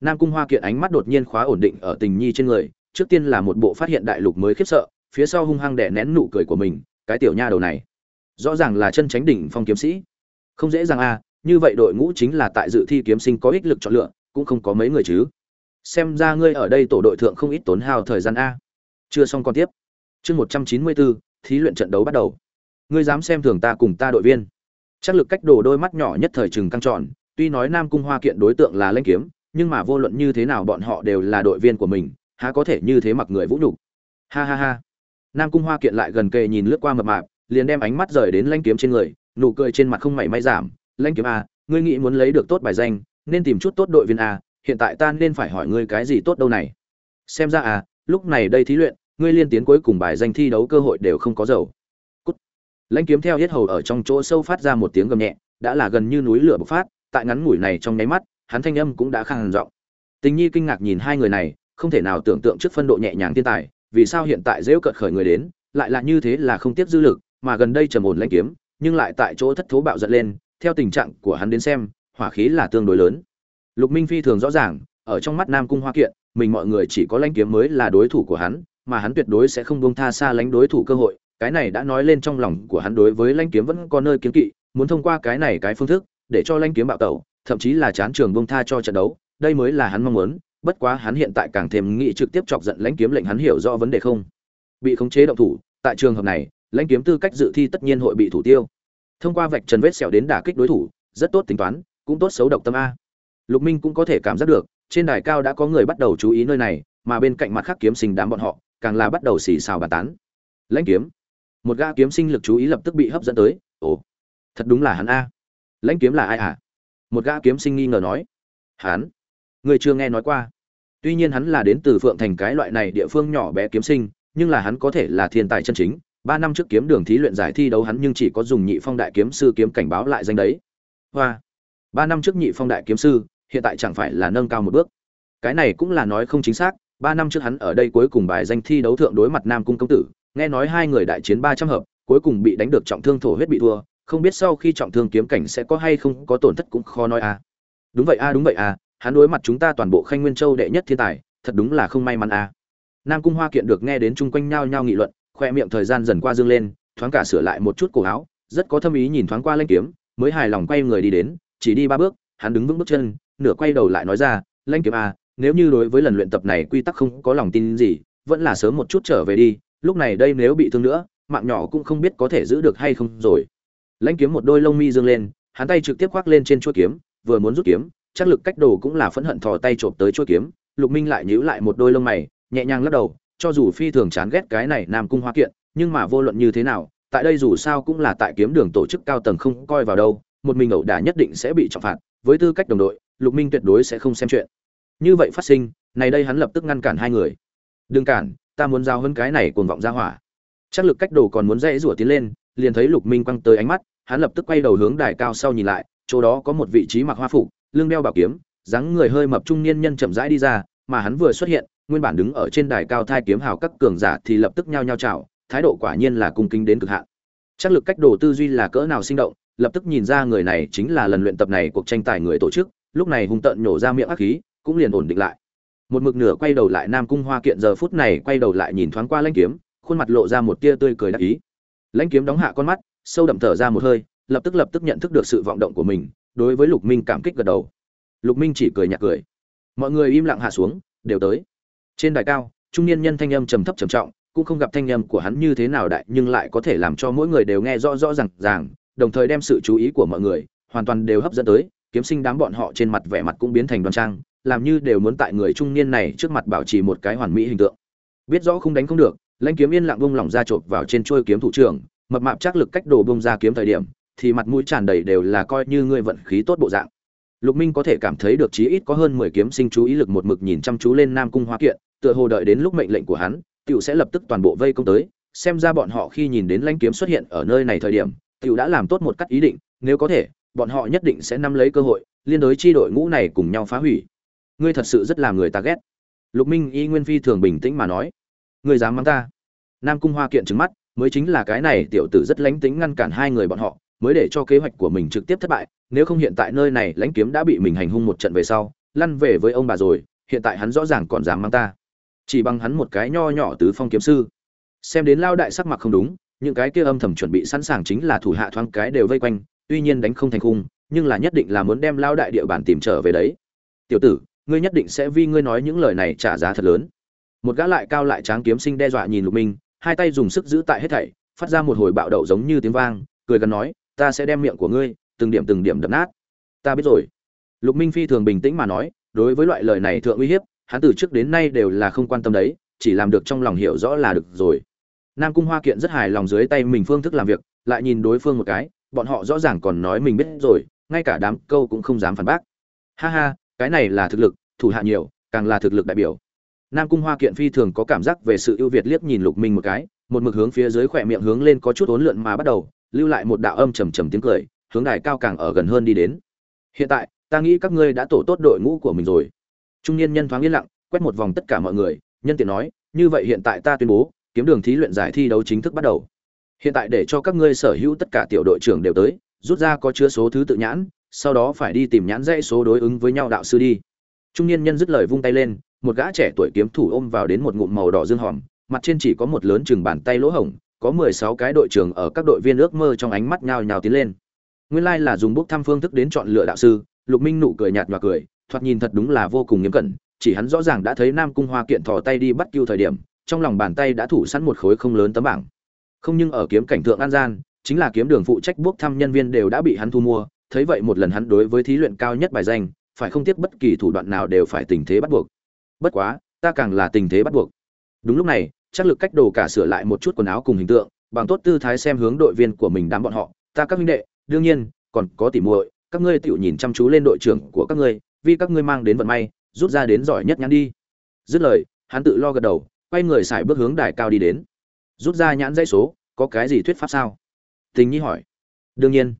Nam cung hoa kiện ánh mắt đột nhiên khóa ổn định ở tình nhi trên người, trước tiên là một bộ phát hiện đại lục mới khiếp sợ, phía sau hung hăng đẻ nén nụ cười của mình, cái tiểu nha đầu này. Rõ ràng là chân tránh đỉnh phong kiếm sĩ. Không dễ dàng a, như vậy đội ngũ chính là tại dự thi kiếm sinh có ích lực chọn lựa cũng không có mấy người chứ. Xem ra ngươi ở đây tổ đội thượng không ít tốn hao thời gian a. Chưa xong còn tiếp. Chương một trăm chín mươi bốn thí luyện trận đấu bắt đầu. Ngươi dám xem thường ta cùng ta đội viên. Chắc lực cách đổ đôi mắt nhỏ nhất thời trừng căng tròn, tuy nói nam cung hoa kiện đối tượng là lanh kiếm, nhưng mà vô luận như thế nào bọn họ đều là đội viên của mình, há có thể như thế mặc người vũ nhục. Ha ha ha. Nam cung hoa kiện lại gần kề nhìn lướt qua mập mạp, liền đem ánh mắt rời đến lanh kiếm trên người, nụ cười trên mặt không mảy may giảm. Lanh kiếm a ngươi nghĩ muốn lấy được tốt bài danh nên tìm chút tốt đội viên a, hiện tại ta nên phải hỏi ngươi cái gì tốt đâu này. Xem ra à lúc này đây thí luyện, ngươi liên tiến cuối cùng bài danh thi đấu cơ hội đều không có dầu. Cút. Lãnh kiếm theo hết hầu ở trong chỗ sâu phát ra một tiếng gầm nhẹ, đã là gần như núi lửa bộc phát, tại ngắn ngủi này trong nháy mắt, hắn thanh âm cũng đã khang giọng. Tình nhi kinh ngạc nhìn hai người này, không thể nào tưởng tượng trước phân độ nhẹ nhàng thiên tài, vì sao hiện tại dễ cợt khởi người đến, lại là như thế là không tiếp dư lực, mà gần đây trầm ổn lãnh kiếm, nhưng lại tại chỗ thất thố bạo giận lên, theo tình trạng của hắn đến xem hỏa khí là tương đối lớn. Lục minh phi thường rõ ràng, ở trong mắt nam cung hoa kiện, mình mọi người chỉ có lãnh kiếm mới là đối thủ của hắn, mà hắn tuyệt đối sẽ không buông tha xa lãnh đối thủ cơ hội. Cái này đã nói lên trong lòng của hắn đối với lãnh kiếm vẫn có nơi kiến kỵ, muốn thông qua cái này cái phương thức, để cho lãnh kiếm bạo tẩu, thậm chí là chán trường buông tha cho trận đấu, đây mới là hắn mong muốn, bất quá hắn hiện tại càng thêm nghĩ trực tiếp chọc giận lãnh kiếm lệnh hắn hiểu rõ vấn đề không. Bị khống chế động thủ, tại trường hợp này, lãnh kiếm tư cách dự thi tất nhiên hội bị thủ tiêu. Thông qua vạch trần vết sẹo đến đả kích đối thủ, rất tốt tính toán cũng tốt xấu độc tâm a. Lục minh cũng có thể cảm giác được, trên đài cao đã có người bắt đầu chú ý nơi này, mà bên cạnh mặt khác kiếm sinh đám bọn họ, càng là bắt đầu xì xào bàn tán. Lãnh kiếm. Một gã kiếm sinh lực chú ý lập tức bị hấp dẫn tới, ồ, thật đúng là hắn a. Lãnh kiếm là ai à một gã kiếm sinh nghi ngờ nói. Hắn? Người chưa nghe nói qua. Tuy nhiên hắn là đến từ phượng thành cái loại này địa phương nhỏ bé kiếm sinh, nhưng là hắn có thể là thiên tài chân chính. Ba năm trước kiếm đường thí luyện giải thi đấu hắn nhưng chỉ có dùng nhị phong đại kiếm sư kiếm cảnh báo lại danh đấy. Hoa! Ba năm trước nhị phong đại kiếm sư hiện tại chẳng phải là nâng cao một bước. Cái này cũng là nói không chính xác ba năm trước hắn ở đây cuối cùng bài danh thi đấu thượng đối mặt nam cung công tử nghe nói hai người đại chiến ba trăm hợp cuối cùng bị đánh được trọng thương thổ huyết bị thua không biết sau khi trọng thương kiếm cảnh sẽ có hay không có tổn thất cũng khó nói à. Đúng vậy a à, đúng vậy à hắn đối mặt chúng ta toàn bộ khanh nguyên châu đệ nhất thiên tài thật đúng là không may mắn à. Nam cung hoa kiện được nghe đến chung quanh nhao nhao nghị luận khoe miệng thời gian dần qua dương lên thoáng cả sửa lại một chút cổ áo rất có thâm ý nhìn thoáng qua lanh kiếm mới hài lòng quay người đi đến chỉ đi ba bước, hắn đứng vững bước chân, nửa quay đầu lại nói ra lanh kiếm a, nếu như đối với lần luyện tập này quy tắc không có lòng tin gì, vẫn là sớm một chút trở về đi, lúc này đây nếu bị thương nữa, mạng nhỏ cũng không biết có thể giữ được hay không rồi. Lãnh kiếm một đôi lông mi dương lên, hắn tay trực tiếp khoác lên trên chuôi kiếm, vừa muốn rút kiếm, chắc lực cách đồ cũng là phẫn hận thò tay trộm tới chuôi kiếm. Lục minh lại nhíu lại một đôi lông mày, nhẹ nhàng lắc đầu, cho dù phi thường chán ghét cái này nam cung hoa kiện, nhưng mà vô luận như thế nào, tại đây dù sao cũng là tại kiếm đường tổ chức cao tầng không coi vào đâu một mình ẩu đả nhất định sẽ bị trọng phạt, với tư cách đồng đội, lục minh tuyệt đối sẽ không xem chuyện. Như vậy phát sinh, này đây hắn lập tức ngăn cản hai người. Đừng cản, ta muốn giao hơn cái này cuồng vọng ra hỏa. Chắc lực cách đồ còn muốn dãy rủa tiến lên, liền thấy lục minh quăng tới ánh mắt, hắn lập tức quay đầu hướng đài cao sau nhìn lại, chỗ đó có một vị trí mặc hoa phục, lưng đeo bảo kiếm, dáng người hơi mập trung niên nhân chậm rãi đi ra, mà hắn vừa xuất hiện, nguyên bản đứng ở trên đài cao thai kiếm hào các cường giả thì lập tức nhao nhao chào, thái độ quả nhiên là cung kính đến cực hạn. Chắc lực cách đồ tư duy là cỡ nào sinh động lập tức nhìn ra người này chính là lần luyện tập này cuộc tranh tài người tổ chức, lúc này hung tợn nhổ ra miệng ác khí, cũng liền ổn định lại. Một mực nửa quay đầu lại nam cung hoa kiện giờ phút này quay đầu lại nhìn thoáng qua lãnh kiếm, khuôn mặt lộ ra một tia tươi cười đắc ý. Lãnh kiếm đóng hạ con mắt, sâu đậm thở ra một hơi, lập tức lập tức nhận thức được sự vọng động của mình, đối với lục minh cảm kích gật đầu. Lục minh chỉ cười nhạt cười. Mọi người im lặng hạ xuống, đều tới. Trên đài cao, trung niên nhân thanh âm trầm thấp trầm trọng, cũng không gặp thanh âm của hắn như thế nào đại, nhưng lại có thể làm cho mỗi người đều nghe rõ rõ ràng ràng đồng thời đem sự chú ý của mọi người hoàn toàn đều hấp dẫn tới, kiếm sinh đám bọn họ trên mặt vẻ mặt cũng biến thành đoan trang, làm như đều muốn tại người trung niên này trước mặt bảo trì một cái hoàn mỹ hình tượng. Biết rõ không đánh không được, lãnh kiếm yên lặng bông lỏng ra chộp vào trên trôi kiếm thủ trưởng, mập mạp chắc lực cách đồ bông ra kiếm thời điểm, thì mặt mũi tràn đầy đều là coi như ngươi vận khí tốt bộ dạng. Lục minh có thể cảm thấy được chí ít có hơn mười kiếm sinh chú ý lực một mực nhìn chăm chú lên nam cung hoa kiện, tựa hồ đợi đến lúc mệnh lệnh của hắn, tiểu sẽ lập tức toàn bộ vây công tới, xem ra bọn họ khi nhìn đến lãnh kiếm xuất hiện ở nơi này thời điểm tiểu đã làm tốt một cách ý định, nếu có thể, bọn họ nhất định sẽ nắm lấy cơ hội, liên đối chi đội ngũ này cùng nhau phá hủy. Ngươi thật sự rất làm người ta ghét. Lục minh y nguyên phi thường bình tĩnh mà nói. Ngươi dám mắng ta? Nam cung hoa kiện trừng mắt, mới chính là cái này tiểu tử rất lánh tính ngăn cản hai người bọn họ, mới để cho kế hoạch của mình trực tiếp thất bại, nếu không hiện tại nơi này lãnh kiếm đã bị mình hành hung một trận về sau, lăn về với ông bà rồi, hiện tại hắn rõ ràng còn dám mang ta. Chỉ bằng hắn một cái nho nhỏ tứ phong kiếm sư. Xem đến lao đại sắc mặt không đúng những cái kia âm thầm chuẩn bị sẵn sàng chính là thủ hạ thoáng cái đều vây quanh, tuy nhiên đánh không thành khung, nhưng là nhất định là muốn đem lao đại địa bàn tìm trở về đấy. Tiểu tử, ngươi nhất định sẽ vì ngươi nói những lời này trả giá thật lớn. Một gã lại cao lại tráng kiếm sinh đe dọa nhìn lục minh, hai tay dùng sức giữ tại hết thảy, phát ra một hồi bạo đậu giống như tiếng vang, cười gần nói, ta sẽ đem miệng của ngươi từng điểm từng điểm đập nát. Ta biết rồi. Lục minh phi thường bình tĩnh mà nói, đối với loại lời này thượng uy hiếp, hắn từ trước đến nay đều là không quan tâm đấy, chỉ làm được trong lòng hiểu rõ là được rồi nam cung hoa kiện rất hài lòng dưới tay mình phương thức làm việc, lại nhìn đối phương một cái, bọn họ rõ ràng còn nói mình biết rồi, ngay cả đám câu cũng không dám phản bác. Ha ha, cái này là thực lực, thủ hạ nhiều, càng là thực lực đại biểu. Nam cung hoa kiện phi thường có cảm giác về sự ưu việt liếc nhìn lục minh một cái, một mực hướng phía dưới khỏe miệng hướng lên có chút ốn lượn mà bắt đầu, lưu lại một đạo âm trầm trầm tiếng cười, hướng đài cao càng ở gần hơn đi đến. Hiện tại, ta nghĩ các ngươi đã tổ tốt đội ngũ của mình rồi. Trung niên nhân thoáng yên lặng, quét một vòng tất cả mọi người, nhân tiện nói, như vậy hiện tại ta tuyên bố kiếm đường thí luyện giải thi đấu chính thức bắt đầu. Hiện tại để cho các ngươi sở hữu tất cả tiểu đội trưởng đều tới, rút ra có chứa số thứ tự nhãn, sau đó phải đi tìm nhãn dãy số đối ứng với nhau đạo sư đi. Trung niên nhân dứt lời vung tay lên, một gã trẻ tuổi kiếm thủ ôm vào đến một ngụm màu đỏ dương hòm, mặt trên chỉ có một lớn chừng bàn tay lỗ hổng, có mười sáu cái đội trưởng ở các đội viên ước mơ trong ánh mắt nhao nhao tiến lên. Nguyên lai là dùng bốc thăm phương thức đến chọn lựa đạo sư, lục minh nụ cười nhạt nhòa cười, thoạt nhìn thật đúng là vô cùng nghiêm cẩn, chỉ hắn rõ ràng đã thấy nam cung hoa kiện thò tay đi bắt cứu thời điểm trong lòng bàn tay đã thủ sẵn một khối không lớn tấm bảng. Không nhưng ở kiếm cảnh thượng an gian, chính là kiếm đường phụ trách bước thăm nhân viên đều đã bị hắn thu mua, thấy vậy một lần hắn đối với thí luyện cao nhất bài danh, phải không tiếc bất kỳ thủ đoạn nào đều phải tình thế bắt buộc. Bất quá, ta càng là tình thế bắt buộc. Đúng lúc này, chắc lực cách đồ cả sửa lại một chút quần áo cùng hình tượng, bằng tốt tư thái xem hướng đội viên của mình đám bọn họ, ta các minh đệ, đương nhiên, còn có tỉ muội, các ngươi tự nhìn chăm chú lên đội trưởng của các ngươi, vì các ngươi mang đến vận may, rút ra đến giỏi nhất nhắn đi. Dứt lời, hắn tự lo gật đầu quay người xài bước hướng đài cao đi đến. Rút ra nhãn dãy số, có cái gì thuyết pháp sao? Tình nhi hỏi. Đương nhiên.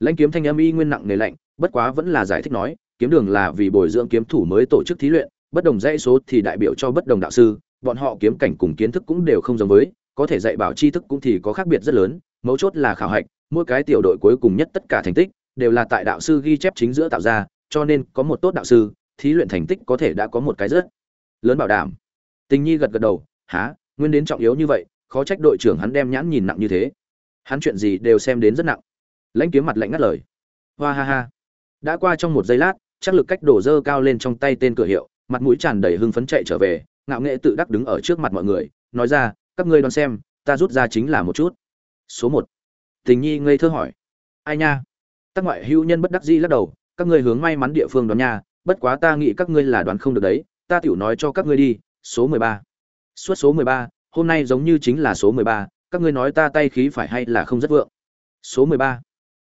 Lãnh kiếm thanh âm y nguyên nặng nề lạnh, bất quá vẫn là giải thích nói, kiếm đường là vì bồi dưỡng kiếm thủ mới tổ chức thí luyện, bất đồng dãy số thì đại biểu cho bất đồng đạo sư, bọn họ kiếm cảnh cùng kiến thức cũng đều không giống với, có thể dạy bảo tri thức cũng thì có khác biệt rất lớn, mấu chốt là khảo hạch, mỗi cái tiểu đội cuối cùng nhất tất cả thành tích, đều là tại đạo sư ghi chép chính giữa tạo ra, cho nên có một tốt đạo sư, thí luyện thành tích có thể đã có một cái rất lớn bảo đảm tình nhi gật gật đầu há nguyên đến trọng yếu như vậy, khó trách đội trưởng hắn đem nhãn nhìn nặng như thế. Hắn chuyện gì đều xem đến rất nặng. Lãnh kiếm mặt lạnh ngắt lời. Hoa ha ha. Đã qua trong một giây lát, chắc lực cách đổ dơ cao lên trong tay tên cửa hiệu, mặt mũi tràn đầy hưng phấn chạy trở về, ngạo nghệ tự đắc đứng ở trước mặt mọi người, nói ra, các ngươi đoán xem, ta rút ra chính là một chút. Số một. Tình nhi ngây thơ hỏi. Ai nha? Tác ngoại hữu nhân bất đắc dĩ lắc đầu, các ngươi hướng may mắn địa phương đoán nha, bất quá ta nghĩ các ngươi là đoán không được đấy, ta tiểu nói cho các ngươi đi số mười ba. Suốt số mười ba, hôm nay giống như chính là số mười ba, các ngươi nói ta tay khí phải hay là không rất vượng? Số mười ba.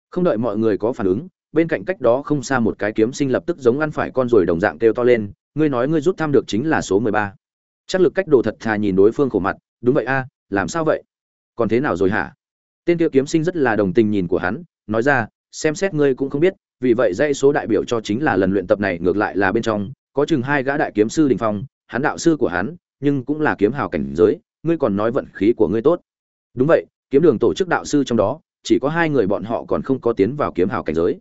Không đợi mọi người có phản ứng, bên cạnh cách đó không xa một cái kiếm sinh lập tức giống ăn phải con rồi đồng dạng kêu to lên, ngươi nói ngươi rút thăm được chính là số mười ba. Chắc lực cách đồ thật thà nhìn đối phương khổ mặt, đúng vậy a, làm sao vậy? Còn thế nào rồi hả? Tên kia kiếm sinh rất là đồng tình nhìn của hắn, nói ra, xem xét ngươi cũng không biết, vì vậy dãy số đại biểu cho chính là lần luyện tập này ngược lại là bên trong, có chừng hai gã đại kiếm sư đình phong hắn đạo sư của hắn, nhưng cũng là kiếm hào cảnh giới, ngươi còn nói vận khí của ngươi tốt. Đúng vậy, kiếm đường tổ chức đạo sư trong đó, chỉ có hai người bọn họ còn không có tiến vào kiếm hào cảnh giới.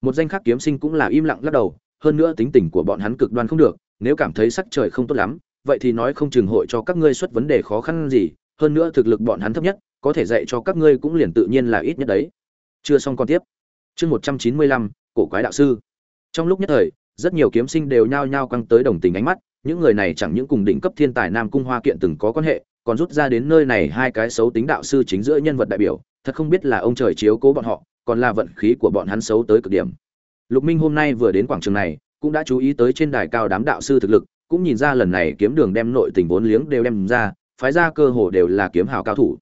Một danh khác kiếm sinh cũng là im lặng lắc đầu, hơn nữa tính tình của bọn hắn cực đoan không được, nếu cảm thấy sắc trời không tốt lắm, vậy thì nói không chừng hội cho các ngươi xuất vấn đề khó khăn gì, hơn nữa thực lực bọn hắn thấp nhất, có thể dạy cho các ngươi cũng liền tự nhiên là ít nhất đấy. Chưa xong con tiếp. Chương một trăm chín mươi lăm, cổ quái đạo sư. Trong lúc nhất thời, rất nhiều kiếm sinh đều nhao nhao căng tới đồng tình ánh mắt những người này chẳng những cùng đỉnh cấp thiên tài nam cung hoa kiện từng có quan hệ, còn rút ra đến nơi này hai cái xấu tính đạo sư chính giữa nhân vật đại biểu, thật không biết là ông trời chiếu cố bọn họ, còn là vận khí của bọn hắn xấu tới cực điểm. Lục minh hôm nay vừa đến quảng trường này, cũng đã chú ý tới trên đài cao đám đạo sư thực lực, cũng nhìn ra lần này kiếm đường đem nội tình vốn liếng đều đem ra, phái ra cơ hồ đều là kiếm hào cao thủ.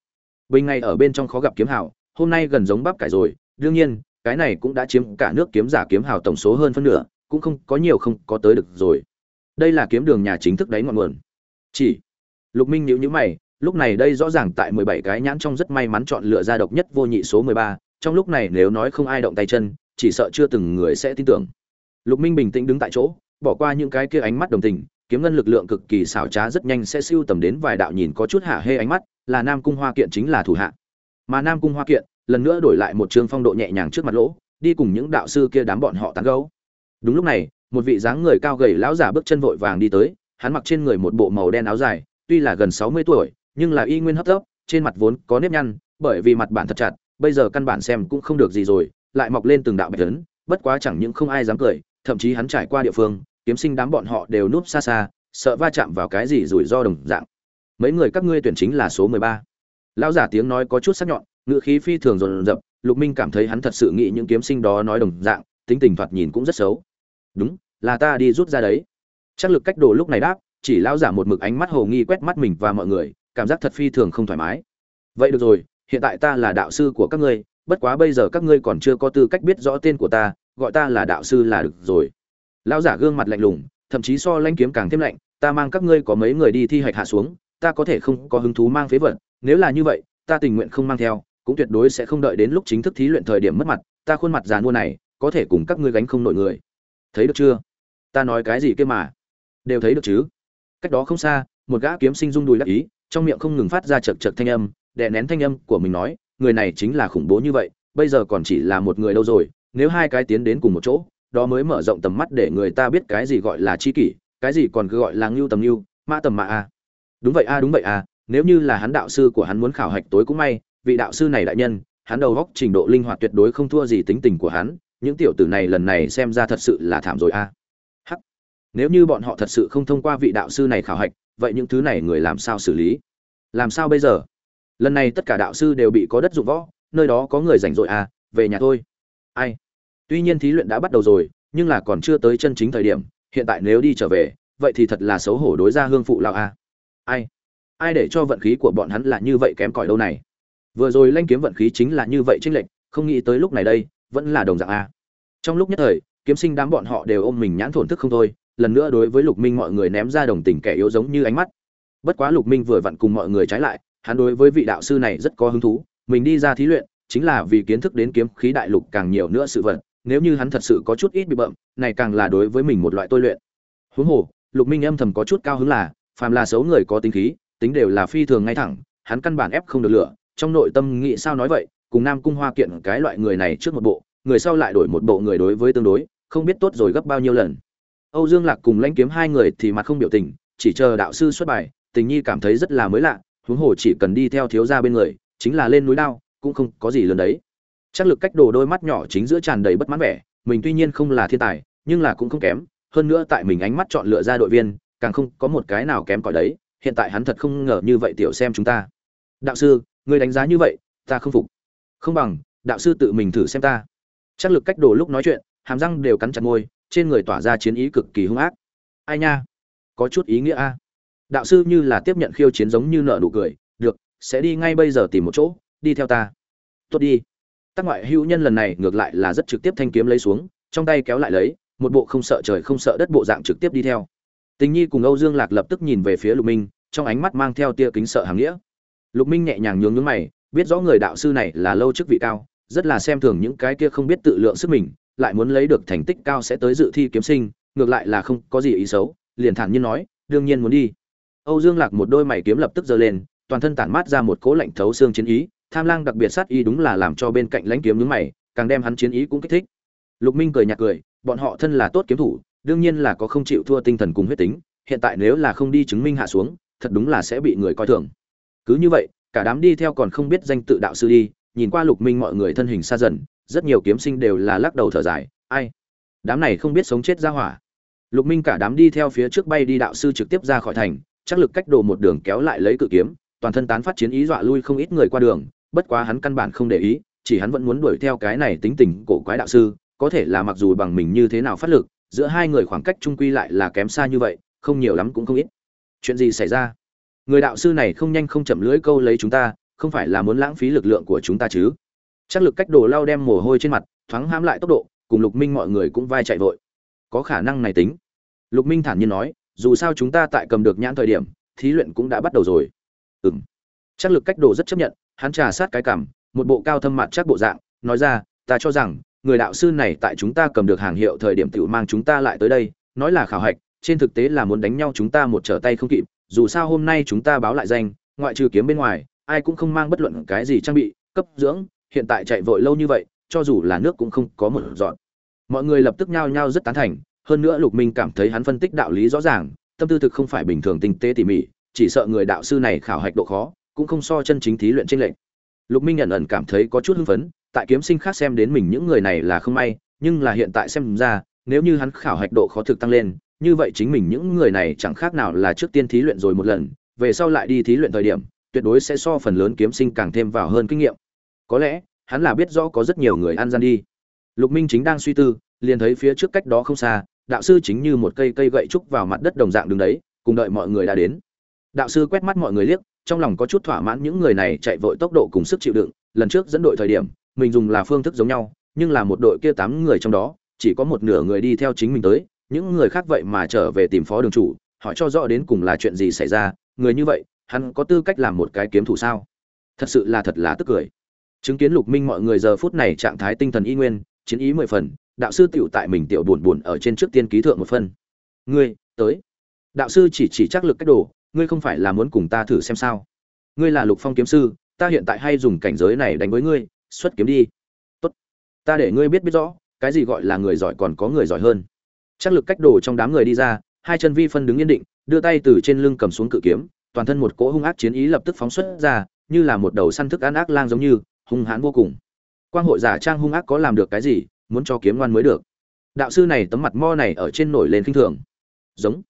Bình ngày ở bên trong khó gặp kiếm hào, hôm nay gần giống bắp cải rồi, đương nhiên, cái này cũng đã chiếm cả nước kiếm giả kiếm hào tổng số hơn phân nửa, cũng không có nhiều không có tới được rồi đây là kiếm đường nhà chính thức đấy ngọn nguồn. Chỉ, lục minh nhíu nhíu mày, lúc này đây rõ ràng tại mười bảy cái nhãn trong rất may mắn chọn lựa ra độc nhất vô nhị số mười ba, trong lúc này nếu nói không ai động tay chân, chỉ sợ chưa từng người sẽ tin tưởng. Lục minh bình tĩnh đứng tại chỗ, bỏ qua những cái kia ánh mắt đồng tình, kiếm ngân lực lượng cực kỳ xảo trá rất nhanh sẽ siêu tầm đến vài đạo nhìn có chút hạ hê ánh mắt, là nam cung hoa kiện chính là thủ hạ. Mà nam cung hoa kiện, lần nữa đổi lại một trường phong độ nhẹ nhàng trước mặt lỗ, đi cùng những đạo sư kia đám bọn họ tán gấu đúng lúc này, một vị dáng người cao gầy lão giả bước chân vội vàng đi tới, hắn mặc trên người một bộ màu đen áo dài, tuy là gần sáu mươi tuổi, nhưng là y nguyên hấp tấp trên mặt vốn có nếp nhăn, bởi vì mặt bản thật chặt, bây giờ căn bản xem cũng không được gì rồi, lại mọc lên từng đạo bạch lớn bất quá chẳng những không ai dám cười, thậm chí hắn trải qua địa phương, kiếm sinh đám bọn họ đều núp xa xa, sợ va chạm vào cái gì rủi ro đồng dạng. Mấy người các ngươi tuyển chính là số mười ba. Lão giả tiếng nói có chút sắc nhọn ngự khí phi thường rồn rập lục minh cảm thấy hắn thật sự nghĩ những kiếm sinh đó nói đồng dạng, tính tình thoạt nhìn cũng rất xấu đúng, là ta đi rút ra đấy. Chắc lực cách đồ lúc này đáp, chỉ lão giả một mực ánh mắt hồ nghi quét mắt mình và mọi người, cảm giác thật phi thường không thoải mái. Vậy được rồi, hiện tại ta là đạo sư của các ngươi, bất quá bây giờ các ngươi còn chưa có tư cách biết rõ tên của ta, gọi ta là đạo sư là được rồi. Lão giả gương mặt lạnh lùng, thậm chí so lanh kiếm càng thêm lạnh, ta mang các ngươi có mấy người đi thi hạch hạ xuống, ta có thể không có hứng thú mang phế vật, nếu là như vậy, ta tình nguyện không mang theo, cũng tuyệt đối sẽ không đợi đến lúc chính thức thí luyện thời điểm mất mặt, ta khuôn mặt già mua này, có thể cùng các ngươi gánh không nổi người thấy được chưa? Ta nói cái gì kia mà? Đều thấy được chứ? Cách đó không xa, một gã kiếm sinh rung đùi đắc ý, trong miệng không ngừng phát ra chật chật thanh âm, đè nén thanh âm của mình nói, người này chính là khủng bố như vậy, bây giờ còn chỉ là một người đâu rồi, nếu hai cái tiến đến cùng một chỗ, đó mới mở rộng tầm mắt để người ta biết cái gì gọi là chi kỷ, cái gì còn cứ gọi là ngưu tầm ngưu, mã tầm mạ a. Đúng vậy a, đúng vậy a, nếu như là hắn đạo sư của hắn muốn khảo hạch tối cũng may, vị đạo sư này đại nhân, hắn đầu góc trình độ linh hoạt tuyệt đối không thua gì tính tình của hắn những tiểu tử này lần này xem ra thật sự là thảm rồi a. Hắc. Nếu như bọn họ thật sự không thông qua vị đạo sư này khảo hạch, vậy những thứ này người làm sao xử lý? Làm sao bây giờ? Lần này tất cả đạo sư đều bị có đất dụng võ, nơi đó có người rảnh rỗi à về nhà thôi. Ai? Tuy nhiên thí luyện đã bắt đầu rồi, nhưng là còn chưa tới chân chính thời điểm, hiện tại nếu đi trở về, vậy thì thật là xấu hổ đối ra hương phụ lão a. Ai? Ai để cho vận khí của bọn hắn là như vậy kém cỏi đâu này? Vừa rồi lanh kiếm vận khí chính là như vậy chênh lệch, không nghĩ tới lúc này đây vẫn là đồng dạng a. Trong lúc nhất thời, kiếm sinh đám bọn họ đều ôm mình nhãn thổn thức không thôi, lần nữa đối với lục minh mọi người ném ra đồng tình kẻ yếu giống như ánh mắt. Bất quá lục minh vừa vặn cùng mọi người trái lại, hắn đối với vị đạo sư này rất có hứng thú, mình đi ra thí luyện, chính là vì kiến thức đến kiếm khí đại lục càng nhiều nữa sự vật, nếu như hắn thật sự có chút ít bị bậm, này càng là đối với mình một loại tôi luyện. Huống hồ, lục minh âm thầm có chút cao hứng là, phàm là xấu người có tính khí, tính đều là phi thường ngay thẳng, hắn căn bản ép không được lửa, trong nội tâm nghĩ sao nói vậy cùng nam cung hoa kiện cái loại người này trước một bộ, người sau lại đổi một bộ người đối với tương đối, không biết tốt rồi gấp bao nhiêu lần. Âu dương lạc cùng lãnh kiếm hai người thì mặt không biểu tình, chỉ chờ đạo sư xuất bài, tình nhi cảm thấy rất là mới lạ, huống hồ chỉ cần đi theo thiếu gia bên người, chính là lên núi đao, cũng không có gì lớn đấy. Chắc lực cách đồ đôi mắt nhỏ chính giữa tràn đầy bất mãn vẻ, mình tuy nhiên không là thiên tài, nhưng là cũng không kém, hơn nữa tại mình ánh mắt chọn lựa ra đội viên, càng không có một cái nào kém cỏi đấy, hiện tại hắn thật không ngờ như vậy tiểu xem chúng ta. Đạo sư, người đánh giá như vậy, ta không phục không bằng, đạo sư tự mình thử xem ta. Chắc lực cách đồ lúc nói chuyện, hàm răng đều cắn chặt môi, trên người tỏa ra chiến ý cực kỳ hung ác. Ai nha? Có chút ý nghĩa a. Đạo sư như là tiếp nhận khiêu chiến giống như nợ nụ cười, được, sẽ đi ngay bây giờ tìm một chỗ, đi theo ta. Tốt đi. Tác ngoại hữu nhân lần này ngược lại là rất trực tiếp thanh kiếm lấy xuống, trong tay kéo lại lấy, một bộ không sợ trời không sợ đất bộ dạng trực tiếp đi theo. Tình nhi cùng âu dương lạc lập tức nhìn về phía lục minh, trong ánh mắt mang theo tia kính sợ hàng nghĩa. Lục minh nhẹ nhàng nhướng nhướng mày biết rõ người đạo sư này là lâu chức vị cao, rất là xem thường những cái kia không biết tự lượng sức mình, lại muốn lấy được thành tích cao sẽ tới dự thi kiếm sinh, ngược lại là không có gì ý xấu, liền thản nhiên nói, đương nhiên muốn đi. Âu dương lạc một đôi mày kiếm lập tức giơ lên, toàn thân tản mát ra một cố lạnh thấu xương chiến ý, tham lang đặc biệt sát ý đúng là làm cho bên cạnh lãnh kiếm nhướng mày, càng đem hắn chiến ý cũng kích thích. Lục minh cười nhạt cười, bọn họ thân là tốt kiếm thủ, đương nhiên là có không chịu thua tinh thần cùng huyết tính, hiện tại nếu là không đi chứng minh hạ xuống, thật đúng là sẽ bị người coi thường. Cứ như vậy cả đám đi theo còn không biết danh tự đạo sư đi, nhìn qua lục minh mọi người thân hình xa dần, rất nhiều kiếm sinh đều là lắc đầu thở dài, ai? Đám này không biết sống chết ra hỏa. Lục minh cả đám đi theo phía trước bay đi đạo sư trực tiếp ra khỏi thành, chắc lực cách đồ một đường kéo lại lấy cự kiếm, toàn thân tán phát chiến ý dọa lui không ít người qua đường, bất quá hắn căn bản không để ý, chỉ hắn vẫn muốn đuổi theo cái này tính tình cổ quái đạo sư, có thể là mặc dù bằng mình như thế nào phát lực, giữa hai người khoảng cách trung quy lại là kém xa như vậy, không nhiều lắm cũng không ít. Chuyện gì xảy ra? Người đạo sư này không nhanh không chậm lưỡi câu lấy chúng ta, không phải là muốn lãng phí lực lượng của chúng ta chứ? Chắc lực cách đồ lao đem mồ hôi trên mặt, thoáng hãm lại tốc độ, cùng lục minh mọi người cũng vai chạy vội. Có khả năng này tính. Lục minh thản nhiên nói, dù sao chúng ta tại cầm được nhãn thời điểm, thí luyện cũng đã bắt đầu rồi. Ừm. Chắc lực cách đồ rất chấp nhận, hắn trà sát cái cảm, một bộ cao thâm mặt chắc bộ dạng, nói ra, ta cho rằng, người đạo sư này tại chúng ta cầm được hàng hiệu thời điểm tự mang chúng ta lại tới đây, nói là khảo hạch, trên thực tế là muốn đánh nhau chúng ta một trở tay không kịp dù sao hôm nay chúng ta báo lại danh, ngoại trừ kiếm bên ngoài, ai cũng không mang bất luận cái gì trang bị, cấp dưỡng, hiện tại chạy vội lâu như vậy, cho dù là nước cũng không có một dọn. Mọi người lập tức nhao nhao rất tán thành, hơn nữa lục minh cảm thấy hắn phân tích đạo lý rõ ràng, tâm tư thực không phải bình thường tinh tế tỉ mỉ, chỉ sợ người đạo sư này khảo hạch độ khó, cũng không so chân chính thí luyện trên lệnh lục minh nhận ẩn cảm thấy có chút hưng phấn, tại kiếm sinh khác xem đến mình những người này là không may, nhưng là hiện tại xem ra, nếu như hắn khảo hạch độ khó thực tăng lên như vậy chính mình những người này chẳng khác nào là trước tiên thí luyện rồi một lần, về sau lại đi thí luyện thời điểm, tuyệt đối sẽ so phần lớn kiếm sinh càng thêm vào hơn kinh nghiệm. Có lẽ, hắn là biết rõ có rất nhiều người ăn gian đi. Lục minh chính đang suy tư, liền thấy phía trước cách đó không xa, đạo sư chính như một cây cây gậy trúc vào mặt đất đồng dạng đứng đấy, cùng đợi mọi người đã đến. Đạo sư quét mắt mọi người liếc, trong lòng có chút thỏa mãn những người này chạy vội tốc độ cùng sức chịu đựng, lần trước dẫn đội thời điểm, mình dùng là phương thức giống nhau, nhưng là một đội kia tám người trong đó, chỉ có một nửa người đi theo chính mình tới những người khác vậy mà trở về tìm phó đường chủ, hỏi cho rõ đến cùng là chuyện gì xảy ra, người như vậy, hắn có tư cách làm một cái kiếm thủ sao? Thật sự là thật là tức cười. Chứng kiến lục minh mọi người giờ phút này trạng thái tinh thần y nguyên, chiến ý mười phần, đạo sư tiểu tại mình tiểu buồn buồn ở trên trước tiên ký thượng một phân. Ngươi, tới. Đạo sư chỉ chỉ chắc lực cách đồ, ngươi không phải là muốn cùng ta thử xem sao? Ngươi là lục phong kiếm sư, ta hiện tại hay dùng cảnh giới này đánh với ngươi, xuất kiếm đi. Tốt. Ta để ngươi biết biết rõ, cái gì gọi là người giỏi còn có người giỏi hơn. Trác lực cách đồ trong đám người đi ra, hai chân vi phân đứng yên định, đưa tay từ trên lưng cầm xuống cự kiếm, toàn thân một cỗ hung ác chiến ý lập tức phóng xuất ra, như là một đầu săn thức ăn ác lang giống như, hung hãn vô cùng. Quang hội giả trang hung ác có làm được cái gì, muốn cho kiếm ngoan mới được. Đạo sư này tấm mặt mo này ở trên nổi lên kinh thường. Giống.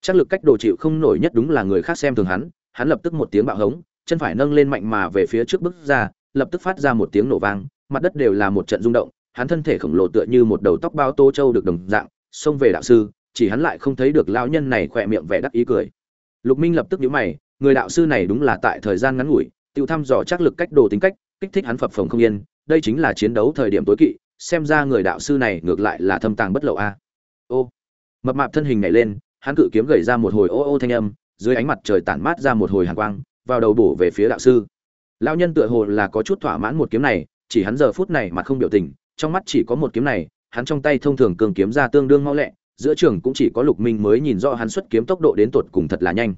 Trác lực cách đồ chịu không nổi nhất đúng là người khác xem thường hắn hắn lập tức một tiếng bạo hống, chân phải nâng lên mạnh mà về phía trước bước ra, lập tức phát ra một tiếng nổ vang, mặt đất đều là một trận rung động, hắn thân thể khổng lồ tựa như một đầu tóc bao tô châu được đồng dạng xông về đạo sư, chỉ hắn lại không thấy được lão nhân này khỏe miệng vẻ đắc ý cười. Lục minh lập tức nhíu mày, người đạo sư này đúng là tại thời gian ngắn ngủi tiêu thăm dò chắc lực cách đồ tính cách, kích thích hắn phập phồng không yên, đây chính là chiến đấu thời điểm tối kỵ, xem ra người đạo sư này ngược lại là thâm tàng bất lộ a. Ô, mập mạp thân hình nhảy lên, hắn cự kiếm gầy ra một hồi ô ô thanh âm, dưới ánh mặt trời tản mát ra một hồi hàn quang, vào đầu bổ về phía đạo sư. Lão nhân tựa hồ là có chút thỏa mãn một kiếm này, chỉ hắn giờ phút này mà không biểu tình, trong mắt chỉ có một kiếm này hắn trong tay thông thường cường kiếm ra tương đương mau lẹ, giữa trường cũng chỉ có lục minh mới nhìn rõ hắn xuất kiếm tốc độ đến tột cùng thật là nhanh.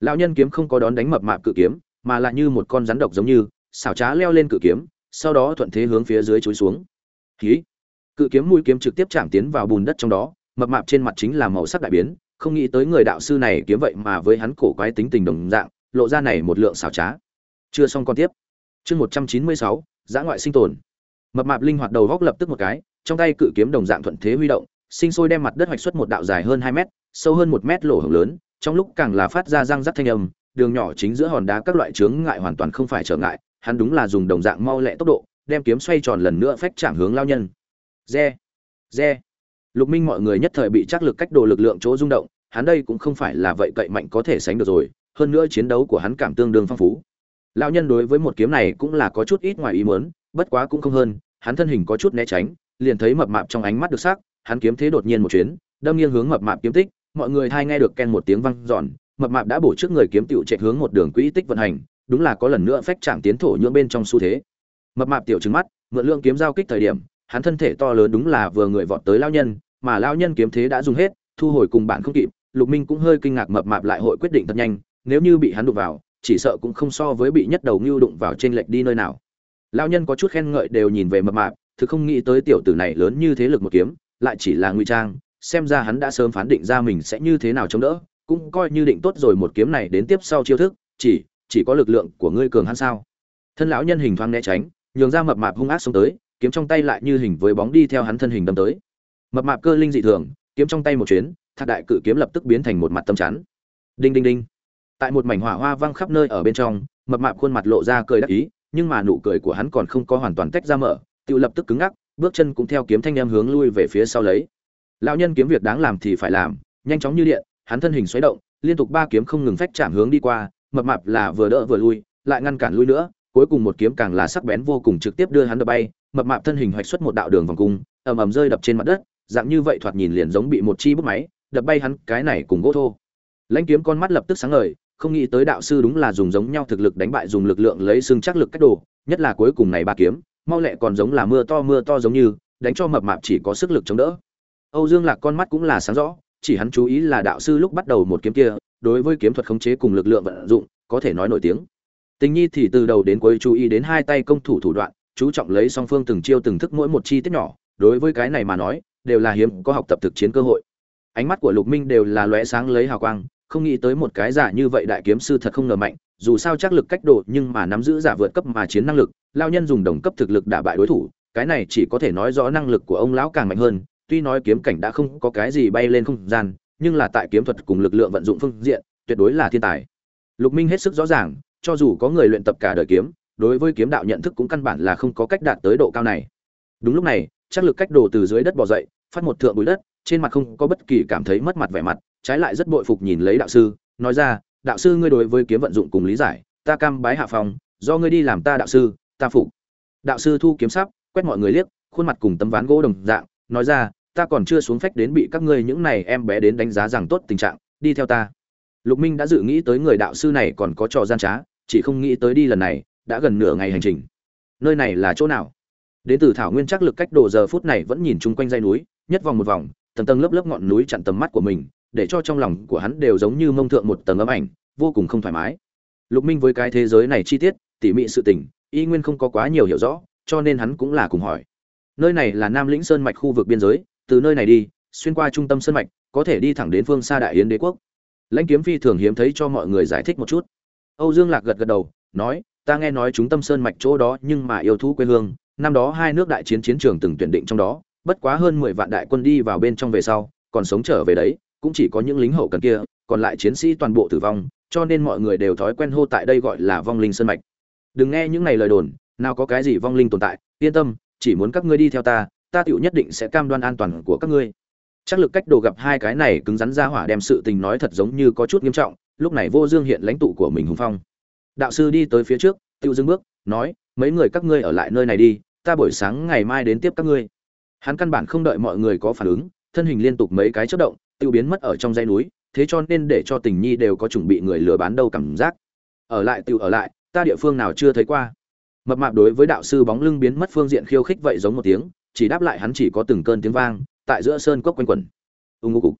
Lão nhân kiếm không có đón đánh mập mạp cự kiếm, mà là như một con rắn độc giống như, xảo trá leo lên cự kiếm, sau đó thuận thế hướng phía dưới chối xuống. Khí cự kiếm mũi kiếm trực tiếp chạm tiến vào bùn đất trong đó, mập mạp trên mặt chính là màu sắc đại biến, không nghĩ tới người đạo sư này kiếm vậy mà với hắn cổ quái tính tình đồng dạng, lộ ra này một lượng xảo trá. Chưa xong con tiếp. Chương một trăm chín mươi sáu, giã ngoại sinh tồn. Mập mạp linh hoạt đầu góc lập tức một cái trong tay cự kiếm đồng dạng thuận thế huy động, sinh sôi đem mặt đất hoạch xuất một đạo dài hơn hai mét, sâu hơn một mét lỗ hổng lớn, trong lúc càng là phát ra răng rắc thanh âm, đường nhỏ chính giữa hòn đá các loại chướng ngại hoàn toàn không phải trở ngại, hắn đúng là dùng đồng dạng mau lẹ tốc độ, đem kiếm xoay tròn lần nữa phách chạm hướng lao nhân. Re re. Lục minh mọi người nhất thời bị chắc lực cách đồ lực lượng chỗ rung động, hắn đây cũng không phải là vậy cậy mạnh có thể sánh được rồi, hơn nữa chiến đấu của hắn cảm tương đương phong phú. Lão nhân đối với một kiếm này cũng là có chút ít ngoài ý muốn, bất quá cũng không hơn, hắn thân hình có chút né tránh liền thấy mập mạp trong ánh mắt được sắc, hắn kiếm thế đột nhiên một chuyến, đâm nghiêng hướng mập mạp kiếm tích, mọi người thay nghe được ken một tiếng vang giòn mập mạp đã bổ trước người kiếm tiểu chạy hướng một đường quỹ tích vận hành, đúng là có lần nữa phách chạm tiến thổ nhượng bên trong xu thế. Mập mạp tiểu trừng mắt, mượn lượng kiếm giao kích thời điểm, hắn thân thể to lớn đúng là vừa người vọt tới lao nhân, mà lao nhân kiếm thế đã dùng hết, thu hồi cùng bạn không kịp, lục minh cũng hơi kinh ngạc mập mạp lại hội quyết định thật nhanh, nếu như bị hắn đụng vào, chỉ sợ cũng không so với bị nhất đầu ngưu đụng vào trên lệch đi nơi nào. Lao nhân có chút khen ngợi đều nhìn về mập mạp thực không nghĩ tới tiểu tử này lớn như thế lực một kiếm, lại chỉ là ngụy trang, xem ra hắn đã sớm phán định ra mình sẽ như thế nào chống đỡ, cũng coi như định tốt rồi một kiếm này đến tiếp sau chiêu thức, chỉ chỉ có lực lượng của ngươi cường hắn sao? Thân lão nhân hình thoáng né tránh, nhường ra mập mạp hung ác xông tới, kiếm trong tay lại như hình với bóng đi theo hắn thân hình đâm tới. Mập mạp cơ linh dị thường, kiếm trong tay một chuyến thạc đại cự kiếm lập tức biến thành một mặt tâm chắn. Đinh đinh đinh. Tại một mảnh hỏa hoa vang khắp nơi ở bên trong, mập mạp khuôn mặt lộ ra cười đắc ý, nhưng mà nụ cười của hắn còn không có hoàn toàn tách ra mở tự lập tức cứng ngắc, bước chân cũng theo kiếm thanh em hướng lui về phía sau lấy. Lão nhân kiếm việc đáng làm thì phải làm, nhanh chóng như điện, hắn thân hình xoáy động, liên tục ba kiếm không ngừng phách chạm hướng đi qua, mập mạp là vừa đỡ vừa lui, lại ngăn cản lui nữa, cuối cùng một kiếm càng là sắc bén vô cùng trực tiếp đưa hắn đập bay, mập mạp thân hình hoạch xuất một đạo đường vòng cung, ầm ầm rơi đập trên mặt đất, dạng như vậy thoạt nhìn liền giống bị một chi bút máy, đập bay hắn cái này cùng gỗ thô. Lãnh kiếm con mắt lập tức sáng ngời, không nghĩ tới đạo sư đúng là dùng giống nhau thực lực đánh bại dùng lực lượng lấy xương chắc lực cách đồ, nhất là cuối cùng này ba kiếm mau lẹ còn giống là mưa to mưa to giống như, đánh cho mập mạp chỉ có sức lực chống đỡ. Âu dương lạc con mắt cũng là sáng rõ, chỉ hắn chú ý là đạo sư lúc bắt đầu một kiếm kia, đối với kiếm thuật khống chế cùng lực lượng vận dụng, có thể nói nổi tiếng. Tình nhi thì từ đầu đến cuối chú ý đến hai tay công thủ thủ đoạn, chú trọng lấy song phương từng chiêu từng thức mỗi một chi tiết nhỏ, đối với cái này mà nói, đều là hiếm có học tập thực chiến cơ hội. Ánh mắt của lục minh đều là lóe sáng lấy hào quang, không nghĩ tới một cái giả như vậy đại kiếm sư thật không ngờ mạnh dù sao chắc lực cách độ nhưng mà nắm giữ giả vượt cấp mà chiến năng lực lao nhân dùng đồng cấp thực lực đả bại đối thủ, cái này chỉ có thể nói rõ năng lực của ông lão càng mạnh hơn, tuy nói kiếm cảnh đã không có cái gì bay lên không gian, nhưng là tại kiếm thuật cùng lực lượng vận dụng phương diện, tuyệt đối là thiên tài. Lục minh hết sức rõ ràng, cho dù có người luyện tập cả đời kiếm, đối với kiếm đạo nhận thức cũng căn bản là không có cách đạt tới độ cao này. Đúng lúc này, chắc lực cách đồ từ dưới đất bò dậy, phát một thượng bụi đất, trên mặt không có bất kỳ cảm thấy mất mặt vẻ mặt, trái lại rất bội phục nhìn lấy đạo sư, nói ra đạo sư ngươi đối với kiếm vận dụng cùng lý giải, ta cam bái hạ phòng do ngươi đi làm ta đạo sư, ta phục. Đạo sư thu kiếm sắp, quét mọi người liếc, khuôn mặt cùng tấm ván gỗ đồng dạng, nói ra, ta còn chưa xuống phách đến bị các ngươi những này em bé đến đánh giá rằng tốt tình trạng, đi theo ta. Lục minh đã dự nghĩ tới người đạo sư này còn có trò gian trá, chỉ không nghĩ tới đi lần này, đã gần nửa ngày hành trình. Nơi này là chỗ nào? Đến từ thảo nguyên chắc lực cách đồ giờ phút này vẫn nhìn chung quanh dãy núi, nhất vòng một vòng, tầng tầng lớp lớp ngọn núi chặn tầm mắt của mình để cho trong lòng của hắn đều giống như mông thượng một tầng ấm ảnh, vô cùng không thoải mái. Lục minh với cái thế giới này chi tiết, tỉ mỉ sự tình, y nguyên không có quá nhiều hiểu rõ, cho nên hắn cũng là cùng hỏi. Nơi này là nam lĩnh sơn mạch khu vực biên giới, từ nơi này đi, xuyên qua trung tâm sơn mạch, có thể đi thẳng đến phương xa đại yến đế quốc. Lãnh kiếm phi thường hiếm thấy cho mọi người giải thích một chút. Âu dương lạc gật gật đầu, nói, ta nghe nói chúng tâm sơn mạch chỗ đó nhưng mà yêu thú quê hương, năm đó hai nước đại chiến chiến trường từng tuyển định trong đó, bất quá hơn mười vạn đại quân đi vào bên trong về sau, còn sống trở về đấy cũng chỉ có những lính hậu cần kia, còn lại chiến sĩ toàn bộ tử vong, cho nên mọi người đều thói quen hô tại đây gọi là vong linh sơn mạch. Đừng nghe những này lời đồn, nào có cái gì vong linh tồn tại, yên tâm, chỉ muốn các ngươi đi theo ta ta tựu nhất định sẽ cam đoan an toàn của các ngươi. Chắc lực cách đồ gặp hai cái này cứng rắn ra hỏa đem sự tình nói thật giống như có chút nghiêm trọng, lúc này vô dương hiện lãnh tụ của mình hùng phong. Đạo sư đi tới phía trước, tiêu dưng bước, nói, mấy người các ngươi ở lại nơi này đi, ta buổi sáng ngày mai đến tiếp các ngươi. Hắn căn bản không đợi mọi người có phản ứng, thân hình liên tục mấy cái chớp động tiêu biến mất ở trong dãy núi, thế cho nên để cho tình nhi đều có chuẩn bị người lừa bán đâu cảm giác. Ở lại, tiêu, ở lại, ta địa phương nào chưa thấy qua. Mập mạp đối với đạo sư bóng lưng biến mất phương diện khiêu khích vậy giống một tiếng, chỉ đáp lại hắn chỉ có từng cơn tiếng vang, tại giữa sơn cốc quanh quẩn. Ưng ngô cục.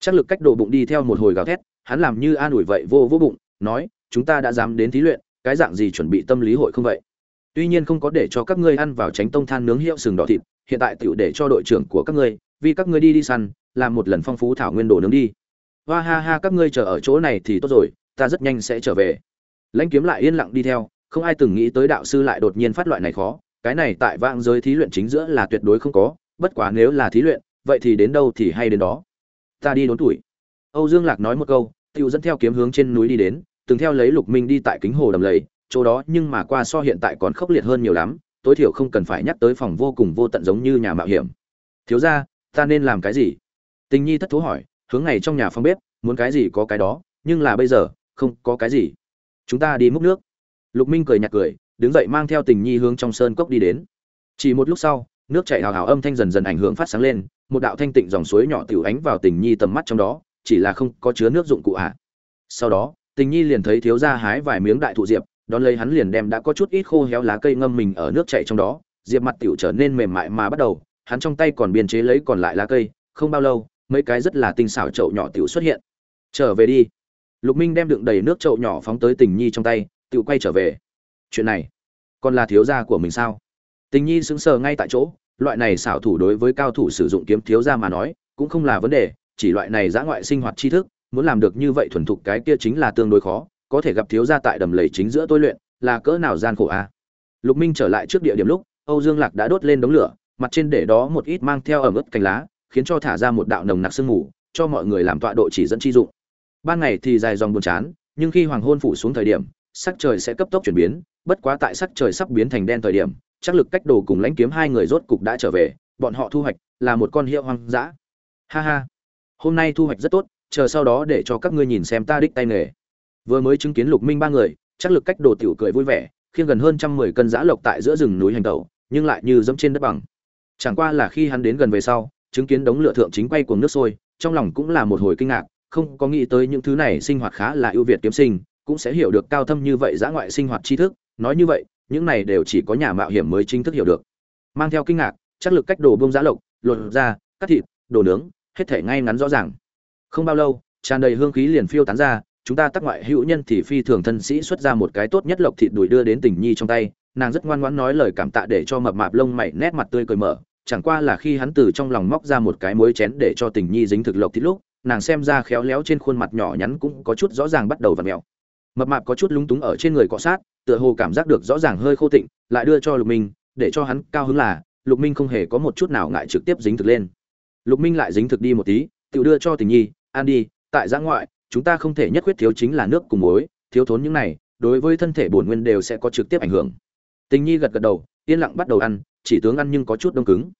Chắc lực cách độ bụng đi theo một hồi gào thét, hắn làm như an ủi vậy vô vô bụng, nói, chúng ta đã dám đến thí luyện, cái dạng gì chuẩn bị tâm lý hội không vậy? Tuy nhiên không có để cho các ngươi ăn vào tránh tông than nướng hiệu sừng đỏ thịt, hiện tại tựu để cho đội trưởng của các ngươi, vì các ngươi đi đi săn làm một lần phong phú thảo nguyên đồ nướng đi. Hoa ha ha, các ngươi chờ ở chỗ này thì tốt rồi, ta rất nhanh sẽ trở về. Lãnh kiếm lại yên lặng đi theo, không ai từng nghĩ tới đạo sư lại đột nhiên phát loại này khó. Cái này tại vang giới thí luyện chính giữa là tuyệt đối không có, bất quá nếu là thí luyện, vậy thì đến đâu thì hay đến đó. Ta đi đốn tuổi. Âu dương lạc nói một câu, tiêu dẫn theo kiếm hướng trên núi đi đến, từng theo lấy lục minh đi tại kính hồ đầm lầy, chỗ đó nhưng mà qua so hiện tại còn khốc liệt hơn nhiều lắm, tối thiểu không cần phải nhắc tới phòng vô cùng vô tận giống như nhà mạo hiểm. Thiếu ra ta nên làm cái gì? Tình nhi thất thú hỏi, hướng ngày trong nhà phòng bếp, muốn cái gì có cái đó, nhưng là bây giờ, không có cái gì. Chúng ta đi múc nước. Lục minh cười nhạt cười, đứng dậy mang theo tình nhi hướng trong sơn cốc đi đến. Chỉ một lúc sau, nước chảy hào hào âm thanh dần dần ảnh hưởng phát sáng lên, một đạo thanh tịnh dòng suối nhỏ tiểu ánh vào tình nhi tầm mắt trong đó, chỉ là không có chứa nước dụng cụ ạ. Sau đó, tình nhi liền thấy thiếu gia hái vài miếng đại thụ diệp, đón lấy hắn liền đem đã có chút ít khô héo lá cây ngâm mình ở nước chảy trong đó, diệp mặt tiểu trở nên mềm mại mà bắt đầu, hắn trong tay còn biên chế lấy còn lại lá cây, không bao lâu mấy cái rất là tinh xảo chậu nhỏ tiểu xuất hiện. Trở về đi. Lục minh đem đựng đầy nước chậu nhỏ phóng tới tình nhi trong tay, tiểu quay trở về. Chuyện này, còn là thiếu gia của mình sao? Tình nhi sững sờ ngay tại chỗ, loại này xảo thủ đối với cao thủ sử dụng kiếm thiếu gia mà nói, cũng không là vấn đề, chỉ loại này giã ngoại sinh hoạt tri thức, muốn làm được như vậy thuần thục cái kia chính là tương đối khó, có thể gặp thiếu gia tại đầm lầy chính giữa tôi luyện, là cỡ nào gian khổ a? À? lục minh trở lại trước địa điểm lúc, âu dương lạc đã đốt lên đống lửa, mặt trên để đó một ít mang theo ẩm ướt cành lá khiến cho thả ra một đạo nồng nặc sương mù, cho mọi người làm tọa độ chỉ dẫn chi dụng. Ban ngày thì dài dòng buồn chán, nhưng khi hoàng hôn phủ xuống thời điểm, sắc trời sẽ cấp tốc chuyển biến, bất quá tại sắc trời sắp biến thành đen thời điểm, chắc lực cách đồ cùng lãnh kiếm hai người rốt cục đã trở về, bọn họ thu hoạch là một con hiệu hoang dã. Ha ha. Hôm nay thu hoạch rất tốt, chờ sau đó để cho các ngươi nhìn xem ta đích tay nghề. Vừa mới chứng kiến lục minh ba người, chắc lực cách đồ tiểu cười vui vẻ, khiêng gần hơn trăm mười cân dã lộc tại giữa rừng núi hành tẩu, nhưng lại như dẫm trên đất bằng. Chẳng qua là khi hắn đến gần về sau chứng kiến đống lửa thượng chính quay cuồng nước sôi, trong lòng cũng là một hồi kinh ngạc, không có nghĩ tới những thứ này sinh hoạt khá là ưu việt kiếm sinh, cũng sẽ hiểu được cao thâm như vậy giã ngoại sinh hoạt tri thức, nói như vậy, những này đều chỉ có nhà mạo hiểm mới chính thức hiểu được. Mang theo kinh ngạc, chắc lực cách đồ bông giá lộc, lột ra, cắt thịt, đồ nướng, hết thể ngay ngắn rõ ràng. Không bao lâu, tràn đầy hương khí liền phiêu tán ra, chúng ta tác ngoại hữu nhân thì phi thường thân sĩ xuất ra một cái tốt nhất lộc thịt đuổi đưa đến tình nhi trong tay, nàng rất ngoan ngoãn nói lời cảm tạ để cho mập mạp lông mày nét mặt tươi cười mở chẳng qua là khi hắn từ trong lòng móc ra một cái muối chén để cho tình nhi dính thực lộc thịt lúc, nàng xem ra khéo léo trên khuôn mặt nhỏ nhắn cũng có chút rõ ràng bắt đầu v ặ mẹo. Mập mạp có chút lúng túng ở trên người cọ sát, tựa hồ cảm giác được rõ ràng hơi khô tịnh, lại đưa cho lục minh, để cho hắn cao hứng là, lục minh không hề có một chút nào ngại trực tiếp dính thực lên. Lục minh lại dính thực đi một tí tự đưa cho tình nhi ăn đi, tại giã ngoại, chúng ta không thể nhất quyết thiếu chính là nước cùng muối, thiếu thốn những này, đối với thân thể bổn nguyên đều sẽ có trực tiếp ảnh hưởng. Tình nhi gật gật đầu, yên lặng bắt đầu ăn chỉ tướng ăn nhưng có chút đông cứng.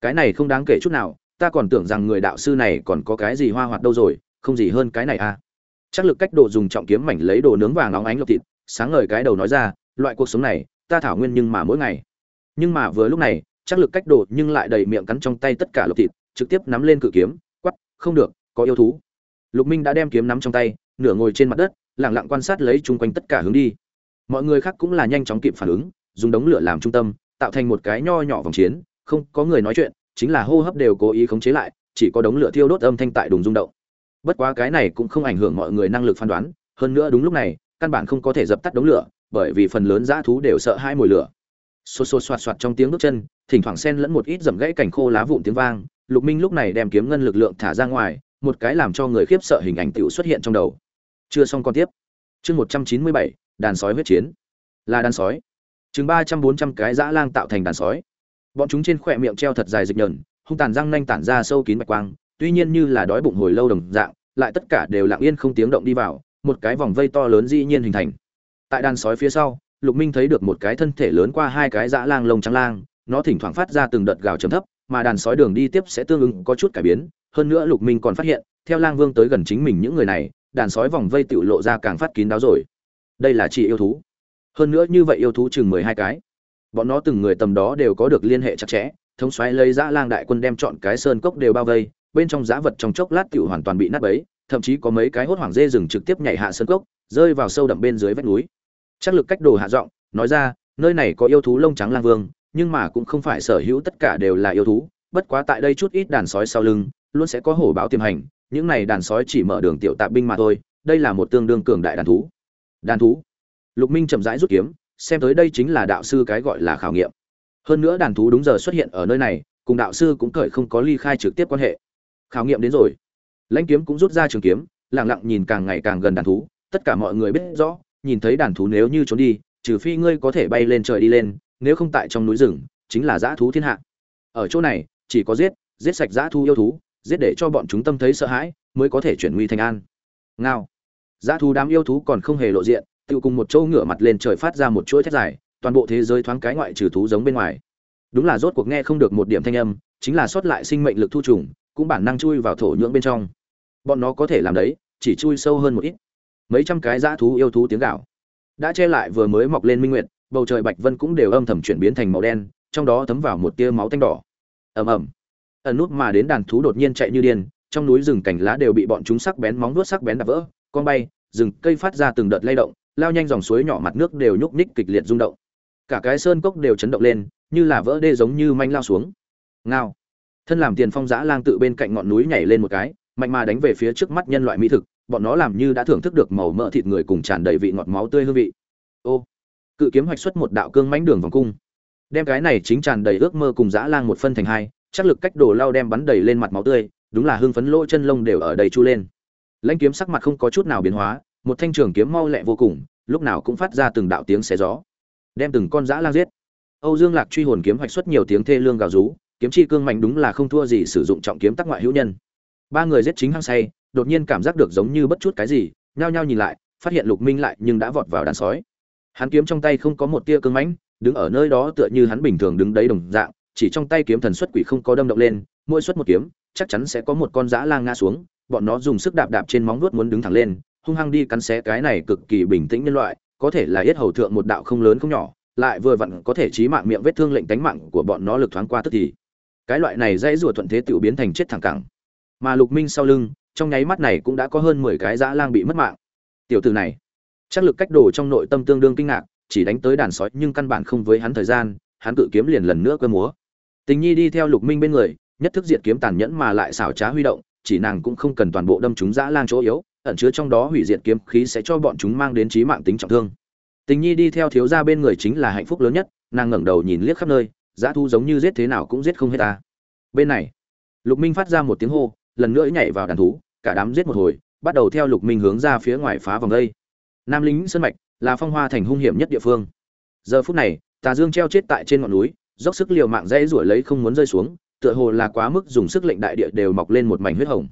Cái này không đáng kể chút nào, ta còn tưởng rằng người đạo sư này còn có cái gì hoa hoạt đâu rồi, không gì hơn cái này à. Chắc lực cách độ dùng trọng kiếm mảnh lấy đồ nướng vàng óng ánh lộc thịt, sáng ngời cái đầu nói ra, loại cuộc sống này, ta thảo nguyên nhưng mà mỗi ngày. Nhưng mà vừa lúc này, chắc lực cách độ nhưng lại đầy miệng cắn trong tay tất cả lộc thịt, trực tiếp nắm lên cự kiếm quắp không được, có yêu thú. Lục minh đã đem kiếm nắm trong tay, nửa ngồi trên mặt đất lẳng lặng quan sát lấy chung quanh tất cả hướng đi. Mọi người khác cũng là nhanh chóng kịp phản ứng, dùng đống lửa làm trung tâm tạo thành một cái nho nhỏ vòng chiến, không có người nói chuyện, chính là hô hấp đều cố ý khống chế lại, chỉ có đống lửa thiêu đốt âm thanh tại đùng rung động. Bất quá cái này cũng không ảnh hưởng mọi người năng lực phán đoán, hơn nữa đúng lúc này, căn bản không có thể dập tắt đống lửa, bởi vì phần lớn dã thú đều sợ hai mùi lửa. Xô xô xoạt xoạt trong tiếng bước chân, thỉnh thoảng xen lẫn một ít dầm gãy cảnh khô lá vụn tiếng vang, lục minh lúc này đem kiếm ngân lực lượng thả ra ngoài, một cái làm cho người khiếp sợ hình ảnh tiểu xuất hiện trong đầu. Chưa xong con tiếp. Chương một trăm chín mươi bảy, đàn sói huyết chiến. Là đàn sói chừng ba trăm bốn trăm cái dã lang tạo thành đàn sói. Bọn chúng trên khỏe miệng treo thật dài dịch nhờn, hung tàn răng nanh tản ra sâu kín bạch quang, tuy nhiên như là đói bụng hồi lâu đồng dạng, lại tất cả đều lặng yên không tiếng động đi vào, một cái vòng vây to lớn dĩ nhiên hình thành. Tại đàn sói phía sau, lục minh thấy được một cái thân thể lớn qua hai cái dã lang lông trắng lang, nó thỉnh thoảng phát ra từng đợt gào trầm thấp, mà đàn sói đường đi tiếp sẽ tương ứng có chút cải biến, hơn nữa lục minh còn phát hiện, theo lang vương tới gần chính mình những người này, đàn sói vòng vây tự lộ ra càng phát kín đáo rồi. Đây là chị yêu thú hơn nữa như vậy yêu thú chừng mười hai cái. Bọn nó từng người tầm đó đều có được liên hệ chặt chẽ, thống xoáy lấy dã lang đại quân đem chọn cái sơn cốc đều bao vây, bên trong giá vật trong chốc lát tiểu hoàn toàn bị nát bấy, thậm chí có mấy cái hốt hoảng dê rừng trực tiếp nhảy hạ sơn cốc, rơi vào sâu đậm bên dưới vách núi. Chắc lực cách đồ hạ giọng, nói ra, nơi này có yêu thú lông trắng lang vương, nhưng mà cũng không phải sở hữu tất cả đều là yêu thú, bất quá tại đây chút ít đàn sói sau lưng, luôn sẽ có hổ báo tiềm hành, những này đàn sói chỉ mở đường tiểu tạp binh mà thôi, đây là một tương đương cường đại đàn thú. Đàn thú? Lục minh chậm rãi rút kiếm, xem tới đây chính là đạo sư cái gọi là khảo nghiệm. Hơn nữa đàn thú đúng giờ xuất hiện ở nơi này, cùng đạo sư cũng cởi không có ly khai trực tiếp quan hệ. Khảo nghiệm đến rồi. Lãnh kiếm cũng rút ra trường kiếm, lặng lặng nhìn càng ngày càng gần đàn thú, tất cả mọi người biết rõ, nhìn thấy đàn thú nếu như trốn đi, trừ phi ngươi có thể bay lên trời đi lên, nếu không tại trong núi rừng, chính là dã thú thiên hạ. Ở chỗ này, chỉ có giết giết sạch dã thú yêu thú, giết để cho bọn chúng tâm thấy sợ hãi, mới có thể chuyển nguy thành an. Ngao. Dã thú đám yêu thú còn không hề lộ diện tự cùng một chỗ ngửa mặt lên trời phát ra một chuỗi thét dài toàn bộ thế giới thoáng cái ngoại trừ thú giống bên ngoài. Đúng là rốt cuộc nghe không được một điểm thanh âm chính là sót lại sinh mệnh lực thu trùng cũng bản năng chui vào thổ nhưỡng bên trong. Bọn nó có thể làm đấy chỉ chui sâu hơn một ít. Mấy trăm cái dã thú yêu thú tiếng gào, đã che lại vừa mới mọc lên minh nguyệt bầu trời bạch vân cũng đều âm thầm chuyển biến thành màu đen trong đó thấm vào một tia máu tanh đỏ. Ầm ầm. Ẩn nút mà đến đàn thú đột nhiên chạy như điên trong núi rừng cành lá đều bị bọn chúng sắc bén móng vuốt sắc bén đập vỡ con bay rừng cây phát ra từng đợt lay động lao nhanh dòng suối nhỏ mặt nước đều nhúc nhích kịch liệt rung động. Cả cái sơn cốc đều chấn động lên, như là vỡ đê giống như manh lao xuống. Ngao. Thân làm tiền phong giã lang tự bên cạnh ngọn núi nhảy lên một cái, mạnh mà đánh về phía trước mắt nhân loại mỹ thực, bọn nó làm như đã thưởng thức được màu mỡ thịt người cùng tràn đầy vị ngọt máu tươi hương vị. Ô. Cự kiếm hoạch xuất một đạo cương mãnh đường vòng cung. Đem cái này chính tràn đầy ước mơ cùng dã lang một phân thành hai, chắc lực cách đồ lao đem bắn đầy lên mặt máu tươi, đúng là hưng phấn lỗ chân lông đều ở đầy chu lên. Lãnh kiếm sắc mặt không có chút nào biến hóa một thanh trường kiếm mau lẹ vô cùng, lúc nào cũng phát ra từng đạo tiếng xé gió, đem từng con dã lang giết. Âu dương lạc truy hồn kiếm hoạch xuất nhiều tiếng thê lương gào rú, kiếm chi cương mạnh đúng là không thua gì sử dụng trọng kiếm tác ngoại hữu nhân. Ba người giết chính hăng say, đột nhiên cảm giác được giống như bất chút cái gì, nhao nhao nhìn lại, phát hiện lục minh lại nhưng đã vọt vào đàn sói. Hắn kiếm trong tay không có một tia cương mãnh, đứng ở nơi đó tựa như hắn bình thường đứng đấy đồng dạng, chỉ trong tay kiếm thần xuất quỷ không có đâm động lên, mỗi xuất một kiếm, chắc chắn sẽ có một con dã lang ngã xuống, bọn nó dùng sức đạp đạp trên móng vuốt muốn đứng thẳng lên hung hăng đi cắn xé cái này cực kỳ bình tĩnh nhân loại, có thể là yết hầu thượng một đạo không lớn không nhỏ, lại vừa vặn có thể chí mạng miệng vết thương lệnh tánh mạng của bọn nó lực thoáng qua tức thì. Cái loại này dãy rùa thuận thế tự biến thành chết thẳng cẳng. Mà lục minh sau lưng, trong nháy mắt này cũng đã có hơn mười cái dã lang bị mất mạng. Tiểu tử này, chắc lực cách đồ trong nội tâm tương đương kinh ngạc, chỉ đánh tới đàn sói nhưng căn bản không với hắn thời gian, hắn cự kiếm liền lần nữa quơ múa. Tình nhi đi theo lục minh bên người, nhất thức diệt kiếm tàn nhẫn mà lại xảo trá huy động, chỉ nàng cũng không cần toàn bộ đâm chúng dã lang chỗ yếu ẩn chứa trong đó hủy diệt kiếm khí sẽ cho bọn chúng mang đến chí mạng tính trọng thương. Tình nhi đi theo thiếu gia bên người chính là hạnh phúc lớn nhất, nàng ngẩng đầu nhìn liếc khắp nơi, dã thu giống như giết thế nào cũng giết không hết ta. Bên này, lục minh phát ra một tiếng hô, lần nữa nhảy vào đàn thú, cả đám giết một hồi, bắt đầu theo lục minh hướng ra phía ngoài phá vòng đây. Nam lính sơn mạch là phong hoa thành hung hiểm nhất địa phương. Giờ phút này, tà dương treo chết tại trên ngọn núi, dốc sức liều mạng dãy rủi lấy không muốn rơi xuống, tựa hồ là quá mức dùng sức lệnh đại địa đều mọc lên một mảnh huyết hồng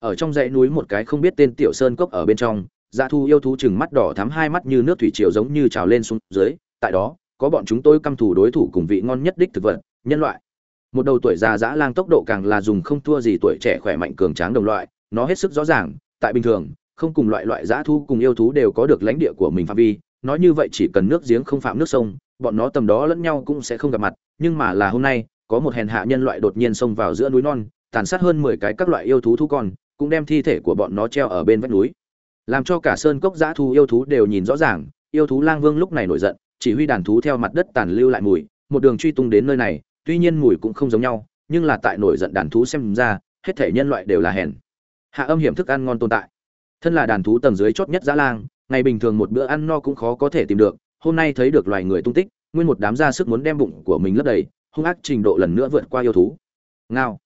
ở trong dãy núi một cái không biết tên tiểu sơn cốc ở bên trong dạ thu yêu thú chừng mắt đỏ thắm hai mắt như nước thủy triều giống như trào lên xuống dưới, tại đó, có bọn chúng tôi căm thủ đối thủ cùng vị ngon nhất đích thực vật, nhân loại. Một đầu tuổi già dã lang tốc độ càng là dùng không thua gì tuổi trẻ khỏe mạnh cường tráng đồng loại, nó hết sức rõ ràng, tại bình thường, không cùng loại loại dã thu cùng yêu thú đều có được lãnh địa của mình phạm vi, nói như vậy chỉ cần nước giếng không phạm nước sông, bọn nó tầm đó lẫn nhau cũng sẽ không gặp mặt, nhưng mà là hôm nay, có một hèn hạ nhân loại đột nhiên xông vào giữa núi non, tàn sát hơn mười cái các loại yêu thú thú con cũng đem thi thể của bọn nó treo ở bên vách núi. Làm cho cả sơn cốc dã thu yêu thú đều nhìn rõ ràng, yêu thú lang vương lúc này nổi giận, chỉ huy đàn thú theo mặt đất tàn lưu lại mùi, một đường truy tung đến nơi này, tuy nhiên mùi cũng không giống nhau, nhưng là tại nổi giận đàn thú xem ra, hết thể nhân loại đều là hèn. Hạ âm hiểm thức ăn ngon tồn tại. Thân là đàn thú tầng dưới chót nhất dã lang, ngày bình thường một bữa ăn no cũng khó có thể tìm được, hôm nay thấy được loài người tung tích, nguyên một đám ra sức muốn đem bụng của mình lấp đầy, hung ác trình độ lần nữa vượt qua yêu thú. Ngao.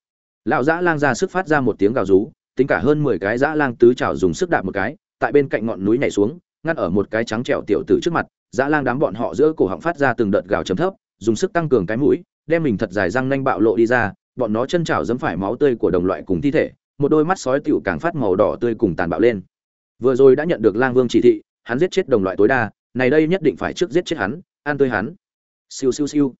Lão dã lang ra sức phát ra một tiếng gào rú tính cả hơn mười cái dã lang tứ chảo dùng sức đạp một cái, tại bên cạnh ngọn núi nhảy xuống, ngắt ở một cái trắng trẻo tiểu tử trước mặt, dã lang đám bọn họ giữa cổ họng phát ra từng đợt gào chấm thấp, dùng sức tăng cường cái mũi, đem mình thật dài răng nanh bạo lộ đi ra, bọn nó chân chảo giẫm phải máu tươi của đồng loại cùng thi thể, một đôi mắt sói tiểu càng phát màu đỏ tươi cùng tàn bạo lên. Vừa rồi đã nhận được lang vương chỉ thị, hắn giết chết đồng loại tối đa, này đây nhất định phải trước giết chết hắn, ăn tươi hắn. Siêu siêu siêu.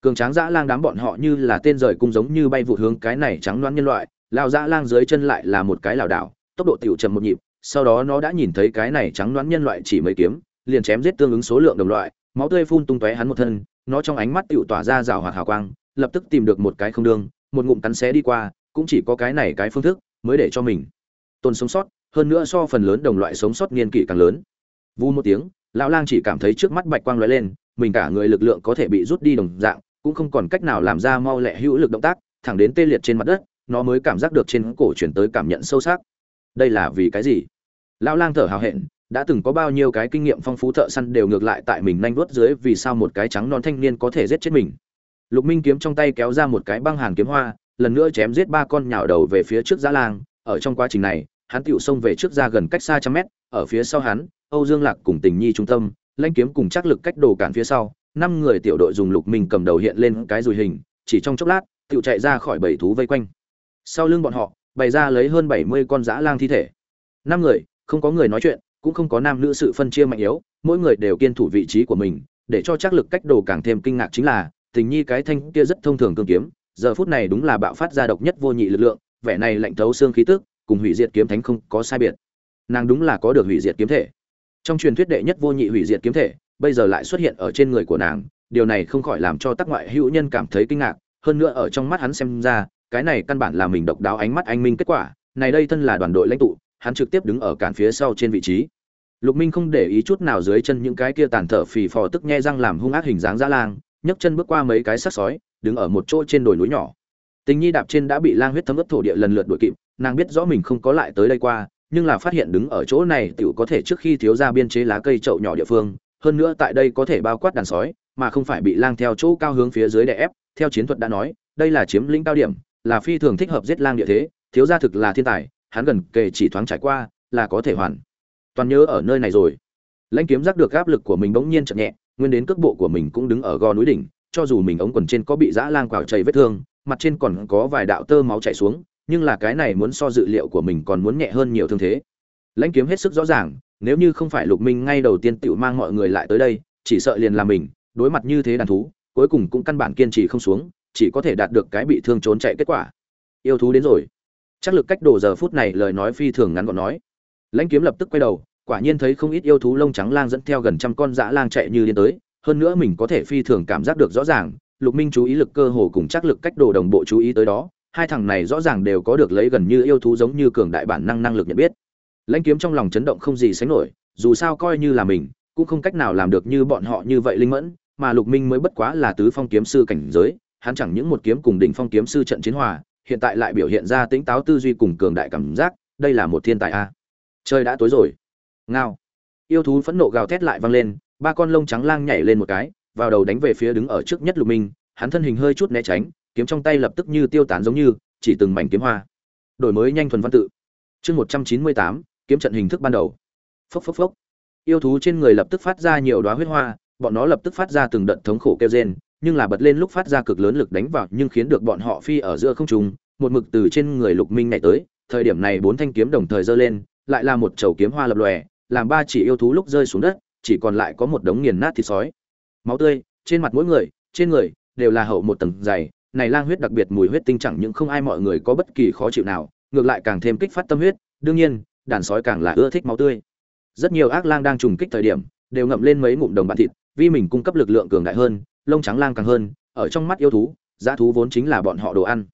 Cường tráng dã lang đám bọn họ như là tên rời cung giống như bay vụt hướng cái này trắng loáng nhân loại lao dã lang dưới chân lại là một cái lảo đảo, tốc độ tiểu chậm một nhịp, sau đó nó đã nhìn thấy cái này trắng đoán nhân loại chỉ mấy kiếm, liền chém giết tương ứng số lượng đồng loại, máu tươi phun tung tóe hắn một thân, nó trong ánh mắt tiểu tỏa ra rào hoạt hào quang, lập tức tìm được một cái không đương một ngụm cắn xé đi qua, cũng chỉ có cái này cái phương thức mới để cho mình tồn sống sót, hơn nữa so phần lớn đồng loại sống sót niên kỷ càng lớn. Vu một tiếng, lão lang chỉ cảm thấy trước mắt bạch quang lóe lên, mình cả người lực lượng có thể bị rút đi đồng dạng, cũng không còn cách nào làm ra mau lẹ hữu lực động tác, thẳng đến tê liệt trên mặt đất nó mới cảm giác được trên cổ chuyển tới cảm nhận sâu sắc. Đây là vì cái gì? Lão lang thở hào hẹn, đã từng có bao nhiêu cái kinh nghiệm phong phú thợ săn đều ngược lại tại mình nanh vuốt dưới vì sao một cái trắng non thanh niên có thể giết chết mình. Lục minh kiếm trong tay kéo ra một cái băng hàn kiếm hoa, lần nữa chém giết ba con nhào đầu về phía trước giã lang. Ở trong quá trình này, hắn tựu xông về trước ra gần cách xa trăm mét, ở phía sau hắn, âu dương lạc cùng tình nhi trung tâm, lãnh kiếm cùng chắc lực cách đồ cản phía sau, năm người tiểu đội dùng lục minh cầm đầu hiện lên cái dùi hình, chỉ trong chốc lát, tựu chạy ra khỏi bảy thú vây quanh sau lưng bọn họ, bày ra lấy hơn bảy mươi con dã lang thi thể. Năm người, không có người nói chuyện, cũng không có nam nữ sự phân chia mạnh yếu, mỗi người đều kiên thủ vị trí của mình, để cho chắc lực cách đồ càng thêm kinh ngạc chính là, tình nhi cái thanh kia rất thông thường cương kiếm, giờ phút này đúng là bạo phát ra độc nhất vô nhị lực lượng, vẻ này lạnh thấu xương khí tức, cùng hủy diệt kiếm thánh không có sai biệt. Nàng đúng là có được hủy diệt kiếm thể. Trong truyền thuyết đệ nhất vô nhị hủy diệt kiếm thể, bây giờ lại xuất hiện ở trên người của nàng, điều này không khỏi làm cho tác ngoại hữu nhân cảm thấy kinh ngạc, hơn nữa ở trong mắt hắn xem ra cái này căn bản là mình độc đáo ánh mắt anh minh kết quả, này đây thân là đoàn đội lãnh tụ, hắn trực tiếp đứng ở cản phía sau trên vị trí. Lục minh không để ý chút nào dưới chân những cái kia tàn thở phì phò tức nhe răng làm hung ác hình dáng dã lang, nhấc chân bước qua mấy cái sắc sói, đứng ở một chỗ trên đồi núi nhỏ. Tình nhi đạp trên đã bị lang huyết thấm ướt thổ địa lần lượt đuổi kịp, nàng biết rõ mình không có lại tới đây qua, nhưng là phát hiện đứng ở chỗ này tiểu có thể trước khi thiếu ra biên chế lá cây trậu nhỏ địa phương, hơn nữa tại đây có thể bao quát đàn sói, mà không phải bị lang theo chỗ cao hướng phía dưới đè ép, theo chiến thuật đã nói, đây là chiếm lĩnh cao điểm là phi thường thích hợp giết lang địa thế, thiếu gia thực là thiên tài, hắn gần kề chỉ thoáng trải qua, là có thể hoàn. Toàn nhớ ở nơi này rồi. Lãnh kiếm giác được áp lực của mình bỗng nhiên chậm nhẹ, nguyên đến cước bộ của mình cũng đứng ở gò núi đỉnh, cho dù mình ống quần trên có bị dã lang quào chảy vết thương, mặt trên còn có vài đạo tơ máu chảy xuống, nhưng là cái này muốn so dự liệu của mình còn muốn nhẹ hơn nhiều thương thế. Lãnh kiếm hết sức rõ ràng, nếu như không phải lục minh ngay đầu tiên tự mang mọi người lại tới đây, chỉ sợ liền là mình, đối mặt như thế đàn thú, cuối cùng cũng căn bản kiên trì không xuống chỉ có thể đạt được cái bị thương trốn chạy kết quả. Yêu thú đến rồi. Chắc lực cách đồ giờ phút này lời nói phi thường ngắn gọn nói. Lãnh kiếm lập tức quay đầu, quả nhiên thấy không ít yêu thú lông trắng lang dẫn theo gần trăm con dã lang chạy như điên tới, hơn nữa mình có thể phi thường cảm giác được rõ ràng, lục minh chú ý lực cơ hồ cùng chắc lực cách đồ đồng bộ chú ý tới đó, hai thằng này rõ ràng đều có được lấy gần như yêu thú giống như cường đại bản năng năng lực nhận biết. Lãnh kiếm trong lòng chấn động không gì sánh nổi, dù sao coi như là mình, cũng không cách nào làm được như bọn họ như vậy linh mẫn, mà lục minh mới bất quá là tứ phong kiếm sư cảnh giới hắn chẳng những một kiếm cùng đỉnh phong kiếm sư trận chiến hòa, hiện tại lại biểu hiện ra tính táo tư duy cùng cường đại cảm giác, đây là một thiên tài a. Trời đã tối rồi. Ngao. Yêu thú phẫn nộ gào thét lại vang lên, ba con lông trắng lang nhảy lên một cái, vào đầu đánh về phía đứng ở trước nhất lục minh, hắn thân hình hơi chút né tránh, kiếm trong tay lập tức như tiêu tán giống như, chỉ từng mảnh kiếm hoa. Đổi mới nhanh thuần văn tự. Chương một trăm chín mươi tám, kiếm trận hình thức ban đầu. Phốc phốc phốc. Yêu thú trên người lập tức phát ra nhiều đóa huyết hoa, bọn nó lập tức phát ra từng đợt thống khổ kêu rên nhưng là bật lên lúc phát ra cực lớn lực đánh vào nhưng khiến được bọn họ phi ở giữa không trung, một mực từ trên người lục minh này tới, thời điểm này bốn thanh kiếm đồng thời giơ lên, lại là một chầu kiếm hoa lập lòe, làm ba chỉ yêu thú lúc rơi xuống đất, chỉ còn lại có một đống nghiền nát thịt sói. Máu tươi, trên mặt mỗi người, trên người đều là hậu một tầng dày, này lang huyết đặc biệt mùi huyết tinh chẳng những không ai mọi người có bất kỳ khó chịu nào, ngược lại càng thêm kích phát tâm huyết, đương nhiên, đàn sói càng là ưa thích máu tươi. Rất nhiều ác lang đang trùng kích thời điểm, đều ngậm lên mấy ngụm đồng bạn thịt, vì mình cung cấp lực lượng cường đại hơn lông trắng lang càng hơn, ở trong mắt yêu thú, dã thú vốn chính là bọn họ đồ ăn.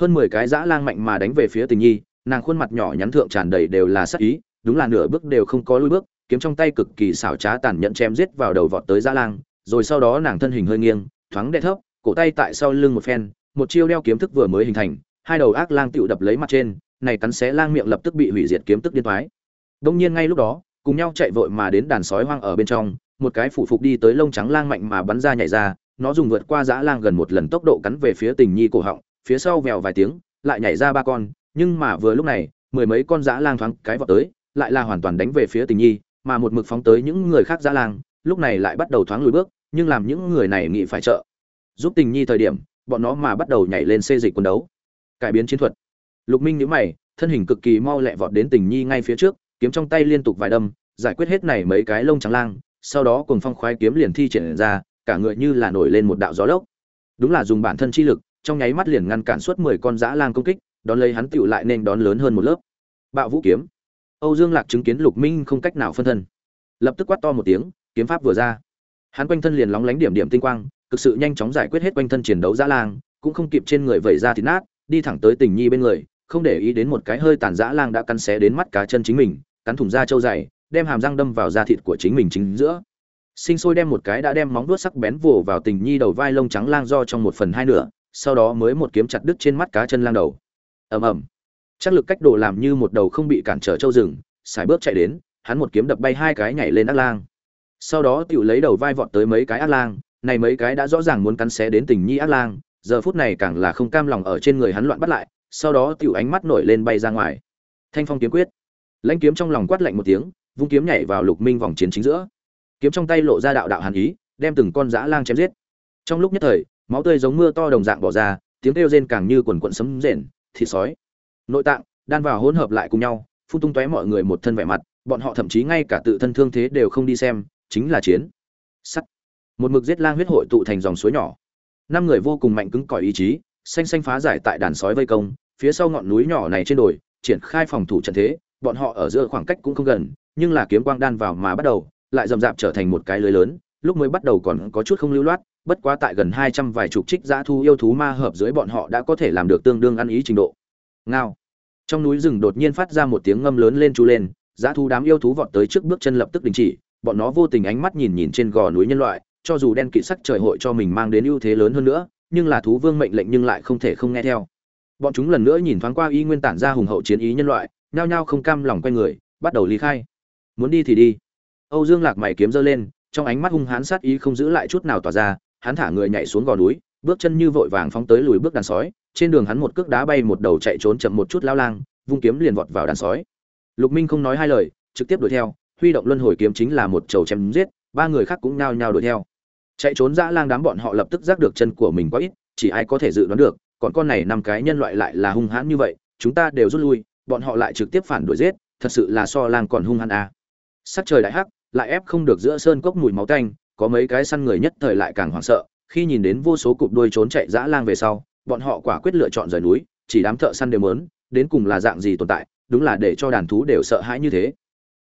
Hơn mười cái dã lang mạnh mà đánh về phía tình nhi, nàng khuôn mặt nhỏ nhắn thượng tràn đầy đều là sắc ý, đúng là nửa bước đều không có lùi bước, kiếm trong tay cực kỳ xảo trá tàn nhẫn chém giết vào đầu vọt tới dã lang, rồi sau đó nàng thân hình hơi nghiêng, thoáng đè thấp, cổ tay tại sau lưng một phen, một chiêu đeo kiếm thức vừa mới hình thành, hai đầu ác lang tựu đập lấy mặt trên, này cắn xé lang miệng lập tức bị hủy diệt kiếm tức điên thoái đông nhiên ngay lúc đó, cùng nhau chạy vội mà đến đàn sói hoang ở bên trong một cái phủ phục đi tới lông trắng lang mạnh mà bắn ra nhảy ra, nó dùng vượt qua dã lang gần một lần tốc độ cắn về phía tình nhi cổ họng, phía sau vèo vài tiếng, lại nhảy ra ba con, nhưng mà vừa lúc này, mười mấy con dã lang thoáng cái vọt tới, lại là hoàn toàn đánh về phía tình nhi, mà một mực phóng tới những người khác dã lang, lúc này lại bắt đầu thoáng lùi bước, nhưng làm những người này nghĩ phải trợ giúp tình nhi thời điểm, bọn nó mà bắt đầu nhảy lên xê dịch quân đấu. Cải biến chiến thuật. Lục minh nhíu mày, thân hình cực kỳ mau lẹ vọt đến tình nhi ngay phía trước, kiếm trong tay liên tục vài đâm, giải quyết hết này mấy cái lông trắng lang sau đó cùng phong khoái kiếm liền thi triển ra, cả người như là nổi lên một đạo gió lốc. Đúng là dùng bản thân chi lực, trong nháy mắt liền ngăn cản suốt mười con dã lang công kích, đón lấy hắn tiểu lại nên đón lớn hơn một lớp. Bạo vũ kiếm. Âu dương lạc chứng kiến lục minh không cách nào phân thân. Lập tức quát to một tiếng, kiếm pháp vừa ra. Hắn quanh thân liền lóng lánh điểm điểm tinh quang, cực sự nhanh chóng giải quyết hết quanh thân chiến đấu dã lang, cũng không kịp trên người vẩy ra thịt nát, đi thẳng tới tình nhi bên người, không để ý đến một cái hơi tàn dã lang đã cắn xé đến mắt cá chân chính mình, cắn thủng da châu dày đem hàm răng đâm vào da thịt của chính mình chính giữa. Sinh sôi đem một cái đã đem móng vuốt sắc bén vồ vào tình nhi đầu vai lông trắng lang do trong một phần hai nửa, sau đó mới một kiếm chặt đứt trên mắt cá chân lang đầu. Ầm ầm. Chắc lực cách độ làm như một đầu không bị cản trở châu rừng xài bước chạy đến, hắn một kiếm đập bay hai cái nhảy lên ác lang. Sau đó tiểu lấy đầu vai vọt tới mấy cái ác lang, này mấy cái đã rõ ràng muốn cắn xé đến tình nhi ác lang, giờ phút này càng là không cam lòng ở trên người hắn loạn bắt lại, sau đó tiểu ánh mắt nổi lên bay ra ngoài. Thanh phong kiếm quyết. Lãnh kiếm trong lòng quát lạnh một tiếng vung kiếm nhảy vào lục minh vòng chiến chính giữa. Kiếm trong tay lộ ra đạo đạo hàn ý, đem từng con dã lang chém giết. Trong lúc nhất thời, máu tươi giống mưa to đồng dạng bỏ ra, tiếng kêu rên càng như quần quận sấm rền, thịt sói. Nội tạng, đan vào hỗn hợp lại cùng nhau, phun tung tóe mọi người một thân vẻ mặt, bọn họ thậm chí ngay cả tự thân thương thế đều không đi xem, chính là chiến. Sắt. Một mực giết lang huyết hội tụ thành dòng suối nhỏ. Năm người vô cùng mạnh cứng cỏi ý chí, xanh xanh phá giải tại đàn sói vây công, phía sau ngọn núi nhỏ này trên đồi, triển khai phòng thủ trận thế, bọn họ ở giữa khoảng cách cũng không gần nhưng là kiếm quang đan vào mà bắt đầu, lại rầm rạp trở thành một cái lưới lớn, lúc mới bắt đầu còn có chút không lưu loát, bất quá tại gần hai trăm vài chục trích dã thu yêu thú ma hợp dưới bọn họ đã có thể làm được tương đương ăn ý trình độ. Ngao. Trong núi rừng đột nhiên phát ra một tiếng ngâm lớn lên chú lên, dã thu đám yêu thú vọt tới trước bước chân lập tức đình chỉ, bọn nó vô tình ánh mắt nhìn nhìn trên gò núi nhân loại, cho dù đen kỵ sắc trời hội cho mình mang đến ưu thế lớn hơn nữa, nhưng là thú vương mệnh lệnh nhưng lại không thể không nghe theo. Bọn chúng lần nữa nhìn thoáng qua y nguyên tản ra hùng hậu chiến ý nhân loại, nhao nhao không cam lòng quay người, bắt đầu ly khai muốn đi thì đi. Âu dương lạc mày kiếm giơ lên, trong ánh mắt hung hãn sát ý không giữ lại chút nào tỏa ra, hắn thả người nhảy xuống gò núi, bước chân như vội vàng phóng tới lùi bước đàn sói, trên đường hắn một cước đá bay một đầu chạy trốn chậm một chút lao lang, vung kiếm liền vọt vào đàn sói. Lục minh không nói hai lời, trực tiếp đuổi theo, huy động luân hồi kiếm chính là một trầu chém giết, ba người khác cũng nhao nhao đuổi theo. Chạy trốn dã lang đám bọn họ lập tức giác được chân của mình quá ít, chỉ ai có thể dự đoán được, còn con này năm cái nhân loại lại là hung hãn như vậy, chúng ta đều rút lui, bọn họ lại trực tiếp phản đuổi giết, thật sự là so lang còn hung hãn à sắc trời đại hắc, lại ép không được giữa sơn cốc mùi máu tanh, có mấy cái săn người nhất thời lại càng hoảng sợ, khi nhìn đến vô số cụp đuôi trốn chạy dã lang về sau, bọn họ quả quyết lựa chọn rời núi, chỉ đám thợ săn đều mớn đến cùng là dạng gì tồn tại, đúng là để cho đàn thú đều sợ hãi như thế.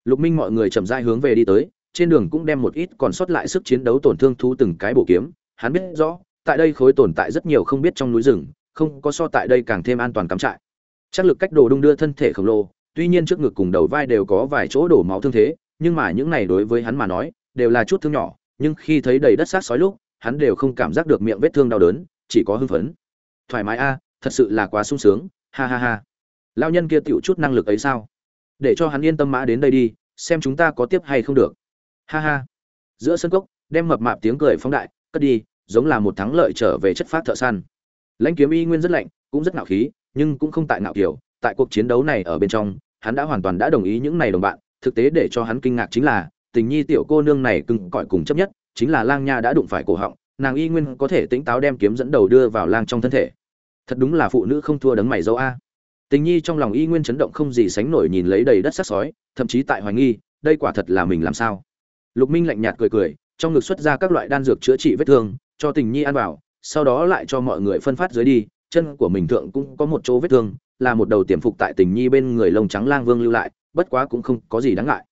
Lục minh mọi người chậm rãi hướng về đi tới, trên đường cũng đem một ít còn sót lại sức chiến đấu tổn thương thú từng cái bổ kiếm, hắn biết rõ, tại đây khối tồn tại rất nhiều không biết trong núi rừng, không có so tại đây càng thêm an toàn cắm trại. Chắc lực cách đồ đung đưa thân thể khổng lồ, tuy nhiên trước ngực cùng đầu vai đều có vài chỗ đổ máu thương thế nhưng mà những này đối với hắn mà nói, đều là chút thương nhỏ, nhưng khi thấy đầy đất sát sói lúc, hắn đều không cảm giác được miệng vết thương đau đớn, chỉ có hưng phấn. Thoải mái a à, thật sự là quá sung sướng, ha ha ha. Lao nhân kia tựu chút năng lực ấy sao? Để cho hắn yên tâm mã đến đây đi, xem chúng ta có tiếp hay không được. Ha ha. Giữa sân cốc, đem mập mạp tiếng cười phóng đại, cất đi, giống là một thắng lợi trở về chất phát thợ săn. Lãnh kiếm y nguyên rất lạnh, cũng rất ngạo khí, nhưng cũng không tại ngạo kiểu, tại cuộc chiến đấu này ở bên trong, hắn đã hoàn toàn đã đồng ý những này đồng bạn thực tế để cho hắn kinh ngạc chính là, tình nhi tiểu cô nương này cưng cõi cùng chấp nhất, chính là lang nha đã đụng phải cổ họng, nàng y nguyên có thể tỉnh táo đem kiếm dẫn đầu đưa vào lang trong thân thể. Thật đúng là phụ nữ không thua đấng mày dâu a. Tình nhi trong lòng y nguyên chấn động không gì sánh nổi nhìn lấy đầy đất sắc sói, thậm chí tại hoài nghi, đây quả thật là mình làm sao? Lục minh lạnh nhạt cười cười, trong ngực xuất ra các loại đan dược chữa trị vết thương, cho tình nhi ăn vào, sau đó lại cho mọi người phân phát dưới đi, chân của mình thượng cũng có một chỗ vết thương, là một đầu tiềm phục tại tình nhi bên người lông trắng lang vương lưu lại bất quá cũng không có gì đáng ngại.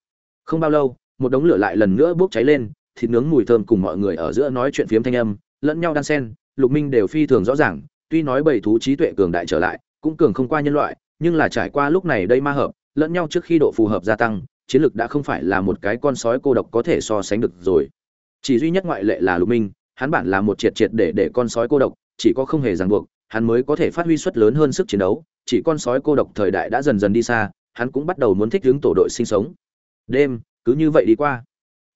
Không bao lâu, một đống lửa lại lần nữa bốc cháy lên, thịt nướng mùi thơm cùng mọi người ở giữa nói chuyện phiếm thanh âm, lẫn nhau đan sen lục minh đều phi thường rõ ràng, tuy nói bầy thú trí tuệ cường đại trở lại, cũng cường không qua nhân loại, nhưng là trải qua lúc này đây ma hợp, lẫn nhau trước khi độ phù hợp gia tăng, chiến lược đã không phải là một cái con sói cô độc có thể so sánh được rồi. Chỉ duy nhất ngoại lệ là lục minh, hắn bản là một triệt triệt để để con sói cô độc, chỉ có không hề ràng buộc, hắn mới có thể phát huy suất lớn hơn sức chiến đấu, chỉ con sói cô độc thời đại đã dần dần đi xa hắn cũng bắt đầu muốn thích ứng tổ đội sinh sống. Đêm, cứ như vậy đi qua.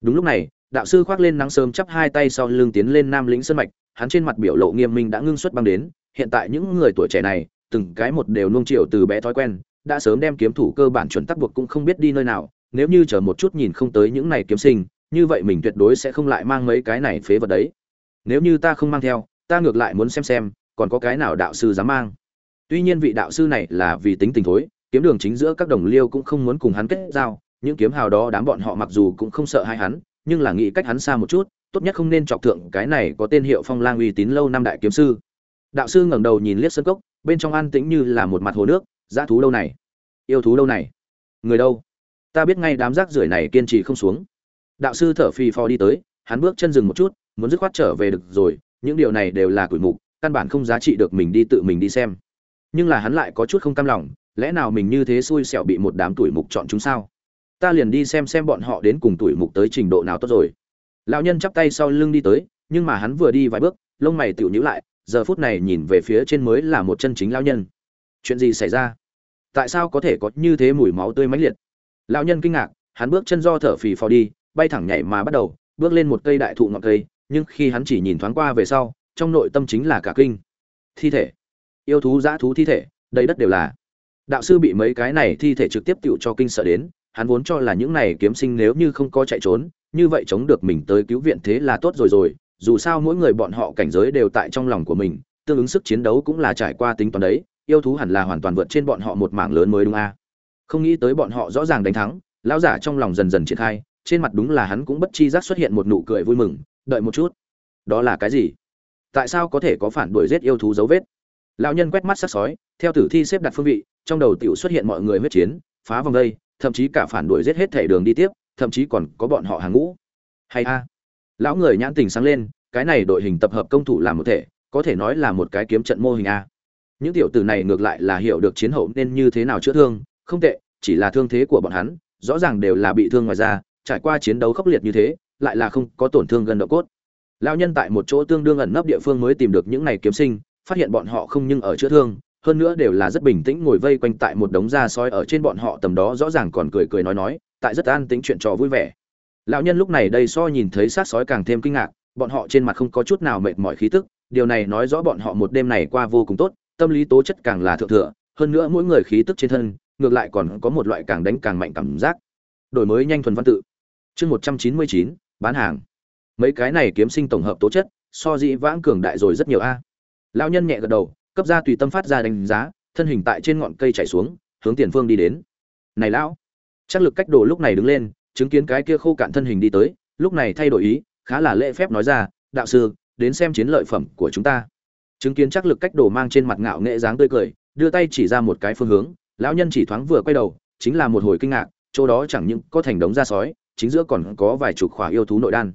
Đúng lúc này, đạo sư khoác lên nắng sớm chắp hai tay sau lưng tiến lên nam lĩnh sơn mạch, hắn trên mặt biểu lộ nghiêm minh đã ngưng xuất băng đến, hiện tại những người tuổi trẻ này, từng cái một đều nuông chiều từ bé thói quen, đã sớm đem kiếm thủ cơ bản chuẩn tắc buộc cũng không biết đi nơi nào, nếu như chờ một chút nhìn không tới những này kiếm sinh, như vậy mình tuyệt đối sẽ không lại mang mấy cái này phế vật đấy. Nếu như ta không mang theo, ta ngược lại muốn xem xem, còn có cái nào đạo sư dám mang. Tuy nhiên vị đạo sư này là vì tính tình thối kiếm đường chính giữa các đồng liêu cũng không muốn cùng hắn kết giao, những kiếm hào đó đám bọn họ mặc dù cũng không sợ hai hắn, nhưng là nghĩ cách hắn xa một chút, tốt nhất không nên chọc thượng cái này có tên hiệu phong lang uy tín lâu năm đại kiếm sư. Đạo sư ngẩng đầu nhìn liếc sân cốc, bên trong an tĩnh như là một mặt hồ nước, dã thú đâu này? Yêu thú đâu này? Người đâu? Ta biết ngay đám rác rưởi này kiên trì không xuống. Đạo sư thở phì phò đi tới, hắn bước chân dừng một chút, muốn dứt khoát trở về được rồi, những điều này đều là tuổi mục, căn bản không giá trị được mình đi tự mình đi xem. Nhưng là hắn lại có chút không cam lòng lẽ nào mình như thế xui xẻo bị một đám tuổi mục chọn chúng sao? Ta liền đi xem xem bọn họ đến cùng tuổi mục tới trình độ nào tốt rồi. Lão nhân chắp tay sau lưng đi tới, nhưng mà hắn vừa đi vài bước, lông mày tựu nhíu lại, giờ phút này nhìn về phía trên mới là một chân chính lão nhân. Chuyện gì xảy ra? Tại sao có thể có như thế mùi máu tươi mãnh liệt? Lão nhân kinh ngạc, hắn bước chân do thở phì phò đi, bay thẳng nhảy mà bắt đầu, bước lên một cây đại thụ ngọn cây, nhưng khi hắn chỉ nhìn thoáng qua về sau, trong nội tâm chính là cả kinh. Thi thể. Yêu thú, dã thú thi thể, đầy đất đều là đạo sư bị mấy cái này thi thể trực tiếp tựu cho kinh sợ đến, hắn vốn cho là những này kiếm sinh nếu như không có chạy trốn, như vậy chống được mình tới cứu viện thế là tốt rồi rồi, dù sao mỗi người bọn họ cảnh giới đều tại trong lòng của mình, tương ứng sức chiến đấu cũng là trải qua tính toán đấy, yêu thú hẳn là hoàn toàn vượt trên bọn họ một mảng lớn mới đúng a. Không nghĩ tới bọn họ rõ ràng đánh thắng, lão giả trong lòng dần dần triển khai, trên mặt đúng là hắn cũng bất chi giác xuất hiện một nụ cười vui mừng, đợi một chút, đó là cái gì? Tại sao có thể có phản đuổi giết yêu thú dấu vết? Lão nhân quét mắt sắc sói, theo tử thi xếp đặt phương vị, trong đầu tiểu xuất hiện mọi người huyết chiến, phá vòng đây, thậm chí cả phản đuổi giết hết thể đường đi tiếp, thậm chí còn có bọn họ hàng ngũ. Hay a. Lão người nhãn tình sáng lên, cái này đội hình tập hợp công thủ làm một thể, có thể nói là một cái kiếm trận mô hình a. Những tiểu tử này ngược lại là hiểu được chiến hậu nên như thế nào chữa thương, không tệ, chỉ là thương thế của bọn hắn, rõ ràng đều là bị thương ngoài ra trải qua chiến đấu khốc liệt như thế, lại là không có tổn thương gần độ cốt. Lão nhân tại một chỗ tương đương ẩn nấp địa phương mới tìm được những này kiếm sinh phát hiện bọn họ không nhưng ở chữa thương, hơn nữa đều là rất bình tĩnh ngồi vây quanh tại một đống da sói ở trên bọn họ tầm đó rõ ràng còn cười cười nói nói, tại rất an tính chuyện trò vui vẻ. Lão nhân lúc này đây so nhìn thấy sát sói càng thêm kinh ngạc, bọn họ trên mặt không có chút nào mệt mỏi khí tức, điều này nói rõ bọn họ một đêm này qua vô cùng tốt, tâm lý tố chất càng là thượng thừa, hơn nữa mỗi người khí tức trên thân, ngược lại còn có một loại càng đánh càng mạnh cảm giác. Đổi mới nhanh thuần văn tự. Chương một trăm chín mươi chín, bán hàng. Mấy cái này kiếm sinh tổng hợp tố chất, so dĩ vãng cường đại rồi rất nhiều a lão nhân nhẹ gật đầu, cấp ra tùy tâm phát ra đánh giá, thân hình tại trên ngọn cây chạy xuống, hướng tiền phương đi đến. Này lão, chắc lực cách đồ lúc này đứng lên, chứng kiến cái kia khô cạn thân hình đi tới, lúc này thay đổi ý, khá là lễ phép nói ra, đạo sư, đến xem chiến lợi phẩm của chúng ta. Chứng kiến chắc lực cách đồ mang trên mặt ngạo nghệ dáng tươi cười, đưa tay chỉ ra một cái phương hướng, lão nhân chỉ thoáng vừa quay đầu, chính là một hồi kinh ngạc, chỗ đó chẳng những có thành đống da sói, chính giữa còn có vài chục khỏa yêu thú nội đan.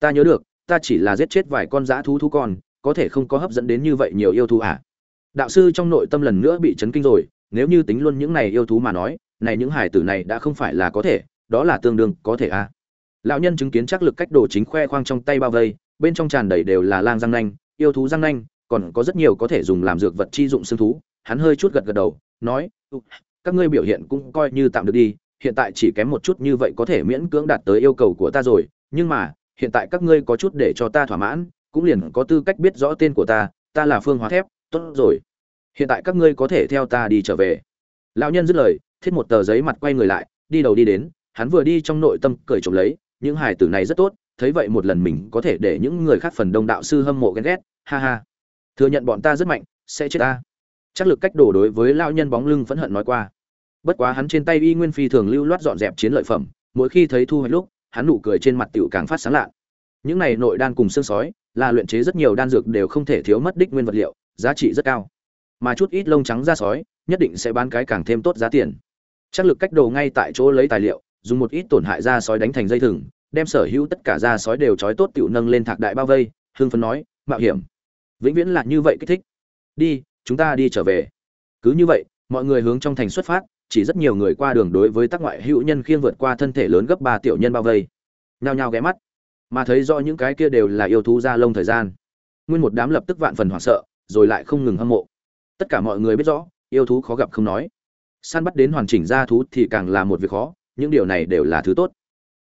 Ta nhớ được, ta chỉ là giết chết vài con dã thú thú con có thể không có hấp dẫn đến như vậy nhiều yêu thú à? Đạo sư trong nội tâm lần nữa bị chấn kinh rồi, nếu như tính luôn những này yêu thú mà nói, này những hải tử này đã không phải là có thể, đó là tương đương có thể à? Lão nhân chứng kiến chắc lực cách đồ chính khoe khoang trong tay bao vây, bên trong tràn đầy đều là lang răng nanh, yêu thú răng nanh, còn có rất nhiều có thể dùng làm dược vật chi dụng xương thú. Hắn hơi chút gật gật đầu, nói các ngươi biểu hiện cũng coi như tạm được đi, hiện tại chỉ kém một chút như vậy có thể miễn cưỡng đạt tới yêu cầu của ta rồi, nhưng mà, hiện tại các ngươi có chút để cho ta thỏa mãn cũng liền có tư cách biết rõ tên của ta ta là phương hóa thép, tốt rồi. Hiện tại các ngươi có thể theo ta đi trở về. Lão nhân dứt lời, thiết một tờ giấy mặt quay người lại, đi đầu đi đến, hắn vừa đi trong nội tâm cười trộm lấy, những hài tử này rất tốt, thấy vậy một lần mình có thể để những người khác phần đông đạo sư hâm mộ ghen ghét, ha ha. Thừa nhận bọn ta rất mạnh, sẽ chết ta. Chắc lực cách đổ đối với lao nhân bóng lưng phẫn hận nói qua. Bất quá hắn trên tay y nguyên phi thường lưu loát dọn dẹp chiến lợi phẩm, mỗi khi thấy thu hoạch lúc, hắn nụ cười trên mặt tiểu càng phát sáng lạ. Những này nội đan cùng xương sói là luyện chế rất nhiều đan dược đều không thể thiếu mất đích nguyên vật liệu, giá trị rất cao. Mà chút ít lông trắng da sói, nhất định sẽ bán cái càng thêm tốt giá tiền. Chắc lực cách đồ ngay tại chỗ lấy tài liệu, dùng một ít tổn hại da sói đánh thành dây thừng, đem sở hữu tất cả da sói đều trói tốt tiểu nâng lên thạc đại bao vây hương phấn nói, mạo hiểm. Vĩnh viễn là như vậy kích thích. Đi, chúng ta đi trở về. Cứ như vậy, mọi người hướng trong thành xuất phát, chỉ rất nhiều người qua đường đối với tác ngoại hữu nhân khiêng vượt qua thân thể lớn gấp ba tiểu nhân bao vây. Nhao nhao ghé mắt mà thấy do những cái kia đều là yêu thú da lông thời gian. Nguyên một đám lập tức vạn phần hoảng sợ, rồi lại không ngừng hâm mộ. Tất cả mọi người biết rõ, yêu thú khó gặp không nói. Săn bắt đến hoàn chỉnh ra thú thì càng là một việc khó, những điều này đều là thứ tốt.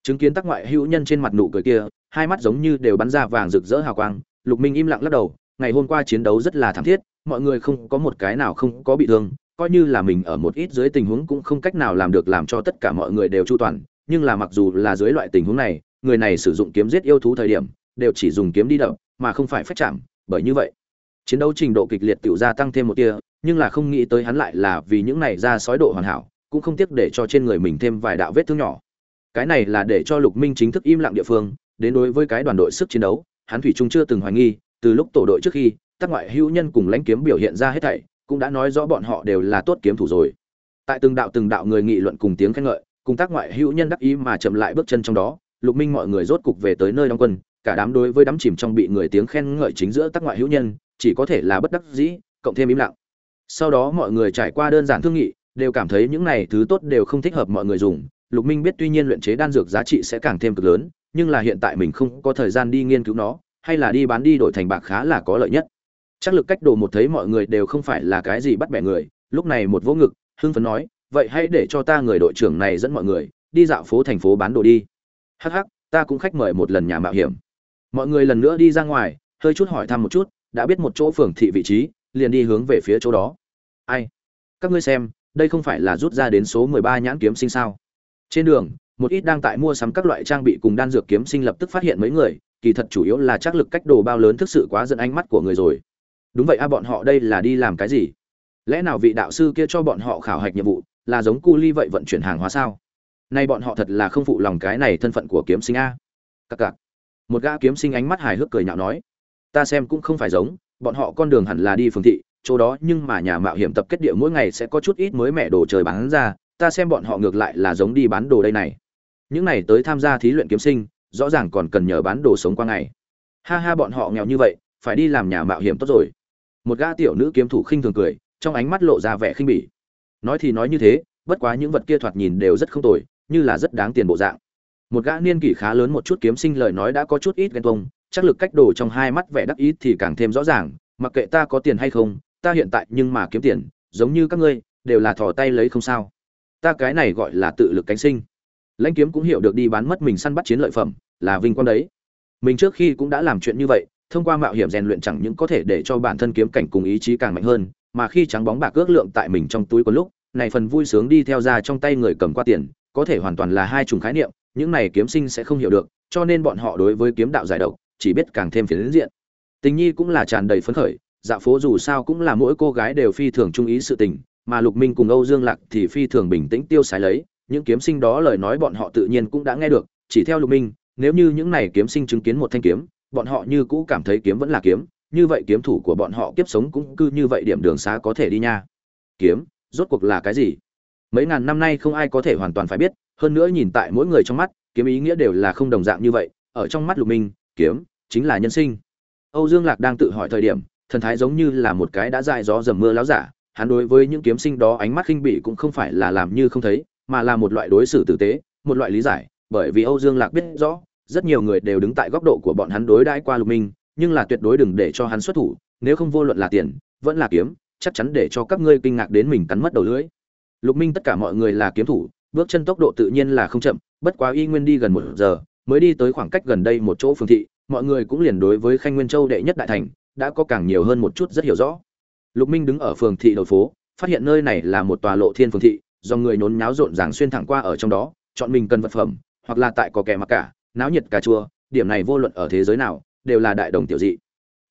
Chứng kiến tác ngoại hữu nhân trên mặt nụ cười kia, hai mắt giống như đều bắn ra vàng rực rỡ hào quang, lục minh im lặng lắc đầu, ngày hôm qua chiến đấu rất là thảm thiết, mọi người không có một cái nào không có bị thương, coi như là mình ở một ít dưới tình huống cũng không cách nào làm được làm cho tất cả mọi người đều chu toàn, nhưng là mặc dù là dưới loại tình huống này người này sử dụng kiếm giết yêu thú thời điểm, đều chỉ dùng kiếm đi đập, mà không phải phách chạm, bởi như vậy, chiến đấu trình độ kịch liệt tiểu gia tăng thêm một tia, nhưng là không nghĩ tới hắn lại là vì những này ra sói độ hoàn hảo, cũng không tiếc để cho trên người mình thêm vài đạo vết thương nhỏ. Cái này là để cho lục minh chính thức im lặng địa phương, đến đối với cái đoàn đội sức chiến đấu, hắn thủy chung chưa từng hoài nghi, từ lúc tổ đội trước khi tác ngoại hữu nhân cùng lãnh kiếm biểu hiện ra hết thảy, cũng đã nói rõ bọn họ đều là tốt kiếm thủ rồi. Tại từng đạo từng đạo người nghị luận cùng tiếng khen ngợi, cùng tác ngoại hữu nhân đắc ý mà chậm lại bước chân trong đó lục minh mọi người rốt cục về tới nơi đóng quân, cả đám đối với đám chìm trong bị người tiếng khen ngợi chính giữa tác ngoại hữu nhân, chỉ có thể là bất đắc dĩ, cộng thêm im lặng. Sau đó mọi người trải qua đơn giản thương nghị, đều cảm thấy những này thứ tốt đều không thích hợp mọi người dùng. Lục minh biết tuy nhiên luyện chế đan dược giá trị sẽ càng thêm cực lớn, nhưng là hiện tại mình không có thời gian đi nghiên cứu nó, hay là đi bán đi đổi thành bạc khá là có lợi nhất. Chắc lực cách đồ một thấy mọi người đều không phải là cái gì bắt bẻ người, lúc này một vỗ ngực, hưng phấn nói, vậy hãy để cho ta người đội trưởng này dẫn mọi người, đi dạo phố thành phố bán đồ đi hắc hắc, ta cũng khách mời một lần nhà mạo hiểm. Mọi người lần nữa đi ra ngoài, hơi chút hỏi thăm một chút, đã biết một chỗ phường thị vị trí, liền đi hướng về phía chỗ đó. Ai? Các ngươi xem, đây không phải là rút ra đến số mười ba nhãn kiếm sinh sao? Trên đường, một ít đang tại mua sắm các loại trang bị cùng đan dược kiếm sinh lập tức phát hiện mấy người, kỳ thật chủ yếu là chắc lực cách đồ bao lớn thực sự quá dẫn ánh mắt của người rồi. Đúng vậy a, bọn họ đây là đi làm cái gì? Lẽ nào vị đạo sư kia cho bọn họ khảo hạch nhiệm vụ, là giống cu ly vậy vận chuyển hàng hóa sao? Nay bọn họ thật là không phụ lòng cái này thân phận của kiếm sinh a. Cặc cặc. Một gã kiếm sinh ánh mắt hài hước cười nhạo nói, ta xem cũng không phải giống, bọn họ con đường hẳn là đi phường thị, chỗ đó nhưng mà nhà mạo hiểm tập kết địa mỗi ngày sẽ có chút ít mới mẻ đồ trời bán ra, ta xem bọn họ ngược lại là giống đi bán đồ đây này. Những này tới tham gia thí luyện kiếm sinh, rõ ràng còn cần nhờ bán đồ sống qua ngày. Ha ha, bọn họ nghèo như vậy, phải đi làm nhà mạo hiểm tốt rồi. Một gã tiểu nữ kiếm thủ khinh thường cười, trong ánh mắt lộ ra vẻ khinh bỉ. Nói thì nói như thế, bất quá những vật kia thoạt nhìn đều rất không tồi như là rất đáng tiền bộ dạng. Một gã niên kỷ khá lớn một chút kiếm sinh lời nói đã có chút ít ghen tuông, chắc lực cách đồ trong hai mắt vẻ đắc ý thì càng thêm rõ ràng, mặc kệ ta có tiền hay không, ta hiện tại nhưng mà kiếm tiền, giống như các ngươi, đều là thò tay lấy không sao. Ta cái này gọi là tự lực cánh sinh. Lãnh kiếm cũng hiểu được đi bán mất mình săn bắt chiến lợi phẩm, là vinh quang đấy. Mình trước khi cũng đã làm chuyện như vậy, thông qua mạo hiểm rèn luyện chẳng những có thể để cho bản thân kiếm cảnh cùng ý chí càng mạnh hơn, mà khi trắng bóng bạc ước lượng tại mình trong túi có lúc, này phần vui sướng đi theo ra trong tay người cầm qua tiền có thể hoàn toàn là hai chủng khái niệm, những này kiếm sinh sẽ không hiểu được, cho nên bọn họ đối với kiếm đạo giải độc, chỉ biết càng thêm phiến diện. Tình nhi cũng là tràn đầy phấn khởi dạ phố dù sao cũng là mỗi cô gái đều phi thường trung ý sự tình, mà lục minh cùng âu dương lạc thì phi thường bình tĩnh tiêu xài lấy, những kiếm sinh đó lời nói bọn họ tự nhiên cũng đã nghe được, chỉ theo lục minh, nếu như những này kiếm sinh chứng kiến một thanh kiếm, bọn họ như cũ cảm thấy kiếm vẫn là kiếm, như vậy kiếm thủ của bọn họ kiếp sống cũng cứ như vậy điểm đường xá có thể đi nha. Kiếm, rốt cuộc là cái gì? Mấy ngàn năm nay không ai có thể hoàn toàn phải biết, hơn nữa nhìn tại mỗi người trong mắt, kiếm ý nghĩa đều là không đồng dạng như vậy, ở trong mắt lục minh, kiếm chính là nhân sinh. Âu dương lạc đang tự hỏi thời điểm, thần thái giống như là một cái đã dại gió dầm mưa láo giả, hắn đối với những kiếm sinh đó ánh mắt khinh bỉ cũng không phải là làm như không thấy, mà là một loại đối xử tử tế, một loại lý giải, bởi vì âu dương lạc biết rõ, rất nhiều người đều đứng tại góc độ của bọn hắn đối đãi qua lục minh, nhưng là tuyệt đối đừng để cho hắn xuất thủ, nếu không vô luận là tiền, vẫn là kiếm, chắc chắn để cho các ngươi kinh ngạc đến mình cắn mất đầu lưỡi lục minh tất cả mọi người là kiếm thủ, bước chân tốc độ tự nhiên là không chậm, bất quá y nguyên đi gần một giờ, mới đi tới khoảng cách gần đây một chỗ phương thị, mọi người cũng liền đối với khanh nguyên châu đệ nhất đại thành, đã có càng nhiều hơn một chút rất hiểu rõ. Lục minh đứng ở phường thị đầu phố, phát hiện nơi này là một tòa lộ thiên phường thị, do người nhốn nháo rộn ràng xuyên thẳng qua ở trong đó, chọn mình cần vật phẩm, hoặc là tại có kẻ mặc cả, náo nhiệt cà chua, điểm này vô luận ở thế giới nào, đều là đại đồng tiểu dị.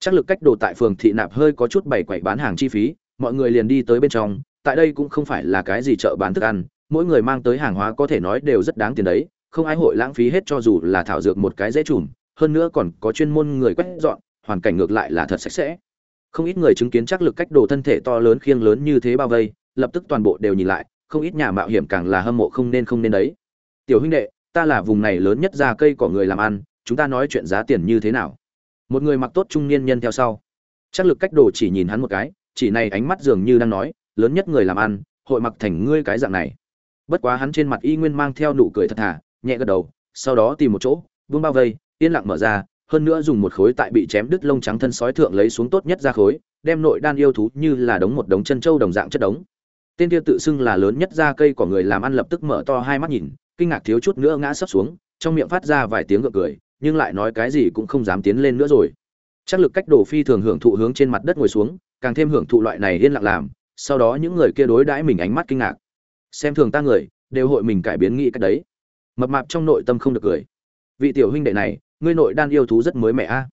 Chắc lực cách đồ tại phường thị nạp hơi có chút bảy quậy bán hàng chi phí, mọi người liền đi tới bên trong tại đây cũng không phải là cái gì chợ bán thức ăn, mỗi người mang tới hàng hóa có thể nói đều rất đáng tiền đấy, không ai hội lãng phí hết cho dù là thảo dược một cái dễ chùm, hơn nữa còn có chuyên môn người quét dọn, hoàn cảnh ngược lại là thật sạch sẽ. Không ít người chứng kiến chắc lực cách đồ thân thể to lớn khiêng lớn như thế bao vây, lập tức toàn bộ đều nhìn lại, không ít nhà mạo hiểm càng là hâm mộ không nên không nên đấy. Tiểu huynh đệ, ta là vùng này lớn nhất ra cây cỏ người làm ăn, chúng ta nói chuyện giá tiền như thế nào? Một người mặc tốt trung niên nhân theo sau. Chắc lực cách đồ chỉ nhìn hắn một cái, chỉ này ánh mắt dường như đang nói lớn nhất người làm ăn, hội mặc thành ngươi cái dạng này. Bất quá hắn trên mặt y nguyên mang theo nụ cười thật thà, nhẹ gật đầu, sau đó tìm một chỗ, vương bao vây, yên lặng mở ra, hơn nữa dùng một khối tại bị chém đứt lông trắng thân sói thượng lấy xuống tốt nhất ra khối, đem nội đan yêu thú như là đống một đống chân trâu đồng dạng chất đống. Tên kia tự xưng là lớn nhất ra cây của người làm ăn lập tức mở to hai mắt nhìn, kinh ngạc thiếu chút nữa ngã sấp xuống, trong miệng phát ra vài tiếng gượng cười, nhưng lại nói cái gì cũng không dám tiến lên nữa rồi. Chắc lực cách đồ phi thường hưởng thụ hướng trên mặt đất ngồi xuống, càng thêm hưởng thụ loại này yên lặng làm sau đó những người kia đối đãi mình ánh mắt kinh ngạc. Xem thường ta người, đều hội mình cải biến nghĩ cách đấy. Mập mạp trong nội tâm không được cười. Vị tiểu huynh đệ này, ngươi nội đan yêu thú rất mới mẻ a.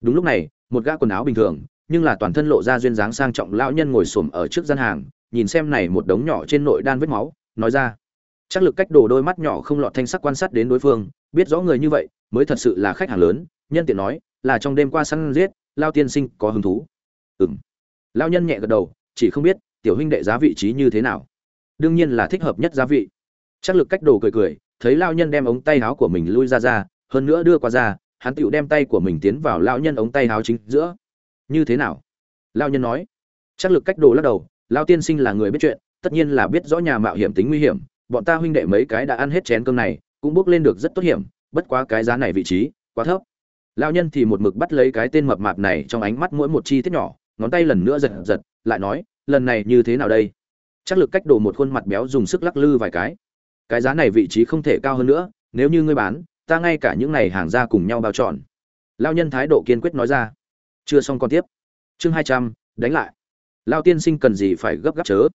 Đúng lúc này, một gã quần áo bình thường, nhưng là toàn thân lộ ra duyên dáng sang trọng lão nhân ngồi xổm ở trước gian hàng, nhìn xem này một đống nhỏ trên nội đan vết máu, nói ra. Chắc lực cách đổ đôi mắt nhỏ không lọt thanh sắc quan sát đến đối phương, biết rõ người như vậy, mới thật sự là khách hàng lớn, nhân tiện nói, là trong đêm qua săn giết, lao tiên sinh có hứng thú. Ừng lao nhân nhẹ gật đầu, chỉ không biết tiểu huynh đệ giá vị trí như thế nào? Đương nhiên là thích hợp nhất giá vị. Chắc lực cách đồ cười cười, thấy lao nhân đem ống tay áo của mình lui ra ra, hơn nữa đưa qua ra, hắn tựu đem tay của mình tiến vào lao nhân ống tay áo chính giữa. Như thế nào? Lao nhân nói. Chắc lực cách đồ lắc đầu lao tiên sinh là người biết chuyện, tất nhiên là biết rõ nhà mạo hiểm tính nguy hiểm, bọn ta huynh đệ mấy cái đã ăn hết chén cơm này, cũng bước lên được rất tốt hiểm, bất quá cái giá này vị trí quá thấp. Lao nhân thì một mực bắt lấy cái tên mập mạp này trong ánh mắt mỗi một chi tiết nhỏ, ngón tay lần nữa giật giật, lại nói lần này như thế nào đây? Chắc lực cách đồ một khuôn mặt béo dùng sức lắc lư vài cái. Cái giá này vị trí không thể cao hơn nữa, nếu như ngươi bán, ta ngay cả những này hàng ra cùng nhau bao trọn. Lao nhân thái độ kiên quyết nói ra. Chưa xong còn tiếp. Chương hai trăm, đánh lại. Lao tiên sinh cần gì phải gấp gáp chớ?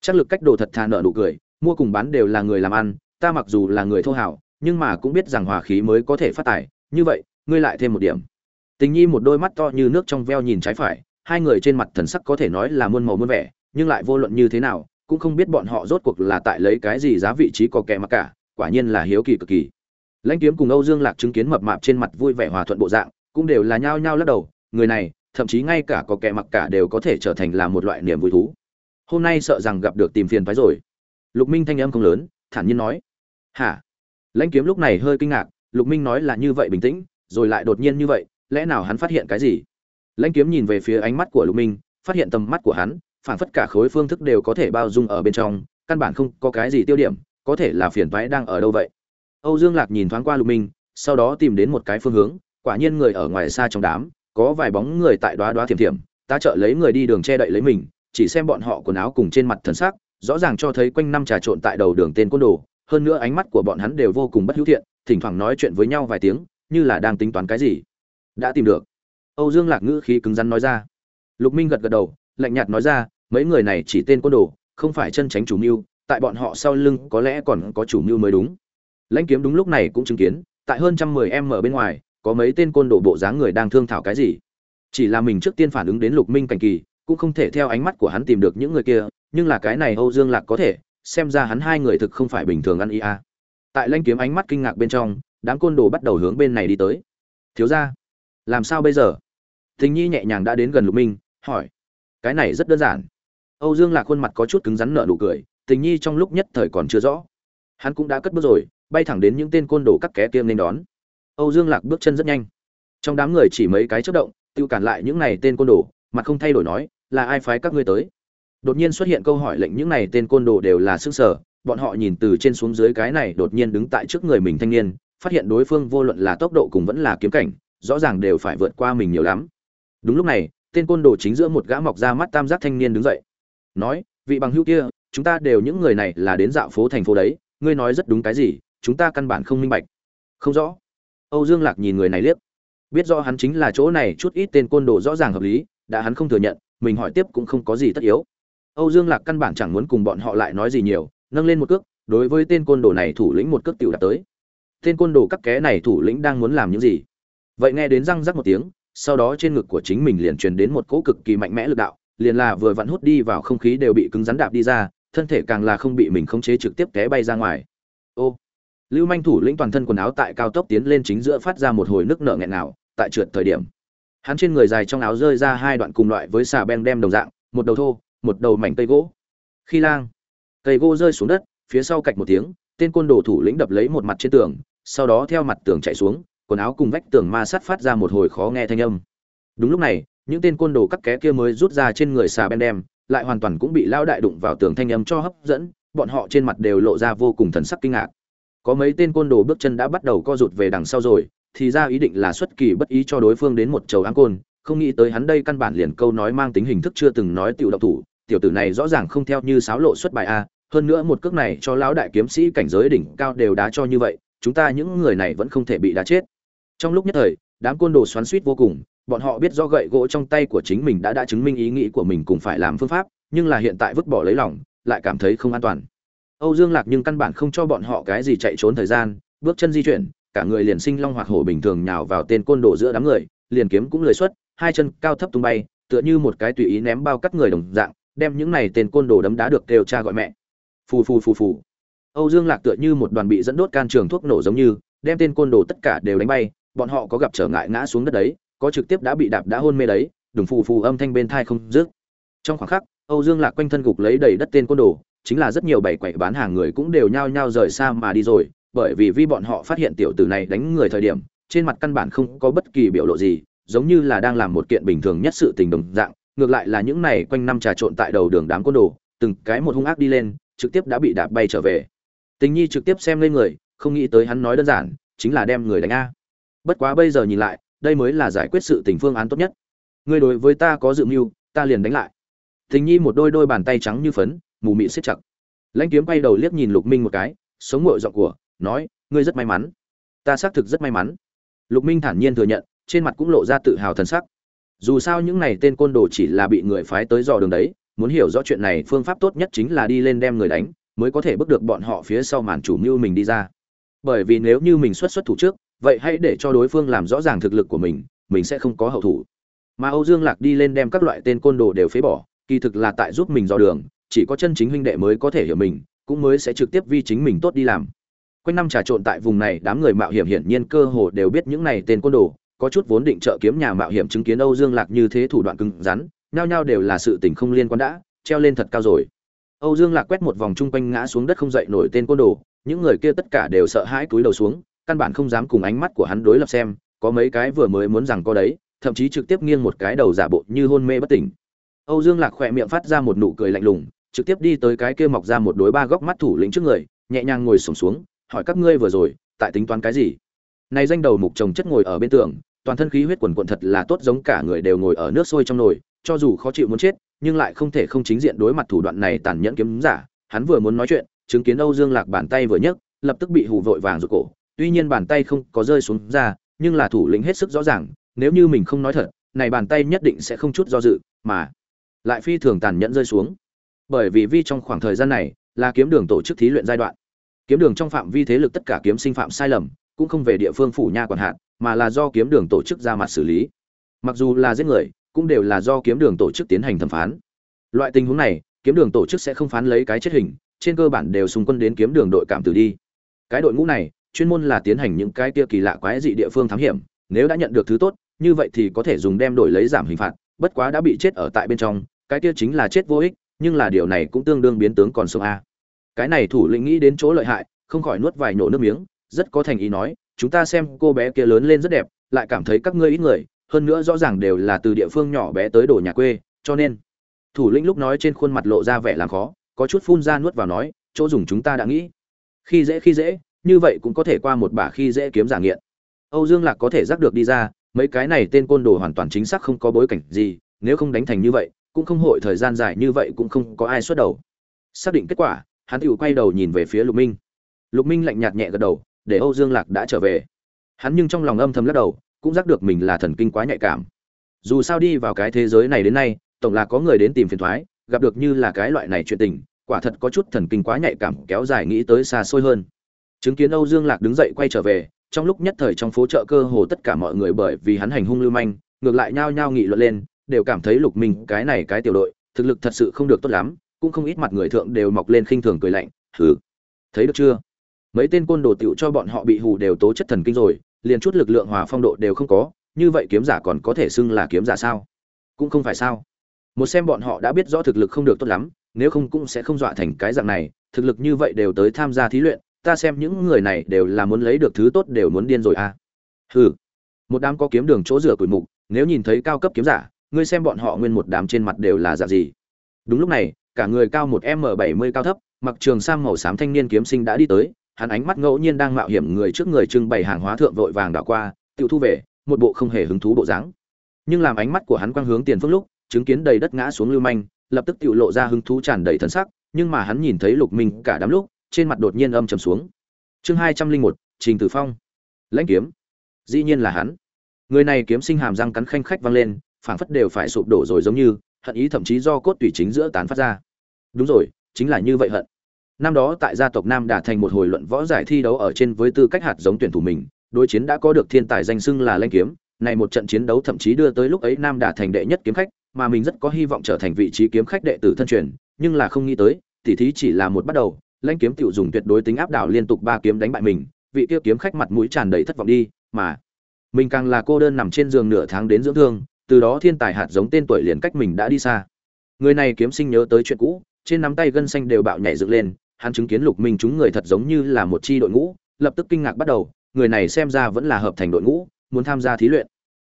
Chắc lực cách đồ thật thà nợ nụ cười, mua cùng bán đều là người làm ăn, ta mặc dù là người thô hảo, nhưng mà cũng biết rằng hòa khí mới có thể phát tài, như vậy, ngươi lại thêm một điểm. Tình nhi một đôi mắt to như nước trong veo nhìn trái phải hai người trên mặt thần sắc có thể nói là muôn màu muôn vẻ, nhưng lại vô luận như thế nào, cũng không biết bọn họ rốt cuộc là tại lấy cái gì giá vị trí có kẻ mặc cả, quả nhiên là hiếu kỳ cực kỳ. Lãnh kiếm cùng âu dương lạc chứng kiến mập mạp trên mặt vui vẻ hòa thuận bộ dạng, cũng đều là nhao nhao lắc đầu, người này, thậm chí ngay cả có kẻ mặc cả đều có thể trở thành là một loại niềm vui thú. Hôm nay sợ rằng gặp được tìm phiền phái rồi. Lục minh thanh âm không lớn, thản nhiên nói. Hả? Lãnh kiếm lúc này hơi kinh ngạc, lục minh nói là như vậy bình tĩnh, rồi lại đột nhiên như vậy, lẽ nào hắn phát hiện cái gì? Lãnh kiếm nhìn về phía ánh mắt của lục minh, phát hiện tầm mắt của hắn phản phất cả khối phương thức đều có thể bao dung ở bên trong, căn bản không có cái gì tiêu điểm, có thể là phiền toái đang ở đâu vậy? Âu dương lạc nhìn thoáng qua lục minh, sau đó tìm đến một cái phương hướng, quả nhiên người ở ngoài xa trong đám, có vài bóng người tại đoá đoá thiểm thiểm, ta trợ lấy người đi đường che đậy lấy mình, chỉ xem bọn họ quần áo cùng trên mặt thần sắc, rõ ràng cho thấy quanh năm trà trộn tại đầu đường tên côn đồ, hơn nữa ánh mắt của bọn hắn đều vô cùng bất hữu thiện, thỉnh thoảng nói chuyện với nhau vài tiếng, như là đang tính toán cái gì. Đã tìm được âu dương lạc ngữ khí cứng rắn nói ra. Lục minh gật gật đầu lạnh nhạt nói ra mấy người này chỉ tên côn đồ không phải chân tránh chủ mưu tại bọn họ sau lưng có lẽ còn có chủ mưu mới đúng. Lãnh kiếm đúng lúc này cũng chứng kiến tại hơn trăm mười em ở bên ngoài có mấy tên côn đồ bộ dáng người đang thương thảo cái gì. Chỉ là mình trước tiên phản ứng đến lục minh cảnh kỳ cũng không thể theo ánh mắt của hắn tìm được những người kia nhưng là cái này âu dương lạc có thể xem ra hắn hai người thực không phải bình thường ăn ia à. tại lãnh kiếm ánh mắt kinh ngạc bên trong đám côn đồ bắt đầu hướng bên này đi tới. Thiếu gia, làm sao bây giờ? Tình nhi nhẹ nhàng đã đến gần lục minh, hỏi, cái này rất đơn giản. Âu dương lạc khuôn mặt có chút cứng rắn nở nụ cười, tình nhi trong lúc nhất thời còn chưa rõ. Hắn cũng đã cất bước rồi, bay thẳng đến những tên côn đồ cắt kẻ tiêm nên đón. Âu dương lạc bước chân rất nhanh. Trong đám người chỉ mấy cái chớp động, tiêu cản lại những này tên côn đồ, mặt không thay đổi nói, là ai phái các ngươi tới? Đột nhiên xuất hiện câu hỏi lệnh những này tên côn đồ đều là sức sở, bọn họ nhìn từ trên xuống dưới cái này đột nhiên đứng tại trước người mình thanh niên, phát hiện đối phương vô luận là tốc độ cùng vẫn là kiếm cảnh, rõ ràng đều phải vượt qua mình nhiều lắm đúng lúc này, tên côn đồ chính giữa một gã mọc ra mắt tam giác thanh niên đứng dậy. Nói, vị bằng hữu kia, chúng ta đều những người này là đến dạo phố thành phố đấy, ngươi nói rất đúng cái gì, chúng ta căn bản không minh bạch. Không rõ. Âu dương lạc nhìn người này liếc. Biết rõ hắn chính là chỗ này, chút ít tên côn đồ rõ ràng hợp lý, đã hắn không thừa nhận, mình hỏi tiếp cũng không có gì tất yếu. Âu dương lạc căn bản chẳng muốn cùng bọn họ lại nói gì nhiều, nâng lên một cước, đối với tên côn đồ này thủ lĩnh một cước tiểu đạt tới. Tên côn đồ cắt ké này thủ lĩnh đang muốn làm những gì? Vậy nghe đến răng rắc một tiếng sau đó trên ngực của chính mình liền truyền đến một cỗ cực kỳ mạnh mẽ lực đạo, liền là vừa vặn hút đi vào không khí đều bị cứng rắn đạp đi ra, thân thể càng là không bị mình khống chế trực tiếp té bay ra ngoài. Ô, lưu manh thủ lĩnh toàn thân quần áo tại cao tốc tiến lên chính giữa phát ra một hồi nước nợ nghẹn nào tại trượt thời điểm, hắn trên người dài trong áo rơi ra hai đoạn cùng loại với xà beng đem đồng dạng, một đầu thô, một đầu mảnh cây gỗ. Khi lang, cây gỗ rơi xuống đất, phía sau cạch một tiếng, tên côn đồ thủ lĩnh đập lấy một mặt trên tường, sau đó theo mặt tường chạy xuống quần áo cùng vách tường ma sát phát ra một hồi khó nghe thanh âm. Đúng lúc này, những tên côn đồ các ké kia mới rút ra trên người xà ben đem, lại hoàn toàn cũng bị lão đại đụng vào tường thanh âm cho hấp dẫn, bọn họ trên mặt đều lộ ra vô cùng thần sắc kinh ngạc. Có mấy tên côn đồ bước chân đã bắt đầu co rụt về đằng sau rồi, thì ra ý định là xuất kỳ bất ý cho đối phương đến một chầu áng côn, không nghĩ tới hắn đây căn bản liền câu nói mang tính hình thức chưa từng nói tiểu độc thủ, tiểu tử này rõ ràng không theo như sáo lộ xuất bài a, hơn nữa một cước này cho lão đại kiếm sĩ cảnh giới đỉnh cao đều đá cho như vậy, chúng ta những người này vẫn không thể bị đá chết trong lúc nhất thời đám côn đồ xoắn suýt vô cùng bọn họ biết do gậy gỗ trong tay của chính mình đã đã chứng minh ý nghĩ của mình cùng phải làm phương pháp nhưng là hiện tại vứt bỏ lấy lỏng, lại cảm thấy không an toàn. Âu dương lạc nhưng căn bản không cho bọn họ cái gì chạy trốn thời gian bước chân di chuyển cả người liền sinh long hoặc hổ bình thường nhào vào tên côn đồ giữa đám người liền kiếm cũng lời xuất hai chân cao thấp tung bay tựa như một cái tùy ý ném bao cắt người đồng dạng đem những này tên côn đồ đấm đá được kêu cha gọi mẹ. Phù phù phù phù. Âu dương lạc tựa như một đoàn bị dẫn đốt can trường thuốc nổ giống như đem tên côn đồ tất cả đều đánh bay bọn họ có gặp trở ngại ngã xuống đất đấy, có trực tiếp đã bị đạp đã hôn mê đấy, đùng phù phù âm thanh bên thai không dứt. Trong khoảng khắc, âu dương lạc quanh thân gục lấy đầy đất tên côn đồ, chính là rất nhiều bảy quậy bán hàng người cũng đều nhao nhao rời xa mà đi rồi, bởi vì vi bọn họ phát hiện tiểu tử này đánh người thời điểm, trên mặt căn bản không có bất kỳ biểu lộ gì, giống như là đang làm một kiện bình thường nhất sự tình đồng dạng, ngược lại là những này quanh năm trà trộn tại đầu đường đám côn đồ, từng cái một hung ác đi lên, trực tiếp đã bị đạp bay trở về. Tình nhi trực tiếp xem lên người, không nghĩ tới hắn nói đơn giản, chính là đem người đánh a bất quá bây giờ nhìn lại, đây mới là giải quyết sự tình phương án tốt nhất. Ngươi đối với ta có dự mưu, ta liền đánh lại. Tình nhi một đôi đôi bàn tay trắng như phấn, mù mị siết chặt. Lãnh kiếm quay đầu liếc nhìn lục minh một cái, sống ngội giọng của, nói, ngươi rất may mắn. Ta xác thực rất may mắn. Lục minh thản nhiên thừa nhận, trên mặt cũng lộ ra tự hào thần sắc. Dù sao những này tên côn đồ chỉ là bị người phái tới dò đường đấy, muốn hiểu rõ chuyện này phương pháp tốt nhất chính là đi lên đem người đánh, mới có thể bước được bọn họ phía sau màn chủ mưu mình đi ra. Bởi vì nếu như mình xuất xuất thủ trước vậy hãy để cho đối phương làm rõ ràng thực lực của mình mình sẽ không có hậu thủ. Mà âu dương lạc đi lên đem các loại tên côn đồ đều phế bỏ, kỳ thực là tại giúp mình dò đường, chỉ có chân chính huynh đệ mới có thể hiểu mình, cũng mới sẽ trực tiếp vi chính mình tốt đi làm. Quanh năm trà trộn tại vùng này, đám người mạo hiểm hiển nhiên cơ hồ đều biết những này tên côn đồ, có chút vốn định trợ kiếm nhà mạo hiểm chứng kiến âu dương lạc như thế thủ đoạn cứng rắn, nhao nhao đều là sự tình không liên quan đã, treo lên thật cao rồi. Âu dương lạc quét một vòng chung quanh ngã xuống đất không dậy nổi tên côn đồ, những người kia tất cả đều sợ hãi cúi đầu xuống căn bản không dám cùng ánh mắt của hắn đối lập xem, có mấy cái vừa mới muốn rằng có đấy, thậm chí trực tiếp nghiêng một cái đầu giả bộ như hôn mê bất tỉnh. Âu dương lạc khỏe miệng phát ra một nụ cười lạnh lùng, trực tiếp đi tới cái kia mọc ra một đối ba góc mắt thủ lĩnh trước người, nhẹ nhàng ngồi xổm xuống, hỏi các ngươi vừa rồi, tại tính toán cái gì? Này danh đầu mục chồng chất ngồi ở bên tường, toàn thân khí huyết quần quần thật là tốt giống cả người đều ngồi ở nước sôi trong nồi, cho dù khó chịu muốn chết, nhưng lại không thể không chính diện đối mặt thủ đoạn này tàn nhẫn kiếm giả. Hắn vừa muốn nói chuyện, chứng kiến âu dương lạc bàn tay vừa nhấc, lập tức bị hù vội vàng rụt cổ tuy nhiên bàn tay không có rơi xuống ra, nhưng là thủ lĩnh hết sức rõ ràng, nếu như mình không nói thật, này bàn tay nhất định sẽ không chút do dự, mà lại phi thường tàn nhẫn rơi xuống. Bởi vì vi trong khoảng thời gian này là kiếm đường tổ chức thí luyện giai đoạn. Kiếm đường trong phạm vi thế lực tất cả kiếm sinh phạm sai lầm, cũng không về địa phương phủ nha quản hạt, mà là do kiếm đường tổ chức ra mặt xử lý. Mặc dù là giết người, cũng đều là do kiếm đường tổ chức tiến hành thẩm phán. Loại tình huống này, kiếm đường tổ chức sẽ không phán lấy cái chết hình, trên cơ bản đều xung quân đến kiếm đường đội cảm tử đi. Cái đội ngũ này chuyên môn là tiến hành những cái kia kỳ lạ quái dị địa phương thám hiểm, nếu đã nhận được thứ tốt, như vậy thì có thể dùng đem đổi lấy giảm hình phạt, bất quá đã bị chết ở tại bên trong, cái kia chính là chết vô ích, nhưng là điều này cũng tương đương biến tướng còn sống a. Cái này thủ lĩnh nghĩ đến chỗ lợi hại, không khỏi nuốt vài nổ nước miếng, rất có thành ý nói, chúng ta xem cô bé kia lớn lên rất đẹp, lại cảm thấy các ngươi ít người, hơn nữa rõ ràng đều là từ địa phương nhỏ bé tới đổ nhà quê, cho nên thủ lĩnh lúc nói trên khuôn mặt lộ ra vẻ làm khó, có chút phun ra nuốt vào nói, chỗ dùng chúng ta đã nghĩ. Khi dễ khi dễ như vậy cũng có thể qua một bả khi dễ kiếm giả nghiện. Âu dương lạc có thể giác được đi ra, mấy cái này tên côn đồ hoàn toàn chính xác không có bối cảnh gì, nếu không đánh thành như vậy, cũng không hội thời gian dài như vậy cũng không có ai xuất đầu. Xác định kết quả, hắn tự quay đầu nhìn về phía lục minh. Lục minh lạnh nhạt nhẹ gật đầu, để âu dương lạc đã trở về. Hắn nhưng trong lòng âm thầm lắc đầu, cũng giác được mình là thần kinh quá nhạy cảm. Dù sao đi vào cái thế giới này đến nay, tổng là có người đến tìm phiền thoái, gặp được như là cái loại này chuyện tình, quả thật có chút thần kinh quá nhạy cảm kéo dài nghĩ tới xa xôi hơn chứng kiến âu dương lạc đứng dậy quay trở về, trong lúc nhất thời trong phố chợ cơ hồ tất cả mọi người bởi vì hắn hành hung lưu manh, ngược lại nhao nhao nghị luận lên, đều cảm thấy lục minh cái này cái tiểu đội, thực lực thật sự không được tốt lắm, cũng không ít mặt người thượng đều mọc lên khinh thường cười lạnh, hừ, thấy được chưa? Mấy tên côn đồ tiểu cho bọn họ bị hù đều tố chất thần kinh rồi, liền chút lực lượng hòa phong độ đều không có, như vậy kiếm giả còn có thể xưng là kiếm giả sao? Cũng không phải sao? Một xem bọn họ đã biết rõ thực lực không được tốt lắm, nếu không cũng sẽ không dọa thành cái dạng này, thực lực như vậy đều tới tham gia thí luyện ta xem những người này đều là muốn lấy được thứ tốt đều muốn điên rồi à. Hừ, một đám có kiếm đường chỗ rửa tuổi mục, nếu nhìn thấy cao cấp kiếm giả, ngươi xem bọn họ nguyên một đám trên mặt đều là dạng gì. Đúng lúc này, cả người cao một m bảy mươi cao thấp, mặc trường sam màu xám thanh niên kiếm sinh đã đi tới, hắn ánh mắt ngẫu nhiên đang mạo hiểm người trước người trưng bày hàng hóa thượng vội vàng đảo qua, tiểu thu về, một bộ không hề hứng thú bộ dáng. Nhưng làm ánh mắt của hắn quang hướng tiền phương lúc, chứng kiến đầy đất ngã xuống lưu manh, lập tức tiểu lộ ra hứng thú tràn đầy thần sắc, nhưng mà hắn nhìn thấy lục minh cả đám lúc trên mặt đột nhiên âm trầm xuống. Chương hai trăm linh một, trình tử phong. Lãnh kiếm. Dĩ nhiên là hắn. Người này kiếm sinh hàm răng cắn khanh khách vang lên, phảng phất đều phải sụp đổ rồi giống như, hận ý thậm chí do cốt tủy chính giữa tán phát ra. Đúng rồi, chính là như vậy hận. Năm đó tại gia tộc nam đà thành một hồi luận võ giải thi đấu ở trên với tư cách hạt giống tuyển thủ mình, đối chiến đã có được thiên tài danh xưng là lanh kiếm. Này một trận chiến đấu thậm chí đưa tới lúc ấy nam đà thành đệ nhất kiếm khách, mà mình rất có hy vọng trở thành vị trí kiếm khách đệ tử thân truyền, nhưng là không nghĩ tới, tỉ thí chỉ là một bắt đầu lãnh kiếm tiểu dùng tuyệt đối tính áp đảo liên tục ba kiếm đánh bại mình, vị kia kiếm khách mặt mũi tràn đầy thất vọng đi, mà mình càng là cô đơn nằm trên giường nửa tháng đến dưỡng thương, từ đó thiên tài hạt giống tên tuổi liền cách mình đã đi xa. Người này kiếm sinh nhớ tới chuyện cũ, trên nắm tay gân xanh đều bạo nhảy dựng lên, hắn chứng kiến lục minh chúng người thật giống như là một chi đội ngũ, lập tức kinh ngạc bắt đầu, người này xem ra vẫn là hợp thành đội ngũ, muốn tham gia thí luyện.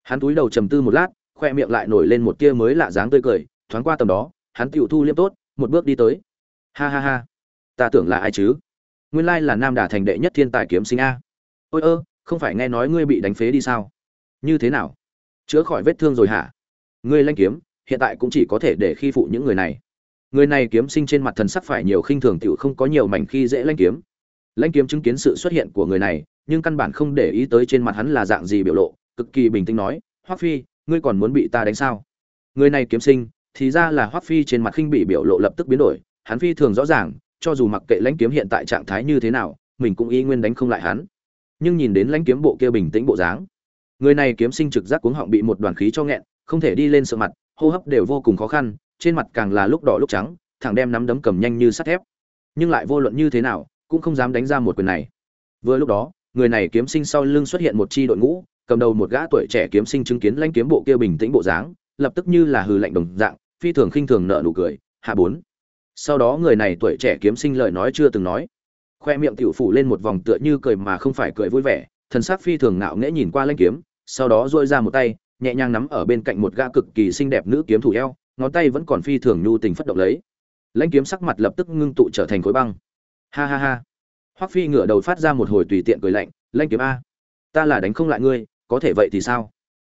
Hắn túi đầu trầm tư một lát, khoe miệng lại nổi lên một tia mới lạ dáng tươi cười, thoáng qua tầm đó, hắn tiểu thu liêm tốt, một bước đi tới. Ha ha ha ta tưởng là ai chứ? Nguyên lai là nam đà thành đệ nhất thiên tài kiếm sinh a. Ôi ơ, không phải nghe nói ngươi bị đánh phế đi sao? Như thế nào? Chữa khỏi vết thương rồi hả? Ngươi lanh kiếm, hiện tại cũng chỉ có thể để khi phụ những người này. Người này kiếm sinh trên mặt thần sắc phải nhiều khinh thường tiểu không có nhiều mảnh khi dễ lanh kiếm. Lanh kiếm chứng kiến sự xuất hiện của người này, nhưng căn bản không để ý tới trên mặt hắn là dạng gì biểu lộ, cực kỳ bình tĩnh nói, hoắc phi, ngươi còn muốn bị ta đánh sao? Người này kiếm sinh, thì ra là hoắc phi trên mặt khinh bị biểu lộ lập tức biến đổi, hắn phi thường rõ ràng cho dù mặc kệ lãnh kiếm hiện tại trạng thái như thế nào, mình cũng y nguyên đánh không lại hắn. Nhưng nhìn đến lãnh kiếm bộ kia bình tĩnh bộ dáng, người này kiếm sinh trực giác cuống họng bị một đoàn khí cho nghẹn, không thể đi lên sợ mặt, hô hấp đều vô cùng khó khăn, trên mặt càng là lúc đỏ lúc trắng, thẳng đem nắm đấm cầm nhanh như sắt thép. Nhưng lại vô luận như thế nào, cũng không dám đánh ra một quyền này. Vừa lúc đó, người này kiếm sinh sau lưng xuất hiện một chi đội ngũ, cầm đầu một gã tuổi trẻ kiếm sinh chứng kiến lãnh kiếm bộ kia bình tĩnh bộ dáng, lập tức như là hừ lạnh đồng dạng, phi thường khinh thường nợ nụ cười, hạ bốn sau đó người này tuổi trẻ kiếm sinh lời nói chưa từng nói. Khoe miệng tiểu phủ lên một vòng tựa như cười mà không phải cười vui vẻ, thần sắc phi thường ngạo nghễ nhìn qua lãnh kiếm, sau đó duỗi ra một tay, nhẹ nhàng nắm ở bên cạnh một gã cực kỳ xinh đẹp nữ kiếm thủ eo, ngón tay vẫn còn phi thường nhu tình phất động lấy. Lãnh kiếm sắc mặt lập tức ngưng tụ trở thành khối băng. Ha ha ha. Hoắc phi ngửa đầu phát ra một hồi tùy tiện cười lạnh lãnh kiếm a, ta là đánh không lại ngươi, có thể vậy thì sao?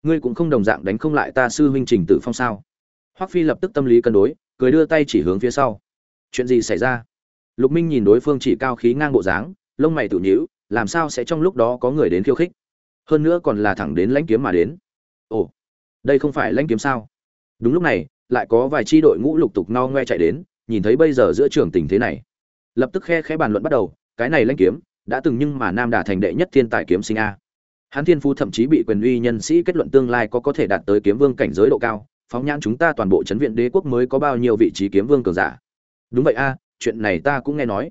Ngươi cũng không đồng dạng đánh không lại ta sư huynh trình tử phong sao? Hoắc phi lập tức tâm lý cân đối, cười đưa tay chỉ hướng phía sau chuyện gì xảy ra? Lục minh nhìn đối phương chỉ cao khí ngang bộ dáng, lông mày tự nhíu, làm sao sẽ trong lúc đó có người đến khiêu khích? Hơn nữa còn là thẳng đến lãnh kiếm mà đến. Ồ, đây không phải lãnh kiếm sao? Đúng lúc này, lại có vài tri đội ngũ lục tục no ngoe chạy đến, nhìn thấy bây giờ giữa trường tình thế này. Lập tức khe khẽ bàn luận bắt đầu, cái này lãnh kiếm đã từng nhưng mà nam đà thành đệ nhất thiên tài kiếm sinh a. Hán thiên phú thậm chí bị quyền uy nhân sĩ kết luận tương lai có có thể đạt tới kiếm vương cảnh giới độ cao, phóng nhãn chúng ta toàn bộ chấn viện đế quốc mới có bao nhiêu vị trí kiếm vương cường giả đúng vậy a, chuyện này ta cũng nghe nói.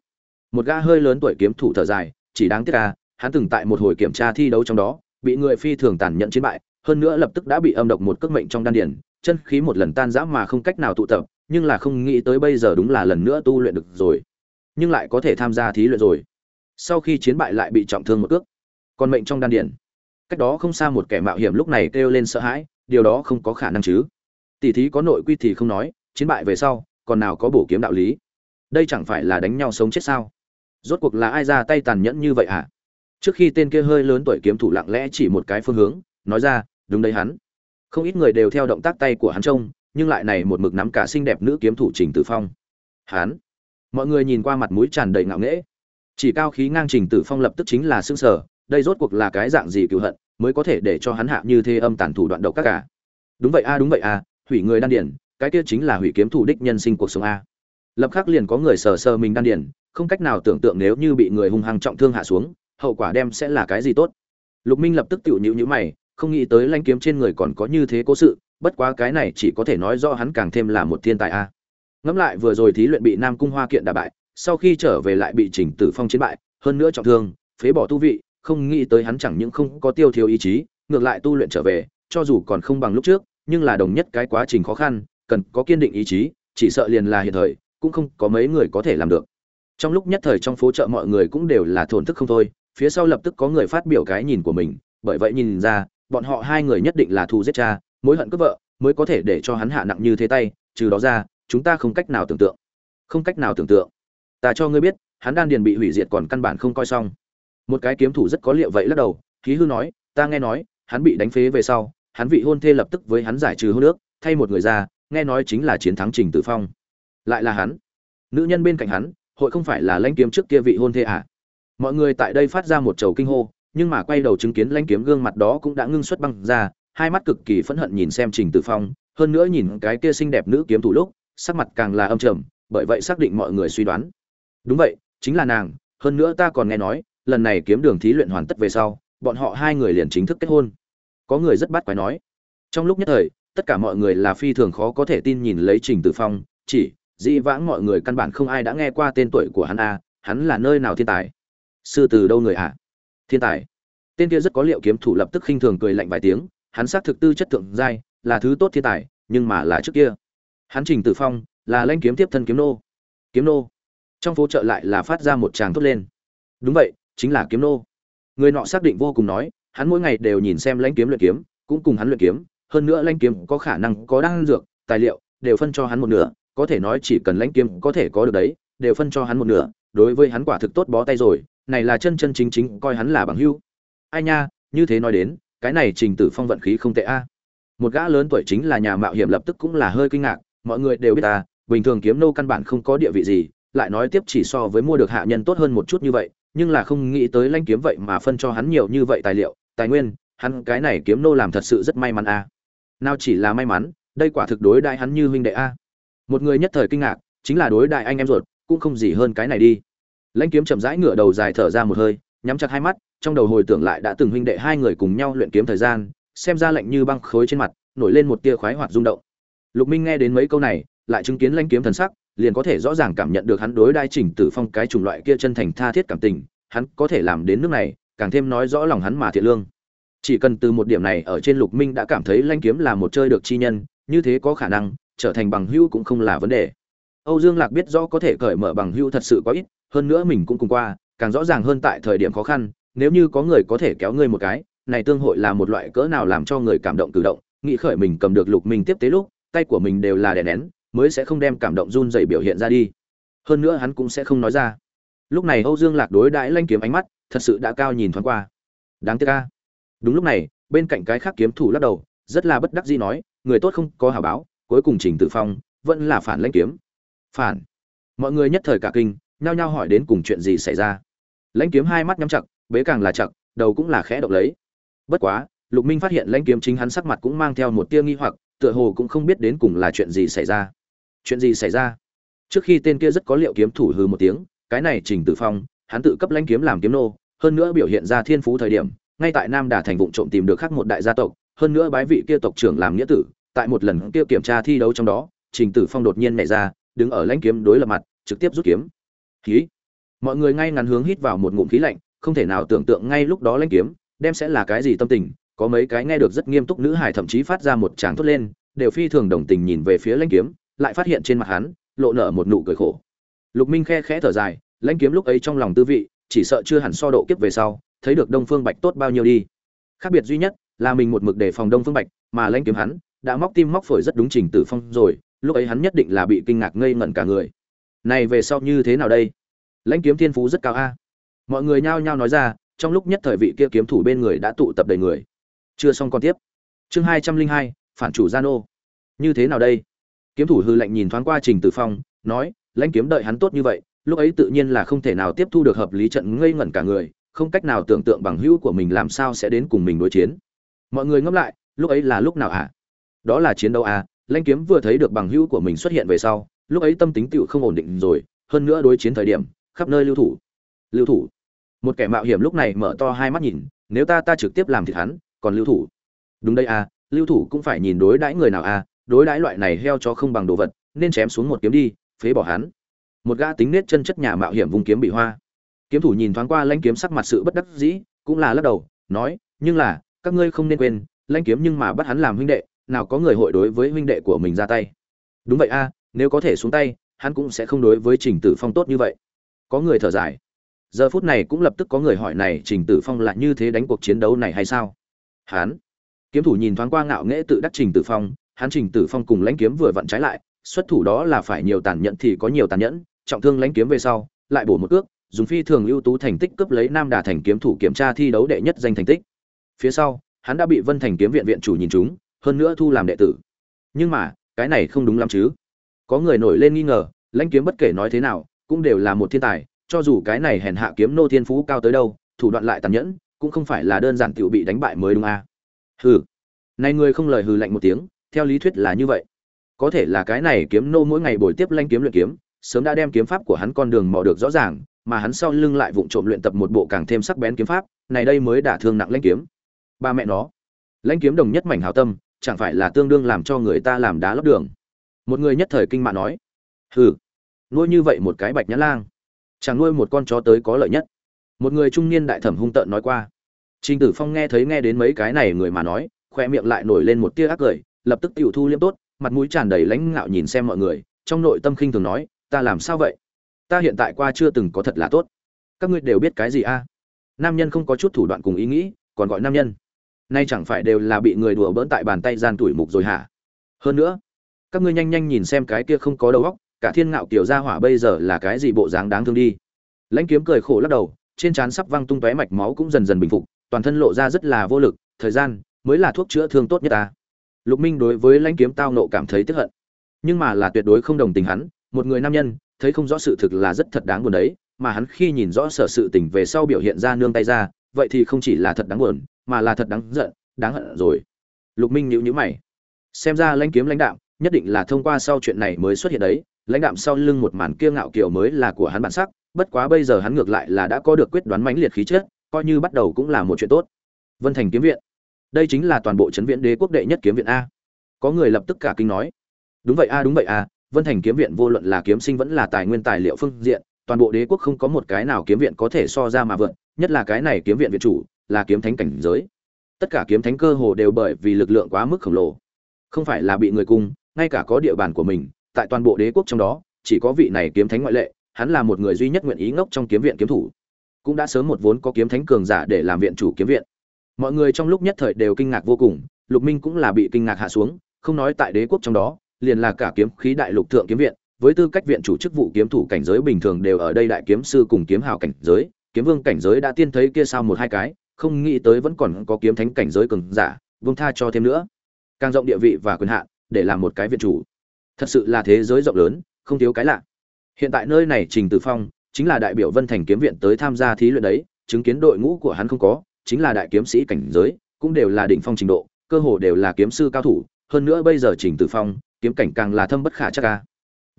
Một gã hơi lớn tuổi kiếm thủ thở dài, chỉ đáng tiếc a, hắn từng tại một hồi kiểm tra thi đấu trong đó, bị người phi thường tàn nhẫn chiến bại, hơn nữa lập tức đã bị âm độc một cước mệnh trong đan điền, chân khí một lần tan rã mà không cách nào tụ tập, nhưng là không nghĩ tới bây giờ đúng là lần nữa tu luyện được rồi. Nhưng lại có thể tham gia thí luyện rồi. Sau khi chiến bại lại bị trọng thương một cước, còn mệnh trong đan điền. Cách đó không xa một kẻ mạo hiểm lúc này kêu lên sợ hãi, điều đó không có khả năng chứ. Tỷ thí có nội quy thì không nói, chiến bại về sau còn nào có bổ kiếm đạo lý? Đây chẳng phải là đánh nhau sống chết sao? Rốt cuộc là ai ra tay tàn nhẫn như vậy à? trước khi tên kia hơi lớn tuổi kiếm thủ lặng lẽ chỉ một cái phương hướng, nói ra, đúng đấy hắn. Không ít người đều theo động tác tay của hắn trông, nhưng lại này một mực nắm cả xinh đẹp nữ kiếm thủ trình tử phong. Hắn? Mọi người nhìn qua mặt mũi tràn đầy ngạo nghễ. Chỉ cao khí ngang trình tử phong lập tức chính là xương sở đây rốt cuộc là cái dạng gì cựu hận mới có thể để cho hắn hạ như thế âm tàn thủ đoạn độc các cả? Đúng vậy a, đúng vậy a, hủy người đan điển cái kia chính là hủy kiếm thủ đích nhân sinh cuộc sống a. Lập khắc liền có người sờ sờ mình đan điền, không cách nào tưởng tượng nếu như bị người hung hăng trọng thương hạ xuống hậu quả đem sẽ là cái gì tốt. Lục minh lập tức tự nhịu nhữ mày không nghĩ tới lanh kiếm trên người còn có như thế cố sự bất quá cái này chỉ có thể nói do hắn càng thêm là một thiên tài a. Ngẫm lại vừa rồi thí luyện bị nam cung hoa kiện đả bại sau khi trở về lại bị chỉnh tử phong chiến bại hơn nữa trọng thương phế bỏ tu vị không nghĩ tới hắn chẳng những không có tiêu thiếu ý chí ngược lại tu luyện trở về cho dù còn không bằng lúc trước nhưng là đồng nhất cái quá trình khó khăn cần có kiên định ý chí, chỉ sợ liền là hiện thời, cũng không có mấy người có thể làm được. Trong lúc nhất thời trong phố chợ mọi người cũng đều là thổn thức không thôi, phía sau lập tức có người phát biểu cái nhìn của mình, bởi vậy nhìn ra, bọn họ hai người nhất định là thù giết cha, mối hận cướp vợ, mới có thể để cho hắn hạ nặng như thế tay, trừ đó ra, chúng ta không cách nào tưởng tượng. Không cách nào tưởng tượng. Ta cho ngươi biết, hắn đan điền bị hủy diệt còn căn bản không coi xong. Một cái kiếm thủ rất có liệu vậy lắc đầu, khí hư nói, ta nghe nói, hắn bị đánh phế về sau, hắn vị hôn thê lập tức với hắn giải trừ hôn nước thay một người ra nghe nói chính là chiến thắng trình tử phong. Lại là hắn. Nữ nhân bên cạnh hắn, hội không phải là lãnh kiếm trước kia vị hôn thê à? Mọi người tại đây phát ra một trầu kinh hô, nhưng mà quay đầu chứng kiến lãnh kiếm gương mặt đó cũng đã ngưng xuất băng ra, hai mắt cực kỳ phẫn hận nhìn xem trình tử phong, hơn nữa nhìn cái kia xinh đẹp nữ kiếm thủ lúc, sắc mặt càng là âm trầm, bởi vậy xác định mọi người suy đoán. Đúng vậy, chính là nàng, hơn nữa ta còn nghe nói, lần này kiếm đường thí luyện hoàn tất về sau, bọn họ hai người liền chính thức kết hôn. Có người rất bắt quái nói. Trong lúc nhất thời tất cả mọi người là phi thường khó có thể tin nhìn lấy trình tử phong, chỉ, dĩ vãng mọi người căn bản không ai đã nghe qua tên tuổi của hắn a, hắn là nơi nào thiên tài? Sư từ đâu người ạ? À? thiên tài. Tên kia rất có liệu kiếm thủ lập tức khinh thường cười lạnh vài tiếng, hắn xác thực tư chất thượng giai, là thứ tốt thiên tài, nhưng mà là trước kia. Hắn trình tử phong, là lanh kiếm tiếp thân kiếm nô. Kiếm nô. Trong phố chợ lại là phát ra một tràng thốt lên. Đúng vậy, chính là kiếm nô. Người nọ xác định vô cùng nói, hắn mỗi ngày đều nhìn xem lãnh kiếm luyện kiếm, cũng cùng hắn luyện kiếm hơn nữa lãnh kiếm có khả năng có đan dược, tài liệu, đều phân cho hắn một nửa, có thể nói chỉ cần lãnh kiếm có thể có được đấy, đều phân cho hắn một nửa, đối với hắn quả thực tốt bó tay rồi, này là chân chân chính chính, coi hắn là bằng hữu. Ai nha, như thế nói đến, cái này trình tử phong vận khí không tệ a. Một gã lớn tuổi chính là nhà mạo hiểm lập tức cũng là hơi kinh ngạc, mọi người đều biết ta, bình thường kiếm nô căn bản không có địa vị gì, lại nói tiếp chỉ so với mua được hạ nhân tốt hơn một chút như vậy, nhưng là không nghĩ tới lãnh kiếm vậy mà phân cho hắn nhiều như vậy tài liệu, tài nguyên, hắn cái này kiếm nô làm thật sự rất may mắn a nào chỉ là may mắn, đây quả thực đối đại hắn như huynh đệ a. Một người nhất thời kinh ngạc, chính là đối đại anh em ruột, cũng không gì hơn cái này đi. Lãnh kiếm chậm rãi ngửa đầu dài thở ra một hơi, nhắm chặt hai mắt, trong đầu hồi tưởng lại đã từng huynh đệ hai người cùng nhau luyện kiếm thời gian, xem ra lạnh như băng khối trên mặt, nổi lên một tia khoái hoạt rung động. Lục minh nghe đến mấy câu này, lại chứng kiến lãnh kiếm thần sắc, liền có thể rõ ràng cảm nhận được hắn đối đai trình tử phong cái chủng loại kia chân thành tha thiết cảm tình, hắn có thể làm đến nước này, càng thêm nói rõ lòng hắn mà thiện lương chỉ cần từ một điểm này ở trên lục minh đã cảm thấy lanh kiếm là một chơi được chi nhân, như thế có khả năng trở thành bằng hữu cũng không là vấn đề. Âu dương lạc biết rõ có thể cởi mở bằng hữu thật sự quá ít, hơn nữa mình cũng cùng qua, càng rõ ràng hơn tại thời điểm khó khăn, nếu như có người có thể kéo ngươi một cái, này tương hội là một loại cỡ nào làm cho người cảm động cử động, nghĩ khởi mình cầm được lục minh tiếp tế lúc, tay của mình đều là đè nén, mới sẽ không đem cảm động run dày biểu hiện ra đi. Hơn nữa hắn cũng sẽ không nói ra. Lúc này âu dương lạc đối đãi lanh kiếm ánh mắt, thật sự đã cao nhìn thoáng qua. Đáng tiếc ca đúng lúc này, bên cạnh cái khác kiếm thủ lắc đầu, rất là bất đắc dĩ nói, người tốt không có hào báo, cuối cùng trình tự phong vẫn là phản lãnh kiếm. Phản. Mọi người nhất thời cả kinh, nhao nhao hỏi đến cùng chuyện gì xảy ra. Lãnh kiếm hai mắt nhắm chặt, bế càng là chặt, đầu cũng là khẽ động lấy. Bất quá, lục minh phát hiện lãnh kiếm chính hắn sắc mặt cũng mang theo một tia nghi hoặc, tựa hồ cũng không biết đến cùng là chuyện gì xảy ra. Chuyện gì xảy ra? Trước khi tên kia rất có liệu kiếm thủ hư một tiếng, cái này trình tử phong, hắn tự cấp lãnh kiếm làm kiếm nô, hơn nữa biểu hiện ra thiên phú thời điểm ngay tại nam đà thành vụng trộm tìm được khác một đại gia tộc, hơn nữa bái vị kia tộc trưởng làm nghĩa tử, tại một lần kia kiểm tra thi đấu trong đó, trình tử phong đột nhiên nhảy ra, đứng ở lãnh kiếm đối lập mặt, trực tiếp rút kiếm. Khí. Mọi người ngay ngắn hướng hít vào một ngụm khí lạnh, không thể nào tưởng tượng ngay lúc đó lãnh kiếm, đem sẽ là cái gì tâm tình, có mấy cái nghe được rất nghiêm túc nữ hải thậm chí phát ra một tràng thốt lên, đều phi thường đồng tình nhìn về phía lãnh kiếm, lại phát hiện trên mặt hắn, lộ nở một nụ cười khổ. Lục minh khe khẽ thở dài, lãnh kiếm lúc ấy trong lòng tư vị, chỉ sợ chưa hẳn so độ kiếp về sau thấy được đông phương bạch tốt bao nhiêu đi. Khác biệt duy nhất là mình một mực để phòng đông phương bạch, mà lãnh kiếm hắn đã móc tim móc phổi rất đúng trình tử phong rồi, lúc ấy hắn nhất định là bị kinh ngạc ngây ngẩn cả người. Này về sau như thế nào đây? Lãnh kiếm thiên phú rất cao a. Mọi người nhao nhao nói ra, trong lúc nhất thời vị kia kiếm thủ bên người đã tụ tập đầy người. Chưa xong còn tiếp. Chương hai trăm linh hai, phản chủ gian ô. như thế nào đây? Kiếm thủ hư lạnh nhìn thoáng qua trình tử phong, nói, lãnh kiếm đợi hắn tốt như vậy, lúc ấy tự nhiên là không thể nào tiếp thu được hợp lý trận ngây ngẩn cả người không cách nào tưởng tượng bằng hữu của mình làm sao sẽ đến cùng mình đối chiến. Mọi người ngẫm lại, lúc ấy là lúc nào ạ à? đó là chiến đấu à? Lãnh kiếm vừa thấy được bằng hữu của mình xuất hiện về sau, lúc ấy tâm tính tựu không ổn định rồi, hơn nữa đối chiến thời điểm, khắp nơi lưu thủ. Lưu thủ. Một kẻ mạo hiểm lúc này mở to hai mắt nhìn, nếu ta ta trực tiếp làm thịt hắn, còn lưu thủ? Đúng đây à lưu thủ cũng phải nhìn đối đãi người nào à đối đãi loại này heo cho không bằng đồ vật, nên chém xuống một kiếm đi, phế bỏ hắn. Một gã tính nết chân chất nhà mạo hiểm vùng kiếm bị hoa kiếm thủ nhìn thoáng qua lãnh kiếm sắc mặt sự bất đắc dĩ, cũng là lắc đầu, nói, nhưng là, các ngươi không nên quên, lãnh kiếm nhưng mà bắt hắn làm huynh đệ, nào có người hội đối với huynh đệ của mình ra tay. Đúng vậy a, nếu có thể xuống tay, hắn cũng sẽ không đối với trình tử phong tốt như vậy. Có người thở dài. Giờ phút này cũng lập tức có người hỏi này trình tử phong lại như thế đánh cuộc chiến đấu này hay sao? Hắn. Kiếm thủ nhìn thoáng qua ngạo nghễ tự đắc trình tử phong, hắn trình tử phong cùng lãnh kiếm vừa vặn trái lại, xuất thủ đó là phải nhiều tàn nhẫn thì có nhiều tàn nhẫn, trọng thương lãnh kiếm về sau, lại bổ một cước dùng phi thường ưu tú thành tích cướp lấy nam đà thành kiếm thủ kiểm tra thi đấu đệ nhất danh thành tích. Phía sau hắn đã bị vân thành kiếm viện viện chủ nhìn trúng, hơn nữa thu làm đệ tử. Nhưng mà cái này không đúng lắm chứ. Có người nổi lên nghi ngờ lãnh kiếm bất kể nói thế nào cũng đều là một thiên tài cho dù cái này hèn hạ kiếm nô thiên phú cao tới đâu thủ đoạn lại tàn nhẫn cũng không phải là đơn giản tiểu bị đánh bại mới đúng à. hừ. Này người không lời hừ lạnh một tiếng theo lý thuyết là như vậy. Có thể là cái này kiếm nô mỗi ngày buổi tiếp lãnh kiếm luyện kiếm sớm đã đem kiếm pháp của hắn con đường mò được rõ ràng mà hắn sau lưng lại vụng trộm luyện tập một bộ càng thêm sắc bén kiếm pháp, này đây mới đả thương nặng lãnh kiếm. Ba mẹ nó, lãnh kiếm đồng nhất mảnh hào tâm, chẳng phải là tương đương làm cho người ta làm đá lót đường. Một người nhất thời kinh mạn nói, hừ, nuôi như vậy một cái bạch nhã lang, chẳng nuôi một con chó tới có lợi nhất. Một người trung niên đại thẩm hung tợn nói qua. Trình tử phong nghe thấy nghe đến mấy cái này người mà nói, khoe miệng lại nổi lên một tia ác cười, lập tức tiểu thu liêm tốt, mặt mũi tràn đầy lãnh ngạo nhìn xem mọi người, trong nội tâm khinh thường nói, ta làm sao vậy? Ta hiện tại qua chưa từng có thật là tốt. Các ngươi đều biết cái gì a? Nam nhân không có chút thủ đoạn cùng ý nghĩ, còn gọi nam nhân. Nay chẳng phải đều là bị người đùa bỡn tại bàn tay gian tuổi mục rồi hả? Hơn nữa, các ngươi nhanh nhanh nhìn xem cái kia không có đầu óc, cả thiên ngạo kiểu gia hỏa bây giờ là cái gì bộ dáng đáng thương đi. Lãnh kiếm cười khổ lắc đầu, trên trán sắp văng tung tóe mạch máu cũng dần dần bình phục, toàn thân lộ ra rất là vô lực, thời gian mới là thuốc chữa thương tốt nhất ta. Lục minh đối với lãnh kiếm tao nộ cảm thấy tức hận. Nhưng mà là tuyệt đối không đồng tình hắn, một người nam nhân thấy không rõ sự thực là rất thật đáng buồn đấy, mà hắn khi nhìn rõ sở sự tình về sau biểu hiện ra nương tay ra, vậy thì không chỉ là thật đáng buồn, mà là thật đáng giận, đáng hận rồi. Lục minh nhíu nhíu mày. Xem ra lãnh kiếm lãnh đạo nhất định là thông qua sau chuyện này mới xuất hiện đấy, lãnh đạm sau lưng một màn kia ngạo kiểu mới là của hắn bản sắc, bất quá bây giờ hắn ngược lại là đã có được quyết đoán mãnh liệt khí chất, coi như bắt đầu cũng là một chuyện tốt. Vân thành kiếm viện. Đây chính là toàn bộ chấn viện đế quốc đệ nhất kiếm viện a. Có người lập tức cả kinh nói. Đúng vậy a, đúng vậy a vân thành kiếm viện vô luận là kiếm sinh vẫn là tài nguyên tài liệu phương diện, toàn bộ đế quốc không có một cái nào kiếm viện có thể so ra mà vượt, nhất là cái này kiếm viện viện chủ là kiếm thánh cảnh giới. Tất cả kiếm thánh cơ hồ đều bởi vì lực lượng quá mức khổng lồ. Không phải là bị người cung ngay cả có địa bàn của mình, tại toàn bộ đế quốc trong đó, chỉ có vị này kiếm thánh ngoại lệ, hắn là một người duy nhất nguyện ý ngốc trong kiếm viện kiếm thủ. Cũng đã sớm một vốn có kiếm thánh cường giả để làm viện chủ kiếm viện. Mọi người trong lúc nhất thời đều kinh ngạc vô cùng, lục minh cũng là bị kinh ngạc hạ xuống, không nói tại đế quốc trong đó liền là cả kiếm khí đại lục thượng kiếm viện, với tư cách viện chủ chức vụ kiếm thủ cảnh giới bình thường đều ở đây đại kiếm sư cùng kiếm hào cảnh giới, kiếm vương cảnh giới đã tiên thấy kia sao một hai cái, không nghĩ tới vẫn còn có kiếm thánh cảnh giới cường giả, vương tha cho thêm nữa. Càng rộng địa vị và quyền hạn, để làm một cái viện chủ. Thật sự là thế giới rộng lớn, không thiếu cái lạ. Hiện tại nơi này trình tử phong, chính là đại biểu vân thành kiếm viện tới tham gia thí luyện đấy, chứng kiến đội ngũ của hắn không có, chính là đại kiếm sĩ cảnh giới, cũng đều là đỉnh phong trình độ, cơ hồ đều là kiếm sư cao thủ. Hơn nữa bây giờ trình tử phong kiếm cảnh càng là thâm bất khả chắc ca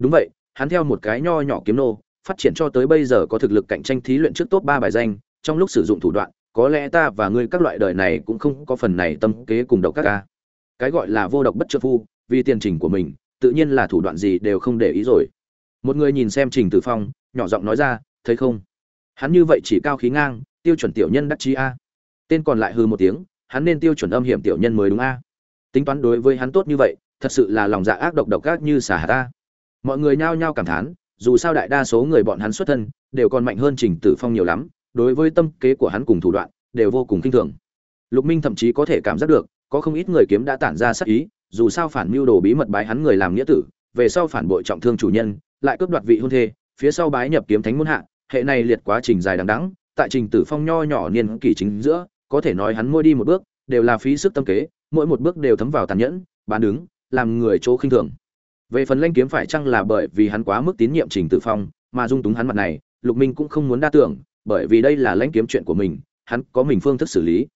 đúng vậy, hắn theo một cái nho nhỏ kiếm nô, phát triển cho tới bây giờ có thực lực cạnh tranh thí luyện trước top ba bài danh, trong lúc sử dụng thủ đoạn, có lẽ ta và ngươi các loại đời này cũng không có phần này tâm kế cùng độc các ca cái gọi là vô độc bất trợ phu, vì tiền trình của mình, tự nhiên là thủ đoạn gì đều không để ý rồi. Một người nhìn xem trình tử phong, nhỏ giọng nói ra, thấy không? Hắn như vậy chỉ cao khí ngang, tiêu chuẩn tiểu nhân đắc chí a. Tên còn lại hư một tiếng, hắn nên tiêu chuẩn âm hiểm tiểu nhân mới đúng a. Tính toán đối với hắn tốt như vậy thật sự là lòng dạ ác độc độc ác như xà hà ta. Mọi người nhao nhao cảm thán, dù sao đại đa số người bọn hắn xuất thân, đều còn mạnh hơn trình tử phong nhiều lắm, đối với tâm kế của hắn cùng thủ đoạn, đều vô cùng kinh thường. Lục minh thậm chí có thể cảm giác được, có không ít người kiếm đã tản ra sắc ý, dù sao phản mưu đồ bí mật bái hắn người làm nghĩa tử, về sau phản bội trọng thương chủ nhân, lại cướp đoạt vị hôn thê, phía sau bái nhập kiếm thánh muôn hạ, hệ này liệt quá trình dài đằng đẵng, tại trình tử phong nho nhỏ niên kỷ chính giữa, có thể nói hắn mỗi đi một bước, đều là phí sức tâm kế, mỗi một bước đều thấm vào tàn nhẫn, bán đứng làm người chỗ khinh thường. Về phần lanh kiếm phải chăng là bởi vì hắn quá mức tín nhiệm trình tử phong, mà dung túng hắn mặt này, lục minh cũng không muốn đa tưởng, bởi vì đây là lãnh kiếm chuyện của mình, hắn có mình phương thức xử lý.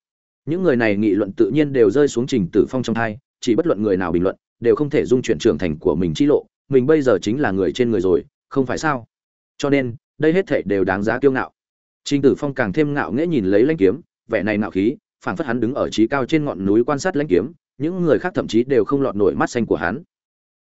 Những người này nghị luận tự nhiên đều rơi xuống trình tử phong trong thai, chỉ bất luận người nào bình luận, đều không thể dung chuyển trưởng thành của mình chi lộ, mình bây giờ chính là người trên người rồi, không phải sao? Cho nên, đây hết thảy đều đáng giá kiêu ngạo. Trình tử phong càng thêm ngạo nghễ nhìn lấy lãnh kiếm, vẻ này ngạo khí, phảng phất hắn đứng ở trí cao trên ngọn núi quan sát lãnh kiếm những người khác thậm chí đều không lọt nổi mắt xanh của hắn.